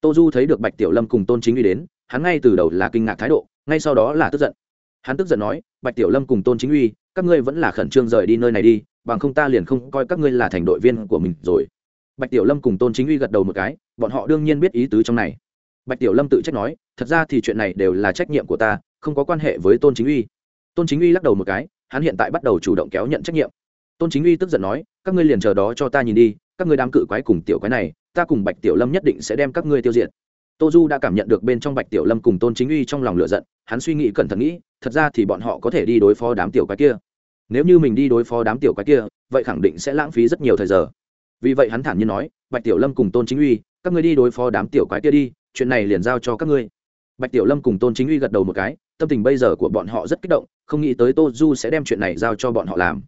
Tô du thấy được bạch tiểu lâm cùng tôn chính uy đến, hắn ngay từ đầu là kinh ngạc thái độ, ngay sau đó là tức giận. Hắn tức giận nói, bạch tiểu lâm cùng tôn chính uy, các ngươi vẫn là khẩn trương rời đi nơi này đi, bằng không ta liền không coi các ngươi là thành đội viên của mình rồi. Bạch tiểu lâm cùng tôn chính uy gật đầu một cái, bọn họ đương nhiên biết ý tứ trong này bạch tiểu lâm tự trách nói, thật ra thì chuyện này đều là trách nhiệm của ta, không có quan hệ với tôn chính uy. Tôn chính uy lắc đầu một cái, hắn hiện tại bắt đầu chủ động kéo nhận trách nhiệm. Tôn chính uy tức giận nói, các ngươi liền chờ đó cho ta nhìn đi, các ngươi đám cự quái cùng tiểu quái này, ta cùng bạch tiểu lâm nhất định sẽ đem các ngươi tiêu diệt. Tô du đã cảm nhận được bên trong bạch tiểu lâm cùng tôn chính uy trong lòng lửa giận, hắn suy nghĩ cẩn thận nghĩ, thật ra thì bọn họ có thể đi đối phó đám tiểu quái kia. Nếu như mình đi đối phó đám tiểu quái kia, vậy khẳng định sẽ lãng phí rất nhiều thời giờ. Vì vậy hắn thản nhiên nói, bạch tiểu lâm cùng tôn chính uy, các ngươi đi đối phó đám tiểu quái kia đi chuyện này liền giao cho các ngươi. Bạch tiểu lâm cùng tôn chính uy gật đầu một cái, tâm tình bây giờ của bọn họ rất kích động, không nghĩ tới tô du sẽ đem chuyện này giao cho bọn họ làm.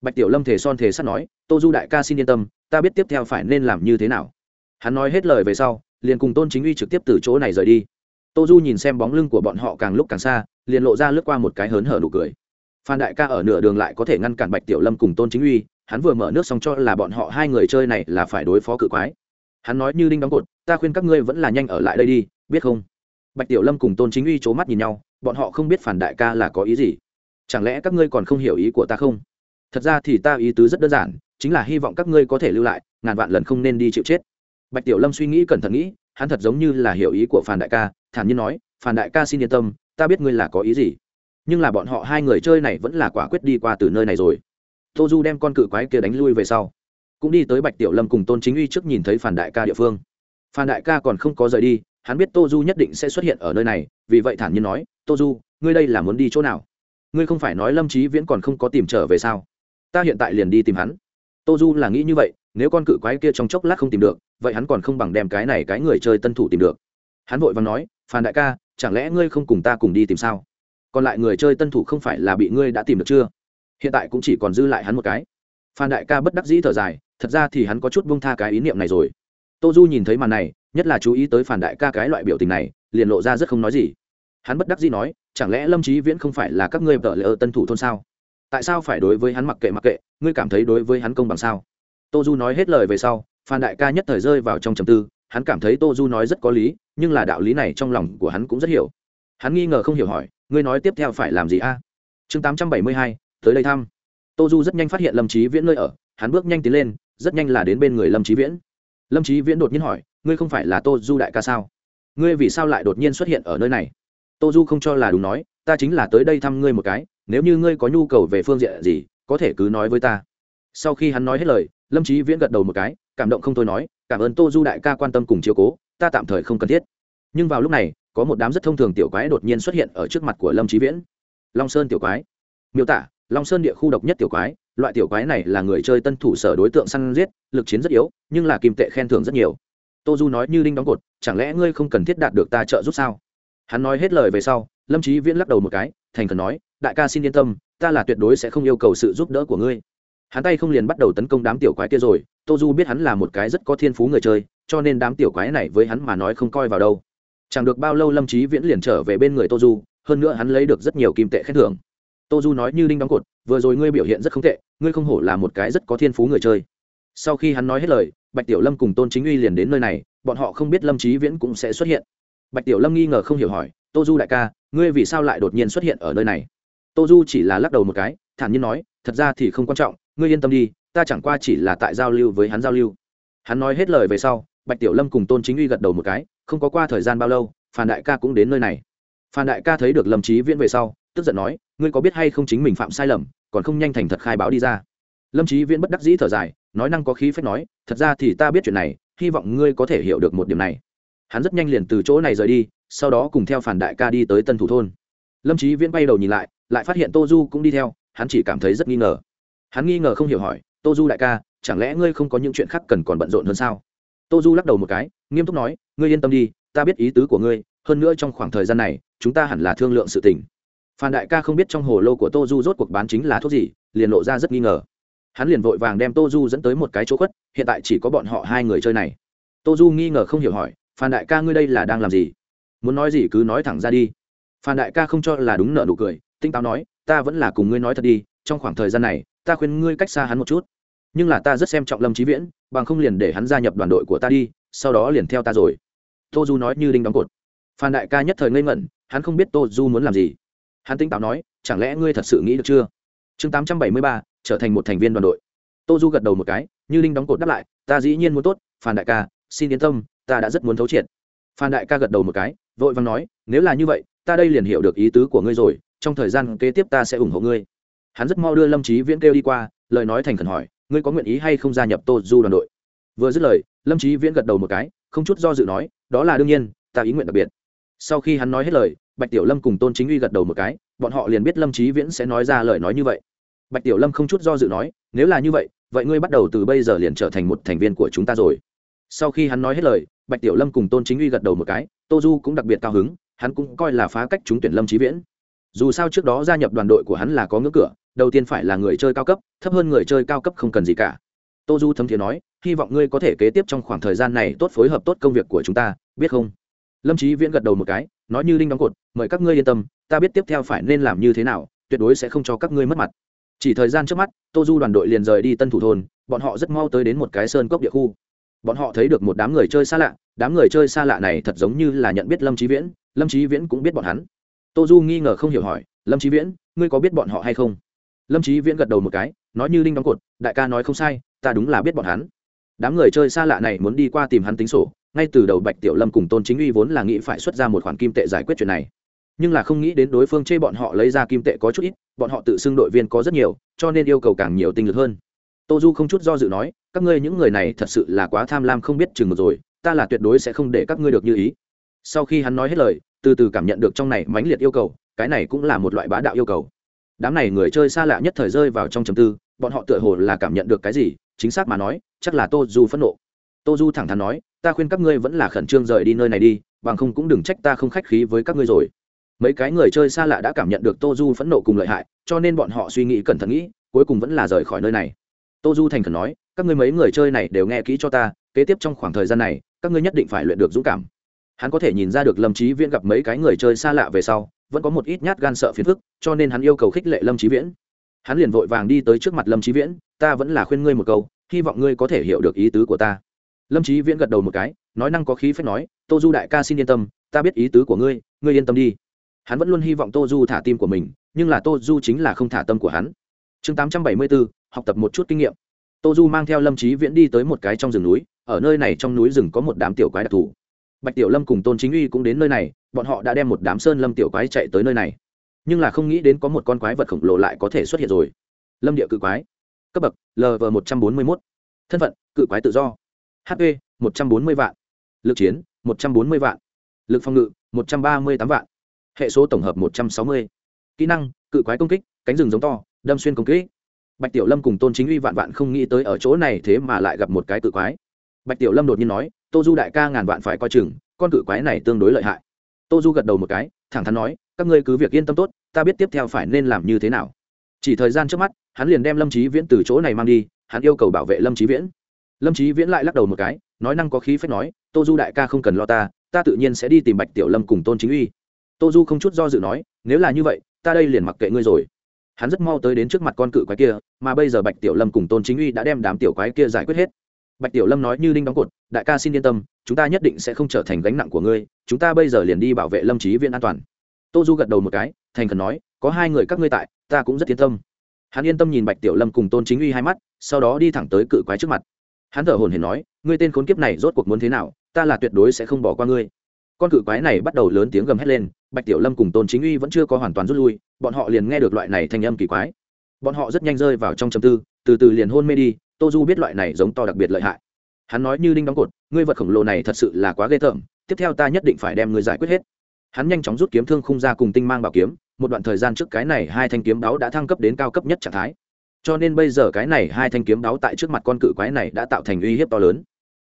Bạch tiểu lâm thề son thề sắt nói, tô du đại ca xin yên tâm, ta biết tiếp theo phải nên làm như thế nào. Hắn nói hết lời về sau, liền cùng tôn chính uy trực tiếp từ chỗ này rời đi. Tô du nhìn xem bóng lưng của bọn họ càng lúc càng xa, liền lộ ra lướt qua một cái hớn hở nụ cười. Phan đại ca ở nửa đường lại có thể ngăn cản bạch tiểu lâm cùng tôn chính uy, hắn vừa mở nước xong cho là bọn họ hai người chơi này là phải đối phó cự quái hắn nói như đinh đóng cột, ta khuyên các ngươi vẫn là nhanh ở lại đây đi, biết không? Bạch tiểu lâm cùng tôn chính uy c h ố mắt nhìn nhau, bọn họ không biết phản đại ca là có ý gì. Chẳng lẽ các ngươi còn không hiểu ý của ta không? Thật ra thì ta ý tứ rất đơn giản, chính là hy vọng các ngươi có thể lưu lại, ngàn vạn lần không nên đi chịu chết. Bạch tiểu lâm suy nghĩ cẩn thận nghĩ, hắn thật giống như là hiểu ý của phản đại ca, thản nhiên nói, phản đại ca xin yên tâm, ta biết ngươi là có ý gì. Nhưng là bọn họ hai người chơi này vẫn là quả quyết đi qua từ nơi này rồi. Tô du đem con cự quái kia đánh lui về sau cũng đi tới bạch tiểu lâm cùng tôn chính uy trước nhìn thấy phản đại ca địa phương. Phan đại ca còn không có rời đi, hắn biết tô du nhất định sẽ xuất hiện ở nơi này, vì vậy thản nhiên nói, tô du, ngươi đây là muốn đi chỗ nào? Ngươi không phải nói lâm trí viễn còn không có tìm trở về sao? Ta hiện tại liền đi tìm hắn. Tô du là nghĩ như vậy, nếu con cự quái kia trong chốc lát không tìm được, vậy hắn còn không bằng đem cái này cái người chơi tân thủ tìm được. Hắn vội và nói phan đại ca, chẳng lẽ ngươi không cùng ta cùng đi tìm sao? Còn lại người chơi tân thủ không phải là bị ngươi đã tìm được chưa? Hiện tại cũng chỉ còn dư lại hắn một cái. Phan đại ca bất đắc dĩ thở dài thật ra thì hắn có chút buông tha cái ý niệm này rồi. Tô du nhìn thấy màn này, nhất là chú ý tới phản đại ca cái loại biểu tình này, liền lộ ra rất không nói gì. Hắn bất đắc dĩ nói, chẳng lẽ lâm trí viễn không phải là các ngươi vợ lỡ tân thủ thôn sao? Tại sao phải đối với hắn mặc kệ mặc kệ, ngươi cảm thấy đối với hắn công bằng sao? Tô du nói hết lời về sau phan đại ca nhất thời rơi vào trong trầm tư, hắn cảm thấy tô du nói rất có lý, nhưng là đạo lý này trong lòng của hắn cũng rất hiểu. Hắn nghi ngờ không hiểu hỏi, ngươi nói tiếp theo phải làm gì a? Chương tám trăm bảy mươi hai, tới đây thăm. Tô du rất nhanh phát hiện lâm trí viễn nơi ở, hắn bước nhanh tiến lên rất nhanh là đến bên người lâm trí viễn. Lâm trí viễn đột nhiên hỏi, ngươi không phải là tô du đại ca sao? Ngươi vì sao lại đột nhiên xuất hiện ở nơi này? Tô du không cho là đúng nói, ta chính là tới đây thăm ngươi một cái, nếu như ngươi có nhu cầu về phương diện gì, có thể cứ nói với ta. Sau khi hắn nói hết lời, lâm trí viễn gật đầu một cái, cảm động không thôi nói, cảm ơn tô du đại ca quan tâm cùng chiếu cố, ta tạm thời không cần thiết. Nhưng vào lúc này, có một đám rất thông thường tiểu quái đột nhiên xuất hiện ở trước mặt của lâm trí viễn. Long sơn tiểu quái. Miêu tả, long sơn địa khu độc nhất tiểu quái loại tiểu quái này là người chơi tân thủ sở đối tượng săn giết, lực chiến rất yếu, nhưng là kim tệ khen thưởng rất nhiều. Tô du nói như đinh đóng cột, chẳng lẽ ngươi không cần thiết đạt được ta trợ giúp sao? Hắn nói hết lời về sau, lâm trí viễn lắc đầu một cái, thành khẩn nói, đại ca xin yên tâm, ta là tuyệt đối sẽ không yêu cầu sự giúp đỡ của ngươi. Hắn tay không liền bắt đầu tấn công đám tiểu quái kia rồi tô du biết hắn là một cái rất có thiên phú người chơi, cho nên đám tiểu quái này với hắn mà nói không coi vào đâu. Chẳng được bao lâu lâm trí viễn liền trở về bên người tô du hơn nữa hắn lấy được rất nhiều kim tệ khen thưởng. Tô du nói như đinh đóng cột vừa rồi ngươi biểu hiện rất không tệ, ngươi không hổ là một cái rất có thiên phú người chơi. Sau khi hắn nói hết lời, bạch tiểu lâm cùng tôn chính uy liền đến nơi này, bọn họ không biết lâm trí viễn cũng sẽ xuất hiện. Bạch tiểu lâm nghi ngờ không hiểu hỏi, tô du đại ca, ngươi vì sao lại đột nhiên xuất hiện ở nơi này? Tô du chỉ là lắc đầu một cái, thản nhiên nói, thật ra thì không quan trọng, ngươi yên tâm đi, ta chẳng qua chỉ là tại giao lưu với hắn giao lưu. Hắn nói hết lời về sau, bạch tiểu lâm cùng tôn chính uy gật đầu một cái, không có qua thời gian bao lâu, phan đại ca cũng đến nơi này. Phan đại ca thấy được lâm trí viễn về sau, tức giận nói ngươi có biết hay không chính mình phạm sai lầm, còn không nhanh thành thật khai báo đi ra. Lâm trí viễn bất đắc dĩ thở dài, nói năng có khí phép nói, thật ra thì ta biết chuyện này, hy vọng ngươi có thể hiểu được một điểm này. Hắn rất nhanh liền từ chỗ này rời đi, sau đó cùng theo phản đại ca đi tới tân thủ thôn. Lâm trí viễn bay đầu nhìn lại lại phát hiện tô du cũng đi theo, hắn chỉ cảm thấy rất nghi ngờ. Hắn nghi ngờ không hiểu hỏi, tô du đại ca, chẳng lẽ ngươi không có những chuyện khác cần còn bận rộn hơn sao? Tô du lắc đầu một cái, nghiêm túc nói, ngươi yên tâm đi, ta biết ý tứ của ngươi, hơn nữa trong khoảng thời gian này, chúng ta hẳn là thương lượng sự tình phan đại ca không biết trong hồ lô của tô du rốt cuộc bán chính là thuốc gì, liền lộ ra rất nghi ngờ. Hắn liền vội vàng đem tô du dẫn tới một cái chỗ khuất, hiện tại chỉ có bọn họ hai người chơi này. Tô du nghi ngờ không hiểu hỏi, phan đại ca ngươi đây là đang làm gì? Muốn nói gì cứ nói thẳng ra đi. Phan đại ca không cho là đúng nợ nụ cười, tinh táo nói, ta vẫn là cùng ngươi nói thật đi, trong khoảng thời gian này, ta khuyên ngươi cách xa hắn một chút. Nhưng là ta rất xem trọng lâm trí viễn, bằng không liền để hắn gia nhập đoàn đội của ta đi, sau đó liền theo ta rồi. Tô du nói như đinh đóng cột. Phan đại ca nhất thời ngây ngẩn, hắn không biết tô du muốn làm gì hắn tinh táo nói, chẳng lẽ ngươi thật sự nghĩ được chưa? Chương tám trăm bảy mươi ba, trở thành một thành viên đoàn đội. Tô du gật đầu một cái, như linh đóng cột đáp lại, ta dĩ nhiên muốn tốt, phan đại ca, xin yên tâm, ta đã rất muốn thấu triệt. Phan đại ca gật đầu một cái, vội vàng nói, nếu là như vậy, ta đây liền hiểu được ý tứ của ngươi rồi, trong thời gian kế tiếp ta sẽ ủng hộ ngươi. Hắn rất mau đưa lâm trí viễn kêu đi qua, lời nói thành khẩn hỏi, ngươi có nguyện ý hay không gia nhập tô du đoàn đội? Vừa dứt lời, lâm trí viễn gật đầu một cái, không chút do dự nói, đó là đương nhiên, ta ý nguyện đặc biệt. Sau khi hắn nói hết lời bạch tiểu lâm cùng tôn chính uy gật đầu một cái, bọn họ liền biết lâm trí viễn sẽ nói ra lời nói như vậy. Bạch tiểu lâm không chút do dự nói, nếu là như vậy vậy ngươi bắt đầu từ bây giờ liền trở thành một thành viên của chúng ta rồi. Sau khi hắn nói hết lời, bạch tiểu lâm cùng tôn chính uy gật đầu một cái, tô du cũng đặc biệt cao hứng, hắn cũng coi là phá cách trúng tuyển lâm trí viễn. Dù sao trước đó gia nhập đoàn đội của hắn là có ngưỡng cửa, đầu tiên phải là người chơi cao cấp, thấp hơn người chơi cao cấp không cần gì cả. Tô du thấm thiế nói, hy vọng ngươi có thể kế tiếp trong khoảng thời gian này tốt phối hợp tốt công việc của chúng ta, biết không? Lâm trí viễn gật đầu một cái nói như đinh đóng cột, mời các ngươi yên tâm, ta biết tiếp theo phải nên làm như thế nào, tuyệt đối sẽ không cho các ngươi mất mặt. Chỉ thời gian trước mắt, tô du đoàn đội liền rời đi tân thủ thôn, bọn họ rất mau tới đến một cái sơn cốc địa khu. Bọn họ thấy được một đám người chơi xa lạ, đám người chơi xa lạ này thật giống như là nhận biết lâm trí viễn, lâm trí viễn cũng biết bọn hắn. Tô du nghi ngờ không hiểu hỏi, lâm trí viễn, ngươi có biết bọn họ hay không? Lâm trí viễn gật đầu một cái, nói như đinh đóng cột, đại ca nói không sai, ta đúng là biết bọn hắn. Đám người chơi xa lạ này muốn đi qua tìm hắn tính sổ ngay từ đầu bạch tiểu lâm cùng tôn chính uy vốn là nghĩ phải xuất ra một khoản kim tệ giải quyết chuyện này. Nhưng là không nghĩ đến đối phương chê bọn họ lấy ra kim tệ có chút ít, bọn họ tự xưng đội viên có rất nhiều, cho nên yêu cầu càng nhiều tinh lực hơn. Tô du không chút do dự nói, các ngươi những người này thật sự là quá tham lam không biết chừng một rồi, ta là tuyệt đối sẽ không để các ngươi được như ý. Sau khi hắn nói hết lời, từ từ cảm nhận được trong này mãnh liệt yêu cầu, cái này cũng là một loại bá đạo yêu cầu. Đám này người chơi xa lạ nhất thời rơi vào trong trầm tư, bọn họ tựa hồ là cảm nhận được cái gì, chính xác mà nói, chắc là tô du phẫn nộ tô du thẳng thắn nói, ta khuyên các ngươi vẫn là khẩn trương rời đi nơi này đi, bằng không cũng đừng trách ta không khách khí với các ngươi rồi. Mấy cái người chơi xa lạ đã cảm nhận được tô du phẫn nộ cùng lợi hại, cho nên bọn họ suy nghĩ cẩn thận nghĩ, cuối cùng vẫn là rời khỏi nơi này. Tô du thành khẩn nói, các ngươi mấy người chơi này đều nghe kỹ cho ta, kế tiếp trong khoảng thời gian này, các ngươi nhất định phải luyện được dũng cảm. Hắn có thể nhìn ra được lâm trí viễn gặp mấy cái người chơi xa lạ về sau, vẫn có một ít nhát gan sợ phiền phức, cho nên hắn yêu cầu khích lệ lâm trí viễn. Hắn liền vội vàng đi tới trước mặt lâm trí viễn, ta vẫn là khuyên ngươi một câu, hy vọng ngươi có thể hiểu được ý tứ của ta lâm trí viễn gật đầu một cái, nói năng có khí phép nói, tô du đại ca xin yên tâm, ta biết ý tứ của ngươi ngươi yên tâm đi. Hắn vẫn luôn hy vọng tô du thả tim của mình, nhưng là tô du chính là không thả tâm của hắn. Chương tám trăm bảy mươi bốn học tập một chút kinh nghiệm. Tô du mang theo lâm trí viễn đi tới một cái trong rừng núi, ở nơi này trong núi rừng có một đám tiểu quái đặc thù. Bạch tiểu lâm cùng tôn chính uy cũng đến nơi này, bọn họ đã đem một đám sơn lâm tiểu quái chạy tới nơi này. Nhưng là không nghĩ đến có một con quái vật khổng lồ lại có thể xuất hiện rồi. Lâm địa cự quái. Cấp bậc lv một trăm bốn mươi mốt thân phận, cự quái tự do hp một trăm bốn mươi vạn. Lực chiến, một trăm bốn mươi vạn. Lực phòng ngự, một trăm ba mươi tám vạn. Hệ số tổng hợp một trăm sáu mươi. Kỹ năng, cự quái công kích, cánh rừng giống to, đâm xuyên công kích. Bạch tiểu lâm cùng tôn chính uy vạn vạn không nghĩ tới ở chỗ này thế mà lại gặp một cái cự quái. Bạch tiểu lâm đột nhiên nói, tô du đại ca ngàn vạn phải coi chừng, con cự quái này tương đối lợi hại. Tô du gật đầu một cái, thẳng thắn nói, các ngươi cứ việc yên tâm tốt, ta biết tiếp theo phải nên làm như thế nào. Chỉ thời gian trước mắt, hắn liền đem lâm trí viễn từ chỗ này mang đi, hắn yêu cầu bảo vệ lâm trí viễn lâm trí viễn lại lắc đầu một cái, nói năng có khí phép nói, tô du đại ca không cần lo ta ta tự nhiên sẽ đi tìm bạch tiểu lâm cùng tôn chính uy. Tô du không chút do dự nói, nếu là như vậy, ta đây liền mặc kệ ngươi rồi. Hắn rất mau tới đến trước mặt con cự quái kia, mà bây giờ bạch tiểu lâm cùng tôn chính uy đã đem đám tiểu quái kia giải quyết hết. Bạch tiểu lâm nói như đinh đóng cột, đại ca xin yên tâm, chúng ta nhất định sẽ không trở thành gánh nặng của ngươi, chúng ta bây giờ liền đi bảo vệ lâm trí viên an toàn. Tô du gật đầu một cái, thành khẩn nói, có hai người các ngươi tại, ta cũng rất yên tâm. Hắn yên tâm nhìn bạch tiểu lâm cùng tôn chính uy hai mắt, sau đó đi thẳng tới cự quái trước mặt hắn thở hồn hển nói, ngươi tên khốn kiếp này rốt cuộc muốn thế nào? Ta là tuyệt đối sẽ không bỏ qua ngươi. Con cự quái này bắt đầu lớn tiếng gầm hét lên, bạch tiểu lâm cùng tôn chính uy vẫn chưa có hoàn toàn rút lui, bọn họ liền nghe được loại này thanh âm kỳ quái. Bọn họ rất nhanh rơi vào trong chầm tư, từ từ liền hôn mê đi, tô du biết loại này giống to đặc biệt lợi hại. Hắn nói như đinh đóng cột, ngươi vật khổng lồ này thật sự là quá ghê tởm, tiếp theo ta nhất định phải đem ngươi giải quyết hết. Hắn nhanh chóng rút kiếm thương khung ra cùng tinh mang bảo kiếm, một đoạn thời gian trước cái này hai thanh kiếm đáo đã thăng cấp đến cao cấp nhất trạng thái cho nên bây giờ cái này hai thanh kiếm đáo tại trước mặt con cự quái này đã tạo thành uy hiếp to lớn.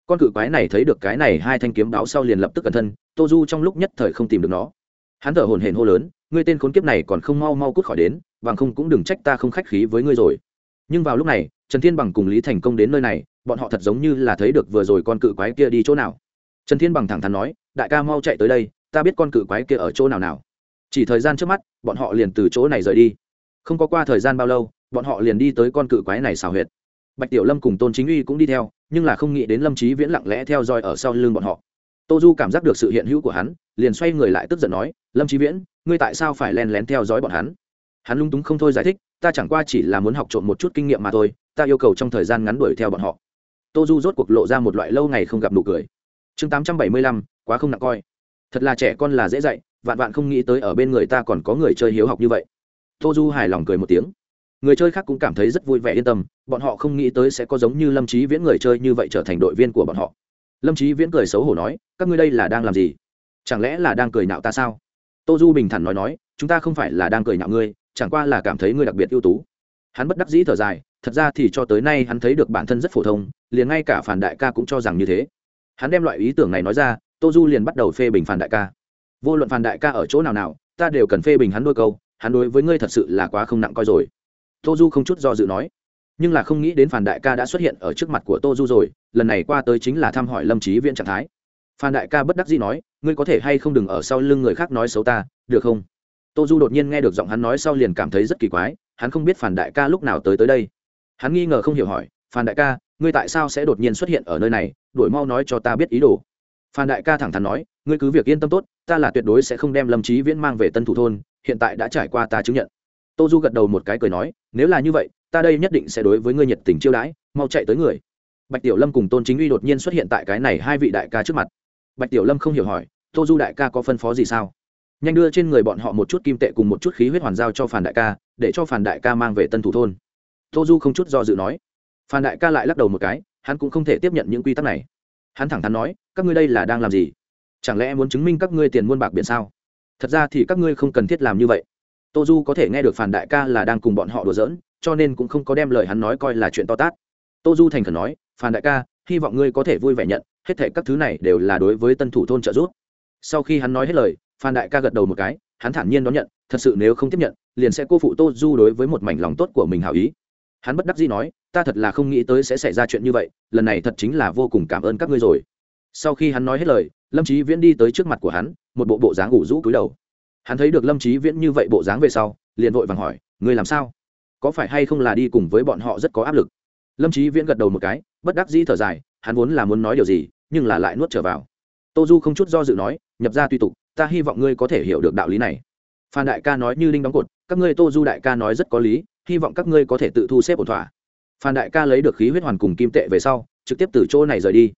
Con cự quái này thấy được cái này hai thanh kiếm đáo sau liền lập tức cẩn thân, tô du trong lúc nhất thời không tìm được nó. Hắn thở hồn hển hô lớn, ngươi tên khốn kiếp này còn không mau mau cút khỏi đến, bằng không cũng đừng trách ta không khách khí với ngươi rồi. Nhưng vào lúc này, trần thiên bằng cùng lý thành công đến nơi này, bọn họ thật giống như là thấy được vừa rồi con cự quái kia đi chỗ nào. Trần thiên bằng thẳng thắn nói, đại ca mau chạy tới đây, ta biết con cự quái kia ở chỗ nào nào. Chỉ thời gian trước mắt, bọn họ liền từ chỗ này rời đi. Không có qua thời gian bao lâu bọn họ liền đi tới con cự quái này xào huyệt. Bạch tiểu lâm cùng tôn chính uy cũng đi theo, nhưng là không nghĩ đến lâm trí viễn lặng lẽ theo dõi ở sau lưng bọn họ. Tô du cảm giác được sự hiện hữu của hắn, liền xoay người lại tức giận nói, lâm trí viễn, ngươi tại sao phải len lén theo dõi bọn hắn? Hắn lung túng không thôi giải thích, ta chẳng qua chỉ là muốn học trộm một chút kinh nghiệm mà thôi, ta yêu cầu trong thời gian ngắn đuổi theo bọn họ. Tô du rốt cuộc lộ ra một loại lâu ngày không gặp nụ cười. Chương tám trăm bảy mươi lăm, quá không nặng coi. Thật là trẻ con là dễ dạy, vạn vạn không nghĩ tới ở bên người ta còn có người chơi hiếu học như vậy. Tô du hài lòng cười một tiếng người chơi khác cũng cảm thấy rất vui vẻ yên tâm, bọn họ không nghĩ tới sẽ có giống như lâm trí viễn người chơi như vậy trở thành đội viên của bọn họ. Lâm trí viễn cười xấu hổ nói, các ngươi đây là đang làm gì? Chẳng lẽ là đang cười nạo ta sao? Tô du bình thản nói nói, chúng ta không phải là đang cười nạo ngươi, chẳng qua là cảm thấy ngươi đặc biệt ưu tú. Hắn bất đắc dĩ thở dài, thật ra thì cho tới nay hắn thấy được bản thân rất phổ thông, liền ngay cả phản đại ca cũng cho rằng như thế. Hắn đem loại ý tưởng này nói ra, tô du liền bắt đầu phê bình phản đại ca. Vô luận phản đại ca ở chỗ nào nào, ta đều cần phê bình hắn đôi câu, hắn đối với ngươi thật sự là quá không nặng coi rồi tô du không chút do dự nói. Nhưng là không nghĩ đến phản đại ca đã xuất hiện ở trước mặt của tô du rồi, lần này qua tới chính là thăm hỏi lâm trí viễn trạng thái. Phan đại ca bất đắc dĩ nói, ngươi có thể hay không đừng ở sau lưng người khác nói xấu ta, được không? Tô du đột nhiên nghe được giọng hắn nói sau liền cảm thấy rất kỳ quái, hắn không biết phản đại ca lúc nào tới tới đây. Hắn nghi ngờ không hiểu hỏi, phan đại ca, ngươi tại sao sẽ đột nhiên xuất hiện ở nơi này? Đuổi mau nói cho ta biết ý đồ. Phan đại ca thẳng thắn nói, ngươi cứ việc yên tâm tốt, ta là tuyệt đối sẽ không đem lâm trí viễn mang về tân thủ thôn, hiện tại đã trải qua ta chứng nhận tô du gật đầu một cái cười nói, nếu là như vậy, ta đây nhất định sẽ đối với ngươi nhiệt tình chiêu đãi, mau chạy tới người. Bạch tiểu lâm cùng tôn chính uy đột nhiên xuất hiện tại cái này hai vị đại ca trước mặt. Bạch tiểu lâm không hiểu hỏi tô du đại ca có phân phó gì sao? Nhanh đưa trên người bọn họ một chút kim tệ cùng một chút khí huyết hoàn giao cho phản đại ca, để cho phản đại ca mang về tân thủ thôn. Tô du không chút do dự nói. Phản đại ca lại lắc đầu một cái, hắn cũng không thể tiếp nhận những quy tắc này. Hắn thẳng thắn nói, các ngươi đây là đang làm gì? Chẳng lẽ muốn chứng minh các ngươi tiền muôn bạc biển sao? Thật ra thì các ngươi không cần thiết làm như vậy tô du có thể nghe được phản đại ca là đang cùng bọn họ đùa giỡn, cho nên cũng không có đem lời hắn nói coi là chuyện to tát. Tô du thành khẩn nói phản đại ca, hy vọng ngươi có thể vui vẻ nhận, hết thể các thứ này đều là đối với tân thủ thôn trợ giúp. Sau khi hắn nói hết lời phan đại ca gật đầu một cái, hắn thản nhiên đón nhận, thật sự nếu không tiếp nhận, liền sẽ cô phụ tô du đối với một mảnh lòng tốt của mình hảo ý. Hắn bất đắc dĩ nói, ta thật là không nghĩ tới sẽ xảy ra chuyện như vậy, lần này thật chính là vô cùng cảm ơn các ngươi rồi. Sau khi hắn nói hết lời, lâm trí viễn đi tới trước mặt của hắn, một bộ bộ dáng ủ rũ cúi đầu hắn thấy được lâm trí viễn như vậy bộ dáng về sau, liền vội vàng hỏi, ngươi làm sao? Có phải hay không là đi cùng với bọn họ rất có áp lực? Lâm trí viễn gật đầu một cái, bất đắc dĩ thở dài, hắn vốn là muốn nói điều gì, nhưng là lại nuốt trở vào. Tô du không chút do dự nói, nhập ra tùy tục, ta hy vọng ngươi có thể hiểu được đạo lý này. Phan đại ca nói như linh đóng cột, các ngươi tô du đại ca nói rất có lý, hy vọng các ngươi có thể tự thu xếp ổn thỏa. Phan đại ca lấy được khí huyết hoàn cùng kim tệ về sau, trực tiếp từ chỗ này rời đi.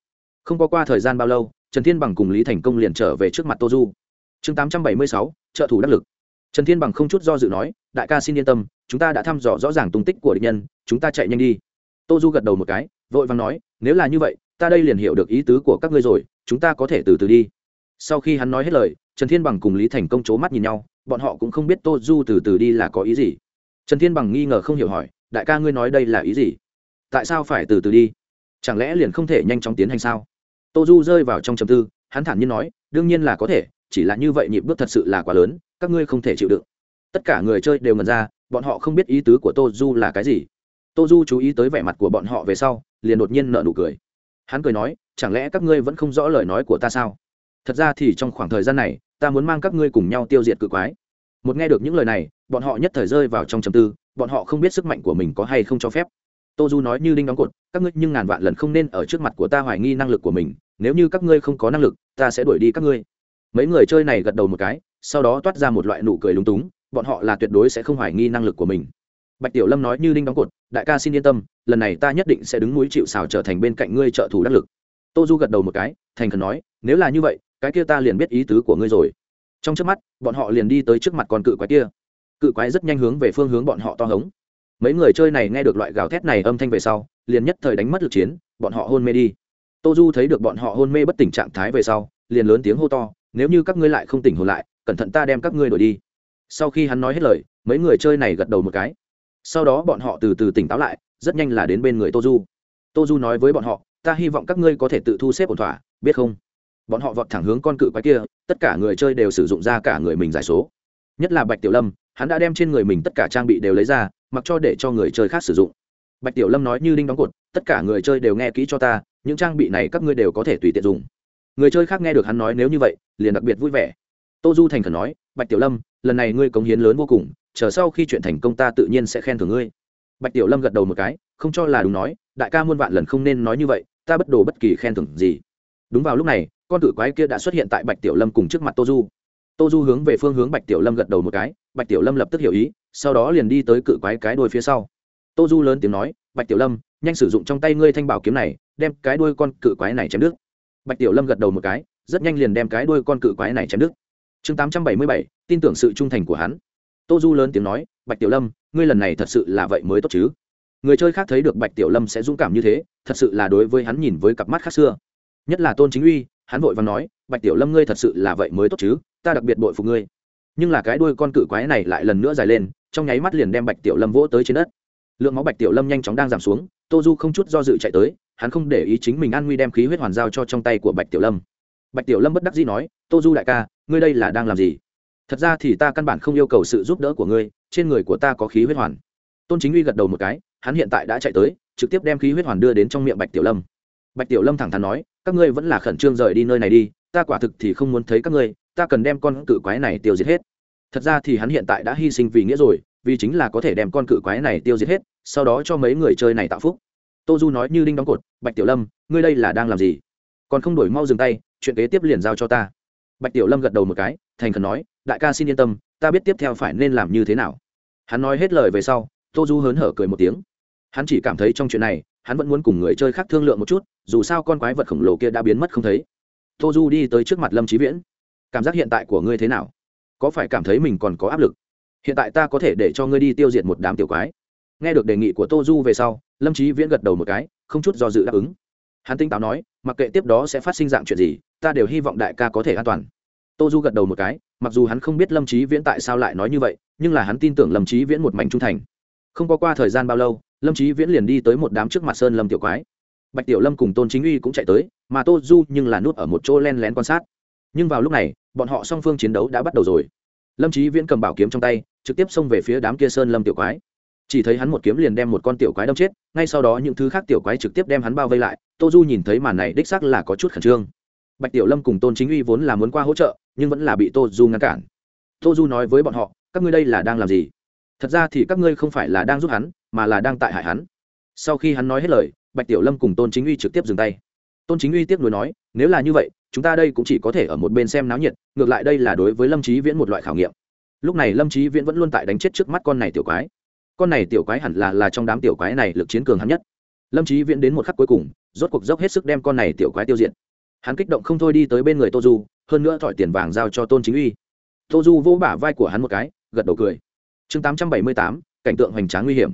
Không có qua thời gian bao lâu, trần thiên bằng cùng lý thành công liền trở về trước mặt tô du chương tám trăm bảy mươi sáu, trợ thủ đắc lực. Trần thiên bằng không chút do dự nói, đại ca xin yên tâm, chúng ta đã thăm dò rõ ràng tung tích của địch nhân, chúng ta chạy nhanh đi. Tô du gật đầu một cái, vội vàng nói, nếu là như vậy, ta đây liền hiểu được ý tứ của các ngươi rồi, chúng ta có thể từ từ đi. Sau khi hắn nói hết lời, trần thiên bằng cùng lý thành công c h ố mắt nhìn nhau, bọn họ cũng không biết tô du từ từ đi là có ý gì. Trần thiên bằng nghi ngờ không hiểu hỏi, đại ca ngươi nói đây là ý gì? Tại sao phải từ từ đi? Chẳng lẽ liền không thể nhanh chóng tiến hành sao? Tô du rơi vào trong trầm tư, hắn thản nhiên nói, đương nhiên là có thể chỉ là như vậy nhịp bước thật sự là quá lớn, các ngươi không thể chịu đựng. Tất cả người chơi đều ngần ra, bọn họ không biết ý tứ của tô du là cái gì. Tô du chú ý tới vẻ mặt của bọn họ về sau, liền đột nhiên nợ nụ cười. Hắn cười nói, chẳng lẽ các ngươi vẫn không rõ lời nói của ta sao? Thật ra thì trong khoảng thời gian này, ta muốn mang các ngươi cùng nhau tiêu diệt cự quái. Một nghe được những lời này, bọn họ nhất thời rơi vào trong trầm tư, bọn họ không biết sức mạnh của mình có hay không cho phép. Tô du nói như đinh đóng cột, các ngươi nhưng ngàn vạn lần không nên ở trước mặt của ta hoài nghi năng lực của mình, nếu như các ngươi không có năng lực, ta sẽ đuổi đi các ngươi mấy người chơi này gật đầu một cái, sau đó toát ra một loại nụ cười lúng túng, bọn họ là tuyệt đối sẽ không hoài nghi năng lực của mình. Bạch tiểu lâm nói như đinh đóng cột, đại ca xin yên tâm, lần này ta nhất định sẽ đứng mũi chịu xào trở thành bên cạnh ngươi trợ thủ đắc lực. Tô du gật đầu một cái, thành khẩn nói, nếu là như vậy, cái kia ta liền biết ý tứ của ngươi rồi. Trong trước mắt, bọn họ liền đi tới trước mặt con cự quái kia. Cự quái rất nhanh hướng về phương hướng bọn họ to hống. Mấy người chơi này nghe được loại gào thét này âm thanh về sau, liền nhất thời đánh mất lực chiến, bọn họ hôn mê đi. Tô du thấy được bọn họ hôn mê bất tỉnh trạng thái về sau, liền lớn tiếng hô to nếu như các ngươi lại không tỉnh hồn lại, cẩn thận ta đem các ngươi đổi đi. Sau khi hắn nói hết lời, mấy người chơi này gật đầu một cái. Sau đó bọn họ từ từ tỉnh táo lại, rất nhanh là đến bên người tô du. Tô du nói với bọn họ, ta hy vọng các ngươi có thể tự thu xếp ổn thỏa, biết không? Bọn họ vọt thẳng hướng con cự quái kia, tất cả người chơi đều sử dụng ra cả người mình giải số. Nhất là bạch tiểu lâm, hắn đã đem trên người mình tất cả trang bị đều lấy ra, mặc cho để cho người chơi khác sử dụng. Bạch tiểu lâm nói như đinh đóng cột, tất cả người chơi đều nghe kỹ cho ta, những trang bị này các ngươi đều có thể tùy tiện dùng người chơi khác nghe được hắn nói nếu như vậy, liền đặc biệt vui vẻ. Tô du thành khẩn nói, bạch tiểu lâm, lần này ngươi cống hiến lớn vô cùng, chờ sau khi chuyện thành công ta tự nhiên sẽ khen thưởng ngươi. Bạch tiểu lâm gật đầu một cái, không cho là đúng nói, đại ca muôn vạn lần không nên nói như vậy, ta bất đồ bất kỳ khen thưởng gì. Đúng vào lúc này, con cự quái kia đã xuất hiện tại bạch tiểu lâm cùng trước mặt tô du. Tô du hướng về phương hướng bạch tiểu lâm gật đầu một cái, bạch tiểu lâm lập tức hiểu ý, sau đó liền đi tới cự quái cái đuôi phía sau. Tô du lớn tiếng nói, bạch tiểu lâm, nhanh sử dụng trong tay ngươi thanh bảo kiếm này, đem cái đuôi con cự quái này chém đứt bạch tiểu lâm gật đầu một cái, rất nhanh liền đem cái đuôi con cự quái này chém đứt. Chương tám trăm bảy mươi bảy, tin tưởng sự trung thành của hắn. Tô du lớn tiếng nói, bạch tiểu lâm, ngươi lần này thật sự là vậy mới tốt chứ? Người chơi khác thấy được bạch tiểu lâm sẽ dũng cảm như thế, thật sự là đối với hắn nhìn với cặp mắt khác xưa. Nhất là tôn chính uy, hắn vội và nói, bạch tiểu lâm ngươi thật sự là vậy mới tốt chứ? Ta đặc biệt bội phục ngươi. Nhưng là cái đuôi con cự quái này lại lần nữa dài lên, trong nháy mắt liền đem bạch tiểu lâm vỗ tới trên đất. Lượng máu bạch tiểu lâm nhanh chóng đang giảm xuống, tô du không chút do dự chạy tới hắn không để ý chính mình an nguy đem khí huyết hoàn giao cho trong tay của bạch tiểu lâm. Bạch tiểu lâm bất đắc dĩ nói, tô du đại ca, ngươi đây là đang làm gì? Thật ra thì ta căn bản không yêu cầu sự giúp đỡ của ngươi, trên người của ta có khí huyết hoàn. Tôn chính uy gật đầu một cái, hắn hiện tại đã chạy tới, trực tiếp đem khí huyết hoàn đưa đến trong miệng bạch tiểu lâm. Bạch tiểu lâm thẳng thắn nói, các ngươi vẫn là khẩn trương rời đi nơi này đi, ta quả thực thì không muốn thấy các ngươi, ta cần đem con cự quái này tiêu diệt hết. Thật ra thì hắn hiện tại đã hy sinh vì nghĩa rồi, vì chính là có thể đem con cự quái này tiêu diệt hết, sau đó cho mấy người chơi này tạo phúc tô du nói như đinh đóng cột, bạch tiểu lâm, ngươi đây là đang làm gì? Còn không đổi mau dừng tay, chuyện kế tiếp liền giao cho ta. Bạch tiểu lâm gật đầu một cái, thành khẩn nói, đại ca xin yên tâm, ta biết tiếp theo phải nên làm như thế nào. Hắn nói hết lời về sau, tô du hớn hở cười một tiếng. Hắn chỉ cảm thấy trong chuyện này, hắn vẫn muốn cùng người chơi khác thương lượng một chút, dù sao con quái vật khổng lồ kia đã biến mất không thấy. Tô du đi tới trước mặt lâm trí viễn. Cảm giác hiện tại của ngươi thế nào? Có phải cảm thấy mình còn có áp lực? Hiện tại ta có thể để cho ngươi đi tiêu diệt một đám tiểu quái. Nghe được đề nghị của tô du về sau lâm trí viễn gật đầu một cái, không chút do dự đáp ứng. Hắn tinh táo nói, mặc kệ tiếp đó sẽ phát sinh dạng chuyện gì, ta đều hy vọng đại ca có thể an toàn. Tô du gật đầu một cái, mặc dù hắn không biết lâm trí viễn tại sao lại nói như vậy, nhưng là hắn tin tưởng lâm trí viễn một mảnh trung thành. Không có qua thời gian bao lâu, lâm trí viễn liền đi tới một đám trước mặt sơn lâm tiểu quái. Bạch tiểu lâm cùng tôn chính uy cũng chạy tới, mà tô du nhưng là nút ở một chỗ len lén quan sát. Nhưng vào lúc này, bọn họ song phương chiến đấu đã bắt đầu rồi. Lâm trí viễn cầm bảo kiếm trong tay, trực tiếp xông về phía đám kia sơn lâm tiểu quái chỉ thấy hắn một kiếm liền đem một con tiểu quái đâm chết, ngay sau đó những thứ khác tiểu quái trực tiếp đem hắn bao vây lại, tô du nhìn thấy màn này đích sắc là có chút khẩn trương. Bạch tiểu lâm cùng tôn chính uy vốn là muốn qua hỗ trợ, nhưng vẫn là bị tô du ngăn cản. Tô du nói với bọn họ, các ngươi đây là đang làm gì? Thật ra thì các ngươi không phải là đang giúp hắn, mà là đang tại hại hắn. Sau khi hắn nói hết lời, bạch tiểu lâm cùng tôn chính uy trực tiếp dừng tay. Tôn chính uy tiếp nối nói, nếu là như vậy, chúng ta đây cũng chỉ có thể ở một bên xem náo nhiệt, ngược lại đây là đối với lâm trí viễn một loại khảo nghiệm. Lúc này lâm trí viễn vẫn luôn tại đánh chết trước mắt con này tiểu quái con này tiểu quái hẳn là là trong đám tiểu quái này lực chiến cường hắn nhất. Lâm trí viễn đến một khắc cuối cùng, rốt cuộc dốc hết sức đem con này tiểu quái tiêu diệt. Hắn kích động không thôi đi tới bên người tô du, hơn nữa thỏi tiền vàng giao cho tôn chính uy. Tô du vỗ bả vai của hắn một cái, gật đầu cười. Chương tám trăm bảy mươi tám, cảnh tượng hoành tráng nguy hiểm.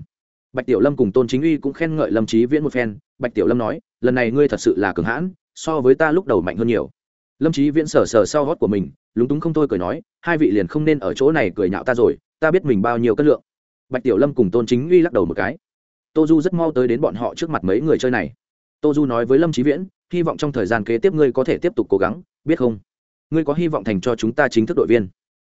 Bạch tiểu lâm cùng tôn chính uy cũng khen ngợi lâm trí viễn một phen. Bạch tiểu lâm nói, lần này ngươi thật sự là cường hãn, so với ta lúc đầu mạnh hơn nhiều. Lâm trí viễn sờ sờ sau hót của mình, lúng túng không thôi cười nói, hai vị liền không nên ở chỗ này cười nhạo ta rồi, ta biết mình bao nhiêu cân lượng bạch tiểu lâm cùng tôn chính uy lắc đầu một cái. Tô du rất mau tới đến bọn họ trước mặt mấy người chơi này. Tô du nói với lâm trí viễn, hy vọng trong thời gian kế tiếp ngươi có thể tiếp tục cố gắng, biết không? Ngươi có hy vọng thành cho chúng ta chính thức đội viên.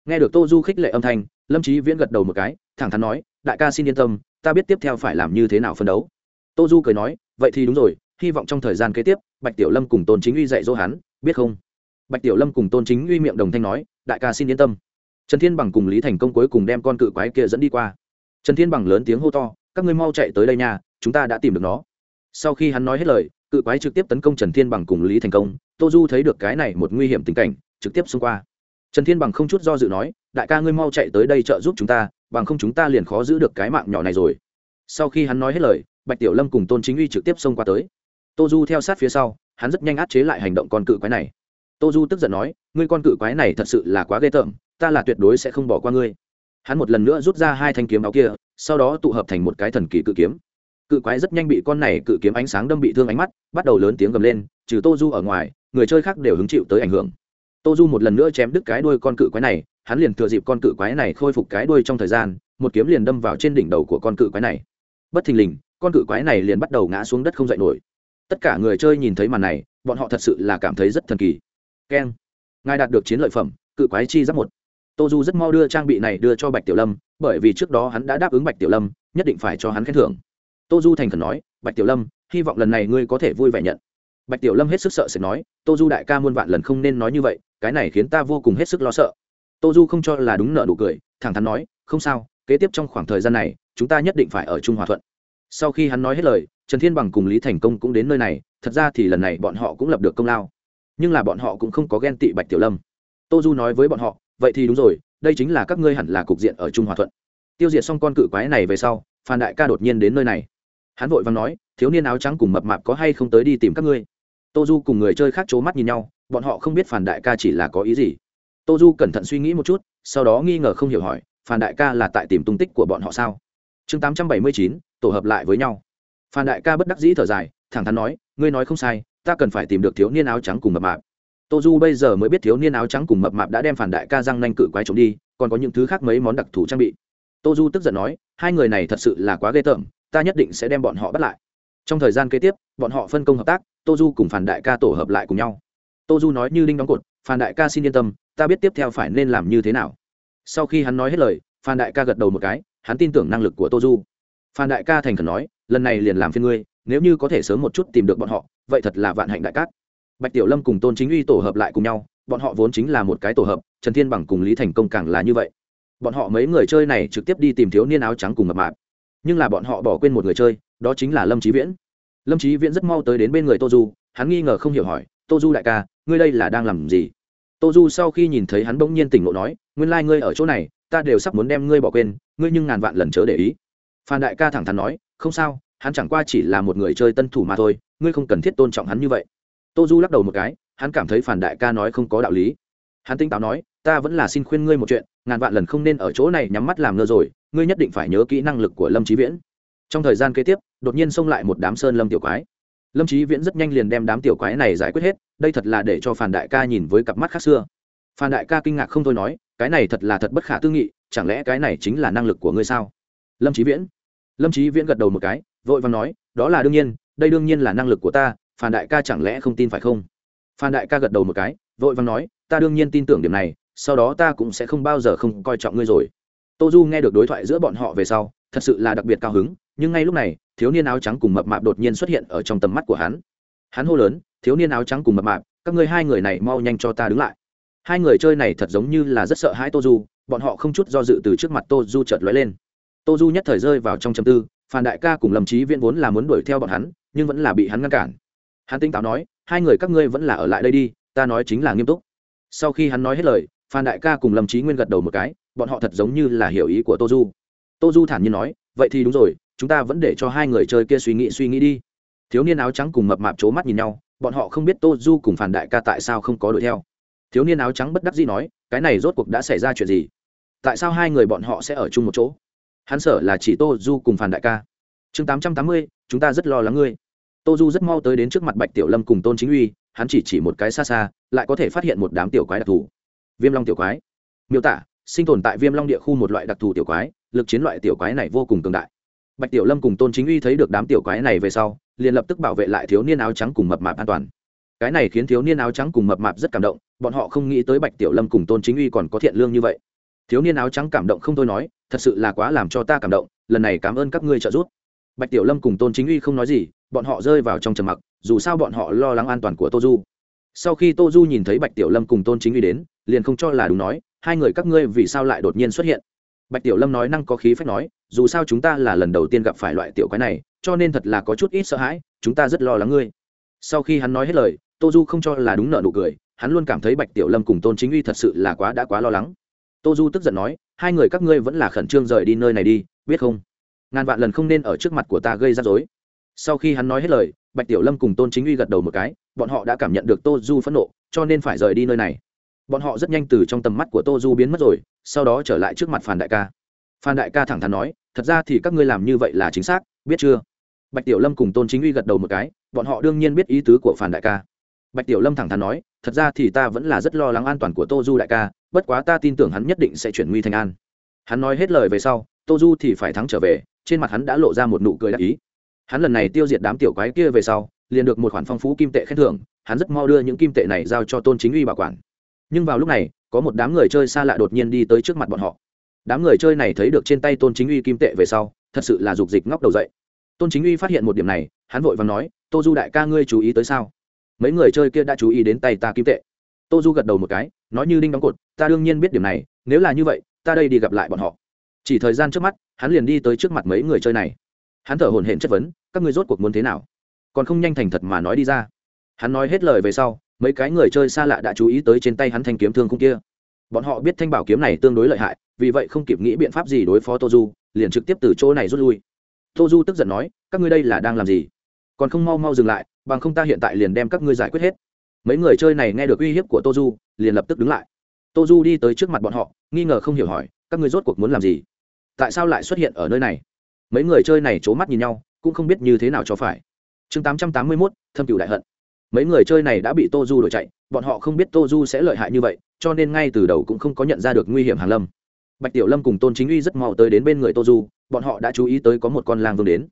Nghe được tô du khích lệ âm thanh, lâm trí viễn gật đầu một cái, thẳng thắn nói, đại ca xin yên tâm, ta biết tiếp theo phải làm như thế nào phân đấu. Tô du cười nói, vậy thì đúng rồi, hy vọng trong thời gian kế tiếp, bạch tiểu lâm cùng tôn chính uy dạy dỗ hắn, biết không? Bạch tiểu lâm cùng tôn chính uy miệng đồng thanh nói, đại ca xin yên tâm. Trần thiên bằng cùng lý thành công cuối cùng đem con cự quái kia dẫn đi qua trần thiên bằng lớn tiếng hô to, các ngươi mau chạy tới đây nha, chúng ta đã tìm được nó. Sau khi hắn nói hết lời, cự quái trực tiếp tấn công trần thiên bằng cùng lý thành công, tô du thấy được cái này một nguy hiểm tình cảnh, trực tiếp xông qua. Trần thiên bằng không chút do dự nói, đại ca ngươi mau chạy tới đây trợ giúp chúng ta, bằng không chúng ta liền khó giữ được cái mạng nhỏ này rồi. Sau khi hắn nói hết lời, bạch tiểu lâm cùng tôn chính uy trực tiếp xông qua tới. Tô du theo sát phía sau, hắn rất nhanh át chế lại hành động con cự quái này. Tô du tức giận nói, ngươi con cự quái này thật sự là quá ghê tởm, ta là tuyệt đối sẽ không bỏ qua ngươi hắn một lần nữa rút ra hai thanh kiếm áo kia, sau đó tụ hợp thành một cái thần kỳ cự kiếm. Cự quái rất nhanh bị con này cự kiếm ánh sáng đâm bị thương ánh mắt, bắt đầu lớn tiếng gầm lên, trừ tô du ở ngoài, người chơi khác đều hứng chịu tới ảnh hưởng. Tô du một lần nữa chém đứt cái đuôi con cự quái này, hắn liền thừa dịp con cự quái này khôi phục cái đuôi trong thời gian, một kiếm liền đâm vào trên đỉnh đầu của con cự quái này. Bất thình lình, con cự quái này liền bắt đầu ngã xuống đất không dậy nổi. Tất cả người chơi nhìn thấy màn này, bọn họ thật sự là cảm thấy rất thần kỳ. Keng, ngài đạt được chiến lợi phẩm, cự quái chi giáp một tô du rất mau đưa trang bị này đưa cho bạch tiểu lâm, bởi vì trước đó hắn đã đáp ứng bạch tiểu lâm, nhất định phải cho hắn khen thưởng. Tô du thành khẩn nói, bạch tiểu lâm, hy vọng lần này ngươi có thể vui vẻ nhận. Bạch tiểu lâm hết sức sợ sẽ nói, tô du đại ca muôn vạn lần không nên nói như vậy, cái này khiến ta vô cùng hết sức lo sợ. Tô du không cho là đúng nợ nụ cười, thẳng thắn nói, không sao, kế tiếp trong khoảng thời gian này, chúng ta nhất định phải ở chung hòa thuận. Sau khi hắn nói hết lời, trần thiên bằng cùng lý thành công cũng đến nơi này, thật ra thì lần này bọn họ cũng lập được công lao. Nhưng là bọn họ cũng không có ghen tị bạch tiểu lâm. Tô du nói với bọn họ vậy thì đúng rồi, đây chính là các ngươi hẳn là cục diện ở trung hòa thuận. Tiêu diệt xong con cự quái này về sau, phan đại ca đột nhiên đến nơi này. Hắn vội vàng nói, thiếu niên áo trắng cùng mập mạp có hay không tới đi tìm các ngươi? Tô du cùng người chơi khác c h ố mắt nhìn nhau, bọn họ không biết phản đại ca chỉ là có ý gì. Tô du cẩn thận suy nghĩ một chút, sau đó nghi ngờ không hiểu hỏi phản đại ca là tại tìm tung tích của bọn họ sao? Chương tám trăm bảy mươi chín, tổ hợp lại với nhau. Phản đại ca bất đắc dĩ thở dài, thẳng thắn nói, ngươi nói không sai, ta cần phải tìm được thiếu niên áo trắng cùng mập mạp tô du bây giờ mới biết thiếu niên áo trắng cùng mập mạp đã đem phản đại ca răng nanh cự quái trộm đi, còn có những thứ khác mấy món đặc thù trang bị. Tô du tức giận nói, hai người này thật sự là quá ghê tởm, ta nhất định sẽ đem bọn họ bắt lại. Trong thời gian kế tiếp, bọn họ phân công hợp tác, tô du cùng phản đại ca tổ hợp lại cùng nhau. Tô du nói như linh đóng cột, phản đại ca xin yên tâm, ta biết tiếp theo phải nên làm như thế nào. Sau khi hắn nói hết lời phan đại ca gật đầu một cái, hắn tin tưởng năng lực của tô du. Phan đại ca thành khẩn nói, lần này liền làm phiên ngươi, nếu như có thể sớm một chút tìm được bọn họ, vậy thật là vạn hạnh đại cát bạch tiểu lâm cùng tôn chính uy tổ hợp lại cùng nhau, bọn họ vốn chính là một cái tổ hợp, trần thiên bằng cùng lý thành công càng là như vậy. Bọn họ mấy người chơi này trực tiếp đi tìm thiếu niên áo trắng cùng mập mạp. Nhưng là bọn họ bỏ quên một người chơi, đó chính là lâm trí viễn. Lâm trí viễn rất mau tới đến bên người tô du, hắn nghi ngờ không hiểu hỏi, tô du đại ca, ngươi đây là đang làm gì? Tô du sau khi nhìn thấy hắn bỗng nhiên tỉnh lộ nói, nguyên lai、like、ngươi ở chỗ này, ta đều sắp muốn đem ngươi bỏ quên, ngươi nhưng ngàn vạn lần chớ để ý. Phan đại ca thẳng thắn nói, không sao, hắn chẳng qua chỉ là một người chơi tân thủ mà thôi, ngươi không cần thiết tôn trọng hắn như vậy tô du lắc đầu một cái, hắn cảm thấy phản đại ca nói không có đạo lý. Hắn tinh táo nói, ta vẫn là xin khuyên ngươi một chuyện, ngàn vạn lần không nên ở chỗ này nhắm mắt làm ngơ rồi, ngươi nhất định phải nhớ kỹ năng lực của lâm trí viễn. Trong thời gian kế tiếp, đột nhiên xông lại một đám sơn lâm tiểu quái. Lâm trí viễn rất nhanh liền đem đám tiểu quái này giải quyết hết, đây thật là để cho phản đại ca nhìn với cặp mắt khác xưa. Phan đại ca kinh ngạc không thôi nói, cái này thật là thật bất khả tư nghị, chẳng lẽ cái này chính là năng lực của ngươi sao? Lâm trí viễn. Lâm trí viễn gật đầu một cái, vội vàng nói, đó là đương nhiên, đây đương nhiên là năng lực của ta phan đại ca chẳng lẽ không tin phải không? Phan đại ca gật đầu một cái, vội vàng nói, ta đương nhiên tin tưởng điểm này, sau đó ta cũng sẽ không bao giờ không coi trọng ngươi rồi. Tô du nghe được đối thoại giữa bọn họ về sau, thật sự là đặc biệt cao hứng, nhưng ngay lúc này, thiếu niên áo trắng cùng mập mạp đột nhiên xuất hiện ở trong tầm mắt của hắn. Hắn hô lớn, thiếu niên áo trắng cùng mập mạp, các ngươi hai người này mau nhanh cho ta đứng lại. Hai người chơi này thật giống như là rất sợ hãi tô du, bọn họ không chút do dự từ trước mặt tô du chợt lóe lên. Tô du nhất thời rơi vào trong châm tư, phan đại ca cùng lâm trí viễn vốn là muốn đuổi theo bọn hắn, nhưng vẫn là bị hắn ngăn cản hắn tinh táo nói, hai người các ngươi vẫn là ở lại đây đi, ta nói chính là nghiêm túc. Sau khi hắn nói hết lời, phan đại ca cùng lâm trí nguyên gật đầu một cái, bọn họ thật giống như là hiểu ý của tô du. Tô du thản nhiên nói, vậy thì đúng rồi, chúng ta vẫn để cho hai người chơi kia suy nghĩ suy nghĩ đi. Thiếu niên áo trắng cùng mập mạp c h ố mắt nhìn nhau, bọn họ không biết tô du cùng phản đại ca tại sao không có đuổi theo. Thiếu niên áo trắng bất đắc dĩ nói, cái này rốt cuộc đã xảy ra chuyện gì? Tại sao hai người bọn họ sẽ ở chung một chỗ? Hắn sợ là chỉ tô du cùng phản đại ca. Chương tám trăm tám mươi, chúng ta rất lo lắng ngươi tô du rất mau tới đến trước mặt bạch tiểu lâm cùng tôn chính uy, hắn chỉ chỉ một cái xa xa, lại có thể phát hiện một đám tiểu quái đặc thù. Viêm long tiểu quái. Miêu tả, sinh tồn tại viêm long địa khu một loại đặc thù tiểu quái, lực chiến loại tiểu quái này vô cùng cường đại. Bạch tiểu lâm cùng tôn chính uy thấy được đám tiểu quái này về sau, liền lập tức bảo vệ lại thiếu niên áo trắng cùng mập mạp an toàn. Cái này khiến thiếu niên áo trắng cùng mập mạp rất cảm động, bọn họ không nghĩ tới bạch tiểu lâm cùng tôn chính uy còn có thiện lương như vậy. Thiếu niên áo trắng cảm động không thôi nói, thật sự là quá làm cho ta cảm động, lần này cảm ơn các ngươi trợ giúp bạch tiểu lâm cùng tôn chính uy không nói gì, bọn họ rơi vào trong trầm mặc, dù sao bọn họ lo lắng an toàn của tô du. Sau khi tô du nhìn thấy bạch tiểu lâm cùng tôn chính uy đến, liền không cho là đúng nói, hai người các ngươi vì sao lại đột nhiên xuất hiện? Bạch tiểu lâm nói năng có khí phách nói, dù sao chúng ta là lần đầu tiên gặp phải loại tiểu quái này, cho nên thật là có chút ít sợ hãi, chúng ta rất lo lắng ngươi. Sau khi hắn nói hết lời, tô du không cho là đúng nợ nụ cười, hắn luôn cảm thấy bạch tiểu lâm cùng tôn chính uy thật sự là quá đã quá lo lắng. Tô du tức giận nói, hai người các ngươi vẫn là khẩn trương rời đi nơi này đi, biết không? Ngàn vạn lần không nên ở trước mặt của ta gây ra dối sau khi hắn nói hết lời, bạch tiểu lâm cùng tôn chính uy gật đầu một cái, bọn họ đã cảm nhận được tô du phẫn nộ, cho nên phải rời đi nơi này. Bọn họ rất nhanh từ trong tầm mắt của tô du biến mất rồi, sau đó trở lại trước mặt phản đại ca. Phan đại ca thẳng thắn nói, thật ra thì các ngươi làm như vậy là chính xác, biết chưa? Bạch tiểu lâm cùng tôn chính uy gật đầu một cái, bọn họ đương nhiên biết ý tứ của phan đại ca. Bạch tiểu lâm thẳng thắn nói, thật ra thì ta vẫn là rất lo lắng an toàn của tô du đại ca, bất quá ta tin tưởng hắn nhất định sẽ chuyển nguy thành an. Hắn nói hết lời về sau, tô du thì phải thắng trở về trên mặt hắn đã lộ ra một nụ cười đắc ý. Hắn lần này tiêu diệt đám tiểu quái kia về sau, liền được một khoản phong phú kim tệ khen thưởng, hắn rất mau đưa những kim tệ này giao cho tôn chính uy bảo quản. Nhưng vào lúc này, có một đám người chơi xa lạ đột nhiên đi tới trước mặt bọn họ. Đám người chơi này thấy được trên tay tôn chính uy kim tệ về sau, thật sự là dục dịch ngóc đầu dậy. Tôn chính uy phát hiện một điểm này, hắn vội và nói, tô du đại ca ngươi chú ý tới sao? Mấy người chơi kia đã chú ý đến tay ta kim tệ. Tô du gật đầu một cái, nói như đinh đóng cột, ta đương nhiên biết điểm này, nếu là như vậy, ta đây đi gặp lại bọn họ chỉ thời gian trước mắt, hắn liền đi tới trước mặt mấy người chơi này. Hắn thở hồn hển chất vấn, các ngươi rốt cuộc muốn thế nào? Còn không nhanh thành thật mà nói đi ra. Hắn nói hết lời về sau, mấy cái người chơi xa lạ đã chú ý tới trên tay hắn thanh kiếm thương khung kia. Bọn họ biết thanh bảo kiếm này tương đối lợi hại, vì vậy không kịp nghĩ biện pháp gì đối phó tô du, liền trực tiếp từ chỗ này rút lui. Tô du tức giận nói, các ngươi đây là đang làm gì? Còn không mau mau dừng lại, bằng không ta hiện tại liền đem các ngươi giải quyết hết. Mấy người chơi này nghe được uy hiếp của tô du, liền lập tức đứng lại tô du đi tới trước mặt bọn họ, nghi ngờ không hiểu hỏi, các người rốt cuộc muốn làm gì? Tại sao lại xuất hiện ở nơi này? Mấy người chơi này c h ố mắt nhìn nhau, cũng không biết như thế nào cho phải. Chương tám trăm tám mươi mốt, thâm cựu đại hận. Mấy người chơi này đã bị tô du đổi chạy, bọn họ không biết tô du sẽ lợi hại như vậy, cho nên ngay từ đầu cũng không có nhận ra được nguy hiểm hàn lâm. Bạch tiểu lâm cùng tôn chính uy rất mau tới đến bên người tô du, bọn họ đã chú ý tới có một con lang vương đến.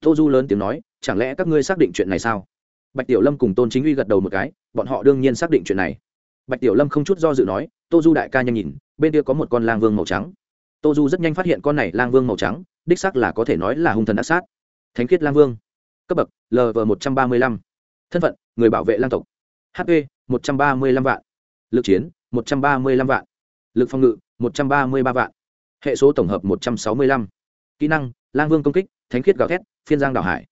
Tô du lớn tiếng nói, chẳng lẽ các ngươi xác định chuyện này sao? Bạch tiểu lâm cùng tôn chính uy gật đầu một cái, bọn họ đương nhiên xác định chuyện này bạch tiểu lâm không chút do dự nói, tô du đại ca nhanh nhìn, bên kia có một con lang vương màu trắng. Tô du rất nhanh phát hiện con này lang vương màu trắng, đích sắc là có thể nói là hung thần ác sát. Thánh khiết lang vương. Cấp bậc lv một trăm ba mươi lăm. Thân phận, người bảo vệ lang tộc. Hp một trăm ba mươi lăm vạn. Lực chiến, một trăm ba mươi lăm vạn. Lực phòng ngự, một trăm ba mươi ba vạn. Hệ số tổng hợp, một trăm sáu mươi lăm. Kỹ năng, lang vương công kích, thánh khiết gào thét, phiên giang đảo hải.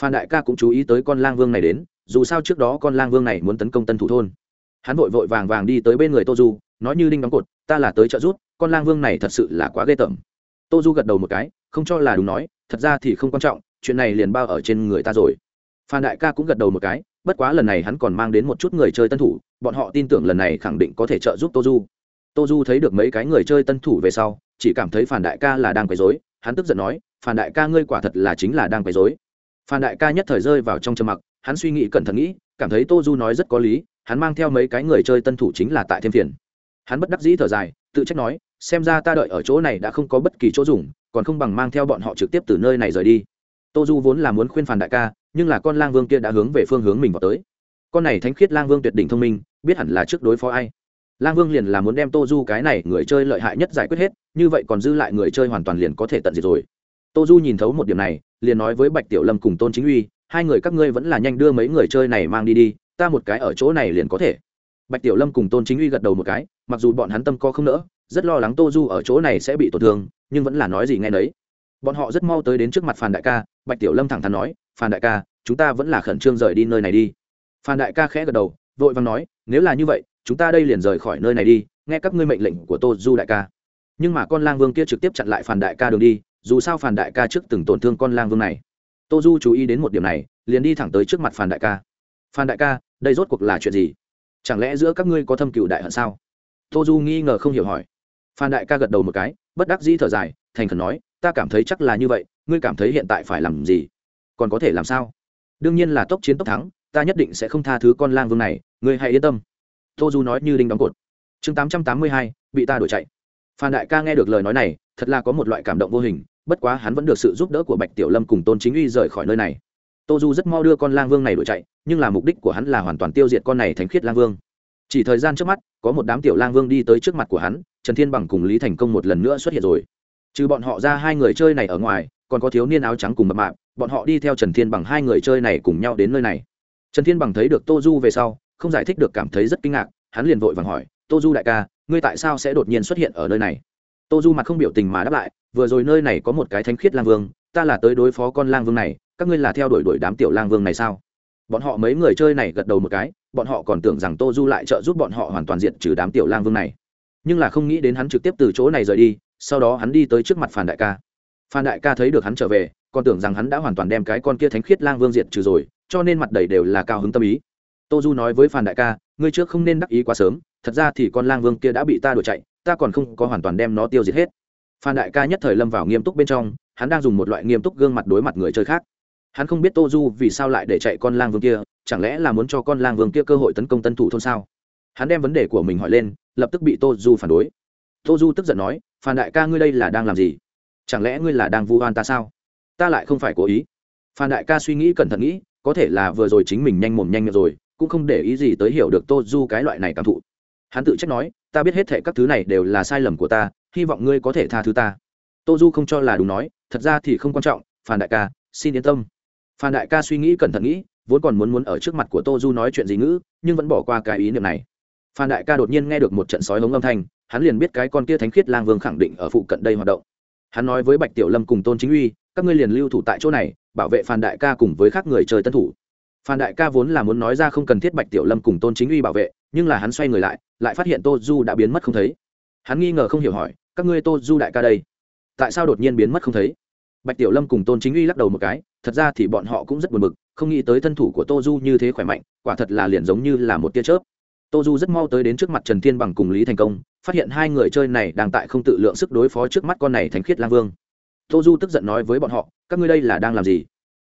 Phan đại ca cũng chú ý tới con lang vương này đến, dù sao trước đó con lang vương này muốn tấn công tân thủ thôn hắn vội vội vàng vàng đi tới bên người tô du nói như đinh đóng cột, ta là tới trợ giúp, con lang vương này thật sự là quá ghê tởm. Tô du gật đầu một cái, không cho là đúng nói, thật ra thì không quan trọng, chuyện này liền bao ở trên người ta rồi. Phan đại ca cũng gật đầu một cái, bất quá lần này hắn còn mang đến một chút người chơi tân thủ, bọn họ tin tưởng lần này khẳng định có thể trợ giúp tô du tô du thấy được mấy cái người chơi tân thủ về sau, chỉ cảm thấy phản đại ca là đang quấy dối hắn tức giận nói phản đại ca ngươi quả thật là chính là đang quấy dối phan đại ca nhất thời rơi vào trong trầm mặc, hắn suy nghĩ cẩn thận nghĩ, cảm thấy tô du nói rất có lý hắn mang theo mấy cái người chơi tân thủ chính là tại thêm phiền. Hắn bất đắc dĩ thở dài, tự trách nói, xem ra ta đợi ở chỗ này đã không có bất kỳ chỗ dùng, còn không bằng mang theo bọn họ trực tiếp từ nơi này rời đi. Tô du vốn là muốn khuyên phản đại ca, nhưng là con lang vương kia đã hướng về phương hướng mình vào tới. Con này thánh khiết lang vương tuyệt đỉnh thông minh, biết hẳn là trước đối phó ai. Lang vương liền là muốn đem tô du cái này người chơi lợi hại nhất giải quyết hết, như vậy còn dư lại người chơi hoàn toàn liền có thể tận diệt rồi. Tô du nhìn thấu một điểm này, liền nói với bạch tiểu lâm cùng tôn chính uy, hai người các ngươi vẫn là nhanh đưa mấy người chơi này mang đi đi ta một cái ở chỗ này liền có thể. Bạch tiểu lâm cùng tôn chính uy gật đầu một cái, mặc dù bọn hắn tâm co không nỡ, rất lo lắng tô du ở chỗ này sẽ bị tổn thương, nhưng vẫn là nói gì nghe nấy. Bọn họ rất mau tới đến trước mặt Phàn đại ca, bạch tiểu lâm thẳng thắn nói Phàn đại ca, chúng ta vẫn là khẩn trương rời đi nơi này đi. Phàn đại ca khẽ gật đầu, vội vàng nói, nếu là như vậy, chúng ta đây liền rời khỏi nơi này đi, nghe các ngươi mệnh lệnh của tô du đại ca. Nhưng mà con lang vương kia trực tiếp chặn lại Phàn đại ca đường đi, dù sao Phàn đại ca trước từng tổn thương con lang vương này. Tô du chú ý đến một điểm này, liền đi thẳng tới trước mặt Phàn đại ca phan đại ca, đây rốt cuộc là chuyện gì? Chẳng lẽ giữa các ngươi có thâm cựu đại hận sao? Tô du nghi ngờ không hiểu hỏi. Phan đại ca gật đầu một cái, bất đắc dĩ thở dài, thành khẩn nói, ta cảm thấy chắc là như vậy, ngươi cảm thấy hiện tại phải làm gì? Còn có thể làm sao? Đương nhiên là tốc chiến tốc thắng, ta nhất định sẽ không tha thứ con lang vương này, ngươi hãy yên tâm. Tô du nói như đinh đóng cột. Chương tám trăm tám mươi hai, bị ta đuổi chạy. Phan đại ca nghe được lời nói này, thật là có một loại cảm động vô hình, bất quá hắn vẫn được sự giúp đỡ của bạch tiểu lâm cùng tôn chính uy rời khỏi nơi này tô du rất mau đưa con lang vương này đuổi chạy, nhưng là mục đích của hắn là hoàn toàn tiêu diệt con này thánh khiết lang vương. Chỉ thời gian trước mắt, có một đám tiểu lang vương đi tới trước mặt của hắn, trần thiên bằng cùng lý thành công một lần nữa xuất hiện rồi. Trừ bọn họ ra hai người chơi này ở ngoài, còn có thiếu niên áo trắng cùng mập mạp, bọn họ đi theo trần thiên bằng hai người chơi này cùng nhau đến nơi này. Trần thiên bằng thấy được tô du về sau, không giải thích được cảm thấy rất kinh ngạc, hắn liền vội vàng hỏi, tô du đại ca, ngươi tại sao sẽ đột nhiên xuất hiện ở nơi này? Tô du mặt không biểu tình mà đáp lại, vừa rồi nơi này có một cái thánh khiết lang vương, ta là tới đối phó con lang vương này các ngươi là theo đuổi đuổi đám tiểu lang vương này sao? Bọn họ mấy người chơi này gật đầu một cái, bọn họ còn tưởng rằng tô du lại trợ giúp bọn họ hoàn toàn diện trừ đám tiểu lang vương này. Nhưng là không nghĩ đến hắn trực tiếp từ chỗ này rời đi, sau đó hắn đi tới trước mặt phản đại ca. Phan đại ca thấy được hắn trở về, còn tưởng rằng hắn đã hoàn toàn đem cái con kia thánh khiết lang vương diệt trừ rồi, cho nên mặt đầy đều là cao hứng tâm ý. Tô du nói với phan đại ca, ngươi trước không nên đắc ý quá sớm, thật ra thì con lang vương kia đã bị ta đuổi chạy, ta còn không có hoàn toàn đem nó tiêu diệt hết. Phan đại ca nhất thời lâm vào nghiêm túc bên trong, hắn đang dùng một loại nghiêm túc gương mặt đối mặt người chơi khác hắn không biết tô du vì sao lại để chạy con lang vương kia, chẳng lẽ là muốn cho con lang vương kia cơ hội tấn công tân thủ thôn sao? Hắn đem vấn đề của mình hỏi lên, lập tức bị tô du phản đối. Tô du tức giận nói phan đại ca ngươi đây là đang làm gì? Chẳng lẽ ngươi là đang vu oan ta sao? Ta lại không phải cố ý. Phan đại ca suy nghĩ cẩn thận nghĩ, có thể là vừa rồi chính mình nhanh mồm nhanh miệng rồi, cũng không để ý gì tới hiểu được tô du cái loại này cảm thụ. Hắn tự trách nói, ta biết hết thệ các thứ này đều là sai lầm của ta, hy vọng ngươi có thể tha thứ ta. Tô du không cho là đúng nói, thật ra thì không quan trọng phan đại ca, xin yên tâm phan đại ca suy nghĩ cẩn thận nghĩ, vốn còn muốn muốn ở trước mặt của tô du nói chuyện gì ngữ, nhưng vẫn bỏ qua cái ý niệm này. Phan đại ca đột nhiên nghe được một trận sói hống âm thanh, hắn liền biết cái con kia thánh khiết lang vương khẳng định ở phụ cận đây hoạt động. Hắn nói với bạch tiểu lâm cùng tôn chính uy, các ngươi liền lưu thủ tại chỗ này, bảo vệ phan đại ca cùng với các người chơi tân thủ. Phan đại ca vốn là muốn nói ra không cần thiết bạch tiểu lâm cùng tôn chính uy bảo vệ, nhưng là hắn xoay người lại lại phát hiện tô du đã biến mất không thấy. Hắn nghi ngờ không hiểu hỏi, các ngươi tô du đại ca đây, tại sao đột nhiên biến mất không thấy? Bạch tiểu lâm cùng tôn chính uy lắc đầu một cái thật ra thì bọn họ cũng rất buồn bực, không nghĩ tới thân thủ của tô du như thế khỏe mạnh, quả thật là liền giống như là một tia chớp. Tô du rất mau tới đến trước mặt trần thiên bằng cùng lý thành công, phát hiện hai người chơi này đang tại không tự lượng sức đối phó trước mắt con này thánh khiết lang vương. Tô du tức giận nói với bọn họ, các ngươi đây là đang làm gì?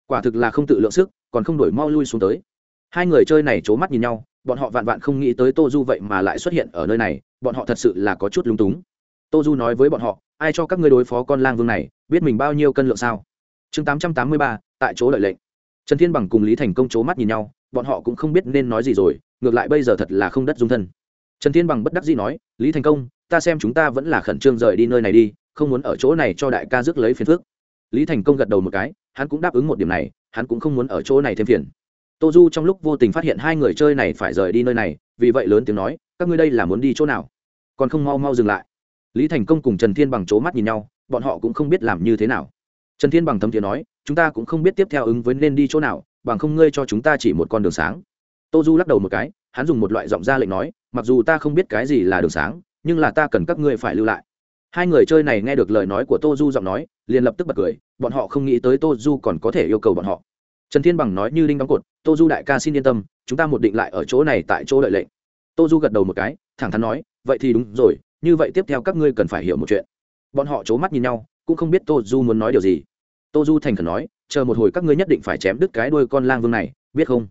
Quả thực là không tự lượng sức, còn không đổi mau lui xuống tới. Hai người chơi này c h ố mắt nhìn nhau, bọn họ vạn vạn không nghĩ tới tô du vậy mà lại xuất hiện ở nơi này, bọn họ thật sự là có chút lúng túng. Tô du nói với bọn họ, ai cho các ngươi đối phó con lang vương này, biết mình bao nhiêu cân lượng sao? Chương tám trăm tám mươi ba, tại chỗ lợi lệnh. Trần thiên bằng cùng lý thành công c h ố mắt nhìn nhau, bọn họ cũng không biết nên nói gì rồi, ngược lại bây giờ thật là không đất dung thân. Trần thiên bằng bất đắc dĩ nói, lý thành công, ta xem chúng ta vẫn là khẩn trương rời đi nơi này đi, không muốn ở chỗ này cho đại ca rước lấy phiền phước lý thành công gật đầu một cái, hắn cũng đáp ứng một điểm này, hắn cũng không muốn ở chỗ này thêm phiền. Tô du trong lúc vô tình phát hiện hai người chơi này phải rời đi nơi này, vì vậy lớn tiếng nói, các ngươi đây là muốn đi chỗ nào? Còn không mau mau dừng lại. Lý thành công cùng trần thiên bằng c h ố mắt nhìn nhau, bọn họ cũng không biết làm như thế nào trần thiên bằng thấm thiế nói, chúng ta cũng không biết tiếp theo ứng với nên đi chỗ nào, bằng không ngươi cho chúng ta chỉ một con đường sáng. Tô du lắc đầu một cái, hắn dùng một loại giọng ra lệnh nói, mặc dù ta không biết cái gì là đường sáng, nhưng là ta cần các ngươi phải lưu lại. Hai người chơi này nghe được lời nói của tô du giọng nói, liền lập tức bật cười, bọn họ không nghĩ tới tô du còn có thể yêu cầu bọn họ. Trần thiên bằng nói như đinh đóng cột, tô du đại ca xin yên tâm, chúng ta một định lại ở chỗ này tại chỗ đợi lệnh. Tô du gật đầu một cái, thẳng thắn nói, vậy thì đúng rồi, như vậy tiếp theo các ngươi cần phải hiểu một chuyện. Bọn họ c h ố mắt nhìn nhau, cũng không biết tô du muốn nói điều gì tô du thành khẩn nói, chờ một hồi các ngươi nhất định phải chém đứt cái đuôi con lang vương này, biết không?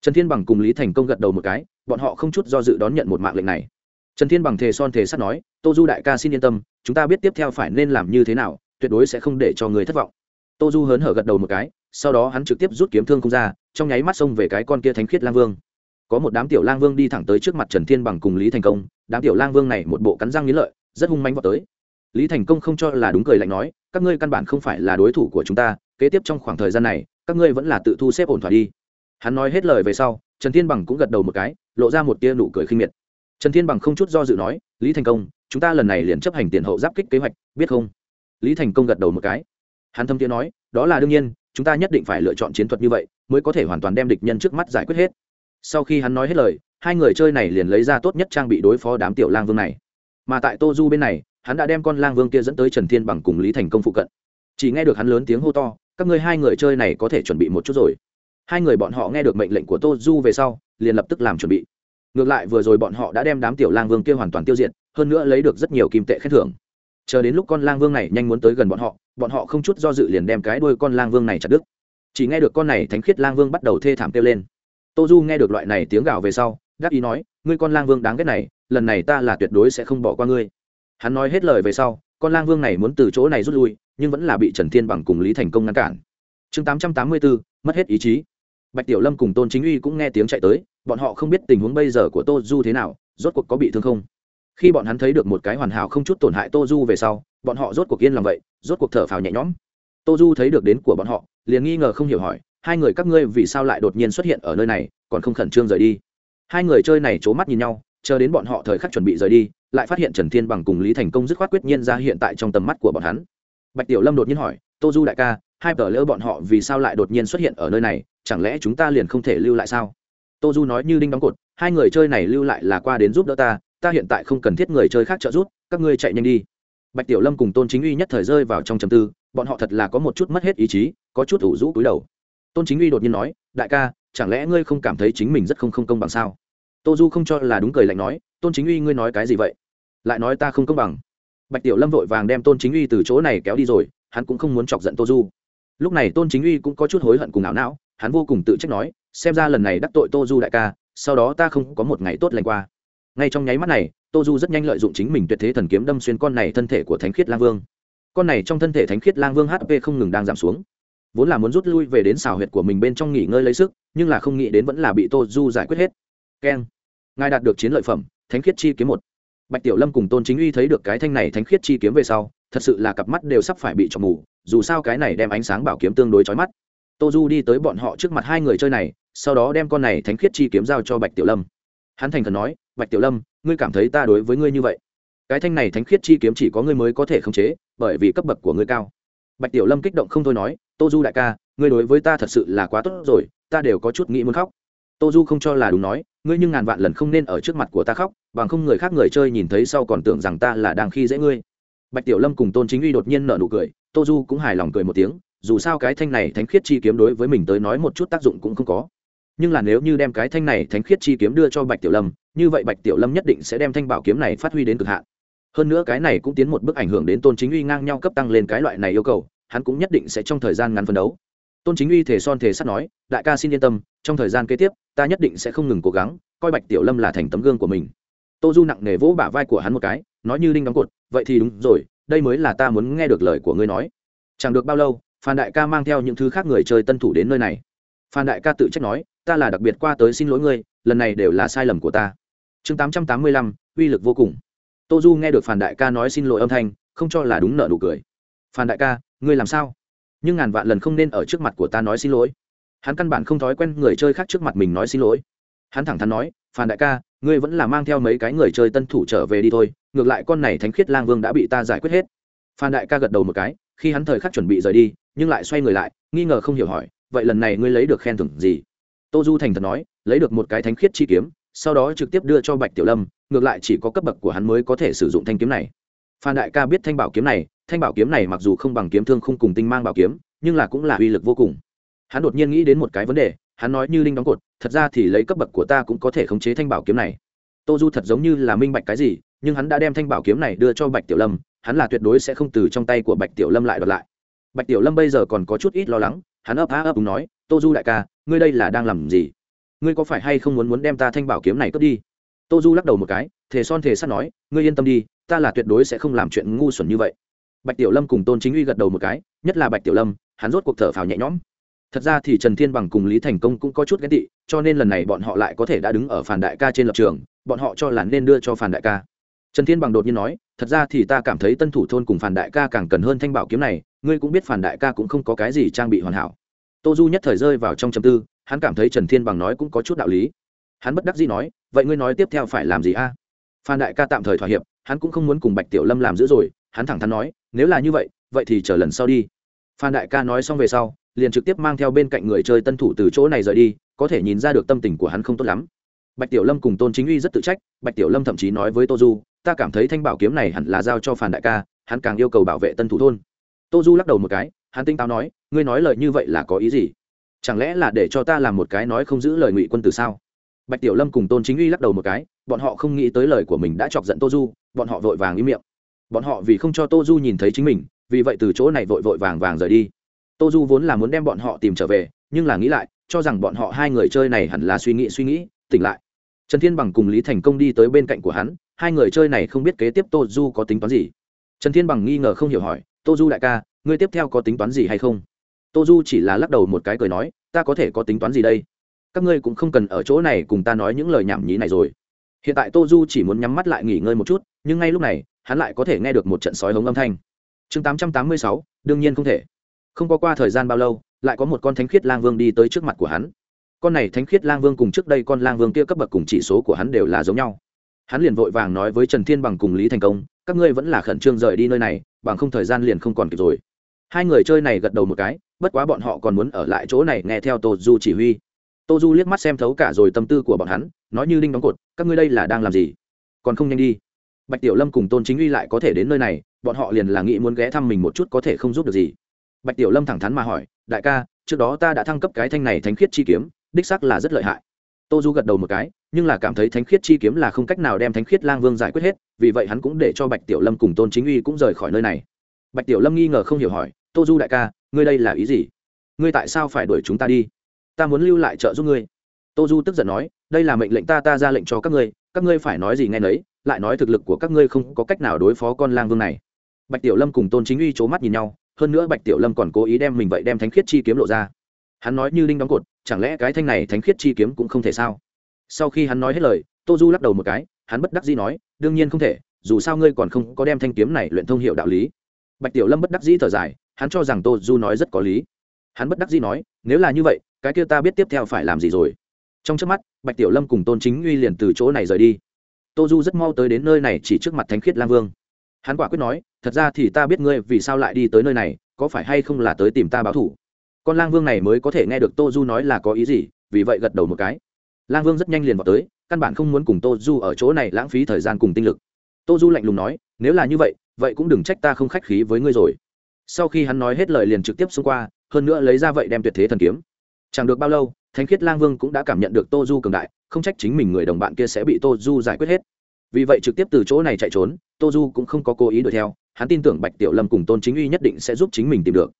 Trần thiên bằng cùng lý thành công gật đầu một cái, bọn họ không chút do dự đón nhận một mạng lệnh này. Trần thiên bằng thề son thề sắt nói, tô du đại ca xin yên tâm, chúng ta biết tiếp theo phải nên làm như thế nào, tuyệt đối sẽ không để cho người thất vọng. Tô du hớn hở gật đầu một cái, sau đó hắn trực tiếp rút kiếm thương không ra, trong nháy mắt xông về cái con kia thánh khiết lang vương. Có một đám tiểu lang vương đi thẳng tới trước mặt trần thiên bằng cùng lý thành công, đám tiểu lang vương này một bộ cắn răng nghĩ lợi, rất hung manh vào tới. Lý thành công không cho là đúng cười lạnh nói các ngươi căn bản không phải là đối thủ của chúng ta, kế tiếp trong khoảng thời gian này, các ngươi vẫn là tự thu xếp ổn thỏa đi. Hắn nói hết lời về sau, trần thiên bằng cũng gật đầu một cái, lộ ra một tia nụ cười khinh miệt. Trần thiên bằng không chút do dự nói, lý thành công, chúng ta lần này liền chấp hành tiền hậu giáp kích kế hoạch, biết không? Lý thành công gật đầu một cái. Hắn thâm tiếng nói, đó là đương nhiên, chúng ta nhất định phải lựa chọn chiến thuật như vậy, mới có thể hoàn toàn đem địch nhân trước mắt giải quyết hết. Sau khi hắn nói hết lời, hai người chơi này liền lấy ra tốt nhất trang bị đối phó đám tiểu lang vương này. Mà tại tô du bên này hắn đã đem con lang vương kia dẫn tới trần thiên bằng cùng lý thành công phụ cận. Chỉ nghe được hắn lớn tiếng hô to, các ngươi hai người chơi này có thể chuẩn bị một chút rồi. Hai người bọn họ nghe được mệnh lệnh của tô du về sau, liền lập tức làm chuẩn bị. Ngược lại vừa rồi bọn họ đã đem đám tiểu lang vương kia hoàn toàn tiêu diệt, hơn nữa lấy được rất nhiều kim tệ khen thưởng. Chờ đến lúc con lang vương này nhanh muốn tới gần bọn họ bọn họ không chút do dự liền đem cái đuôi con lang vương này chặt đứt. Chỉ nghe được con này thánh khiết lang vương bắt đầu thê thảm kêu lên. Tô du nghe được loại này tiếng gào về sau đáp ý nói, ngươi con lang vương đáng ghét này, lần này ta là tuyệt đối sẽ không bỏ qua ngươi hắn nói hết lời về sau, con lang vương này muốn từ chỗ này rút lui, nhưng vẫn là bị trần thiên bằng cùng lý thành công ngăn cản. Chương tám trăm tám mươi bốn mất hết ý chí. Bạch tiểu lâm cùng tôn chính uy cũng nghe tiếng chạy tới, bọn họ không biết tình huống bây giờ của tô du thế nào, rốt cuộc có bị thương không? Khi bọn hắn thấy được một cái hoàn hảo không chút tổn hại tô du về sau, bọn họ rốt cuộc yên lòng vậy, rốt cuộc thở phào nhẹ nhõm. Tô du thấy được đến của bọn họ, liền nghi ngờ không hiểu hỏi, hai người các ngươi vì sao lại đột nhiên xuất hiện ở nơi này, còn không khẩn trương rời đi? Hai người chơi này c h ố mắt nhìn nhau, chờ đến bọn họ thời khắc chuẩn bị rời đi lại phát hiện trần thiên bằng cùng lý thành công dứt khoát quyết nhiên ra hiện tại trong tầm mắt của bọn hắn. Bạch tiểu lâm đột nhiên hỏi, tô du đại ca, hai tờ lỡ bọn họ vì sao lại đột nhiên xuất hiện ở nơi này? Chẳng lẽ chúng ta liền không thể lưu lại sao? Tô du nói như đinh đóng cột, hai người chơi này lưu lại là qua đến giúp đỡ ta ta hiện tại không cần thiết người chơi khác trợ giúp, các ngươi chạy nhanh đi. Bạch tiểu lâm cùng tôn chính uy nhất thời rơi vào trong trầm tư, bọn họ thật là có một chút mất hết ý chí, có chút ủ rũ cúi đầu. Tôn chính uy đột nhiên nói, đại ca, chẳng lẽ ngươi không cảm thấy chính mình rất không không công bằng sao? Tô du không cho là đúng cười lạnh nói, tôn chính uy ngươi nói cái gì vậy? Lại nói ta không công bằng. Bạch tiểu lâm vội vàng đem tôn chính uy từ chỗ này kéo đi rồi, hắn cũng không muốn chọc giận tô du. Lúc này tôn chính uy cũng có chút hối hận cùng não não, hắn vô cùng tự trách nói, xem ra lần này đắc tội tô du đại ca, sau đó ta không có một ngày tốt lành qua. Ngay trong nháy mắt này, tô du rất nhanh lợi dụng chính mình tuyệt thế thần kiếm đâm xuyên con này thân thể của thánh khiết lang vương. Con này trong thân thể thánh khiết lang vương hp không ngừng đang giảm xuống. Vốn là muốn rút lui về đến xào huyệt của mình bên trong nghỉ ngơi lấy sức, nhưng là không nghĩ đến vẫn là bị tô du giải quyết hết. Keng. Ngài đạt được chiến lợi phẩm, thánh khiết chi kiếm một bạch tiểu lâm cùng tôn chính uy thấy được cái thanh này thánh khiết chi kiếm về sau, thật sự là cặp mắt đều sắp phải bị trọc mù, dù sao cái này đem ánh sáng bảo kiếm tương đối chói mắt. Tô du đi tới bọn họ trước mặt hai người chơi này, sau đó đem con này thánh khiết chi kiếm giao cho bạch tiểu lâm. Hắn thành thần nói, bạch tiểu lâm, ngươi cảm thấy ta đối với ngươi như vậy? Cái thanh này thánh khiết chi kiếm chỉ có ngươi mới có thể khống chế, bởi vì cấp bậc của ngươi cao. Bạch tiểu lâm kích động không thôi nói, tô du đại ca, ngươi đối với ta thật sự là quá tốt rồi, ta đều có chút nghĩ muốn khóc. Tô du không cho là đúng nói ngươi nhưng ngàn vạn lần không nên ở trước mặt của ta khóc, bằng không người khác người chơi nhìn thấy sau còn tưởng rằng ta là đang khi dễ ngươi. Bạch tiểu lâm cùng tôn chính uy đột nhiên nở nụ cười, tô du cũng hài lòng cười một tiếng, dù sao cái thanh này thánh khiết chi kiếm đối với mình tới nói một chút tác dụng cũng không có. Nhưng là nếu như đem cái thanh này thánh khiết chi kiếm đưa cho bạch tiểu lâm, như vậy bạch tiểu lâm nhất định sẽ đem thanh bảo kiếm này phát huy đến cực hạn. Hơn nữa cái này cũng tiến một bước ảnh hưởng đến tôn chính uy ngang nhau cấp tăng lên cái loại này yêu cầu, hắn cũng nhất định sẽ trong thời gian ngắn phấn đấu tôn chính uy thể son thể sắt nói, đại ca xin yên tâm, trong thời gian kế tiếp, ta nhất định sẽ không ngừng cố gắng, coi bạch tiểu lâm là thành tấm gương của mình. Tô du nặng nề vỗ bả vai của hắn một cái, nói như đinh đóng cột, vậy thì đúng rồi, đây mới là ta muốn nghe được lời của ngươi nói. Chẳng được bao lâu, phan đại ca mang theo những thứ khác người chơi tân thủ đến nơi này. Phan đại ca tự trách nói, ta là đặc biệt qua tới xin lỗi ngươi, lần này đều là sai lầm của ta. Chương tám trăm tám mươi lăm, uy lực vô cùng. Tô du nghe được phan đại ca nói xin lỗi âm thanh, không cho là đúng nợ nụ cười. Phan đại ca, ngươi làm sao? Nhưng ngàn vạn lần không nên ở trước mặt của ta nói xin lỗi. Hắn căn bản không thói quen người chơi khác trước mặt mình nói xin lỗi. Hắn thẳng thắn nói, phan đại ca, ngươi vẫn là mang theo mấy cái người chơi tân thủ trở về đi thôi, ngược lại con này thánh khiết lang vương đã bị ta giải quyết hết. Phan đại ca gật đầu một cái, khi hắn thời khắc chuẩn bị rời đi, nhưng lại xoay người lại, nghi ngờ không hiểu hỏi, vậy lần này ngươi lấy được khen thưởng gì? Tô du thành thật nói, lấy được một cái thánh khiết chi kiếm, sau đó trực tiếp đưa cho bạch tiểu lâm, ngược lại chỉ có cấp bậc của hắn mới có thể sử dụng thanh kiếm này. Phan đại ca biết thanh bảo kiếm này thanh bảo kiếm này mặc dù không bằng kiếm thương không cùng tinh mang bảo kiếm, nhưng là cũng là uy lực vô cùng. Hắn đột nhiên nghĩ đến một cái vấn đề, hắn nói như linh đóng cột, thật ra thì lấy cấp bậc của ta cũng có thể khống chế thanh bảo kiếm này. Tô du thật giống như là minh bạch cái gì, nhưng hắn đã đem thanh bảo kiếm này đưa cho bạch tiểu lâm, hắn là tuyệt đối sẽ không từ trong tay của bạch tiểu lâm lại đoạt lại. Bạch tiểu lâm bây giờ còn có chút ít lo lắng, hắn ấp á ấp đúng nói, tô du đại ca, ngươi đây là đang làm gì? Ngươi có phải hay không muốn muốn đem ta thanh bảo kiếm này cướp đi? Tô du lắc đầu một cái, thề son thề sắt nói, ngươi yên tâm đi, ta là tuyệt đối sẽ không làm chuyện ngu xuẩn như vậy bạch tiểu lâm cùng tôn chính uy gật đầu một cái, nhất là bạch tiểu lâm, hắn rốt cuộc thở phào nhẹ nhõm. Thật ra thì trần thiên bằng cùng lý thành công cũng có chút ghét tị, cho nên lần này bọn họ lại có thể đã đứng ở phản đại ca trên lập trường, bọn họ cho là nên đưa cho phản đại ca. Trần thiên bằng đột nhiên nói, thật ra thì ta cảm thấy tân thủ thôn cùng phản đại ca càng cần hơn thanh bảo kiếm này, ngươi cũng biết phản đại ca cũng không có cái gì trang bị hoàn hảo. Tô du nhất thời rơi vào trong chầm tư, hắn cảm thấy trần thiên bằng nói cũng có chút đạo lý. Hắn bất đắc dĩ nói, vậy ngươi nói tiếp theo phải làm gì a? Phan đại ca tạm thời thỏa hiệp, hắn cũng không muốn cùng bạch tiểu lâm làm giữ rồi hắn thẳng thắn nói nếu là như vậy vậy thì chờ lần sau đi. Phan đại ca nói xong về sau, liền trực tiếp mang theo bên cạnh người chơi tân thủ từ chỗ này rời đi, có thể nhìn ra được tâm tình của hắn không tốt lắm. Bạch tiểu lâm cùng tôn chính uy rất tự trách, bạch tiểu lâm thậm chí nói với tô du, ta cảm thấy thanh bảo kiếm này hẳn là giao cho phan đại ca, hắn càng yêu cầu bảo vệ tân thủ thôn. Tô du lắc đầu một cái, hắn tinh táo nói, ngươi nói lời như vậy là có ý gì? Chẳng lẽ là để cho ta làm một cái nói không giữ lời ngụy quân từ sao? Bạch tiểu lâm cùng tôn chính uy lắc đầu một cái, bọn họ không nghĩ tới lời của mình đã chọc giận tô du, bọn họ vội vàng im miệng bọn họ vì không cho tô du nhìn thấy chính mình, vì vậy từ chỗ này vội vội vàng vàng rời đi. Tô du vốn là muốn đem bọn họ tìm trở về, nhưng là nghĩ lại, cho rằng bọn họ hai người chơi này hẳn là suy nghĩ suy nghĩ, tỉnh lại. Trần thiên bằng cùng lý thành công đi tới bên cạnh của hắn, hai người chơi này không biết kế tiếp tô du có tính toán gì. Trần thiên bằng nghi ngờ không hiểu hỏi, tô du đại ca, ngươi tiếp theo có tính toán gì hay không? Tô du chỉ là lắc đầu một cái cười nói, ta có thể có tính toán gì đây? Các ngươi cũng không cần ở chỗ này cùng ta nói những lời nhảm nhí này rồi. Hiện tại tô du chỉ muốn nhắm mắt lại nghỉ ngơi một chút, nhưng ngay lúc này hắn lại có thể nghe được một trận sói hống âm thanh. Chương tám trăm tám mươi sáu, đương nhiên không thể. Không có qua thời gian bao lâu, lại có một con thánh khiết lang vương đi tới trước mặt của hắn. Con này thánh khiết lang vương cùng trước đây con lang vương kia cấp bậc cùng chỉ số của hắn đều là giống nhau. Hắn liền vội vàng nói với trần thiên bằng cùng lý thành công, các ngươi vẫn là khẩn trương rời đi nơi này, bằng không thời gian liền không còn kịp rồi. Hai người chơi này gật đầu một cái, bất quá bọn họ còn muốn ở lại chỗ này nghe theo tô du chỉ huy. Tô du liếc mắt xem thấu cả rồi tâm tư của bọn hắn, nói như đinh đóng cột, các ngươi đây là đang làm gì? Còn không nhanh đi bạch tiểu lâm cùng tôn chính uy lại có thể đến nơi này, bọn họ liền là nghĩ muốn ghé thăm mình một chút có thể không giúp được gì. Bạch tiểu lâm thẳng thắn mà hỏi, đại ca, trước đó ta đã thăng cấp cái thanh này thánh khiết chi kiếm, đích sắc là rất lợi hại. Tô du gật đầu một cái, nhưng là cảm thấy thánh khiết chi kiếm là không cách nào đem thánh khiết lang vương giải quyết hết, vì vậy hắn cũng để cho bạch tiểu lâm cùng tôn chính uy cũng rời khỏi nơi này. Bạch tiểu lâm nghi ngờ không hiểu hỏi, tô du đại ca, ngươi đây là ý gì? Ngươi tại sao phải đuổi chúng ta đi? Ta muốn lưu lại trợ giúp ngươi. Tô du tức giận nói, đây là mệnh lệnh ta ta ra lệnh cho các ngươi các ngươi phải nói gì nghe nấy lại nói thực lực của các ngươi không có cách nào đối phó con lang vương này. Bạch tiểu lâm cùng tôn chính uy c h ố mắt nhìn nhau, hơn nữa bạch tiểu lâm còn cố ý đem mình vậy đem thánh khiết chi kiếm lộ ra. Hắn nói như đinh đóng cột, chẳng lẽ cái thanh này thánh khiết chi kiếm cũng không thể sao? Sau khi hắn nói hết lời, tô du lắc đầu một cái, hắn bất đắc dĩ nói, đương nhiên không thể, dù sao ngươi còn không có đem thanh kiếm này luyện thông hiệu đạo lý. Bạch tiểu lâm bất đắc dĩ thở dài, hắn cho rằng tô du nói rất có lý. Hắn bất đắc dĩ nói, nếu là như vậy, cái kia ta biết tiếp theo phải làm gì rồi. Trong trước mắt, bạch tiểu lâm cùng tôn chính uy liền từ chỗ này rời đi tô du rất mau tới đến nơi này chỉ trước mặt thánh khiết lang vương. Hắn quả quyết nói, thật ra thì ta biết ngươi vì sao lại đi tới nơi này, có phải hay không là tới tìm ta báo thủ? Con lang vương này mới có thể nghe được tô du nói là có ý gì, vì vậy gật đầu một cái. Lang vương rất nhanh liền vào tới, căn bản không muốn cùng tô du ở chỗ này lãng phí thời gian cùng tinh lực. Tô du lạnh lùng nói, nếu là như vậy vậy cũng đừng trách ta không khách khí với ngươi rồi. Sau khi hắn nói hết lời liền trực tiếp xông qua, hơn nữa lấy ra vậy đem tuyệt thế thần kiếm. Chẳng được bao lâu, thánh khiết lang vương cũng đã cảm nhận được tô du cường đại không trách chính mình người đồng bạn kia sẽ bị tô du giải quyết hết. Vì vậy trực tiếp từ chỗ này chạy trốn tô du cũng không có cố ý đuổi theo. Hắn tin tưởng bạch tiểu lâm cùng tôn chính uy nhất định sẽ giúp chính mình tìm được.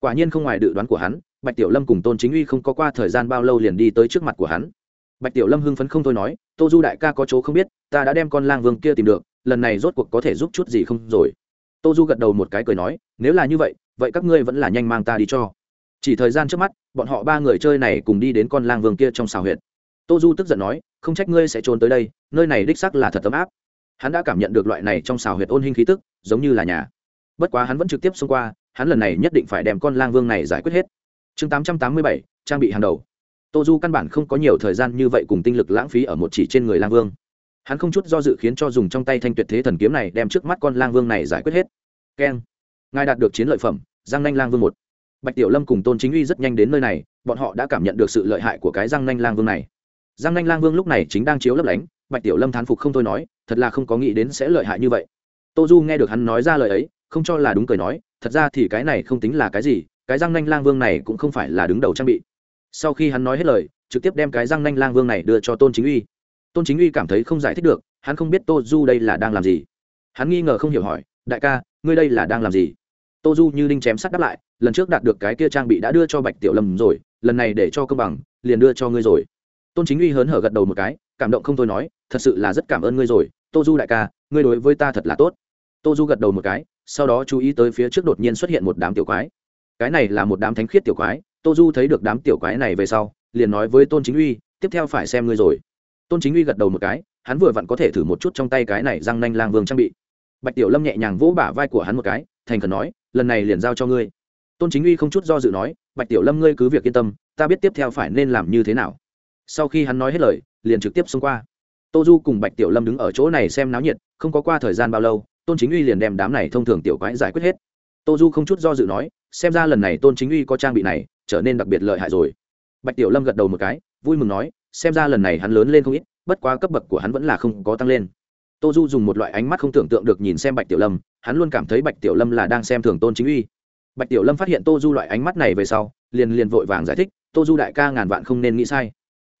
Quả nhiên không ngoài dự đoán của hắn, bạch tiểu lâm cùng tôn chính uy không có qua thời gian bao lâu liền đi tới trước mặt của hắn. Bạch tiểu lâm hưng phấn không thôi nói tô du đại ca có chỗ không biết, ta đã đem con lang vương kia tìm được, lần này rốt cuộc có thể giúp chút gì không rồi? Tô du gật đầu một cái cười nói, nếu là như vậy vậy các ngươi vẫn là nhanh mang ta đi cho. Chỉ thời gian trước mắt, bọn họ ba người chơi này cùng đi đến con lang vương kia trong xào huyệt tô du tức giận nói, không trách ngươi sẽ trốn tới đây, nơi này đích sắc là thật ấm áp. Hắn đã cảm nhận được loại này trong xào huyệt ôn hình khí tức, giống như là nhà. Bất quá hắn vẫn trực tiếp xông qua, hắn lần này nhất định phải đem con lang vương này giải quyết hết. Chương tám trăm tám mươi bảy, trang bị hàng đầu. Tô du căn bản không có nhiều thời gian như vậy cùng tinh lực lãng phí ở một chỉ trên người lang vương. Hắn không chút do dự khiến cho dùng trong tay thanh tuyệt thế thần kiếm này đem trước mắt con lang vương này giải quyết hết. Keng. Ngài đạt được chiến lợi phẩm, giang nanh lang vương một. Bạch tiểu lâm cùng tôn chính uy rất nhanh đến nơi này, bọn họ đã cảm nhận được sự lợi hại của cái giang nanh lang vương này giang nanh lang vương lúc này chính đang chiếu lấp lánh, bạch tiểu lâm thán phục không thôi nói, thật là không có nghĩ đến sẽ lợi hại như vậy. Tô du nghe được hắn nói ra lời ấy, không cho là đúng cười nói, thật ra thì cái này không tính là cái gì, cái răng nanh lang vương này cũng không phải là đứng đầu trang bị. Sau khi hắn nói hết lời, trực tiếp đem cái răng nanh lang vương này đưa cho tôn chính uy. Tôn chính uy cảm thấy không giải thích được, hắn không biết tô du đây là đang làm gì. Hắn nghi ngờ không hiểu hỏi, đại ca, ngươi đây là đang làm gì? Tô du như đinh chém sắt đáp lại, lần trước đạt được cái kia trang bị đã đưa cho bạch tiểu lâm rồi, lần này để cho công bằng, liền đưa cho ngươi rồi tôn chính uy hớn hở gật đầu một cái, cảm động không thôi nói, thật sự là rất cảm ơn ngươi rồi, tô du đại ca, ngươi đối với ta thật là tốt. Tô du gật đầu một cái, sau đó chú ý tới phía trước đột nhiên xuất hiện một đám tiểu quái. Cái này là một đám thánh khiết tiểu quái, tô du thấy được đám tiểu quái này về sau, liền nói với tôn chính uy, tiếp theo phải xem ngươi rồi. Tôn chính uy gật đầu một cái, hắn vừa vặn có thể thử một chút trong tay cái này răng nanh lang vương trang bị. Bạch tiểu lâm nhẹ nhàng vỗ bả vai của hắn một cái, thành khẩn nói, lần này liền giao cho ngươi. Tôn chính uy không chút do dự nói, bạch tiểu lâm ngươi cứ việc yên tâm, ta biết tiếp theo phải nên làm như thế nào sau khi hắn nói hết lời, liền trực tiếp xông qua. Tô du cùng bạch tiểu lâm đứng ở chỗ này xem náo nhiệt, không có qua thời gian bao lâu, tôn chính uy liền đem đám này thông thường tiểu quái giải quyết hết. Tô du không chút do dự nói, xem ra lần này tôn chính uy có trang bị này, trở nên đặc biệt lợi hại rồi. Bạch tiểu lâm gật đầu một cái, vui mừng nói, xem ra lần này hắn lớn lên không ít, bất quá cấp bậc của hắn vẫn là không có tăng lên. Tô du dùng một loại ánh mắt không tưởng tượng được nhìn xem bạch tiểu lâm, hắn luôn cảm thấy bạch tiểu lâm là đang xem thường tôn chính uy. Bạch tiểu lâm phát hiện tô du loại ánh mắt này về sau, liền liền vội vàng giải thích, tô du đại ca ngàn vạn không nên nghĩ sai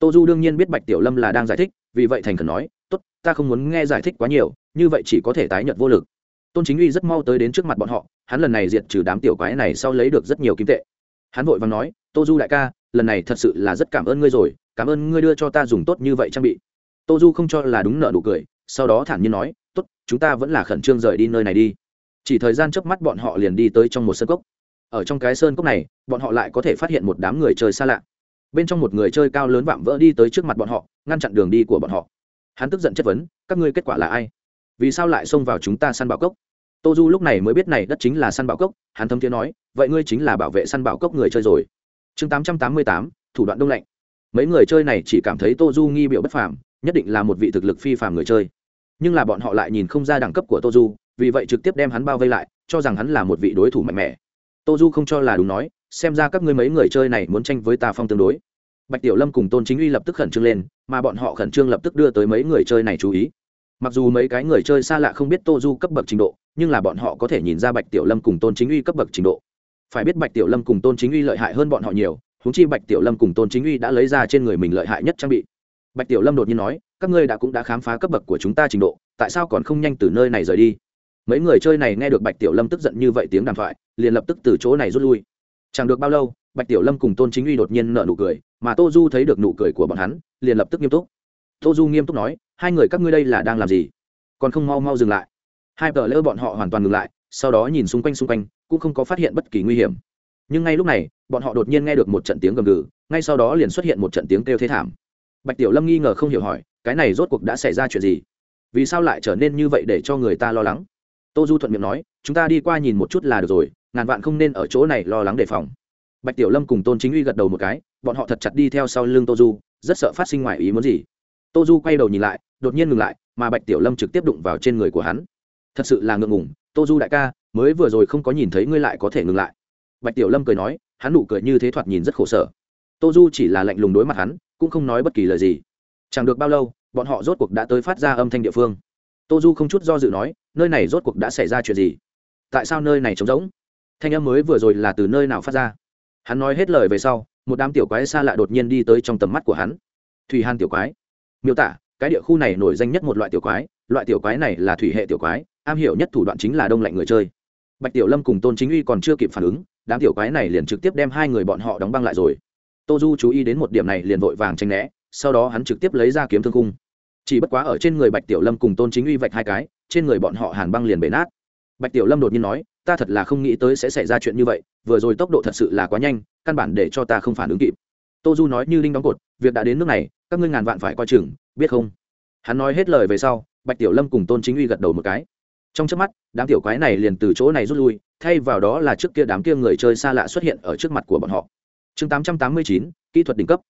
tô du đương nhiên biết bạch tiểu lâm là đang giải thích, vì vậy thành khẩn nói, tốt, ta không muốn nghe giải thích quá nhiều, như vậy chỉ có thể tái nhận vô lực. Tôn chính uy rất mau tới đến trước mặt bọn họ, hắn lần này diệt trừ đám tiểu quái này sau lấy được rất nhiều kim tệ. Hắn vội và nói, tô du đại ca, lần này thật sự là rất cảm ơn ngươi rồi, cảm ơn ngươi đưa cho ta dùng tốt như vậy trang bị. Tô du không cho là đúng nợ nụ cười, sau đó thản nhiên nói, tốt, chúng ta vẫn là khẩn trương rời đi nơi này đi. Chỉ thời gian trước mắt bọn họ liền đi tới trong một sơn cốc. Ở trong cái sơn cốc này, bọn họ lại có thể phát hiện một đám người chơi xa lạ bên trong một người chơi cao lớn vạm vỡ đi tới trước mặt bọn họ, ngăn chặn đường đi của bọn họ. Hắn tức giận chất vấn, các ngươi kết quả là ai? Vì sao lại xông vào chúng ta săn bảo cốc? Tô du lúc này mới biết này đất chính là săn bảo cốc, hắn thâm thiên nói, vậy ngươi chính là bảo vệ săn bảo cốc người chơi rồi. Chương tám trăm tám mươi tám, thủ đoạn đông lạnh. Mấy người chơi này chỉ cảm thấy tô du nghi biểu bất phàm, nhất định là một vị thực lực phi phàm người chơi. Nhưng là bọn họ lại nhìn không ra đẳng cấp của tô du, vì vậy trực tiếp đem hắn bao vây lại, cho rằng hắn là một vị đối thủ mạnh mẽ. Tô du không cho là đúng nói xem ra các ngươi mấy người chơi này muốn tranh với ta phong tương đối. Bạch tiểu lâm cùng tôn chính uy lập tức khẩn trương lên, mà bọn họ khẩn trương lập tức đưa tới mấy người chơi này chú ý. Mặc dù mấy cái người chơi xa lạ không biết tô du cấp bậc trình độ, nhưng là bọn họ có thể nhìn ra bạch tiểu lâm cùng tôn chính uy cấp bậc trình độ. Phải biết bạch tiểu lâm cùng tôn chính uy lợi hại hơn bọn họ nhiều húng chi bạch tiểu lâm cùng tôn chính uy đã lấy ra trên người mình lợi hại nhất trang bị. Bạch tiểu lâm đột nhiên nói, các ngươi đã cũng đã khám phá cấp bậc của chúng ta trình độ, tại sao còn không nhanh từ nơi này rời đi? Mấy người chơi này nghe được bạch tiểu lâm tức giận như vậy tiếng đàm thoại, liền lập tức từ chỗ này rút lui chẳng được bao lâu, bạch tiểu lâm cùng tôn chính uy đột nhiên nợ nụ cười, mà tô du thấy được nụ cười của bọn hắn, liền lập tức nghiêm túc. Tô du nghiêm túc nói, hai người các ngươi đây là đang làm gì? Còn không mau mau dừng lại. Hai tờ lỡ bọn họ hoàn toàn ngừng lại, sau đó nhìn xung quanh xung quanh, cũng không có phát hiện bất kỳ nguy hiểm. Nhưng ngay lúc này, bọn họ đột nhiên nghe được một trận tiếng gầm gừ, ngay sau đó liền xuất hiện một trận tiếng kêu thế thảm. Bạch tiểu lâm nghi ngờ không hiểu hỏi, cái này rốt cuộc đã xảy ra chuyện gì? Vì sao lại trở nên như vậy để cho người ta lo lắng? Tô du thuận miệng nói, chúng ta đi qua nhìn một chút là được rồi ngàn vạn không nên ở chỗ này lo lắng đề phòng. Bạch tiểu lâm cùng tôn chính uy gật đầu một cái, bọn họ thật chặt đi theo sau lưng tô du, rất sợ phát sinh ngoài ý muốn gì. Tô du quay đầu nhìn lại, đột nhiên ngừng lại, mà bạch tiểu lâm trực tiếp đụng vào trên người của hắn. Thật sự là ngượng ngùng, tô du đại ca, mới vừa rồi không có nhìn thấy ngươi lại có thể ngừng lại. Bạch tiểu lâm cười nói, hắn nụ cười như thế thoạt nhìn rất khổ sở. Tô du chỉ là lạnh lùng đối mặt hắn, cũng không nói bất kỳ lời gì. Chẳng được bao lâu, bọn họ rốt cuộc đã tới phát ra âm thanh địa phương. Tô du không chút do dự nói, nơi này rốt cuộc đã xảy ra chuyện gì? Tại sao nơi này trống rỗng? Thanh âm mới vừa rồi là từ nơi nào phát ra? Hắn nói hết lời về sau, một đám tiểu quái xa lạ đột nhiên đi tới trong tầm mắt của hắn. Thủy hàn tiểu quái. Miêu tả, cái địa khu này nổi danh nhất một loại tiểu quái, loại tiểu quái này là thủy hệ tiểu quái, am hiểu nhất thủ đoạn chính là đông lạnh người chơi. Bạch tiểu lâm cùng tôn chính uy còn chưa kịp phản ứng, đám tiểu quái này liền trực tiếp đem hai người bọn họ đóng băng lại rồi. Tô du chú ý đến một điểm này liền vội vàng tranh né, sau đó hắn trực tiếp lấy ra kiếm thương cung. Chỉ bất quá ở trên người bạch tiểu lâm cùng tôn chính uy vạch hai cái, trên người bọn họ hàn băng liền bể nát. Bạch tiểu lâm đột nhiên nói ta thật là không nghĩ tới sẽ xảy ra chuyện như vậy, vừa rồi tốc độ thật sự là quá nhanh, căn bản để cho ta không phản ứng kịp. Tô du nói như linh đóng cột, việc đã đến nước này, các ngươi ngàn vạn phải coi chừng, biết không? Hắn nói hết lời về sau, bạch tiểu lâm cùng tôn chính uy gật đầu một cái. Trong trước mắt, đám tiểu quái này liền từ chỗ này rút lui, thay vào đó là trước kia đám kia người chơi xa lạ xuất hiện ở trước mặt của bọn họ. Chương tám trăm tám mươi chín, kỹ thuật đỉnh cấp.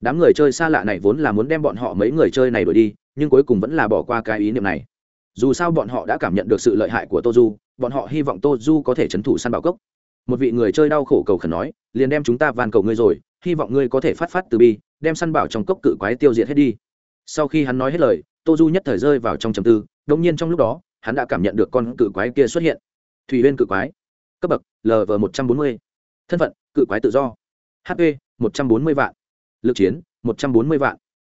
Đám người chơi xa lạ này vốn là muốn đem bọn họ mấy người chơi này đuổi đi, nhưng cuối cùng vẫn là bỏ qua cái ý niệm này. Dù sao bọn họ đã cảm nhận được sự lợi hại của tô du bọn họ hy vọng tô du có thể c h ấ n thủ săn bảo cốc. Một vị người chơi đau khổ cầu khẩn nói, liền đem chúng ta van cầu ngươi rồi, hy vọng ngươi có thể phát phát từ bi, đem săn bảo trong cốc cự quái tiêu diệt hết đi. Sau khi hắn nói hết lời, tô du nhất thời rơi vào trong trầm tư đông nhiên trong lúc đó, hắn đã cảm nhận được con cự quái kia xuất hiện. Thủy huyên cự quái, cấp bậc lv một trăm bốn mươi. Thân phận, cự quái tự do. Hp một trăm bốn mươi vạn. Lực chiến, một trăm bốn mươi vạn.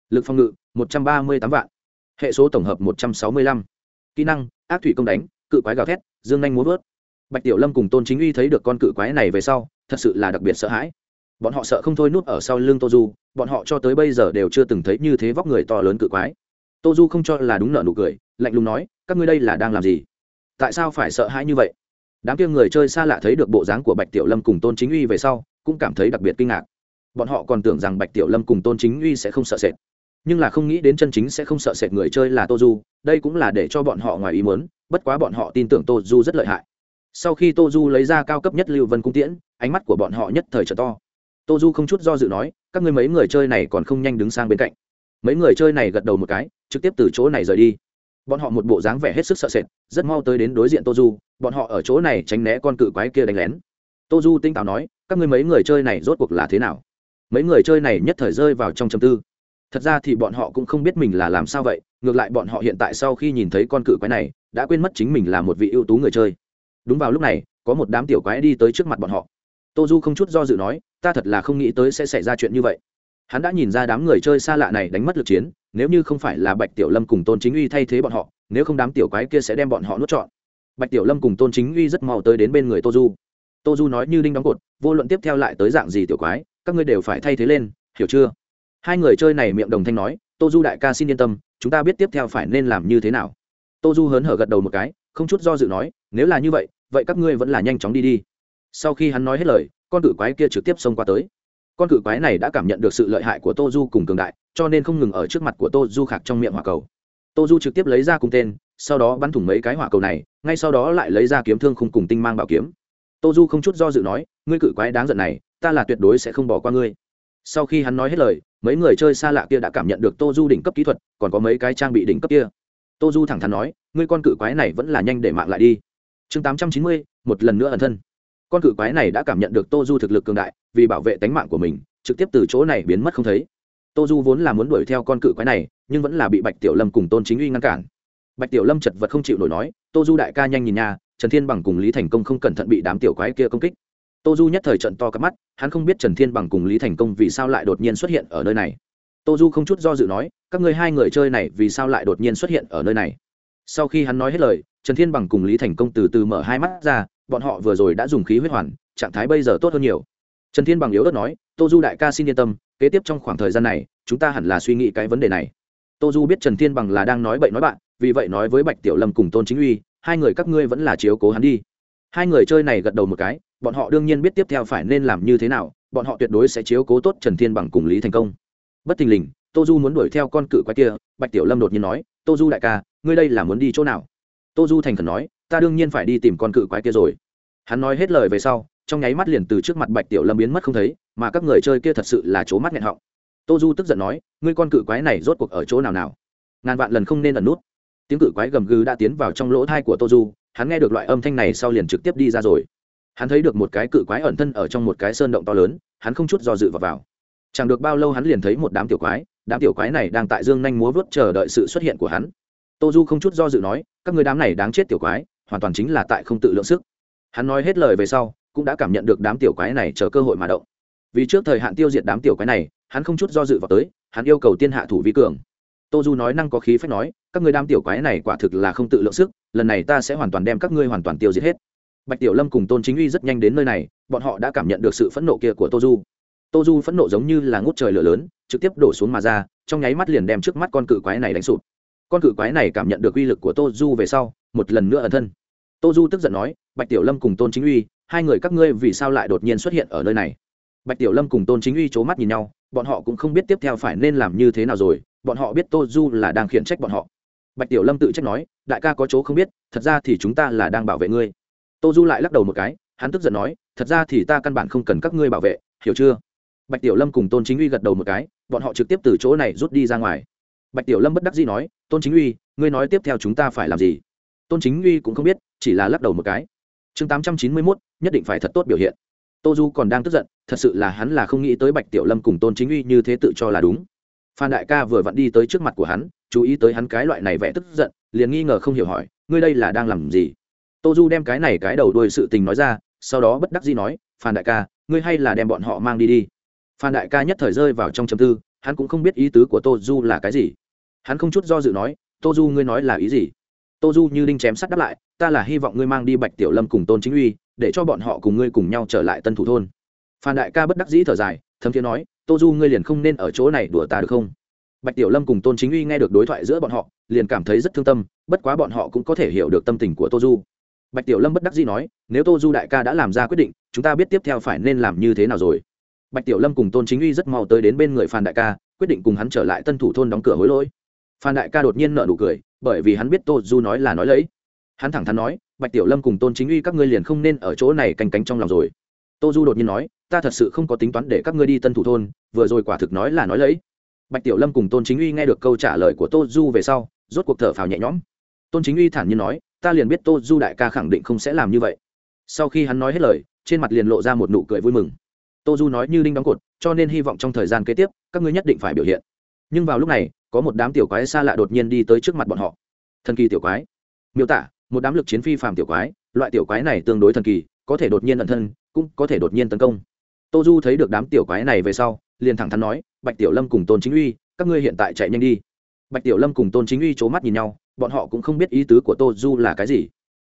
Lực phòng ngự, một trăm ba mươi tám vạn. Hệ số tổng hợp, một trăm sáu mươi lăm. Kỹ năng, ác thủy công đánh cự quái gào thét, dương nhanh muốn vớt bạch tiểu lâm cùng tôn chính uy thấy được con cự quái này về sau, thật sự là đặc biệt sợ hãi. Bọn họ sợ không thôi núp ở sau lưng tô du bọn họ cho tới bây giờ đều chưa từng thấy như thế vóc người to lớn cự quái. Tô du không cho là đúng nợ nụ cười, lạnh lùng nói, các ngươi đây là đang làm gì? Tại sao phải sợ hãi như vậy? Đám kia người chơi xa lạ thấy được bộ dáng của bạch tiểu lâm cùng tôn chính uy về sau, cũng cảm thấy đặc biệt kinh ngạc. Bọn họ còn tưởng rằng bạch tiểu lâm cùng tôn chính uy sẽ không sợ sệt. Nhưng là không nghĩ đến chân chính sẽ không sợ sệt người chơi là tô du đây cũng là để cho bọn họ ngoài ý muốn bất quá bọn họ tin tưởng tô du rất lợi hại. Sau khi tô du lấy ra cao cấp nhất lưu vân cung tiễn, ánh mắt của bọn họ nhất thời trở to. Tô du không chút do dự nói, các ngươi mấy người chơi này còn không nhanh đứng sang bên cạnh. Mấy người chơi này gật đầu một cái, trực tiếp từ chỗ này rời đi. Bọn họ một bộ dáng vẻ hết sức sợ sệt, rất mau tới đến đối diện tô du bọn họ ở chỗ này tránh né con cự quái kia đánh lén. Tô du tinh táo nói, các ngươi mấy người chơi này rốt cuộc là thế nào? Mấy người chơi này nhất thời rơi vào trong châm tư. Thật ra thì bọn họ cũng không biết mình là làm sao vậy, ngược lại bọn họ hiện tại sau khi nhìn thấy con cự quái này đã quên mất chính mình là một vị ưu tú người chơi. Đúng vào lúc này, có một đám tiểu quái đi tới trước mặt bọn họ. Tô du không chút do dự nói, ta thật là không nghĩ tới sẽ xảy ra chuyện như vậy. Hắn đã nhìn ra đám người chơi xa lạ này đánh mất lực chiến, nếu như không phải là bạch tiểu lâm cùng tôn chính uy thay thế bọn họ, nếu không đám tiểu quái kia sẽ đem bọn họ nuốt trọn. Bạch tiểu lâm cùng tôn chính uy rất mau tới đến bên người tô du tô du nói như đinh đóng cột, vô luận tiếp theo lại tới dạng gì tiểu quái, các ngươi đều phải thay thế lên, hiểu chưa? Hai người chơi này miệng đồng thanh nói tô du đại ca xin yên tâm, chúng ta biết tiếp theo phải nên làm như thế nào tô du hớn hở gật đầu một cái, không chút do dự nói, nếu là như vậy vậy các ngươi vẫn là nhanh chóng đi đi. Sau khi hắn nói hết lời, con cự quái kia trực tiếp xông qua tới. Con cự quái này đã cảm nhận được sự lợi hại của tô du cùng cường đại, cho nên không ngừng ở trước mặt của tô du khạc trong miệng hỏa cầu. Tô du trực tiếp lấy ra cùng tên, sau đó bắn thủng mấy cái hỏa cầu này, ngay sau đó lại lấy ra kiếm thương khung cùng tinh mang bảo kiếm. Tô du không chút do dự nói, ngươi cự quái đáng giận này, ta là tuyệt đối sẽ không bỏ qua ngươi. Sau khi hắn nói hết lời, mấy người chơi xa lạ kia đã cảm nhận được tô du đỉnh cấp kỹ thuật, còn có mấy cái trang bị đỉnh cấp kia tô du thẳng thắn nói ngươi con cự quái này vẫn là nhanh để mạng lại đi. Chương tám trăm chín mươi một lần nữa ẩn thân. Con cự quái này đã cảm nhận được tô du thực lực cường đại vì bảo vệ tánh mạng của mình trực tiếp từ chỗ này biến mất không thấy. Tô du vốn là muốn đuổi theo con cự quái này nhưng vẫn là bị bạch tiểu lâm cùng tôn chính uy ngăn cản. Bạch tiểu lâm chật vật không chịu nổi nói tô du đại ca nhanh nhìn nhà, trần thiên bằng cùng lý thành công không cẩn thận bị đám tiểu quái kia công kích. Tô du nhất thời trận to cắp mắt hắn không biết trần thiên bằng cùng lý thành công vì sao lại đột nhiên xuất hiện ở nơi này tô du không chút do dự nói, các ngươi hai người chơi này vì sao lại đột nhiên xuất hiện ở nơi này? Sau khi hắn nói hết lời, trần thiên bằng cùng lý thành công từ từ mở hai mắt ra, bọn họ vừa rồi đã dùng khí huyết hoàn, trạng thái bây giờ tốt hơn nhiều. Trần thiên bằng yếu ớt nói, tô du đại ca xin yên tâm, kế tiếp trong khoảng thời gian này, chúng ta hẳn là suy nghĩ cái vấn đề này. Tô du biết trần thiên bằng là đang nói bậy nói bạn, vì vậy nói với bạch tiểu lâm cùng tôn chính uy, hai người các ngươi vẫn là chiếu cố hắn đi. Hai người chơi này gật đầu một cái, bọn họ đương nhiên biết tiếp theo phải nên làm như thế nào, bọn họ tuyệt đối sẽ chiếu cố tốt trần thiên bằng cùng lý thành công bất thình lình tô du muốn đuổi theo con cự quái kia bạch tiểu lâm đột nhiên nói tô du đại ca ngươi đây là muốn đi chỗ nào? Tô du thành khẩn nói ta đương nhiên phải đi tìm con cự quái kia rồi. Hắn nói hết lời về sau trong nháy mắt liền từ trước mặt bạch tiểu lâm biến mất không thấy mà các người chơi kia thật sự là c mắt nghẹn họng. Tô du tức giận nói ngươi con cự quái này rốt cuộc ở chỗ nào nào? Ngàn vạn lần không nên ẩn nút. Tiếng cự quái gầm gừ đã tiến vào trong lỗ thai của tô du hắn nghe được loại âm thanh này sau liền trực tiếp đi ra rồi. Hắn thấy được một cái cự quái ẩn thân ở trong một cái sơn động to lớn hắn không chút do dự vào, vào chẳng được bao lâu hắn liền thấy một đám tiểu quái, đám tiểu quái này đang tại dương nhanh múa vớt chờ đợi sự xuất hiện của hắn. Tô du không chút do dự nói, các người đám này đáng chết tiểu quái, hoàn toàn chính là tại không tự lượng sức. Hắn nói hết lời về sau, cũng đã cảm nhận được đám tiểu quái này chờ cơ hội mà động. Vì trước thời hạn tiêu diệt đám tiểu quái này, hắn không chút do dự vào tới, hắn yêu cầu tiên hạ thủ vi cường. Tô du nói năng có khí phách nói, các ngươi đám tiểu quái này quả thực là không tự lượng sức, lần này ta sẽ hoàn toàn đem các ngươi hoàn toàn tiêu diệt hết. Bạch tiểu lâm cùng tôn chính uy rất nhanh đến nơi này, bọn họ đã cảm nhận được sự phẫn nộ kia của tô du tô du phẫn nộ giống như là ngút trời lửa lớn, trực tiếp đổ xuống mà ra, trong nháy mắt liền đem trước mắt con cự quái này đánh sụp. Con cự quái này cảm nhận được uy lực của tô du về sau, một lần nữa ẩn thân. Tô du tức giận nói, bạch tiểu lâm cùng tôn chính uy, hai người các ngươi vì sao lại đột nhiên xuất hiện ở nơi này? Bạch tiểu lâm cùng tôn chính uy c h ố mắt nhìn nhau, bọn họ cũng không biết tiếp theo phải nên làm như thế nào rồi, bọn họ biết tô du là đang khiển trách bọn họ. Bạch tiểu lâm tự trách nói, đại ca có chỗ không biết, thật ra thì chúng ta là đang bảo vệ ngươi. Tô du lại lắc đầu một cái, hắn tức giận nói, thật ra thì ta căn bản không cần các ngươi bảo vệ, hiểu chưa? Bạch tiểu lâm cùng tôn chính uy gật đầu một cái, bọn họ trực tiếp từ chỗ này rút đi ra ngoài. Bạch tiểu lâm bất đắc dĩ nói, tôn chính uy, ngươi nói tiếp theo chúng ta phải làm gì? Tôn chính uy cũng không biết, chỉ là lắc đầu một cái. Chương tám trăm chín mươi mốt, nhất định phải thật tốt biểu hiện. Tô du còn đang tức giận, thật sự là hắn là không nghĩ tới bạch tiểu lâm cùng tôn chính uy như thế tự cho là đúng. Phan đại ca vừa vặn đi tới trước mặt của hắn, chú ý tới hắn cái loại này vẻ tức giận, liền nghi ngờ không hiểu hỏi, ngươi đây là đang làm gì? Tô du đem cái này cái đầu đuôi sự tình nói ra, sau đó bất đắc dĩ nói, phan đại ca, ngươi hay là đem bọn họ mang đi đi phan đại ca nhất thời rơi vào trong châm tư, hắn cũng không biết ý tứ của tô du là cái gì. Hắn không chút do dự nói, tô du, ngươi nói là ý gì? Tô du như đinh chém sắt đáp lại, ta là hy vọng ngươi mang đi bạch tiểu lâm cùng tôn chính uy, để cho bọn họ cùng ngươi cùng nhau trở lại tân thủ thôn. Phan đại ca bất đắc dĩ thở dài, thấm thiên nói, tô du, ngươi liền không nên ở chỗ này đùa ta được không? Bạch tiểu lâm cùng tôn chính uy nghe được đối thoại giữa bọn họ, liền cảm thấy rất thương tâm, bất quá bọn họ cũng có thể hiểu được tâm tình của tô du. Bạch tiểu lâm bất đắc dĩ nói, nếu tô du đại ca đã làm ra quyết định, chúng ta biết tiếp theo phải nên làm như thế nào rồi bạch tiểu lâm cùng tôn chính uy rất mau tới đến bên người phan đại ca, quyết định cùng hắn trở lại tân thủ thôn đóng cửa hối lỗi. Phan đại ca đột nhiên nợ nụ cười, bởi vì hắn biết tô du nói là nói lấy. Hắn thẳng thắn nói, bạch tiểu lâm cùng tôn chính uy các ngươi liền không nên ở chỗ này canh cánh trong lòng rồi. Tô du đột nhiên nói, ta thật sự không có tính toán để các ngươi đi tân thủ thôn, vừa rồi quả thực nói là nói lấy. Bạch tiểu lâm cùng tôn chính uy nghe được câu trả lời của tô du về sau, rốt cuộc thở phào nhẹ nhõm. Tôn chính uy thản nhiên nói, ta liền biết tô du đại ca khẳng định không sẽ làm như vậy. Sau khi hắn nói hết lời, trên mặt liền lộ ra một nụ cười vui mừng tô du nói như đinh đóng cột, cho nên hy vọng trong thời gian kế tiếp, các ngươi nhất định phải biểu hiện. Nhưng vào lúc này, có một đám tiểu quái xa lạ đột nhiên đi tới trước mặt bọn họ. Thần kỳ tiểu quái. Miêu tả, một đám lực chiến phi phàm tiểu quái, loại tiểu quái này tương đối thần kỳ, có thể đột nhiên ẩn thân, cũng có thể đột nhiên tấn công. Tô du thấy được đám tiểu quái này về sau, liền thẳng thắn nói, bạch tiểu lâm cùng tôn chính uy, các ngươi hiện tại chạy nhanh đi. Bạch tiểu lâm cùng tôn chính uy c h ố mắt nhìn nhau, bọn họ cũng không biết ý tứ của tô du là cái gì.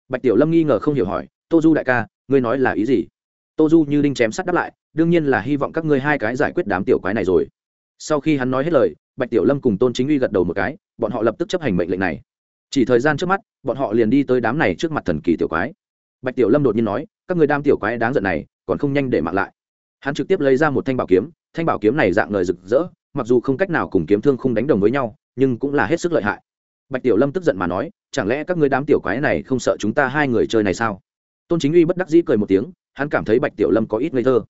Bạch tiểu lâm nghi ngờ không hiểu hỏi, tô du đại ca, ngươi nói là ý gì? Tô du như đinh chém sắt đáp lại đương nhiên là hy vọng các ngươi hai cái giải quyết đám tiểu quái này rồi. Sau khi hắn nói hết lời, bạch tiểu lâm cùng tôn chính uy gật đầu một cái, bọn họ lập tức chấp hành mệnh lệnh này. Chỉ thời gian trước mắt, bọn họ liền đi tới đám này trước mặt thần kỳ tiểu quái. Bạch tiểu lâm đột nhiên nói, các người đam tiểu quái đáng giận này, còn không nhanh để mặc lại. Hắn trực tiếp lấy ra một thanh bảo kiếm, thanh bảo kiếm này dạng lời rực rỡ, mặc dù không cách nào cùng kiếm thương không đánh đồng với nhau, nhưng cũng là hết sức lợi hại. Bạch tiểu lâm tức giận mà nói, chẳng lẽ các người đám tiểu quái này không sợ chúng ta hai người chơi này sao? Tôn chính uy bất đắc dĩ cười một tiếng, hắn cảm thấy bạch tiểu lâm có ít ngây thơ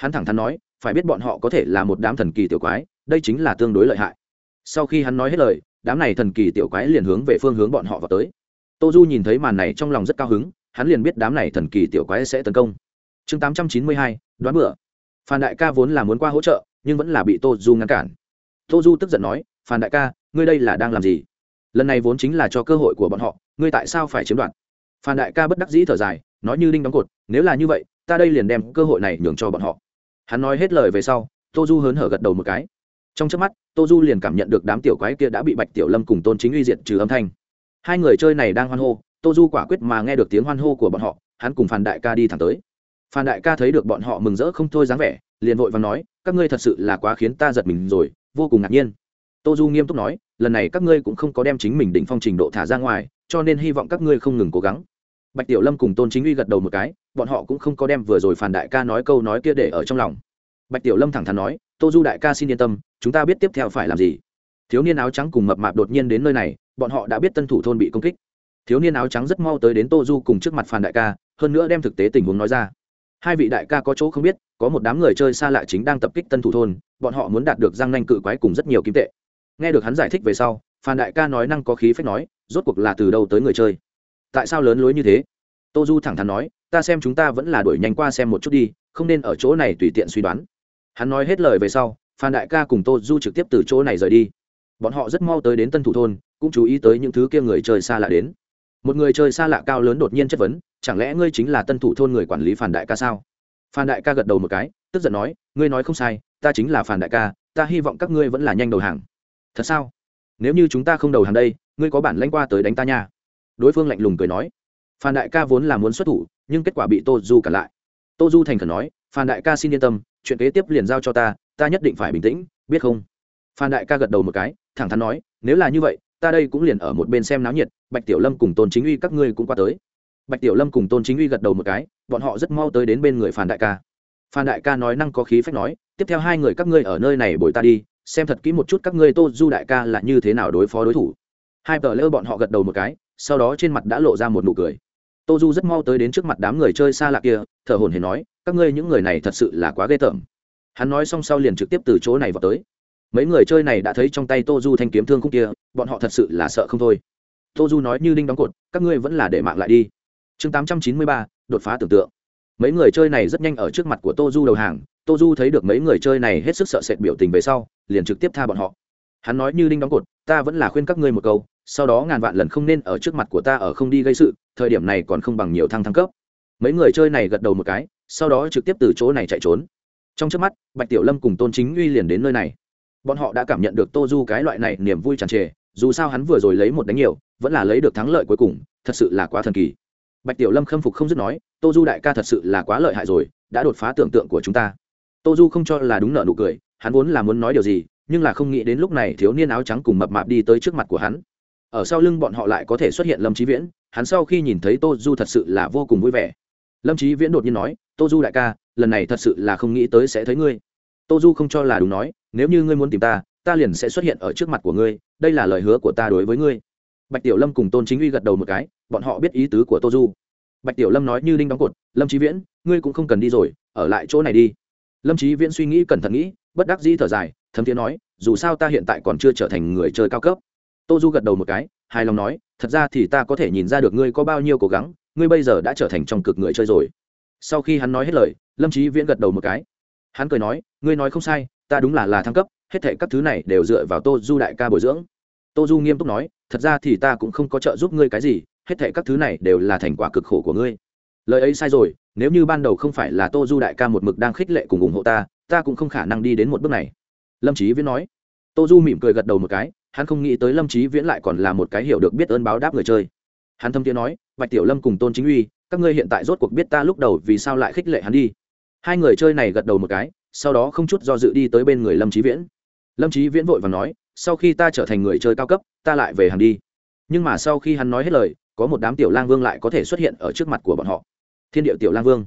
hắn thẳng thắn nói, phải biết bọn họ có thể là một đám thần kỳ tiểu quái, đây chính là tương đối lợi hại. Sau khi hắn nói hết lời, đám này thần kỳ tiểu quái liền hướng về phương hướng bọn họ vào tới. Tô du nhìn thấy màn này trong lòng rất cao hứng, hắn liền biết đám này thần kỳ tiểu quái sẽ tấn công. Chương tám trăm chín mươi hai, đoán bựa. phan đại ca vốn là muốn qua hỗ trợ, nhưng vẫn là bị tô du ngăn cản. Tô du tức giận nói, phan đại ca, ngươi đây là đang làm gì? Lần này vốn chính là cho cơ hội của bọn họ, ngươi tại sao phải chiếm đoạt? Phan đại ca bất đắc dĩ thở dài, nói như đinh đóng cột, nếu là như vậy, ta đây liền đem cơ hội này nhường cho bọn họ hắn nói hết lời về sau, tô du hớn hở gật đầu một cái. Trong trước mắt, tô du liền cảm nhận được đám tiểu quái kia đã bị bạch tiểu lâm cùng tôn chính uy diệt trừ âm thanh. Hai người chơi này đang hoan hô, tô du quả quyết mà nghe được tiếng hoan hô của bọn họ, hắn cùng phan đại ca đi thẳng tới. Phan đại ca thấy được bọn họ mừng rỡ không thôi dáng vẻ, liền vội và nói, các ngươi thật sự là quá khiến ta giật mình rồi, vô cùng ngạc nhiên. Tô du nghiêm túc nói, lần này các ngươi cũng không có đem chính mình đỉnh phong trình độ thả ra ngoài, cho nên hy vọng các ngươi không ngừng cố gắng bạch tiểu lâm cùng tôn chính uy gật đầu một cái, bọn họ cũng không có đem vừa rồi phản đại ca nói câu nói kia để ở trong lòng. Bạch tiểu lâm thẳng thắn nói, tô du đại ca xin yên tâm, chúng ta biết tiếp theo phải làm gì. Thiếu niên áo trắng cùng mập mạp đột nhiên đến nơi này, bọn họ đã biết tân thủ thôn bị công kích. Thiếu niên áo trắng rất mau tới đến tô du cùng trước mặt phản đại ca, hơn nữa đem thực tế tình huống nói ra. Hai vị đại ca có chỗ không biết, có một đám người chơi xa lạ chính đang tập kích tân thủ thôn, bọn họ muốn đạt được răng nanh cự quái cùng rất nhiều kim tệ. Nghe được hắn giải thích về sau phan đại ca nói năng có khí phách nói, rốt cuộc là từ đâu tới người chơi? Tại sao lớn lối như thế? Tô du thẳng thắn nói, ta xem chúng ta vẫn là đuổi nhanh qua xem một chút đi, không nên ở chỗ này tùy tiện suy đoán. Hắn nói hết lời về sau, phan đại ca cùng tô du trực tiếp từ chỗ này rời đi. Bọn họ rất mau tới đến tân thủ thôn, cũng chú ý tới những thứ kia người chơi xa lạ đến. Một người chơi xa lạ cao lớn đột nhiên chất vấn, chẳng lẽ ngươi chính là tân thủ thôn người quản lý phản đại ca sao? Phan đại ca gật đầu một cái, tức giận nói, ngươi nói không sai, ta chính là phan đại ca, ta hy vọng các ngươi vẫn là nhanh đầu hàng. Thật sao? Nếu như chúng ta không đầu hàng đây, ngươi có bản lãnh qua tới đánh ta nha đối phương lạnh lùng cười nói, phan đại ca vốn là muốn xuất thủ, nhưng kết quả bị tô du cản lại. Tô du thành khẩn nói, phan đại ca xin yên tâm, chuyện kế tiếp liền giao cho ta ta nhất định phải bình tĩnh, biết không? Phan đại ca gật đầu một cái, thẳng thắn nói, nếu là như vậy, ta đây cũng liền ở một bên xem náo nhiệt, bạch tiểu lâm cùng tôn chính uy các ngươi cũng qua tới. Bạch tiểu lâm cùng tôn chính uy gật đầu một cái, bọn họ rất mau tới đến bên người phan đại ca. Phan đại ca nói năng có khí phách nói, tiếp theo hai người các ngươi ở nơi này bồi ta đi, xem thật kỹ một chút các ngươi tô du đại ca là như thế nào đối phó đối thủ. Hai tờ lỡ bọn họ gật đầu một cái sau đó trên mặt đã lộ ra một nụ cười. Tô du rất mau tới đến trước mặt đám người chơi xa lạ kia, thở hồn hển nói, các ngươi những người này thật sự là quá ghê tởm. Hắn nói xong sau liền trực tiếp từ chỗ này vào tới. Mấy người chơi này đã thấy trong tay tô du thanh kiếm thương khúc kia, bọn họ thật sự là sợ không thôi. Tô du nói như đinh đóng cột, các ngươi vẫn là để mạng lại đi. Chương tám trăm chín mươi ba, đột phá tưởng tượng. Mấy người chơi này rất nhanh ở trước mặt của tô du đầu hàng, tô du thấy được mấy người chơi này hết sức sợ sệt biểu tình về sau, liền trực tiếp tha bọn họ. Hắn nói như đinh đóng cột, ta vẫn là khuyên các ngươi một câu sau đó ngàn vạn lần không nên ở trước mặt của ta ở không đi gây sự, thời điểm này còn không bằng nhiều thăng thăng cấp. Mấy người chơi này gật đầu một cái, sau đó trực tiếp từ chỗ này chạy trốn. Trong trước mắt, bạch tiểu lâm cùng tôn chính uy liền đến nơi này. Bọn họ đã cảm nhận được tô du cái loại này niềm vui tràn trề, dù sao hắn vừa rồi lấy một đánh nhiều, vẫn là lấy được thắng lợi cuối cùng, thật sự là quá thần kỳ. Bạch tiểu lâm khâm phục không dứt nói, tô du đại ca thật sự là quá lợi hại rồi, đã đột phá tưởng tượng của chúng ta. Tô du không cho là đúng nợ nụ cười, hắn vốn là muốn nói điều gì, nhưng là không nghĩ đến lúc này thiếu niên áo trắng cùng mập mạp đi tới trước mặt của hắn ở sau lưng bọn họ lại có thể xuất hiện lâm trí viễn, hắn sau khi nhìn thấy tô du thật sự là vô cùng vui vẻ. Lâm trí viễn đột nhiên nói, tô du đại ca, lần này thật sự là không nghĩ tới sẽ thấy ngươi. Tô du không cho là đúng nói, nếu như ngươi muốn tìm ta ta liền sẽ xuất hiện ở trước mặt của ngươi, đây là lời hứa của ta đối với ngươi. Bạch tiểu lâm cùng tôn chính uy gật đầu một cái, bọn họ biết ý tứ của tô du. Bạch tiểu lâm nói như đinh đóng cột, lâm trí viễn, ngươi cũng không cần đi rồi, ở lại chỗ này đi. Lâm trí viễn suy nghĩ cẩn thận nghĩ, bất đắc dĩ thở dài, thấm thiế nói, dù sao ta hiện tại còn chưa trở thành người chơi cao cấp tô du gật đầu một cái, hài lòng nói, thật ra thì ta có thể nhìn ra được ngươi có bao nhiêu cố gắng, ngươi bây giờ đã trở thành trong cực người chơi rồi. Sau khi hắn nói hết lời, lâm trí viễn gật đầu một cái. Hắn cười nói, ngươi nói không sai, ta đúng là là thăng cấp, hết thệ các thứ này đều dựa vào tô du đại ca bồi dưỡng. Tô du nghiêm túc nói, thật ra thì ta cũng không có trợ giúp ngươi cái gì, hết thệ các thứ này đều là thành quả cực khổ của ngươi. Lời ấy sai rồi, nếu như ban đầu không phải là tô du đại ca một mực đang khích lệ cùng ủng hộ ta ta cũng không khả năng đi đến một bước này. Lâm trí viễn nói. Tô du mỉm cười gật đầu một cái hắn không nghĩ tới lâm trí viễn lại còn là một cái hiểu được biết ơn báo đáp người chơi. Hắn thâm tiếng nói, bạch tiểu lâm cùng tôn chính uy, các ngươi hiện tại rốt cuộc biết ta lúc đầu vì sao lại khích lệ hắn đi? Hai người chơi này gật đầu một cái, sau đó không chút do dự đi tới bên người lâm trí viễn. Lâm trí viễn vội và nói, sau khi ta trở thành người chơi cao cấp, ta lại về hàng đi. Nhưng mà sau khi hắn nói hết lời, có một đám tiểu lang vương lại có thể xuất hiện ở trước mặt của bọn họ. Thiên điệu tiểu lang vương.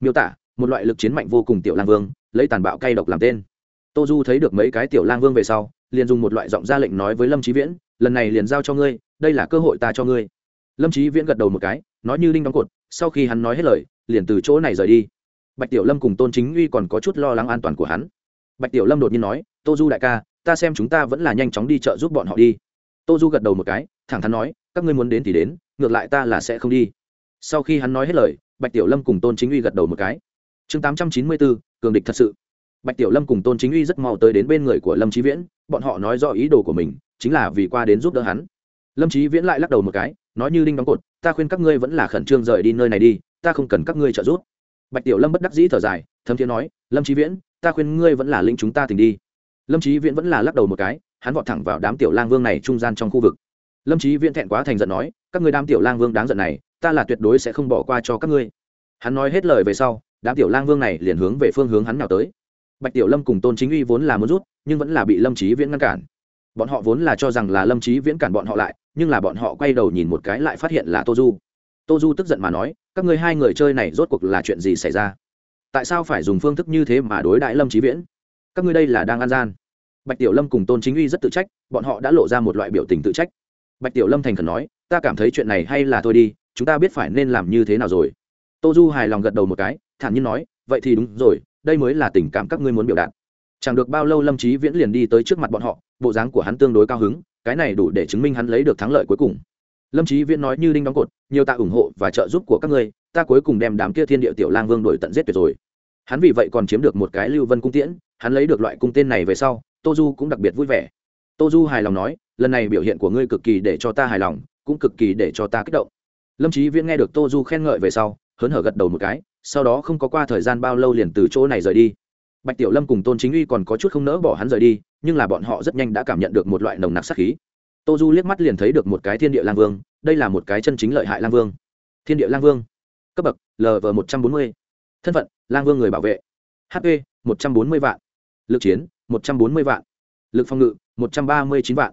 Miêu tả, một loại lực chiến mạnh vô cùng tiểu lang vương, lấy tàn bạo cay độc làm tên. Tô du thấy được mấy cái tiểu lang vương về sau liền dùng một loại giọng ra lệnh nói với lâm trí viễn, lần này liền giao cho ngươi, đây là cơ hội ta cho ngươi. Lâm trí viễn gật đầu một cái, nói như đinh đóng cột, sau khi hắn nói hết lời, liền từ chỗ này rời đi. Bạch tiểu lâm cùng tôn chính uy còn có chút lo lắng an toàn của hắn. Bạch tiểu lâm đột nhiên nói, tô du đại ca, ta xem chúng ta vẫn là nhanh chóng đi chợ giúp bọn họ đi. Tô du gật đầu một cái, thẳng thắn nói, các ngươi muốn đến thì đến, ngược lại ta là sẽ không đi. Sau khi hắn nói hết lời, bạch tiểu lâm cùng tôn chính uy gật đầu một cái. Chương tám trăm chín mươi bốn, cường địch thật sự bạch tiểu lâm cùng tôn chính uy rất mau tới đến bên người của lâm trí viễn, bọn họ nói rõ ý đồ của mình, chính là vì qua đến giúp đỡ hắn. Lâm trí viễn lại lắc đầu một cái, nói như đinh đóng cột, ta khuyên các ngươi vẫn là khẩn trương rời đi nơi này đi, ta không cần các ngươi trợ giúp. Bạch tiểu lâm bất đắc dĩ thở dài, thấm thì nói, lâm trí viễn, ta khuyên ngươi vẫn là lĩnh chúng ta tình đi. Lâm trí viễn vẫn là lắc đầu một cái, hắn vọt thẳng vào đám tiểu lang vương này trung gian trong khu vực. Lâm trí viễn thẹn quá thành giận nói, các ngươi đám tiểu lang vương đáng giận này, ta là tuyệt đối sẽ không bỏ qua cho các ngươi. Hắn nói hết lời về sau, đám tiểu lang vương này liền hướng về phương hướng hắn nào tới bạch tiểu lâm cùng tôn chính uy vốn là muốn rút, nhưng vẫn là bị lâm trí viễn ngăn cản. Bọn họ vốn là cho rằng là lâm trí viễn cản bọn họ lại, nhưng là bọn họ quay đầu nhìn một cái lại phát hiện là tô du. Tô du tức giận mà nói, các ngươi hai người chơi này rốt cuộc là chuyện gì xảy ra? Tại sao phải dùng phương thức như thế mà đối Đại lâm trí viễn? Các ngươi đây là đang ăn gian. Bạch tiểu lâm cùng tôn chính uy rất tự trách, bọn họ đã lộ ra một loại biểu tình tự trách. Bạch tiểu lâm thành khẩn nói, ta cảm thấy chuyện này hay là thôi đi, chúng ta biết phải nên làm như thế nào rồi. Tô du hài lòng gật đầu một cái, thản nhiên nói, vậy thì đúng rồi đây mới là tình cảm các ngươi muốn biểu đạt. Chẳng được bao lâu lâm trí viễn liền đi tới trước mặt bọn họ, bộ dáng của hắn tương đối cao hứng, cái này đủ để chứng minh hắn lấy được thắng lợi cuối cùng. Lâm trí viễn nói như đinh đóng cột, nhiều tạ ủng hộ và trợ giúp của các ngươi, ta cuối cùng đem đám kia thiên địa tiểu lang vương đổi tận giết tuyệt rồi. Hắn vì vậy còn chiếm được một cái lưu vân cung tiễn, hắn lấy được loại cung tên này về sau, tô du cũng đặc biệt vui vẻ. Tô du hài lòng nói, lần này biểu hiện của ngươi cực kỳ để cho ta hài lòng, cũng cực kỳ để cho ta kích động. Lâm trí viễn nghe được tô du khen ngợi về sau, hớn hở gật đầu một cái sau đó không có qua thời gian bao lâu liền từ chỗ này rời đi. Bạch tiểu lâm cùng tôn chính uy còn có chút không nỡ bỏ hắn rời đi, nhưng là bọn họ rất nhanh đã cảm nhận được một loại nồng nặc sát khí. Tô du liếc mắt liền thấy được một cái thiên địa lang vương, đây là một cái chân chính lợi hại lang vương. Thiên địa lang vương. Cấp bậc lv một trăm bốn mươi. Thân phận, lang vương người bảo vệ. Hp một trăm bốn mươi vạn. Lực chiến, một trăm bốn mươi vạn. Lực phòng ngự, một trăm ba mươi chín vạn.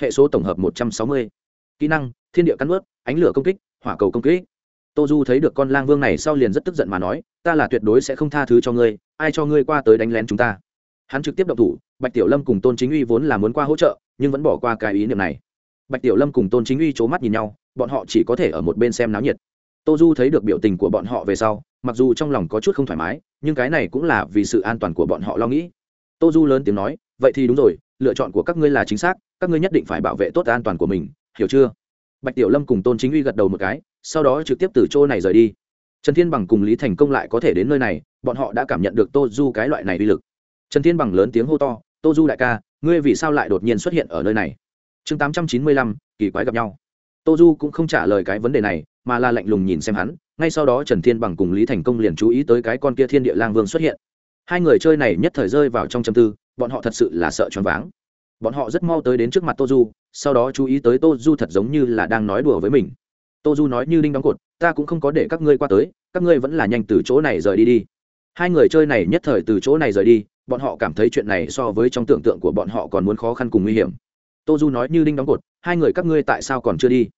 Hệ số tổng hợp, một trăm sáu mươi. Kỹ năng, thiên địa cắn ướt ánh lửa công kích, hỏa cầu công kích tô du thấy được con lang vương này sau liền rất tức giận mà nói, ta là tuyệt đối sẽ không tha thứ cho ngươi, ai cho ngươi qua tới đánh lén chúng ta? Hắn trực tiếp động thủ, bạch tiểu lâm cùng tôn chính uy vốn là muốn qua hỗ trợ, nhưng vẫn bỏ qua cái ý niệm này. Bạch tiểu lâm cùng tôn chính uy c h ố mắt nhìn nhau, bọn họ chỉ có thể ở một bên xem náo nhiệt. Tô du thấy được biểu tình của bọn họ về sau, mặc dù trong lòng có chút không thoải mái, nhưng cái này cũng là vì sự an toàn của bọn họ lo nghĩ. Tô du lớn tiếng nói, vậy thì đúng rồi, lựa chọn của các ngươi là chính xác, các ngươi nhất định phải bảo vệ tốt an toàn của mình, hiểu chưa? Bạch tiểu lâm cùng tôn chính uy gật đầu một cái sau đó trực tiếp từ chỗ này rời đi. Trần thiên bằng cùng lý thành công lại có thể đến nơi này, bọn họ đã cảm nhận được tô du cái loại này uy lực. Trần thiên bằng lớn tiếng hô to, tô du đại ca, ngươi vì sao lại đột nhiên xuất hiện ở nơi này? Chương tám trăm chín mươi lăm, kỳ quái gặp nhau. Tô du cũng không trả lời cái vấn đề này, mà là lạnh lùng nhìn xem hắn, ngay sau đó trần thiên bằng cùng lý thành công liền chú ý tới cái con kia thiên địa lang vương xuất hiện. Hai người chơi này nhất thời rơi vào trong châm tư, bọn họ thật sự là sợ choáng váng. Bọn họ rất mau tới đến trước mặt tô du, sau đó chú ý tới tô du thật giống như là đang nói đùa với mình tô du nói như đinh đóng cột, ta cũng không có để các ngươi qua tới, các ngươi vẫn là nhanh từ chỗ này rời đi đi. Hai người chơi này nhất thời từ chỗ này rời đi, bọn họ cảm thấy chuyện này so với trong tưởng tượng của bọn họ còn muốn khó khăn cùng nguy hiểm. Tô du nói như đinh đóng cột, hai người các ngươi tại sao còn chưa đi?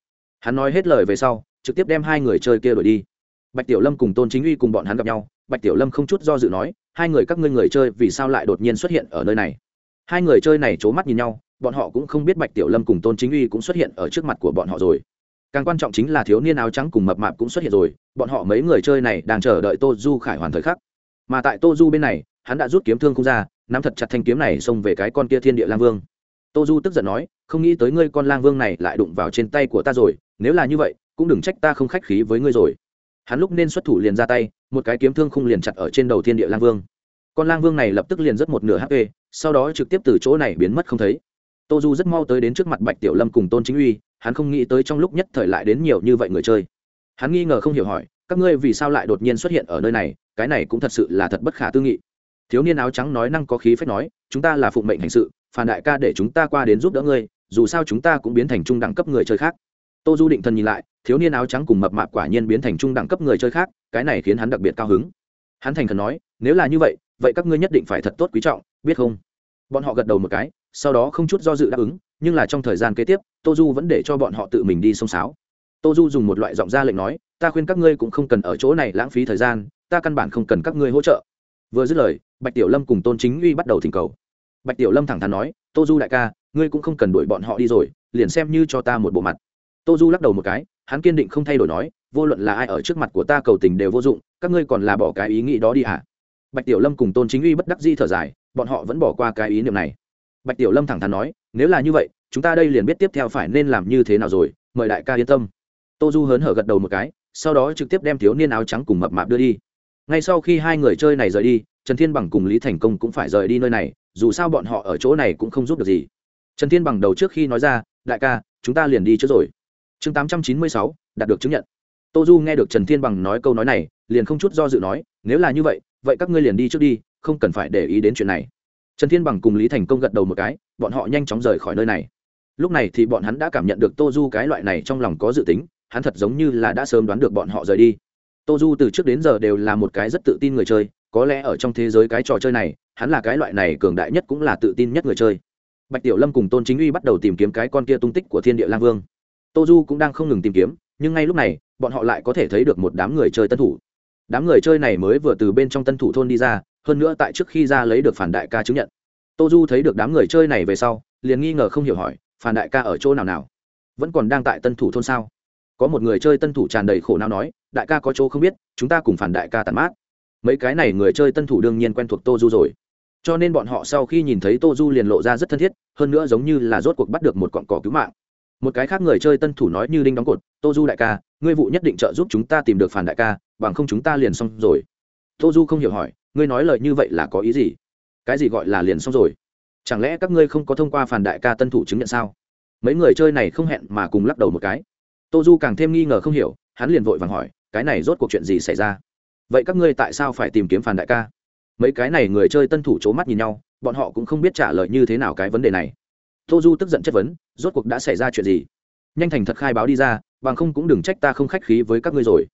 Hắn nói hết lời về sau, trực tiếp đem hai người chơi kia đổi đi. Bạch tiểu lâm cùng tôn chính uy cùng bọn hắn gặp nhau, bạch tiểu lâm không chút do dự nói, hai người các ngươi người chơi vì sao lại đột nhiên xuất hiện ở nơi này? Hai người chơi này c h ố mắt nhìn nhau, bọn họ cũng không biết bạch tiểu lâm cùng tôn chính uy cũng xuất hiện ở trước mặt của bọn họ rồi càng quan trọng chính là thiếu niên áo trắng cùng mập mạp cũng xuất hiện rồi, bọn họ mấy người chơi này đang chờ đợi tô du khải hoàn thời khắc. Mà tại tô du bên này, hắn đã rút kiếm thương không ra, nắm thật chặt thanh kiếm này xông về cái con kia thiên địa lang vương. Tô du tức giận nói, không nghĩ tới ngươi con lang vương này lại đụng vào trên tay của ta rồi, nếu là như vậy, cũng đừng trách ta không khách khí với ngươi rồi. Hắn lúc nên xuất thủ liền ra tay, một cái kiếm thương không liền chặt ở trên đầu thiên địa lang vương. Con lang vương này lập tức liền rất một nửa hp, sau đó trực tiếp từ chỗ này biến mất không thấy. Tô du rất mau tới đến trước mặt bạch tiểu lâm cùng tôn chính uy hắn không nghĩ tới trong lúc nhất thời lại đến nhiều như vậy người chơi. Hắn nghi ngờ không hiểu hỏi, các ngươi vì sao lại đột nhiên xuất hiện ở nơi này? Cái này cũng thật sự là thật bất khả tư nghị. Thiếu niên áo trắng nói năng có khí phép nói, chúng ta là phụng mệnh hành sự, phản đại ca để chúng ta qua đến giúp đỡ ngươi, dù sao chúng ta cũng biến thành trung đẳng cấp người chơi khác. Tô du định thần nhìn lại, thiếu niên áo trắng cùng mập mạp quả nhiên biến thành trung đẳng cấp người chơi khác, cái này khiến hắn đặc biệt cao hứng. Hắn thành thần nói, nếu là như vậy vậy các ngươi nhất định phải thật tốt quý trọng, biết không? Bọn họ gật đầu một cái sau đó không chút do dự đáp ứng, nhưng là trong thời gian kế tiếp, tô du vẫn để cho bọn họ tự mình đi xông sáo. Tô du dùng một loại giọng ra lệnh nói, ta khuyên các ngươi cũng không cần ở chỗ này lãng phí thời gian, ta căn bản không cần các ngươi hỗ trợ. Vừa dứt lời, bạch tiểu lâm cùng tôn chính uy bắt đầu thỉnh cầu. Bạch tiểu lâm thẳng thắn nói, tô du đại ca, ngươi cũng không cần đuổi bọn họ đi rồi, liền xem như cho ta một bộ mặt. Tô du lắc đầu một cái, hắn kiên định không thay đổi nói, vô luận là ai ở trước mặt của ta cầu tình đều vô dụng, các ngươi còn là bỏ cái ý nghĩ đó đi hả? À? bạch tiểu lâm cùng tôn chính uy bất đắc di thở dài, bọn họ vẫn bỏ qua cái ý niệm này bạch tiểu lâm thẳng thắn nói, nếu là như vậy, chúng ta đây liền biết tiếp theo phải nên làm như thế nào rồi, mời đại ca yên tâm. Tô du hớn hở gật đầu một cái, sau đó trực tiếp đem thiếu niên áo trắng cùng mập mạp đưa đi. Ngay sau khi hai người chơi này rời đi, trần thiên bằng cùng lý thành công cũng phải rời đi nơi này, dù sao bọn họ ở chỗ này cũng không giúp được gì. Trần thiên bằng đầu trước khi nói ra, đại ca, chúng ta liền đi trước rồi. Chương tám trăm chín mươi sáu, đạt được chứng nhận. Tô du nghe được trần thiên bằng nói câu nói này, liền không chút do dự nói, nếu là như vậy vậy các ngươi liền đi trước đi, không cần phải để ý đến chuyện này trần thiên bằng cùng lý thành công gật đầu một cái, bọn họ nhanh chóng rời khỏi nơi này. Lúc này thì bọn hắn đã cảm nhận được tô du cái loại này trong lòng có dự tính, hắn thật giống như là đã sớm đoán được bọn họ rời đi. Tô du từ trước đến giờ đều là một cái rất tự tin người chơi, có lẽ ở trong thế giới cái trò chơi này, hắn là cái loại này cường đại nhất cũng là tự tin nhất người chơi. Bạch tiểu lâm cùng tôn chính uy bắt đầu tìm kiếm cái con kia tung tích của thiên địa lang vương. Tô du cũng đang không ngừng tìm kiếm, nhưng ngay lúc này, bọn họ lại có thể thấy được một đám người chơi tân thủ. Đám người chơi này mới vừa từ bên trong tân thủ thôn đi ra hơn nữa tại trước khi ra lấy được phản đại ca chứng nhận. Tô du thấy được đám người chơi này về sau, liền nghi ngờ không hiểu hỏi, phản đại ca ở chỗ nào nào? Vẫn còn đang tại tân thủ thôn sao? Có một người chơi tân thủ tràn đầy khổ não nói, đại ca có chỗ không biết, chúng ta cùng phản đại ca tàn mát. Mấy cái này người chơi tân thủ đương nhiên quen thuộc tô du rồi. Cho nên bọn họ sau khi nhìn thấy tô du liền lộ ra rất thân thiết, hơn nữa giống như là rốt cuộc bắt được một cọn cỏ cứu mạng. Một cái khác người chơi tân thủ nói như đinh đóng cột, tô du đại ca, ngươi vụ nhất định trợ giúp chúng ta tìm được phản đại ca, bằng không chúng ta liền xong rồi. Tô du không hiểu hỏi ngươi nói lời như vậy là có ý gì? Cái gì gọi là liền xong rồi? Chẳng lẽ các ngươi không có thông qua phản đại ca tân thủ chứng nhận sao? Mấy người chơi này không hẹn mà cùng lắc đầu một cái. Tô du càng thêm nghi ngờ không hiểu, hắn liền vội vàng hỏi, cái này rốt cuộc chuyện gì xảy ra? Vậy các ngươi tại sao phải tìm kiếm phản đại ca? Mấy cái này người chơi tân thủ c h ố mắt nhìn nhau, bọn họ cũng không biết trả lời như thế nào cái vấn đề này. Tô du tức giận chất vấn, rốt cuộc đã xảy ra chuyện gì? Nhanh thành thật khai báo đi ra, bằng không cũng đừng trách ta không khách khí với các ngươi rồi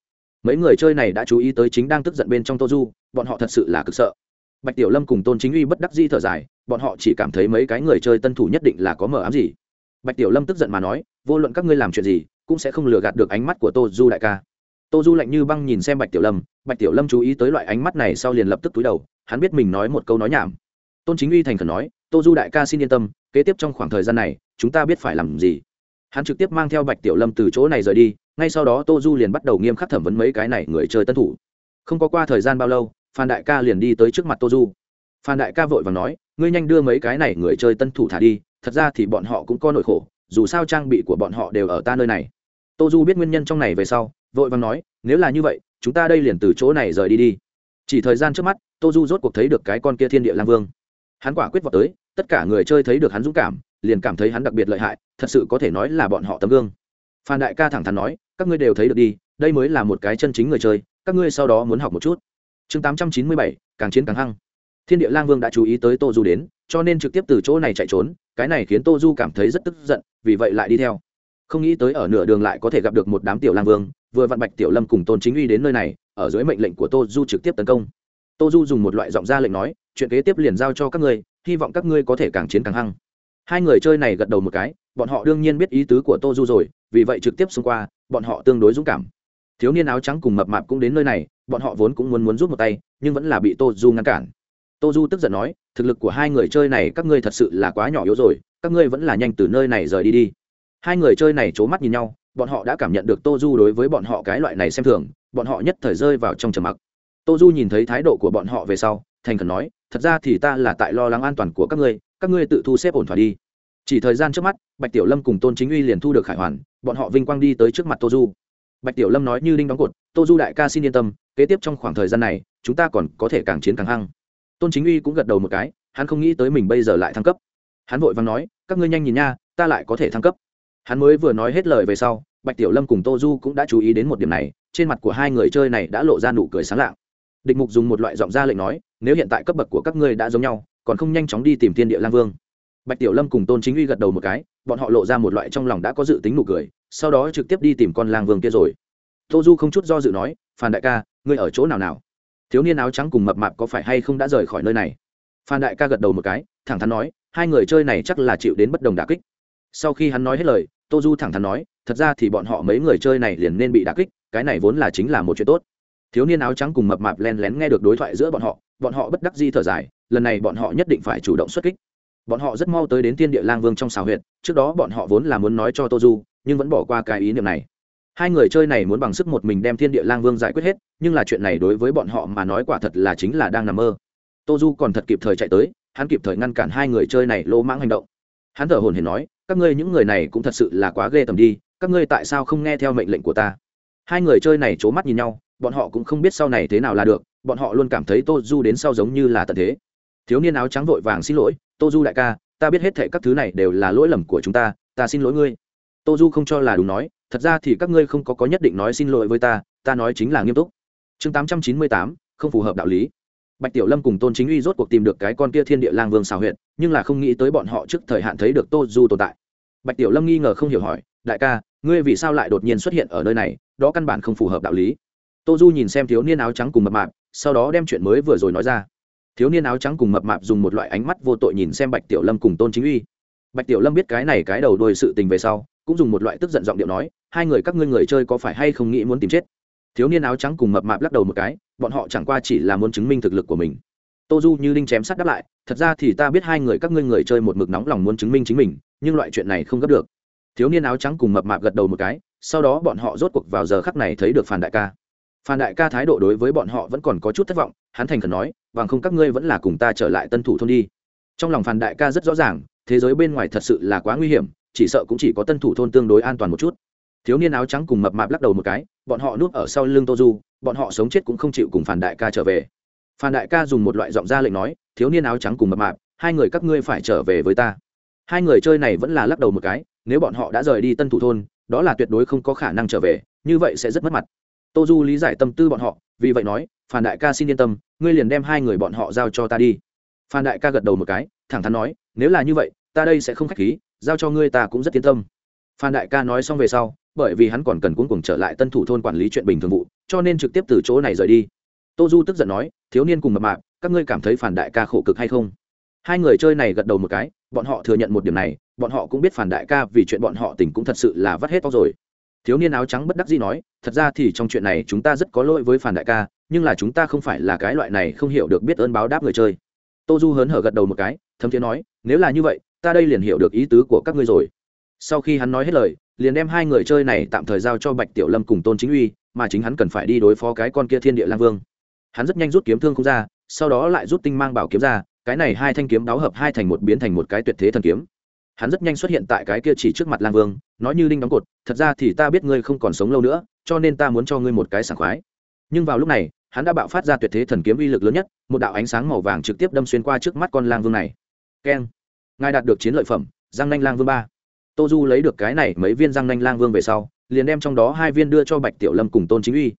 mấy người chơi này đã chú ý tới chính đang tức giận bên trong tô du, bọn họ thật sự là cực sợ. Bạch tiểu lâm cùng tôn chính uy bất đắc di thở dài, bọn họ chỉ cảm thấy mấy cái người chơi tân thủ nhất định là có mờ ám gì. Bạch tiểu lâm tức giận mà nói, vô luận các ngươi làm chuyện gì, cũng sẽ không lừa gạt được ánh mắt của tô du đại ca. Tô du lạnh như băng nhìn xem bạch tiểu lâm, bạch tiểu lâm chú ý tới loại ánh mắt này sau liền lập tức túi đầu, hắn biết mình nói một câu nói nhảm. Tôn chính uy thành khẩn nói, tô du đại ca xin yên tâm, kế tiếp trong khoảng thời gian này, chúng ta biết phải làm gì hắn trực tiếp mang theo bạch tiểu lâm từ chỗ này rời đi, ngay sau đó tô du liền bắt đầu nghiêm khắc thẩm vấn mấy cái này người chơi tân thủ. Không có qua thời gian bao lâu, phan đại ca liền đi tới trước mặt tô du. Phan đại ca vội và nói, ngươi nhanh đưa mấy cái này người chơi tân thủ thả đi, thật ra thì bọn họ cũng có nỗi khổ, dù sao trang bị của bọn họ đều ở ta nơi này. Tô du biết nguyên nhân trong này về sau, vội vàng nói, nếu là như vậy, chúng ta đây liền từ chỗ này rời đi đi. Chỉ thời gian trước mắt, tô du rốt cuộc thấy được cái con kia thiên địa lang vương. Hắn quả quyết vào tới, tất cả người chơi thấy được hắn dũng cảm liền cảm thấy hắn đặc biệt lợi hại, thật sự có thể nói là bọn họ tấm gương. Phan đại ca thẳng thắn nói, các ngươi đều thấy được đi, đây mới là một cái chân chính người chơi, các ngươi sau đó muốn học một chút. Chương tám trăm chín mươi bảy, càng chiến càng hăng. Thiên địa lang vương đã chú ý tới tô du đến, cho nên trực tiếp từ chỗ này chạy trốn, cái này khiến tô du cảm thấy rất tức giận, vì vậy lại đi theo. Không nghĩ tới ở nửa đường lại có thể gặp được một đám tiểu lang vương, vừa vặn bạch tiểu lâm cùng tôn chính uy đến nơi này, ở dưới mệnh lệnh của tô du trực tiếp tấn công. Tô du dùng một loại giọng ra lệnh nói, chuyện kế tiếp liền giao cho các ngươi, hy vọng các ngươi có thể càng chiến càng hăng hai người chơi này gật đầu một cái, bọn họ đương nhiên biết ý tứ của tô du rồi, vì vậy trực tiếp xông qua, bọn họ tương đối dũng cảm. Thiếu niên áo trắng cùng mập mạp cũng đến nơi này, bọn họ vốn cũng muốn muốn rút một tay, nhưng vẫn là bị tô du ngăn cản. Tô du tức giận nói, thực lực của hai người chơi này, các ngươi thật sự là quá nhỏ yếu rồi, các ngươi vẫn là nhanh từ nơi này rời đi đi. Hai người chơi này c h ố mắt nhìn nhau, bọn họ đã cảm nhận được tô du đối với bọn họ cái loại này xem thường, bọn họ nhất thời rơi vào trong trầm mặc. Tô du nhìn thấy thái độ của bọn họ về sau, thành khẩn nói thật ra thì ta là tại lo lắng an toàn của các ngươi các ngươi tự thu xếp ổn thỏa đi. Chỉ thời gian trước mắt, bạch tiểu lâm cùng tôn chính uy liền thu được khải hoàn, bọn họ vinh quang đi tới trước mặt tô du. Bạch tiểu lâm nói như đinh đóng cột, tô du đại ca xin yên tâm, kế tiếp trong khoảng thời gian này, chúng ta còn có thể càng chiến càng hăng. Tôn chính uy cũng gật đầu một cái, hắn không nghĩ tới mình bây giờ lại thăng cấp. Hắn vội vàng nói, các ngươi nhanh nhìn nha, ta lại có thể thăng cấp. Hắn mới vừa nói hết lời về sau, bạch tiểu lâm cùng tô du cũng đã chú ý đến một điểm này, trên mặt của hai người chơi này đã lộ ra nụ cười sáng lạng địch mục dùng một loại giọng ra lệnh nói, nếu hiện tại cấp bậc của các ngươi đã giống nhau, còn không nhanh chóng đi tìm thiên địa lang vương. Bạch tiểu lâm cùng tôn chính uy gật đầu một cái, bọn họ lộ ra một loại trong lòng đã có dự tính nụ cười, sau đó trực tiếp đi tìm con lang vương kia rồi. Tô du không chút do dự nói phan đại ca, ngươi ở chỗ nào nào? Thiếu niên áo trắng cùng mập mạp có phải hay không đã rời khỏi nơi này? Phan đại ca gật đầu một cái, thẳng thắn nói, hai người chơi này chắc là chịu đến bất đồng đà kích. Sau khi hắn nói hết lời, tô du thẳng thắn nói, thật ra thì bọn họ mấy người chơi này liền nên bị đà kích, cái này vốn là chính là một chuyện tốt thiếu niên áo trắng cùng mập mạp len lén nghe được đối thoại giữa bọn họ bọn họ bất đắc di thở dài, lần này bọn họ nhất định phải chủ động xuất kích. Bọn họ rất mau tới đến tiên địa lang vương trong xào huyệt, trước đó bọn họ vốn là muốn nói cho tô du, nhưng vẫn bỏ qua cái ý niệm này. Hai người chơi này muốn bằng sức một mình đem thiên địa lang vương giải quyết hết, nhưng là chuyện này đối với bọn họ mà nói quả thật là chính là đang nằm mơ. Tô du còn thật kịp thời chạy tới, hắn kịp thời ngăn cản hai người chơi này lỗ mãng hành động. Hắn thở hồn hển nói, các ngươi những người này cũng thật sự là quá ghê tầm đi, các ngươi tại sao không nghe theo mệnh lệnh của ta? Hai người chơi này c h ố mắt nhìn nhau bọn họ cũng không biết sau này thế nào là được, bọn họ luôn cảm thấy tô du đến sau giống như là tận thế. Thiếu niên áo trắng vội vàng xin lỗi, tô du đại ca, ta biết hết thệ các thứ này đều là lỗi lầm của chúng ta ta xin lỗi ngươi. Tô du không cho là đúng nói, thật ra thì các ngươi không có có nhất định nói xin lỗi với ta ta nói chính là nghiêm túc. Chương tám trăm chín mươi tám, không phù hợp đạo lý. Bạch tiểu lâm cùng tôn chính uy rốt cuộc tìm được cái con kia thiên địa lang vương xào huyện nhưng là không nghĩ tới bọn họ trước thời hạn thấy được tô du tồn tại. Bạch tiểu lâm nghi ngờ không hiểu hỏi, đại ca, ngươi vì sao lại đột nhiên xuất hiện ở nơi này? Đó căn bản không phù hợp đạo lý tô du nhìn xem thiếu niên áo trắng cùng mập mạp, sau đó đem chuyện mới vừa rồi nói ra. Thiếu niên áo trắng cùng mập mạp dùng một loại ánh mắt vô tội nhìn xem bạch tiểu lâm cùng tôn chính uy. Bạch tiểu lâm biết cái này cái đầu đuôi sự tình về sau, cũng dùng một loại tức giận giọng điệu nói, hai người các ngươi người chơi có phải hay không nghĩ muốn tìm chết? Thiếu niên áo trắng cùng mập mạp lắc đầu một cái, bọn họ chẳng qua chỉ là muốn chứng minh thực lực của mình. Tô du như đinh chém sắt đáp lại, thật ra thì ta biết hai người các ngươi người chơi một mực nóng lòng muốn chứng minh chính mình, nhưng loại chuyện này không gấp được. Thiếu niên áo trắng cùng mập mạp gật đầu một cái, sau đó bọn họ rốt cuộc vào giờ khắc này thấy được phản đại ca phan đại ca thái độ đối với bọn họ vẫn còn có chút thất vọng, hắn thành khẩn nói bằng không các ngươi vẫn là cùng ta trở lại tân thủ thôn đi. Trong lòng phan đại ca rất rõ ràng, thế giới bên ngoài thật sự là quá nguy hiểm, chỉ sợ cũng chỉ có tân thủ thôn tương đối an toàn một chút. Thiếu niên áo trắng cùng mập mạp lắc đầu một cái, bọn họ nuốt ở sau lưng tô du bọn họ sống chết cũng không chịu cùng phản đại ca trở về. Phản đại ca dùng một loại giọng ra lệnh nói, thiếu niên áo trắng cùng mập mạp, hai người các ngươi phải trở về với ta. Hai người chơi này vẫn là lắc đầu một cái, nếu bọn họ đã rời đi tân thủ thôn, đó là tuyệt đối không có khả năng trở về, như vậy sẽ rất mất mặt tô du lý giải tâm tư bọn họ, vì vậy nói phan đại ca xin yên tâm, ngươi liền đem hai người bọn họ giao cho ta đi. Phan đại ca gật đầu một cái, thẳng thắn nói, nếu là như vậy, ta đây sẽ không k h á c h khí, giao cho ngươi ta cũng rất yên tâm. Phan đại ca nói xong về sau, bởi vì hắn còn cần cuống cuồng trở lại tân thủ thôn quản lý chuyện bình thường vụ, cho nên trực tiếp từ chỗ này rời đi. Tô du tức giận nói, thiếu niên cùng mập mạp, các ngươi cảm thấy phản đại ca khổ cực hay không? Hai người chơi này gật đầu một cái, bọn họ thừa nhận một điểm này, bọn họ cũng biết phản đại ca vì chuyện bọn họ tình cũng thật sự là vắt hết tóc rồi thiếu niên áo trắng bất đắc dĩ nói, thật ra thì trong chuyện này chúng ta rất có lỗi với phản đại ca, nhưng là chúng ta không phải là cái loại này không hiểu được biết ơn báo đáp người chơi. Tô du hớn hở gật đầu một cái, thấm thiế nói, nếu là như vậy, ta đây liền hiểu được ý tứ của các ngươi rồi. Sau khi hắn nói hết lời, liền đem hai người chơi này tạm thời giao cho bạch tiểu lâm cùng tôn chính uy, mà chính hắn cần phải đi đối phó cái con kia thiên địa lang vương. Hắn rất nhanh rút kiếm thương không ra, sau đó lại rút tinh mang bảo kiếm ra, cái này hai thanh kiếm đáo hợp hai thành một biến thành một cái tuyệt thế thần kiếm. Hắn rất nhanh xuất hiện tại cái kia chỉ trước mặt lang vương nói như đinh đóng cột, thật ra thì ta biết ngươi không còn sống lâu nữa, cho nên ta muốn cho ngươi một cái sảng khoái. Nhưng vào lúc này, hắn đã bạo phát ra tuyệt thế thần kiếm uy lực lớn nhất, một đạo ánh sáng màu vàng trực tiếp đâm xuyên qua trước mắt con lang vương này. Keng. Ngài đạt được chiến lợi phẩm, giang nanh lang vương ba. Tô du lấy được cái này mấy viên giang nanh lang vương về sau, liền đem trong đó hai viên đưa cho bạch tiểu lâm cùng tôn chính uy.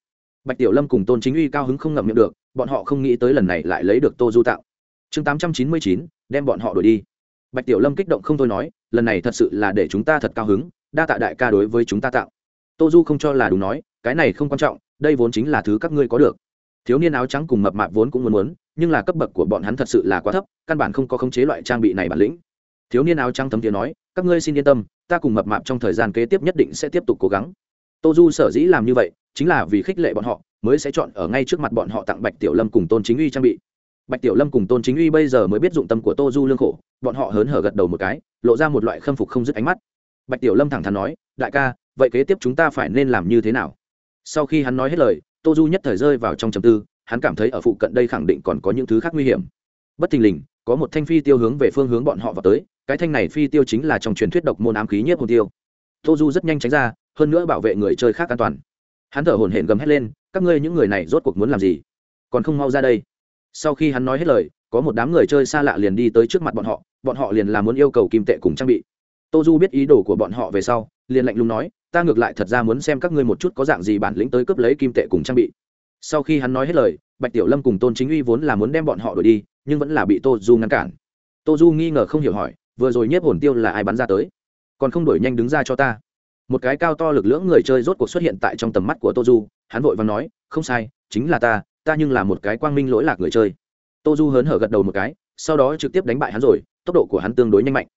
Bạch tiểu lâm cùng tôn chính uy cao hứng không ngậm miệng được, bọn họ không nghĩ tới lần này lại lấy được tô du tạo. Chương tám trăm chín mươi chín, đem bọn họ đuổi đi. Bạch tiểu lâm kích động không thôi nói, lần này thật sự là để chúng ta thật cao hứng đa tạ đại ca đối với chúng ta tạo. Tô du không cho là đúng nói, cái này không quan trọng, đây vốn chính là thứ các ngươi có được. Thiếu niên áo trắng cùng mập mạp vốn cũng muốn muốn, nhưng là cấp bậc của bọn hắn thật sự là quá thấp, căn bản không có khống chế loại trang bị này bản lĩnh. Thiếu niên áo trắng thấm tiếng nói, các ngươi xin yên tâm, ta cùng mập mạp trong thời gian kế tiếp nhất định sẽ tiếp tục cố gắng. Tô du sở dĩ làm như vậy, chính là vì khích lệ bọn họ, mới sẽ chọn ở ngay trước mặt bọn họ tặng bạch tiểu lâm cùng tôn chính uy trang bị. Bạch tiểu lâm cùng tôn chính uy bây giờ mới biết dụng tâm của tô du lương khổ, bọn họ hớn hở gật đầu một cái, lộ ra một loại khâm phục không dứt ánh mắt bạch tiểu lâm thẳng thắn nói, đại ca, vậy kế tiếp chúng ta phải nên làm như thế nào? Sau khi hắn nói hết lời, tô du nhất thời rơi vào trong trầm tư, hắn cảm thấy ở phụ cận đây khẳng định còn có những thứ khác nguy hiểm. Bất thình lình, có một thanh phi tiêu hướng về phương hướng bọn họ vào tới, cái thanh này phi tiêu chính là trong truyền thuyết độc môn ám khí nhất hồn tiêu. Tô du rất nhanh tránh ra, hơn nữa bảo vệ người chơi khác an toàn. Hắn thở hổn hển gầm hét lên, các ngươi những người này rốt cuộc muốn làm gì? Còn không mau ra đây. Sau khi hắn nói hết lời, có một đám người chơi xa lạ liền đi tới trước mặt bọn họ bọn họ liền là muốn yêu cầu kim tệ cùng trang bị tô du biết ý đồ của bọn họ về sau, liền lạnh lùng nói, ta ngược lại thật ra muốn xem các ngươi một chút có dạng gì bản lĩnh tới cướp lấy kim tệ cùng trang bị. Sau khi hắn nói hết lời, bạch tiểu lâm cùng tôn chính uy vốn là muốn đem bọn họ đuổi đi, nhưng vẫn là bị tô du ngăn cản. Tô du nghi ngờ không hiểu hỏi, vừa rồi nhiếp hồn tiêu là ai bắn ra tới? Còn không đổi nhanh đứng ra cho ta. Một cái cao to lực lưỡng người chơi rốt cuộc xuất hiện tại trong tầm mắt của tô du, hắn vội và nói, không sai, chính là ta ta nhưng là một cái quang minh lỗi lạc người chơi. Tô du hớn hở gật đầu một cái, sau đó trực tiếp đánh bại hắn rồi, tốc độ của hắn tương đối nhanh mạnh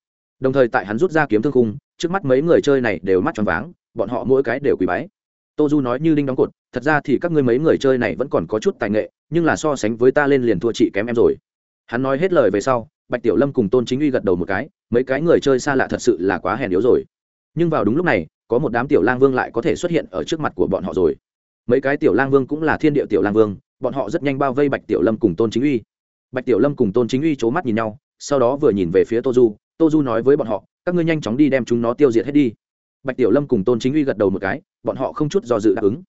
đồng thời tại hắn rút ra kiếm thương khung, trước mắt mấy người chơi này đều mắt tròn váng, bọn họ mỗi cái đều quỳ bái. Tô du nói như đinh đóng cột, thật ra thì các ngươi mấy người chơi này vẫn còn có chút tài nghệ, nhưng là so sánh với ta lên liền thua chị kém em rồi. Hắn nói hết lời về sau, bạch tiểu lâm cùng tôn chính uy gật đầu một cái, mấy cái người chơi xa lạ thật sự là quá hèn yếu rồi. Nhưng vào đúng lúc này, có một đám tiểu lang vương lại có thể xuất hiện ở trước mặt của bọn họ rồi. Mấy cái tiểu lang vương cũng là thiên địa tiểu lang vương, bọn họ rất nhanh bao vây bạch tiểu lâm cùng tôn chính uy. Bạch tiểu lâm cùng tôn chính uy c h ố mắt nhìn nhau, sau đó vừa nhìn về phía tô du tô du nói với bọn họ, các ngươi nhanh chóng đi đem chúng nó tiêu diệt hết đi. Bạch tiểu lâm cùng tôn chính uy gật đầu một cái, bọn họ không chút do dự đáp ứng.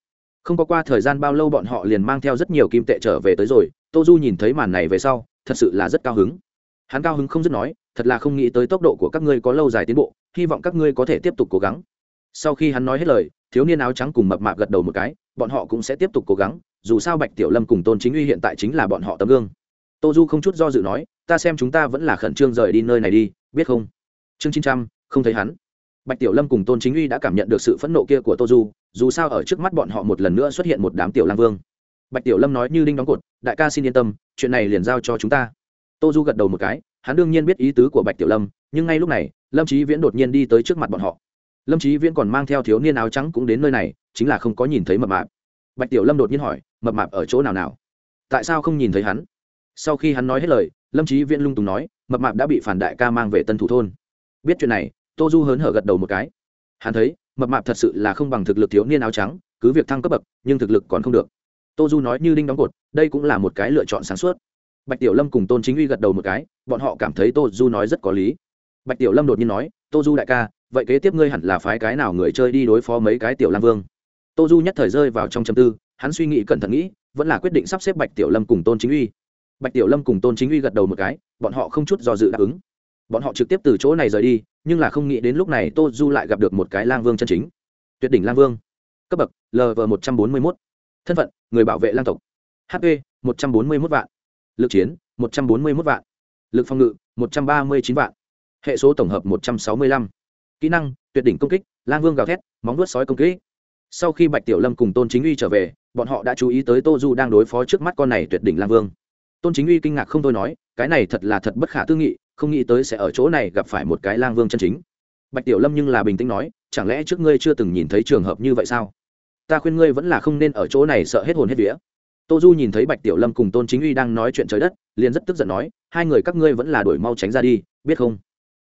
Không có qua thời gian bao lâu bọn họ liền mang theo rất nhiều kim tệ trở về tới rồi, tô du nhìn thấy màn này về sau, thật sự là rất cao hứng. Hắn cao hứng không dứt nói, thật là không nghĩ tới tốc độ của các ngươi có lâu dài tiến bộ, hy vọng các ngươi có thể tiếp tục cố gắng. Sau khi hắn nói hết lời, thiếu niên áo trắng cùng mập mạp gật đầu một cái, bọn họ cũng sẽ tiếp tục cố gắng, dù sao bạch tiểu lâm cùng tôn chính uy hiện tại chính là bọn họ tấm gương. Tô du không chút do dự nói, ta xem chúng ta vẫn là khẩn trương rời đi nơi này đi biết không? Chương chín trăm, không thấy hắn. Bạch tiểu lâm cùng tôn chính uy đã cảm nhận được sự phẫn nộ kia của tô du, dù sao ở trước mắt bọn họ một lần nữa xuất hiện một đám tiểu lang vương. Bạch tiểu lâm nói như đinh đóng cột, đại ca xin yên tâm, chuyện này liền giao cho chúng ta. Tô du gật đầu một cái, hắn đương nhiên biết ý tứ của bạch tiểu lâm, nhưng ngay lúc này, lâm trí viễn đột nhiên đi tới trước mặt bọn họ. Lâm trí viễn còn mang theo thiếu niên áo trắng cũng đến nơi này, chính là không có nhìn thấy mập mạp. Bạch tiểu lâm đột nhiên hỏi, mập mạp ở chỗ nào nào? Tại sao không nhìn thấy hắn? Sau khi hắn nói hết lời lâm trí viễn lung tùng nói, mập mạp đã bị phản đại ca mang về tân thủ thôn. Biết chuyện này, tô du hớn hở gật đầu một cái. Hắn thấy, mập mạp thật sự là không bằng thực lực thiếu niên áo trắng, cứ việc thăng cấp bậc, nhưng thực lực còn không được. Tô du nói như đinh đóng cột, đây cũng là một cái lựa chọn sáng suốt. Bạch tiểu lâm cùng tôn chính uy gật đầu một cái, bọn họ cảm thấy tô du nói rất có lý. Bạch tiểu lâm đột nhiên nói, tô du đại ca, vậy kế tiếp ngươi hẳn là phái cái nào người chơi đi đối phó mấy cái tiểu lam vương? Tô du nhất thời rơi vào trong châm tư, hắn suy nghĩ cẩn thận nghĩ, vẫn là quyết định sắp xếp bạch tiểu lâm cùng tôn chính uy bạch tiểu lâm cùng tôn chính uy gật đầu một cái, bọn họ không chút do dự đáp ứng. Bọn họ trực tiếp từ chỗ này rời đi, nhưng là không nghĩ đến lúc này tô du lại gặp được một cái lang vương chân chính. Tuyệt đỉnh lang vương. Cấp bậc lv một trăm bốn mươi mốt. Thân phận, người bảo vệ lang tộc. Hp một trăm bốn mươi mốt vạn. Lực chiến, một trăm bốn mươi mốt vạn. Lực phòng ngự, một trăm ba mươi chín vạn. Hệ số tổng hợp, một trăm sáu mươi lăm. Kỹ năng, tuyệt đỉnh công kích, lang vương gào thét, móng vuốt sói công kích. Sau khi bạch tiểu lâm cùng tôn chính uy trở về, bọn họ đã chú ý tới tô du đang đối phó trước mắt con này tuyệt đỉnh lang vương tôn chính uy kinh ngạc không thôi nói, cái này thật là thật bất khả tư nghị, không nghĩ tới sẽ ở chỗ này gặp phải một cái lang vương chân chính. Bạch tiểu lâm nhưng là bình tĩnh nói, chẳng lẽ trước ngươi chưa từng nhìn thấy trường hợp như vậy sao? Ta khuyên ngươi vẫn là không nên ở chỗ này sợ hết hồn hết vía. Tô du nhìn thấy bạch tiểu lâm cùng tôn chính uy đang nói chuyện trời đất, liền rất tức giận nói, hai người các ngươi vẫn là đổi mau tránh ra đi, biết không?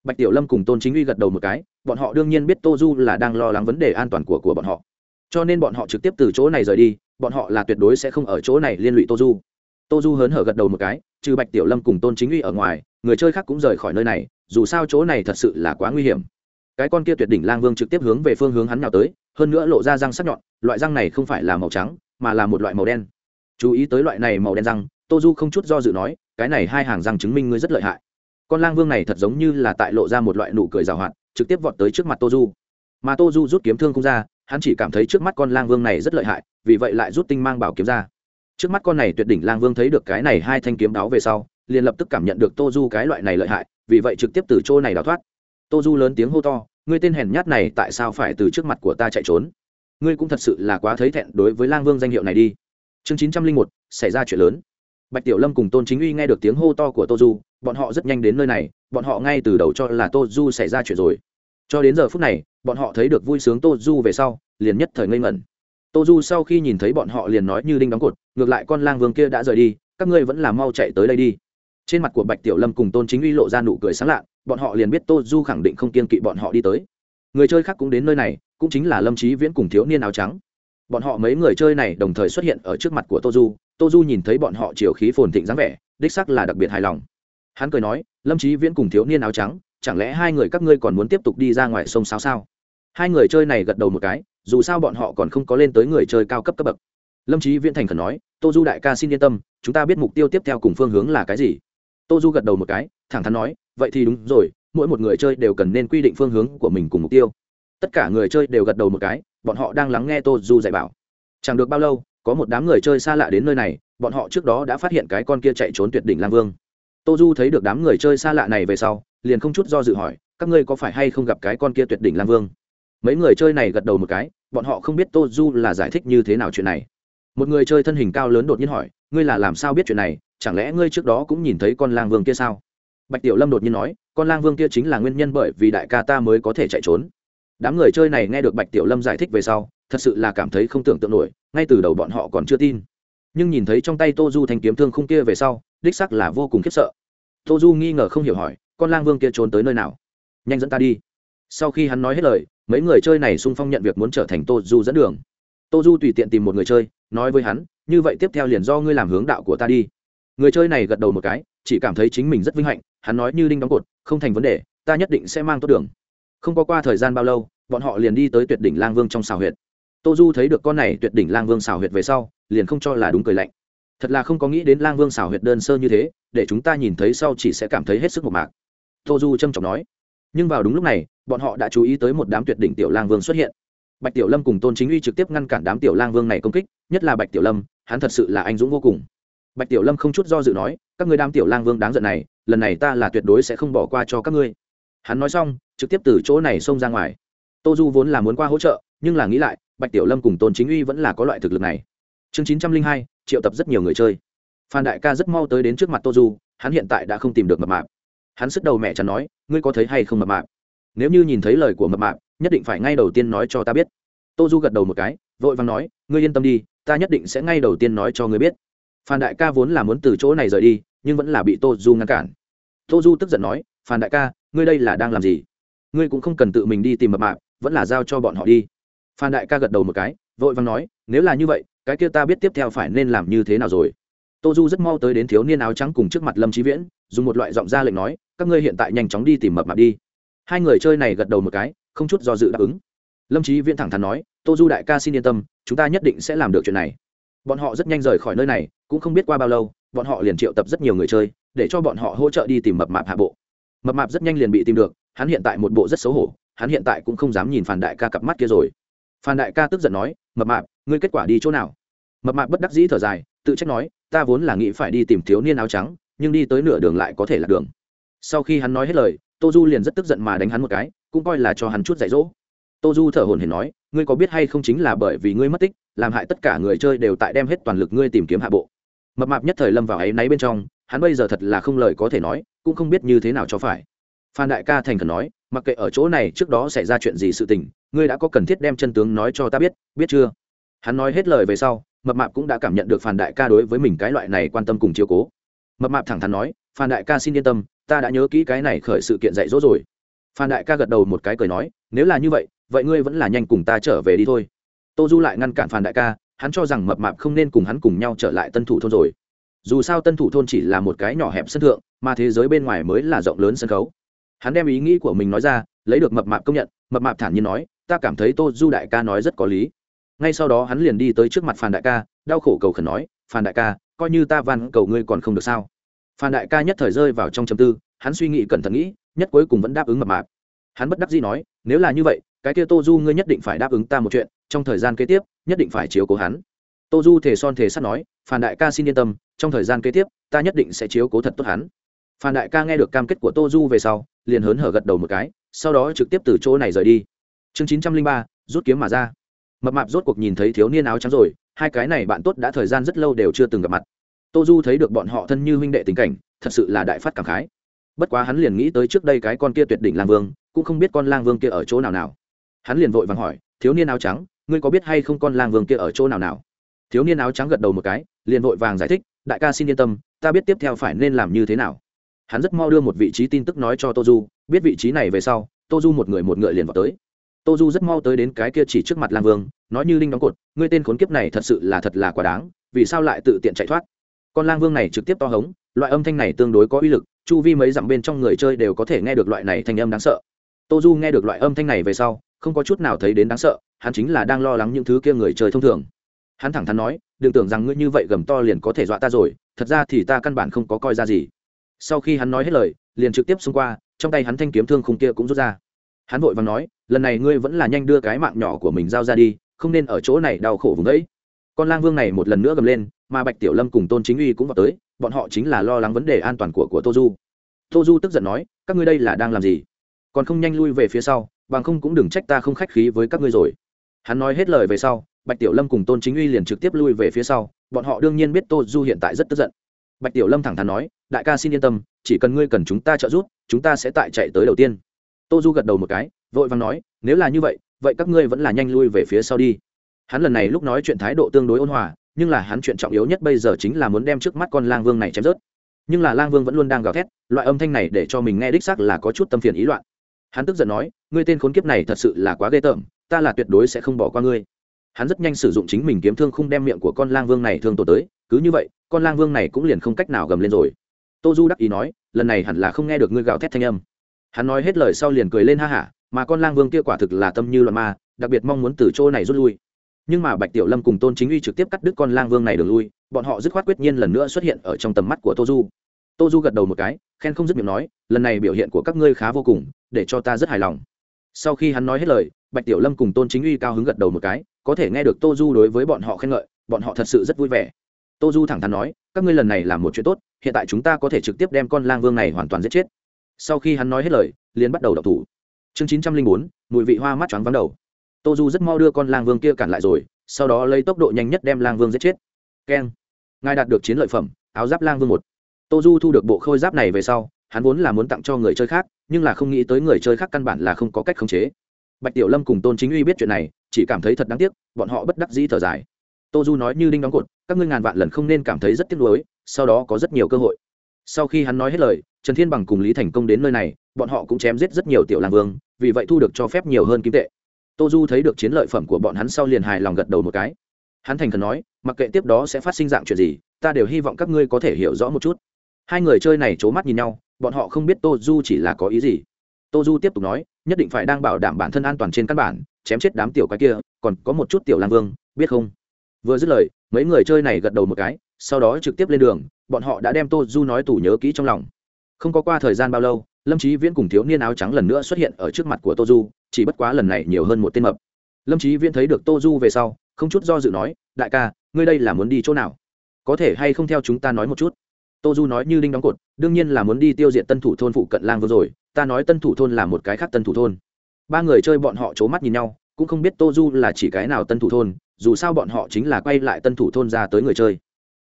Bạch tiểu lâm cùng tôn chính uy gật đầu một cái, bọn họ đương nhiên biết tô du là đang lo lắng vấn đề an toàn của của bọn họ. Cho nên bọn họ trực tiếp từ chỗ này rời đi, bọn họ là tuyệt đối sẽ không ở chỗ này liên lụy tô du tô du hớn hở gật đầu một cái, trừ bạch tiểu lâm cùng tôn chính uy ở ngoài, người chơi khác cũng rời khỏi nơi này, dù sao chỗ này thật sự là quá nguy hiểm. Cái con kia tuyệt đỉnh lang vương trực tiếp hướng về phương hướng hắn nào tới, hơn nữa lộ ra răng sắc nhọn, loại răng này không phải là màu trắng, mà là một loại màu đen. Chú ý tới loại này màu đen răng, tô du không chút do dự nói, cái này hai hàng răng chứng minh ngươi rất lợi hại. Con lang vương này thật giống như là tại lộ ra một loại nụ cười rào hoạt, trực tiếp vọt tới trước mặt tô du. Mà tô du rút kiếm thương không ra, hắn chỉ cảm thấy trước mắt con lang vương này rất lợi hại, vì vậy lại rút tinh mang bảo kiếm ra trước mắt con này tuyệt đỉnh lang vương thấy được cái này hai thanh kiếm đáo về sau, liền lập tức cảm nhận được tô du cái loại này lợi hại, vì vậy trực tiếp từ chỗ này đào thoát. Tô du lớn tiếng hô to, ngươi tên hèn nhát này tại sao phải từ trước mặt của ta chạy trốn? Ngươi cũng thật sự là quá thấy thẹn đối với lang vương danh hiệu này đi. Chương chín trăm linh một, xảy ra chuyện lớn. Bạch tiểu lâm cùng tôn chính uy nghe được tiếng hô to của tô du bọn họ rất nhanh đến nơi này, bọn họ ngay từ đầu cho là tô du xảy ra chuyện rồi. Cho đến giờ phút này, bọn họ thấy được vui sướng tô du về sau, liền nhất thời ngây ngẩn tô du sau khi nhìn thấy bọn họ liền nói như đinh đóng cột, ngược lại con lang vương kia đã rời đi, các ngươi vẫn là mau chạy tới đây đi. Trên mặt của bạch tiểu lâm cùng tôn chính uy lộ ra nụ cười sáng lạ bọn họ liền biết tô du khẳng định không kiên kỵ bọn họ đi tới. Người chơi khác cũng đến nơi này, cũng chính là lâm trí viễn cùng thiếu niên áo trắng. Bọn họ mấy người chơi này đồng thời xuất hiện ở trước mặt của tô du tô du nhìn thấy bọn họ chiều khí phồn thịnh dáng vẻ, đích sắc là đặc biệt hài lòng. Hắn cười nói, lâm trí viễn cùng thiếu niên áo trắng, chẳng lẽ hai người các ngươi còn muốn tiếp tục đi ra ngoài sông sao sao? Hai người chơi này gật đầu một cái dù sao bọn họ còn không có lên tới người chơi cao cấp cấp bậc. Lâm trí viễn thành khẩn nói, tô du đại ca xin yên tâm, chúng ta biết mục tiêu tiếp theo cùng phương hướng là cái gì. Tô du gật đầu một cái, thẳng thắn nói, vậy thì đúng rồi, mỗi một người chơi đều cần nên quy định phương hướng của mình cùng mục tiêu. Tất cả người chơi đều gật đầu một cái, bọn họ đang lắng nghe tô du dạy bảo. Chẳng được bao lâu, có một đám người chơi xa lạ đến nơi này, bọn họ trước đó đã phát hiện cái con kia chạy trốn tuyệt đỉnh lam vương. Tô du thấy được đám người chơi xa lạ này về sau, liền không chút do dự hỏi, các ngươi có phải hay không gặp cái con kia tuyệt đỉnh lam vương? Mấy người chơi này gật đầu một cái, bọn họ không biết tô du là giải thích như thế nào chuyện này. Một người chơi thân hình cao lớn đột nhiên hỏi, ngươi là làm sao biết chuyện này? Chẳng lẽ ngươi trước đó cũng nhìn thấy con lang vương kia sao? Bạch tiểu lâm đột nhiên nói, con lang vương kia chính là nguyên nhân bởi vì đại ca ta mới có thể chạy trốn. Đám người chơi này nghe được bạch tiểu lâm giải thích về sau, thật sự là cảm thấy không tưởng tượng nổi, ngay từ đầu bọn họ còn chưa tin. Nhưng nhìn thấy trong tay tô du thanh kiếm thương không kia về sau, đích sắc là vô cùng khiếp sợ. Tô du nghi ngờ không hiểu hỏi, con lang vương kia trốn tới nơi nào? Nhanh dẫn ta đi. Sau khi hắn nói hết lời mấy người chơi này sung phong nhận việc muốn trở thành tô du dẫn đường. Tô du tùy tiện tìm một người chơi, nói với hắn, như vậy tiếp theo liền do ngươi làm hướng đạo của ta đi. Người chơi này gật đầu một cái, chỉ cảm thấy chính mình rất vinh hạnh, hắn nói như đinh đóng cột, không thành vấn đề, ta nhất định sẽ mang tốt đường. Không có qua thời gian bao lâu, bọn họ liền đi tới tuyệt đỉnh lang vương trong xào huyệt. Tô du thấy được con này tuyệt đỉnh lang vương xào huyệt về sau, liền không cho là đúng cười lạnh. Thật là không có nghĩ đến lang vương xào huyệt đơn sơ như thế, để chúng ta nhìn thấy sau chỉ sẽ cảm thấy hết sức một mạc. Tô du trâm trọng nói, nhưng vào đúng lúc này bọn họ đã chú ý tới một đám tuyệt đỉnh tiểu lang vương xuất hiện. Bạch tiểu lâm cùng tôn chính uy trực tiếp ngăn cản đám tiểu lang vương này công kích, nhất là bạch tiểu lâm, hắn thật sự là anh dũng vô cùng. Bạch tiểu lâm không chút do dự nói, các người đám tiểu lang vương đáng giận này, lần này ta là tuyệt đối sẽ không bỏ qua cho các ngươi. Hắn nói xong, trực tiếp từ chỗ này xông ra ngoài. Tô du vốn là muốn qua hỗ trợ, nhưng là nghĩ lại, bạch tiểu lâm cùng tôn chính uy vẫn là có loại thực lực này. Chương chín trăm linh hai, triệu tập rất nhiều người chơi. Phan đại ca rất mau tới đến trước mặt tô du, hắn hiện tại đã không tìm được mập mạp. Hắn sức đầu mẹ chắn nói, ngươi có thấy hay không mập mạp? Nếu như nhìn thấy lời của mập mạp, nhất định phải ngay đầu tiên nói cho ta biết. Tô du gật đầu một cái, vội vàng nói, ngươi yên tâm đi, ta nhất định sẽ ngay đầu tiên nói cho ngươi biết. Phan đại ca vốn là muốn từ chỗ này rời đi, nhưng vẫn là bị tô du ngăn cản. Tô du tức giận nói, phan đại ca, ngươi đây là đang làm gì? Ngươi cũng không cần tự mình đi tìm mập mạp, vẫn là giao cho bọn họ đi. Phan đại ca gật đầu một cái, vội vàng nói, nếu là như vậy, cái kia ta biết tiếp theo phải nên làm như thế nào rồi. Tô du rất mau tới đến thiếu niên áo trắng cùng trước mặt lâm trí viễn, dùng một loại giọng ra lệnh nói, các ngươi hiện tại nhanh chóng đi tìm mập mạp đi hai người chơi này gật đầu một cái, không chút do dự đáp ứng. Lâm trí viễn thẳng thắn nói, tô du đại ca xin yên tâm, chúng ta nhất định sẽ làm được chuyện này. Bọn họ rất nhanh rời khỏi nơi này, cũng không biết qua bao lâu, bọn họ liền triệu tập rất nhiều người chơi, để cho bọn họ hỗ trợ đi tìm mập mạp hạ bộ. Mập mạp rất nhanh liền bị tìm được, hắn hiện tại một bộ rất xấu hổ, hắn hiện tại cũng không dám nhìn phản đại ca cặp mắt kia rồi. Phan đại ca tức giận nói, mập mạp, ngươi kết quả đi chỗ nào? Mập mạp bất đắc dĩ thở dài, tự trách nói, ta vốn là nghĩ phải đi tìm thiếu niên áo trắng, nhưng đi tới nửa đường lại có thể là đường. Sau khi hắn nói hết lời tô du liền rất tức giận mà đánh hắn một cái, cũng coi là cho hắn chút dạy dỗ. Tô du thở hồn hển nói, ngươi có biết hay không chính là bởi vì ngươi mất tích, làm hại tất cả người chơi đều tại đem hết toàn lực ngươi tìm kiếm hạ bộ. Mập mạp nhất thời lâm vào áy náy bên trong, hắn bây giờ thật là không lời có thể nói, cũng không biết như thế nào cho phải. Phan đại ca thành khẩn nói, mặc kệ ở chỗ này, trước đó xảy ra chuyện gì sự tình, ngươi đã có cần thiết đem chân tướng nói cho ta biết biết chưa? Hắn nói hết lời về sau, mập mạp cũng đã cảm nhận được phan đại ca đối với mình cái loại này quan tâm cùng chiều cố. Mập mạp thẳng thắn nói, phan đại ca xin yên tâm ta đã nhớ kỹ cái này khởi sự kiện dạy dỗ rồi. Phan đại ca gật đầu một cái cười nói, nếu là như vậy vậy ngươi vẫn là nhanh cùng ta trở về đi thôi. Tô du lại ngăn cản phan đại ca, hắn cho rằng mập mạp không nên cùng hắn cùng nhau trở lại tân thủ thôn rồi. Dù sao tân thủ thôn chỉ là một cái nhỏ hẹp sân thượng, mà thế giới bên ngoài mới là rộng lớn sân khấu. Hắn đem ý nghĩ của mình nói ra, lấy được mập mạp công nhận, mập mạp thản nhiên nói, ta cảm thấy tô du đại ca nói rất có lý. Ngay sau đó hắn liền đi tới trước mặt phan đại ca, đau khổ cầu khẩn nói, phan đại ca, coi như ta van cầu ngươi còn không được sao? Phan đại ca nhất thời rơi vào trong chầm tư, hắn suy nghĩ cẩn thận nghĩ, nhất cuối cùng vẫn đáp ứng mập mạp. Hắn bất đắc dĩ nói, nếu là như vậy, cái kia tô du ngươi nhất định phải đáp ứng ta một chuyện, trong thời gian kế tiếp, nhất định phải chiếu cố hắn. Tô du thể son thể sắt nói, phan đại ca xin yên tâm, trong thời gian kế tiếp, ta nhất định sẽ chiếu cố thật tốt hắn. Phan đại ca nghe được cam kết của tô du về sau, liền hớn hở gật đầu một cái, sau đó trực tiếp từ chỗ này rời đi. Chương chín trăm linh ba, rút kiếm mà ra. Mập mạp rốt cuộc nhìn thấy thiếu niên áo trắng rồi, hai cái này bạn tốt đã thời gian rất lâu đều chưa từng gặp mặt tô du thấy được bọn họ thân như huynh đệ tình cảnh, thật sự là đại phát cảm khái. Bất quá hắn liền nghĩ tới trước đây cái con kia tuyệt đỉnh lang vương, cũng không biết con lang vương kia ở chỗ nào nào. Hắn liền vội vàng hỏi, thiếu niên áo trắng, ngươi có biết hay không con lang vương kia ở chỗ nào nào? Thiếu niên áo trắng gật đầu một cái, liền vội vàng giải thích, đại ca xin yên tâm, ta biết tiếp theo phải nên làm như thế nào. Hắn rất mau đưa một vị trí tin tức nói cho tô du, biết vị trí này về sau, tô du một người một ngựa liền vào tới. Tô du rất mau tới đến cái kia chỉ trước mặt lang vương, nói như linh đóng cột, ngươi tên khốn kiếp này thật sự là thật là quá đáng, vì sao lại tự tiện chạy thoát? Con lang vương này trực tiếp to hống, loại âm thanh này tương đối có uy lực, chu vi mấy dặm bên trong người chơi đều có thể nghe được loại này thanh âm đáng sợ. Tô du nghe được loại âm thanh này về sau, không có chút nào thấy đến đáng sợ, hắn chính là đang lo lắng những thứ kia người chơi thông thường. Hắn thẳng thắn nói, đừng tưởng rằng ngươi như vậy gầm to liền có thể dọa ta rồi, thật ra thì ta căn bản không có coi ra gì. Sau khi hắn nói hết lời, liền trực tiếp xông qua, trong tay hắn thanh kiếm thương khung kia cũng rút ra. Hắn vội vàng nói, lần này ngươi vẫn là nhanh đưa cái mạng nhỏ của mình giao ra đi, không nên ở chỗ này đau khổ vùng ấy con lang vương này một lần nữa gầm lên mà bạch tiểu lâm cùng tôn chính uy cũng vào tới, bọn họ chính là lo lắng vấn đề an toàn của của tô du. Tô du tức giận nói, các ngươi đây là đang làm gì? Còn không nhanh lui về phía sau, bằng không cũng đừng trách ta không khách khí với các ngươi rồi. Hắn nói hết lời về sau, bạch tiểu lâm cùng tôn chính uy liền trực tiếp lui về phía sau, bọn họ đương nhiên biết tô du hiện tại rất tức giận. Bạch tiểu lâm thẳng thắn nói, đại ca xin yên tâm, chỉ cần ngươi cần chúng ta trợ giúp, chúng ta sẽ tại chạy tới đầu tiên. Tô du gật đầu một cái, vội vàng nói, nếu là như vậy vậy các ngươi vẫn là nhanh lui về phía sau đi. Hắn lần này lúc nói chuyện thái độ tương đối ôn hòa nhưng là hắn chuyện trọng yếu nhất bây giờ chính là muốn đem trước mắt con lang vương này chém rớt. Nhưng là lang vương vẫn luôn đang gào thét, loại âm thanh này để cho mình nghe đích xác là có chút tâm phiền ý loạn. Hắn tức giận nói, ngươi tên khốn kiếp này thật sự là quá ghê tởm, ta là tuyệt đối sẽ không bỏ qua ngươi. Hắn rất nhanh sử dụng chính mình kiếm thương không đem miệng của con lang vương này thương tổ tới, cứ như vậy, con lang vương này cũng liền không cách nào gầm lên rồi. Tô du đắc ý nói, lần này hẳn là không nghe được ngươi gào thét thanh âm. Hắn nói hết lời sau liền cười lên ha hả, mà con lang vương kia quả thực là tâm như loạn ma, đặc biệt mong muốn từ chỗ này rút lui nhưng mà bạch tiểu lâm cùng tôn chính uy trực tiếp cắt đứt con lang vương này đường lui, bọn họ dứt khoát quyết nhiên lần nữa xuất hiện ở trong tầm mắt của tô du. Tô du gật đầu một cái, khen không dứt miệng nói, lần này biểu hiện của các ngươi khá vô cùng, để cho ta rất hài lòng. Sau khi hắn nói hết lời, bạch tiểu lâm cùng tôn chính uy cao hứng gật đầu một cái, có thể nghe được tô du đối với bọn họ khen ngợi, bọn họ thật sự rất vui vẻ. Tô du thẳng thắn nói, các ngươi lần này làm một chuyện tốt, hiện tại chúng ta có thể trực tiếp đem con lang vương này hoàn toàn giết chết. Sau khi hắn nói hết lời, liền bắt đầu đọc thủ. Chương chín trăm linh bốn, mùi vị hoa mắt choáng vắng đầu tô du rất mau đưa con lang vương kia cản lại rồi, sau đó lấy tốc độ nhanh nhất đem lang vương giết chết. Keng. Ngài đạt được chiến lợi phẩm, áo giáp lang vương một. Tô du thu được bộ khôi giáp này về sau, hắn vốn là muốn tặng cho người chơi khác, nhưng là không nghĩ tới người chơi khác căn bản là không có cách khống chế. Bạch tiểu lâm cùng tôn chính uy biết chuyện này, chỉ cảm thấy thật đáng tiếc, bọn họ bất đắc dĩ thở dài. Tô du nói như đinh đóng cột, các ngươi ngàn vạn lần không nên cảm thấy rất tiếc nuối, sau đó có rất nhiều cơ hội. Sau khi hắn nói hết lời, trần thiên bằng cùng lý thành công đến nơi này, bọn họ cũng chém giết rất nhiều tiểu lang vương, vì vậy thu được cho phép nhiều hơn kim tệ tô du thấy được chiến lợi phẩm của bọn hắn sau liền hài lòng gật đầu một cái. Hắn thành thần nói, mặc kệ tiếp đó sẽ phát sinh dạng chuyện gì, ta đều hy vọng các ngươi có thể hiểu rõ một chút. Hai người chơi này c h ố mắt nhìn nhau, bọn họ không biết tô du chỉ là có ý gì. Tô du tiếp tục nói, nhất định phải đang bảo đảm bản thân an toàn trên căn bản, chém chết đám tiểu cái kia, còn có một chút tiểu lang vương, biết không? Vừa dứt lời, mấy người chơi này gật đầu một cái, sau đó trực tiếp lên đường, bọn họ đã đem tô du nói tủ nhớ kỹ trong lòng. Không có qua thời gian bao lâu lâm trí viễn cùng thiếu niên áo trắng lần nữa xuất hiện ở trước mặt của tô du, chỉ bất quá lần này nhiều hơn một tên mập. Lâm trí viễn thấy được tô du về sau, không chút do dự nói, đại ca, ngươi đây là muốn đi chỗ nào? Có thể hay không theo chúng ta nói một chút? Tô du nói như đinh đóng cột, đương nhiên là muốn đi tiêu diệt tân thủ thôn phụ cận lang vừa rồi, ta nói tân thủ thôn là một cái khác tân thủ thôn. Ba người chơi bọn họ c h ố mắt nhìn nhau, cũng không biết tô du là chỉ cái nào tân thủ thôn, dù sao bọn họ chính là quay lại tân thủ thôn ra tới người chơi.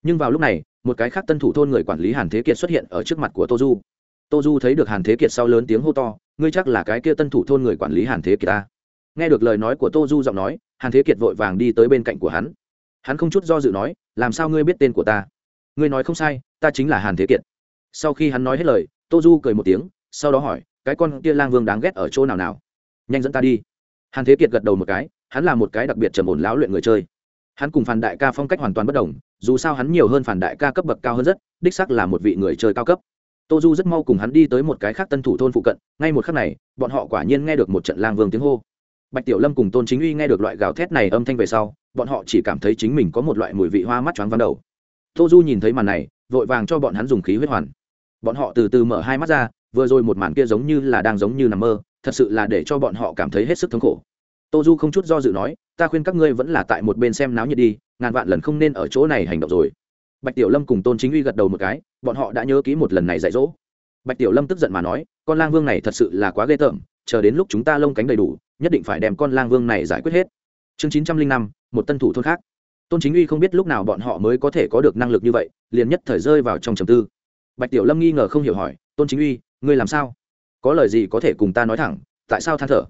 Nhưng vào lúc này, một cái khác tân thủ thôn người quản lý hàn thế kiệt xuất hiện ở trước mặt của tô du tô du thấy được hàn thế kiệt sau lớn tiếng hô to, ngươi chắc là cái kia tân thủ thôn người quản lý hàn thế kiệt ta. Nghe được lời nói của tô du giọng nói, hàn thế kiệt vội vàng đi tới bên cạnh của hắn. Hắn không chút do dự nói, làm sao ngươi biết tên của ta? Ngươi nói không sai, ta chính là hàn thế kiệt. Sau khi hắn nói hết lời, tô du cười một tiếng, sau đó hỏi, cái con kia lang vương đáng ghét ở chỗ nào nào? Nhanh dẫn ta đi. Hàn thế kiệt gật đầu một cái, hắn là một cái đặc biệt trầm ổn lão luyện người chơi. Hắn cùng phản đại ca phong cách hoàn toàn bất đồng, dù sao hắn nhiều hơn phản đại ca cấp bậc cao hơn rất, đích sắc là một vị người chơi cao cấp tô du rất mau cùng hắn đi tới một cái khác tân thủ thôn phụ cận, ngay một khắc này, bọn họ quả nhiên nghe được một trận lang vương tiếng hô. Bạch tiểu lâm cùng tôn chính uy nghe được loại gào thét này âm thanh về sau, bọn họ chỉ cảm thấy chính mình có một loại mùi vị hoa mắt choáng vắng đầu. Tô du nhìn thấy màn này, vội vàng cho bọn hắn dùng khí huyết hoàn. Bọn họ từ từ mở hai mắt ra, vừa rồi một màn kia giống như là đang giống như nằm mơ, thật sự là để cho bọn họ cảm thấy hết sức thống khổ. Tô du không chút do dự nói, ta khuyên các ngươi vẫn là tại một bên xem náo nhiệt đi, ngàn vạn lần không nên ở chỗ này hành động rồi bạch tiểu lâm cùng tôn chính uy gật đầu một cái, bọn họ đã nhớ kỹ một lần này dạy dỗ. Bạch tiểu lâm tức giận mà nói, con lang vương này thật sự là quá ghê tởm, chờ đến lúc chúng ta lông cánh đầy đủ, nhất định phải đem con lang vương này giải quyết hết. Chương chín trăm linh năm, một tân thủ thôn khác. Tôn chính uy không biết lúc nào bọn họ mới có thể có được năng lực như vậy, liền nhất thời rơi vào trong trầm tư. Bạch tiểu lâm nghi ngờ không hiểu hỏi, tôn chính uy, ngươi làm sao? Có lời gì có thể cùng ta nói thẳng, tại sao than thở?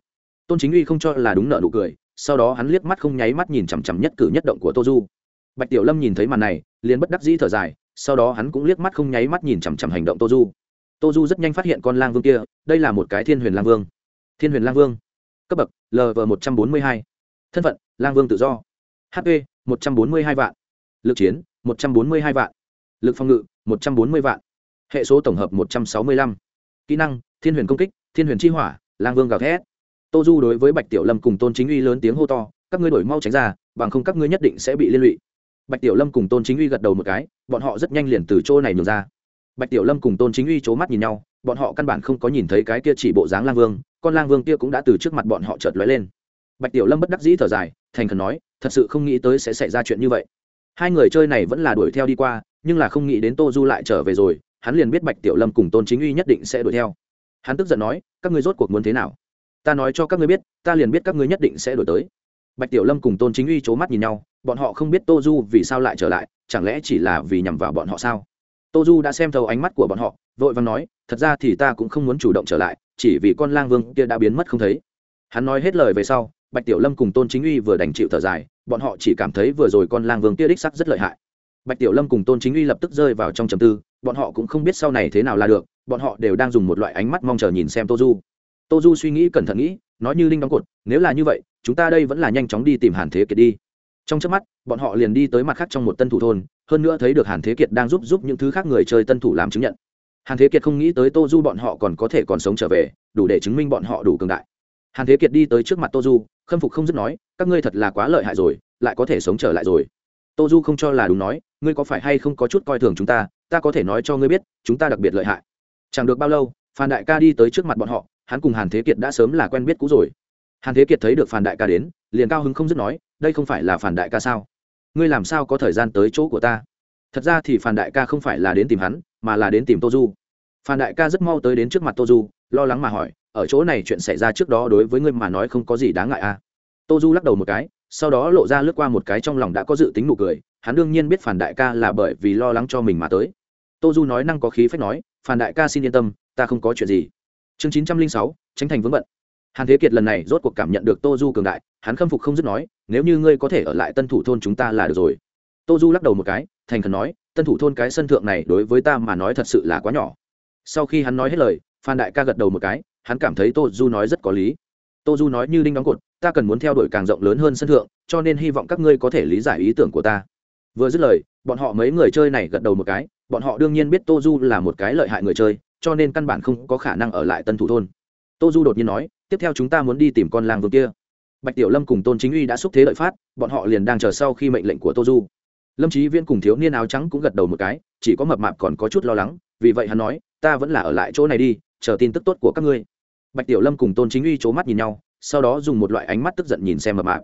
Tôn chính uy không cho là đúng nợ nụ cười, sau đó hắn liếc mắt không nháy mắt nhìn chằm chằm nhất cử nhất động của tô du. Bạch tiểu lâm nhìn thấy màn này liền bất đắc dĩ thở dài, sau đó hắn cũng liếc mắt không nháy mắt nhìn chằm chằm hành động tô du tô du rất nhanh phát hiện con lang vương kia, đây là một cái thiên huyền lang vương. Thiên huyền lang vương. Cấp bậc lv một trăm bốn mươi hai. Thân phận, lang vương tự do. Hp một trăm bốn mươi hai vạn. Lực chiến, một trăm bốn mươi hai vạn. Lực phòng ngự, một trăm bốn mươi vạn. Hệ số tổng hợp, một trăm sáu mươi lăm. Kỹ năng, thiên huyền công kích, thiên huyền chi hỏa, lang vương gào thét. Tô du đối với bạch tiểu lâm cùng tôn chính uy lớn tiếng hô to, các ngươi đổi mau tránh ra, bằng không các ngươi nhất định sẽ bị liên lụy bạch tiểu lâm cùng tôn chính uy gật đầu một cái, bọn họ rất nhanh liền từ chỗ này nhường ra. Bạch tiểu lâm cùng tôn chính uy c h ố mắt nhìn nhau, bọn họ căn bản không có nhìn thấy cái kia chỉ bộ dáng lang vương, con lang vương kia cũng đã từ trước mặt bọn họ chợt lóe lên. Bạch tiểu lâm bất đắc dĩ thở dài, thành khẩn nói, thật sự không nghĩ tới sẽ xảy ra chuyện như vậy. Hai người chơi này vẫn là đuổi theo đi qua, nhưng là không nghĩ đến tô du lại trở về rồi, hắn liền biết bạch tiểu lâm cùng tôn chính uy nhất định sẽ đuổi theo. Hắn tức giận nói, các ngươi rốt cuộc muốn thế nào? Ta nói cho các ngươi biết, ta liền biết các ngươi nhất định sẽ đuổi tới bạch tiểu lâm cùng tôn chính uy c h ố mắt nhìn nhau, bọn họ không biết tô du vì sao lại trở lại, chẳng lẽ chỉ là vì nhằm vào bọn họ sao? Tô du đã xem thấu ánh mắt của bọn họ, vội vàng nói, thật ra thì ta cũng không muốn chủ động trở lại, chỉ vì con lang vương kia đã biến mất không thấy. Hắn nói hết lời về sau, bạch tiểu lâm cùng tôn chính uy vừa đành chịu thở dài, bọn họ chỉ cảm thấy vừa rồi con lang vương kia đích sắc rất lợi hại. Bạch tiểu lâm cùng tôn chính uy lập tức rơi vào trong trầm tư, bọn họ cũng không biết sau này thế nào là được, bọn họ đều đang dùng một loại ánh mắt mong chờ nhìn xem tô du. Tô du suy nghĩ cẩn thận nghĩ nói như linh đóng cột, nếu là như vậy, chúng ta đây vẫn là nhanh chóng đi tìm hàn thế kiệt đi. Trong trước mắt, bọn họ liền đi tới mặt khác trong một tân thủ thôn, hơn nữa thấy được hàn thế kiệt đang giúp giúp những thứ khác người chơi tân thủ làm chứng nhận. Hàn thế kiệt không nghĩ tới tô du bọn họ còn có thể còn sống trở về, đủ để chứng minh bọn họ đủ cường đại. Hàn thế kiệt đi tới trước mặt tô du, khâm phục không dứt nói, các ngươi thật là quá lợi hại rồi, lại có thể sống trở lại rồi. Tô du không cho là đúng nói, ngươi có phải hay không có chút coi thường chúng ta? Ta có thể nói cho ngươi biết, chúng ta đặc biệt lợi hại. Chẳng được bao lâu, phan đại ca đi tới trước mặt bọn họ hắn cùng hàn thế kiệt đã sớm là quen biết cũ rồi. Hàn thế kiệt thấy được phản đại ca đến, liền cao hứng không dứt nói, đây không phải là phản đại ca sao? Ngươi làm sao có thời gian tới chỗ của ta? Thật ra thì phản đại ca không phải là đến tìm hắn, mà là đến tìm tô du phản đại ca rất mau tới đến trước mặt tô du lo lắng mà hỏi, ở chỗ này chuyện xảy ra trước đó đối với ngươi mà nói không có gì đáng ngại à? Tô du lắc đầu một cái, sau đó lộ ra lướt qua một cái trong lòng đã có dự tính nụ cười, hắn đương nhiên biết phản đại ca là bởi vì lo lắng cho mình mà tới. Tô du nói năng có khí phách nói, phản đại ca xin yên tâm, ta không có chuyện gì chương chín trăm linh sáu, tránh thành vướng bận. Hàn thế kiệt lần này rốt cuộc cảm nhận được tô du cường đại, hắn khâm phục không dứt nói, nếu như ngươi có thể ở lại tân thủ thôn chúng ta là được rồi. Tô du lắc đầu một cái, thành khẩn nói, tân thủ thôn cái sân thượng này đối với ta mà nói thật sự là quá nhỏ. Sau khi hắn nói hết lời, phan đại ca gật đầu một cái, hắn cảm thấy tô du nói rất có lý. Tô du nói như đinh đóng cột, ta cần muốn theo đuổi càng rộng lớn hơn sân thượng, cho nên hy vọng các ngươi có thể lý giải ý tưởng của ta. Vừa dứt lời, bọn họ mấy người chơi này gật đầu một cái, bọn họ đương nhiên biết tô du là một cái lợi hại người chơi cho nên căn bản không có khả năng ở lại tân thủ thôn. Tô du đột nhiên nói, tiếp theo chúng ta muốn đi tìm con làng vương kia. Bạch tiểu lâm cùng tôn chính uy đã xúc thế lợi phát, bọn họ liền đang chờ sau khi mệnh lệnh của tô du. Lâm trí viên cùng thiếu niên áo trắng cũng gật đầu một cái, chỉ có mập mạp còn có chút lo lắng, vì vậy hắn nói, ta vẫn là ở lại chỗ này đi, chờ tin tức tốt của các ngươi. Bạch tiểu lâm cùng tôn chính uy c h ố mắt nhìn nhau, sau đó dùng một loại ánh mắt tức giận nhìn xem mập mạp.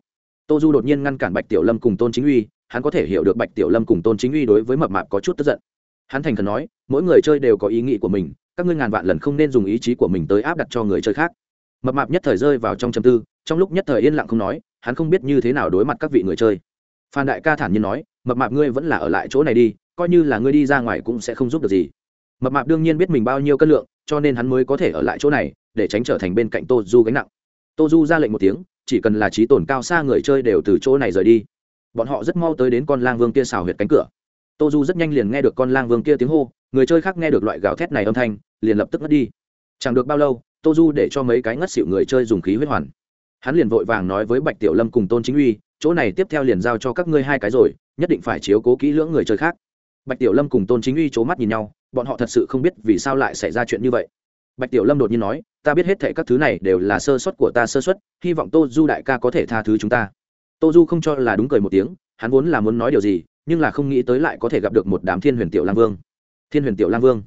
Tô du đột nhiên ngăn cản bạch tiểu lâm cùng tôn chính uy, hắn có thể hiểu được bạch tiểu lâm cùng tôn chính uy đối với mập mạp có chút tức giận. Hắn thành khẩn nói, mỗi người chơi đều có ý nghĩ của mình các ngươi ngàn vạn lần không nên dùng ý chí của mình tới áp đặt cho người chơi khác. Mập mạp nhất thời rơi vào trong châm tư, trong lúc nhất thời yên lặng không nói, hắn không biết như thế nào đối mặt các vị người chơi. Phan đại ca thản nhiên nói, mập mạp ngươi vẫn là ở lại chỗ này đi, coi như là ngươi đi ra ngoài cũng sẽ không giúp được gì. Mập mạp đương nhiên biết mình bao nhiêu cân lượng, cho nên hắn mới có thể ở lại chỗ này, để tránh trở thành bên cạnh tô du gánh nặng. Tô du ra lệnh một tiếng, chỉ cần là trí tổn cao xa người chơi đều từ chỗ này rời đi. Bọn họ rất mau tới đến con lang vương kia xào huyệt cánh cửa. Tô du rất nhanh liền nghe được con lang vương kia tiếng hô người chơi khác nghe được loại gào thét này âm thanh, liền lập tức ngất đi. Chẳng được bao lâu tô du để cho mấy cái ngất xịu người chơi dùng khí huyết hoàn. Hắn liền vội vàng nói với bạch tiểu lâm cùng tôn chính uy, chỗ này tiếp theo liền giao cho các ngươi hai cái rồi, nhất định phải chiếu cố kỹ lưỡng người chơi khác. Bạch tiểu lâm cùng tôn chính uy c h ố mắt nhìn nhau, bọn họ thật sự không biết vì sao lại xảy ra chuyện như vậy. Bạch tiểu lâm đột nhiên nói, ta biết hết thệ các thứ này đều là sơ suất của ta sơ suất, hy vọng tô du đại ca có thể tha thứ chúng ta. Tô du không cho là đúng cười một tiếng, hắn vốn là muốn nói điều gì, nhưng là không nghĩ tới lại có thể gặp được một đám thiên huyền tiểu lang vương thiên huyền tiểu lang vương.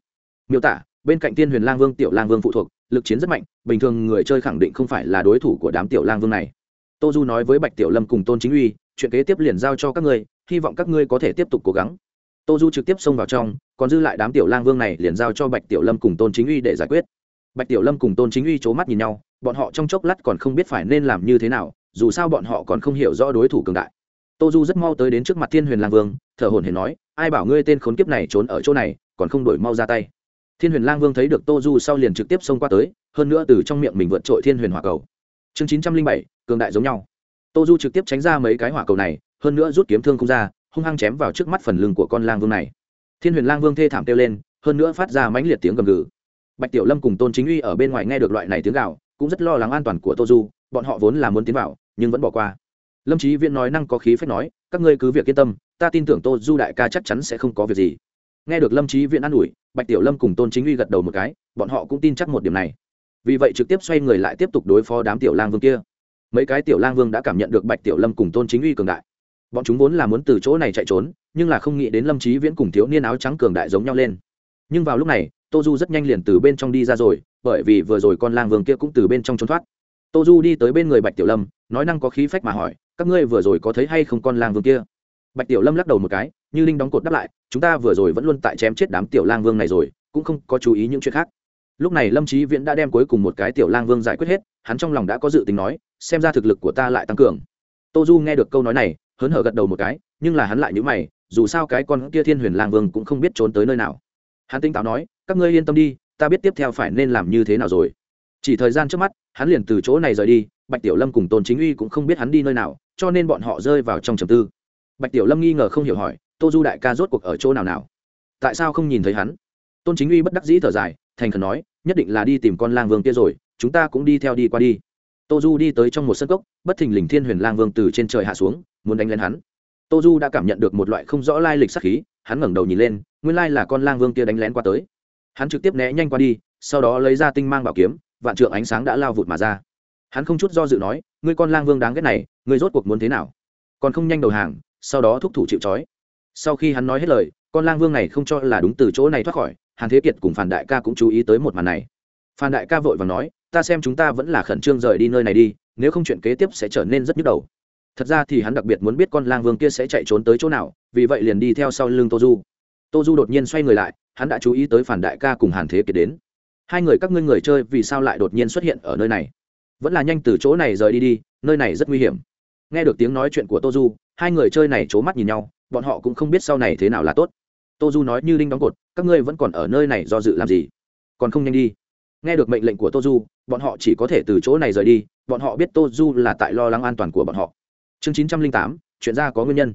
Miêu tả, bên cạnh thiên huyền lang vương, tiểu lang vương phụ thuộc, lực chiến rất mạnh, bình thường người chơi khẳng định không phải là đối thủ của đám tiểu lang vương này. Tô du nói với bạch tiểu lâm cùng tôn chính uy, chuyện kế tiếp liền giao cho các ngươi, hy vọng các ngươi có thể tiếp tục cố gắng. Tô du trực tiếp xông vào trong, còn dư lại đám tiểu lang vương này liền giao cho bạch tiểu lâm cùng tôn chính uy để giải quyết. Bạch tiểu lâm cùng tôn chính uy c h ố mắt nhìn nhau, bọn họ trong chốc lát còn không biết phải nên làm như thế nào, dù sao bọn họ còn không hiểu rõ đối thủ cường đại. Tô du rất mau tới đến trước mặt thiên huyền lang vương, thở hồn hển nói ai bảo ngươi tên khốn kiếp này trốn ở chỗ này, còn không đổi mau ra tay. Thiên huyền lang vương thấy được tô du sau liền trực tiếp xông qua tới, hơn nữa từ trong miệng mình vượt trội thiên huyền hỏa cầu. Chương chín trăm linh bảy, cường đại giống nhau. Tô du trực tiếp tránh ra mấy cái hỏa cầu này, hơn nữa rút kiếm thương không ra, hung hăng chém vào trước mắt phần lưng của con lang vương này. Thiên huyền lang vương thê thảm kêu lên, hơn nữa phát ra mãnh liệt tiếng gầm gừ. Bạch tiểu lâm cùng tôn chính uy ở bên ngoài nghe được loại này tiếng gạo cũng rất lo lắng an toàn của tô du, bọn họ vốn là muốn tiến vào, nhưng vẫn bỏ qua. Lâm trí viễn nói năng có khí phép nói, các ngươi cứ việc yên tâm ta tin tưởng tô du đại ca chắc chắn sẽ không có việc gì. Nghe được lâm trí viễn an ủi, bạch tiểu lâm cùng tôn chính uy gật đầu một cái, bọn họ cũng tin chắc một điểm này. Vì vậy trực tiếp xoay người lại tiếp tục đối phó đám tiểu lang vương kia. Mấy cái tiểu lang vương đã cảm nhận được bạch tiểu lâm cùng tôn chính uy cường đại. Bọn chúng vốn là muốn từ chỗ này chạy trốn, nhưng là không nghĩ đến lâm trí viễn cùng thiếu niên áo trắng cường đại giống nhau lên. Nhưng vào lúc này, tô du rất nhanh liền từ bên trong đi ra rồi, bởi vì vừa rồi con lang vương kia cũng từ bên trong trốn thoát. Tô du đi tới bên người bạch tiểu lâm, nói năng có khí phách mà hỏi, các ngươi vừa rồi có thấy hay không con lang vương kia? Bạch tiểu lâm lắc đầu một cái, như linh đóng cột đáp lại, chúng ta vừa rồi vẫn luôn tại chém chết đám tiểu lang vương này rồi, cũng không có chú ý những chuyện khác. Lúc này lâm trí viễn đã đem cuối cùng một cái tiểu lang vương giải quyết hết, hắn trong lòng đã có dự tính nói, xem ra thực lực của ta lại tăng cường. Tô du nghe được câu nói này, hớn hở gật đầu một cái, nhưng là hắn lại nhữ mày, dù sao cái con kia thiên huyền lang vương cũng không biết trốn tới nơi nào. Hắn tinh táo nói, các ngươi yên tâm đi, ta biết tiếp theo phải nên làm như thế nào rồi. Chỉ thời gian trước mắt, hắn liền từ chỗ này rời đi, bạch tiểu lâm cùng tôn chính uy cũng không biết hắn đi nơi nào, cho nên bọn họ rơi vào trong trầm tư bạch tiểu lâm nghi ngờ không hiểu hỏi, tô du đại ca rốt cuộc ở chỗ nào nào? Tại sao không nhìn thấy hắn? Tôn chính uy bất đắc dĩ thở dài, thành khẩn nói, nhất định là đi tìm con lang vương kia rồi, chúng ta cũng đi theo đi qua đi. Tô du đi tới trong một sân cốc, bất thình lình thiên huyền lang vương từ trên trời hạ xuống, muốn đánh lên hắn. Tô du đã cảm nhận được một loại không rõ lai lịch sắc khí, hắn ngẩng đầu nhìn lên, nguyên lai là con lang vương kia đánh lén qua tới. Hắn trực tiếp né nhanh qua đi, sau đó lấy ra tinh mang bảo kiếm, vạn trượng ánh sáng đã lao vụt mà ra. Hắn không chút do dự nói, ngươi con lang vương đáng ghét này, ngươi rốt cuộc muốn thế nào? Còn không nhanh đầu hàng sau đó thúc thủ chịu trói. Sau khi hắn nói hết lời, con lang vương này không cho là đúng từ chỗ này thoát khỏi, hàn thế kiệt cùng phản đại ca cũng chú ý tới một màn này. Phan đại ca vội và nói, ta xem chúng ta vẫn là khẩn trương rời đi nơi này đi, nếu không chuyện kế tiếp sẽ trở nên rất nhức đầu. Thật ra thì hắn đặc biệt muốn biết con lang vương kia sẽ chạy trốn tới chỗ nào, vì vậy liền đi theo sau lưng tô du. Tô du đột nhiên xoay người lại, hắn đã chú ý tới phản đại ca cùng hàn thế kiệt đến. Hai người các ngươi người chơi vì sao lại đột nhiên xuất hiện ở nơi này? Vẫn là nhanh từ chỗ này rời đi đi, nơi này rất nguy hiểm nghe được tiếng nói chuyện của tô du, hai người chơi này c h ố mắt nhìn nhau, bọn họ cũng không biết sau này thế nào là tốt. Tô du nói như đinh đóng cột, các ngươi vẫn còn ở nơi này do dự làm gì? Còn không nhanh đi. Nghe được mệnh lệnh của tô du, bọn họ chỉ có thể từ chỗ này rời đi, bọn họ biết tô du là tại lo lắng an toàn của bọn họ. Chương chín trăm linh tám, chuyện ra có nguyên nhân.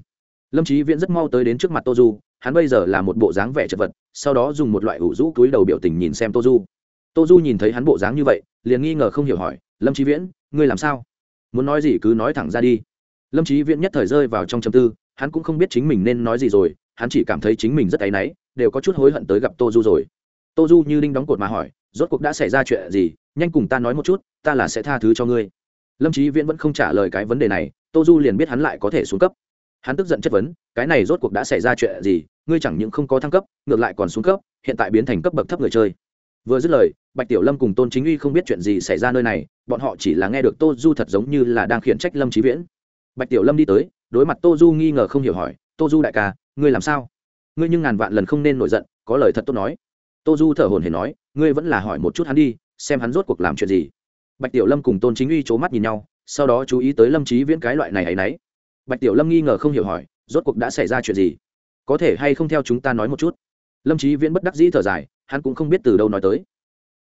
Lâm trí viễn rất mau tới đến trước mặt tô du, hắn bây giờ là một bộ dáng vẻ chật vật, sau đó dùng một loại ủ rũ túi đầu biểu tình nhìn xem tô du. Tô du nhìn thấy hắn bộ dáng như vậy, liền nghi ngờ không hiểu hỏi, lâm trí viễn, ngươi làm sao? Muốn nói gì cứ nói thẳng ra đi. Lâm trí viễn nhất thời rơi vào trong châm tư, hắn cũng không biết chính mình nên nói gì rồi, hắn chỉ cảm thấy chính mình rất áy náy, đều có chút hối hận tới gặp tô du rồi. Tô du như đinh đóng cột mà hỏi, rốt cuộc đã xảy ra chuyện gì? Nhanh cùng ta nói một chút, ta là sẽ tha thứ cho ngươi. Lâm trí viễn vẫn không trả lời cái vấn đề này, tô du liền biết hắn lại có thể xuống cấp. Hắn tức giận chất vấn, cái này rốt cuộc đã xảy ra chuyện gì? Ngươi chẳng những không có thăng cấp, ngược lại còn xuống cấp, hiện tại biến thành cấp bậc thấp người chơi. Vừa dứt lời, bạch tiểu lâm cùng tôn chính uy không biết chuyện gì xảy ra nơi này bọn họ chỉ là nghe được tô du thật giống như là đang khiển trách lâm trí viễn. Bạch tiểu lâm đi tới, đối mặt tô du nghi ngờ không hiểu hỏi, tô du đại ca, ngươi làm sao? Ngươi nhưng ngàn vạn lần không nên nổi giận, có lời thật tốt nói. Tô du thở hồn hển nói, ngươi vẫn là hỏi một chút hắn đi, xem hắn rốt cuộc làm chuyện gì. Bạch tiểu lâm cùng tôn chính uy c h ố mắt nhìn nhau, sau đó chú ý tới lâm trí viễn cái loại này hay y bạch tiểu lâm nghi ngờ không hiểu hỏi, rốt cuộc đã xảy ra chuyện gì? Có thể hay không theo chúng ta nói một chút? Lâm trí viễn bất đắc dĩ thở dài, hắn cũng không biết từ đâu nói tới.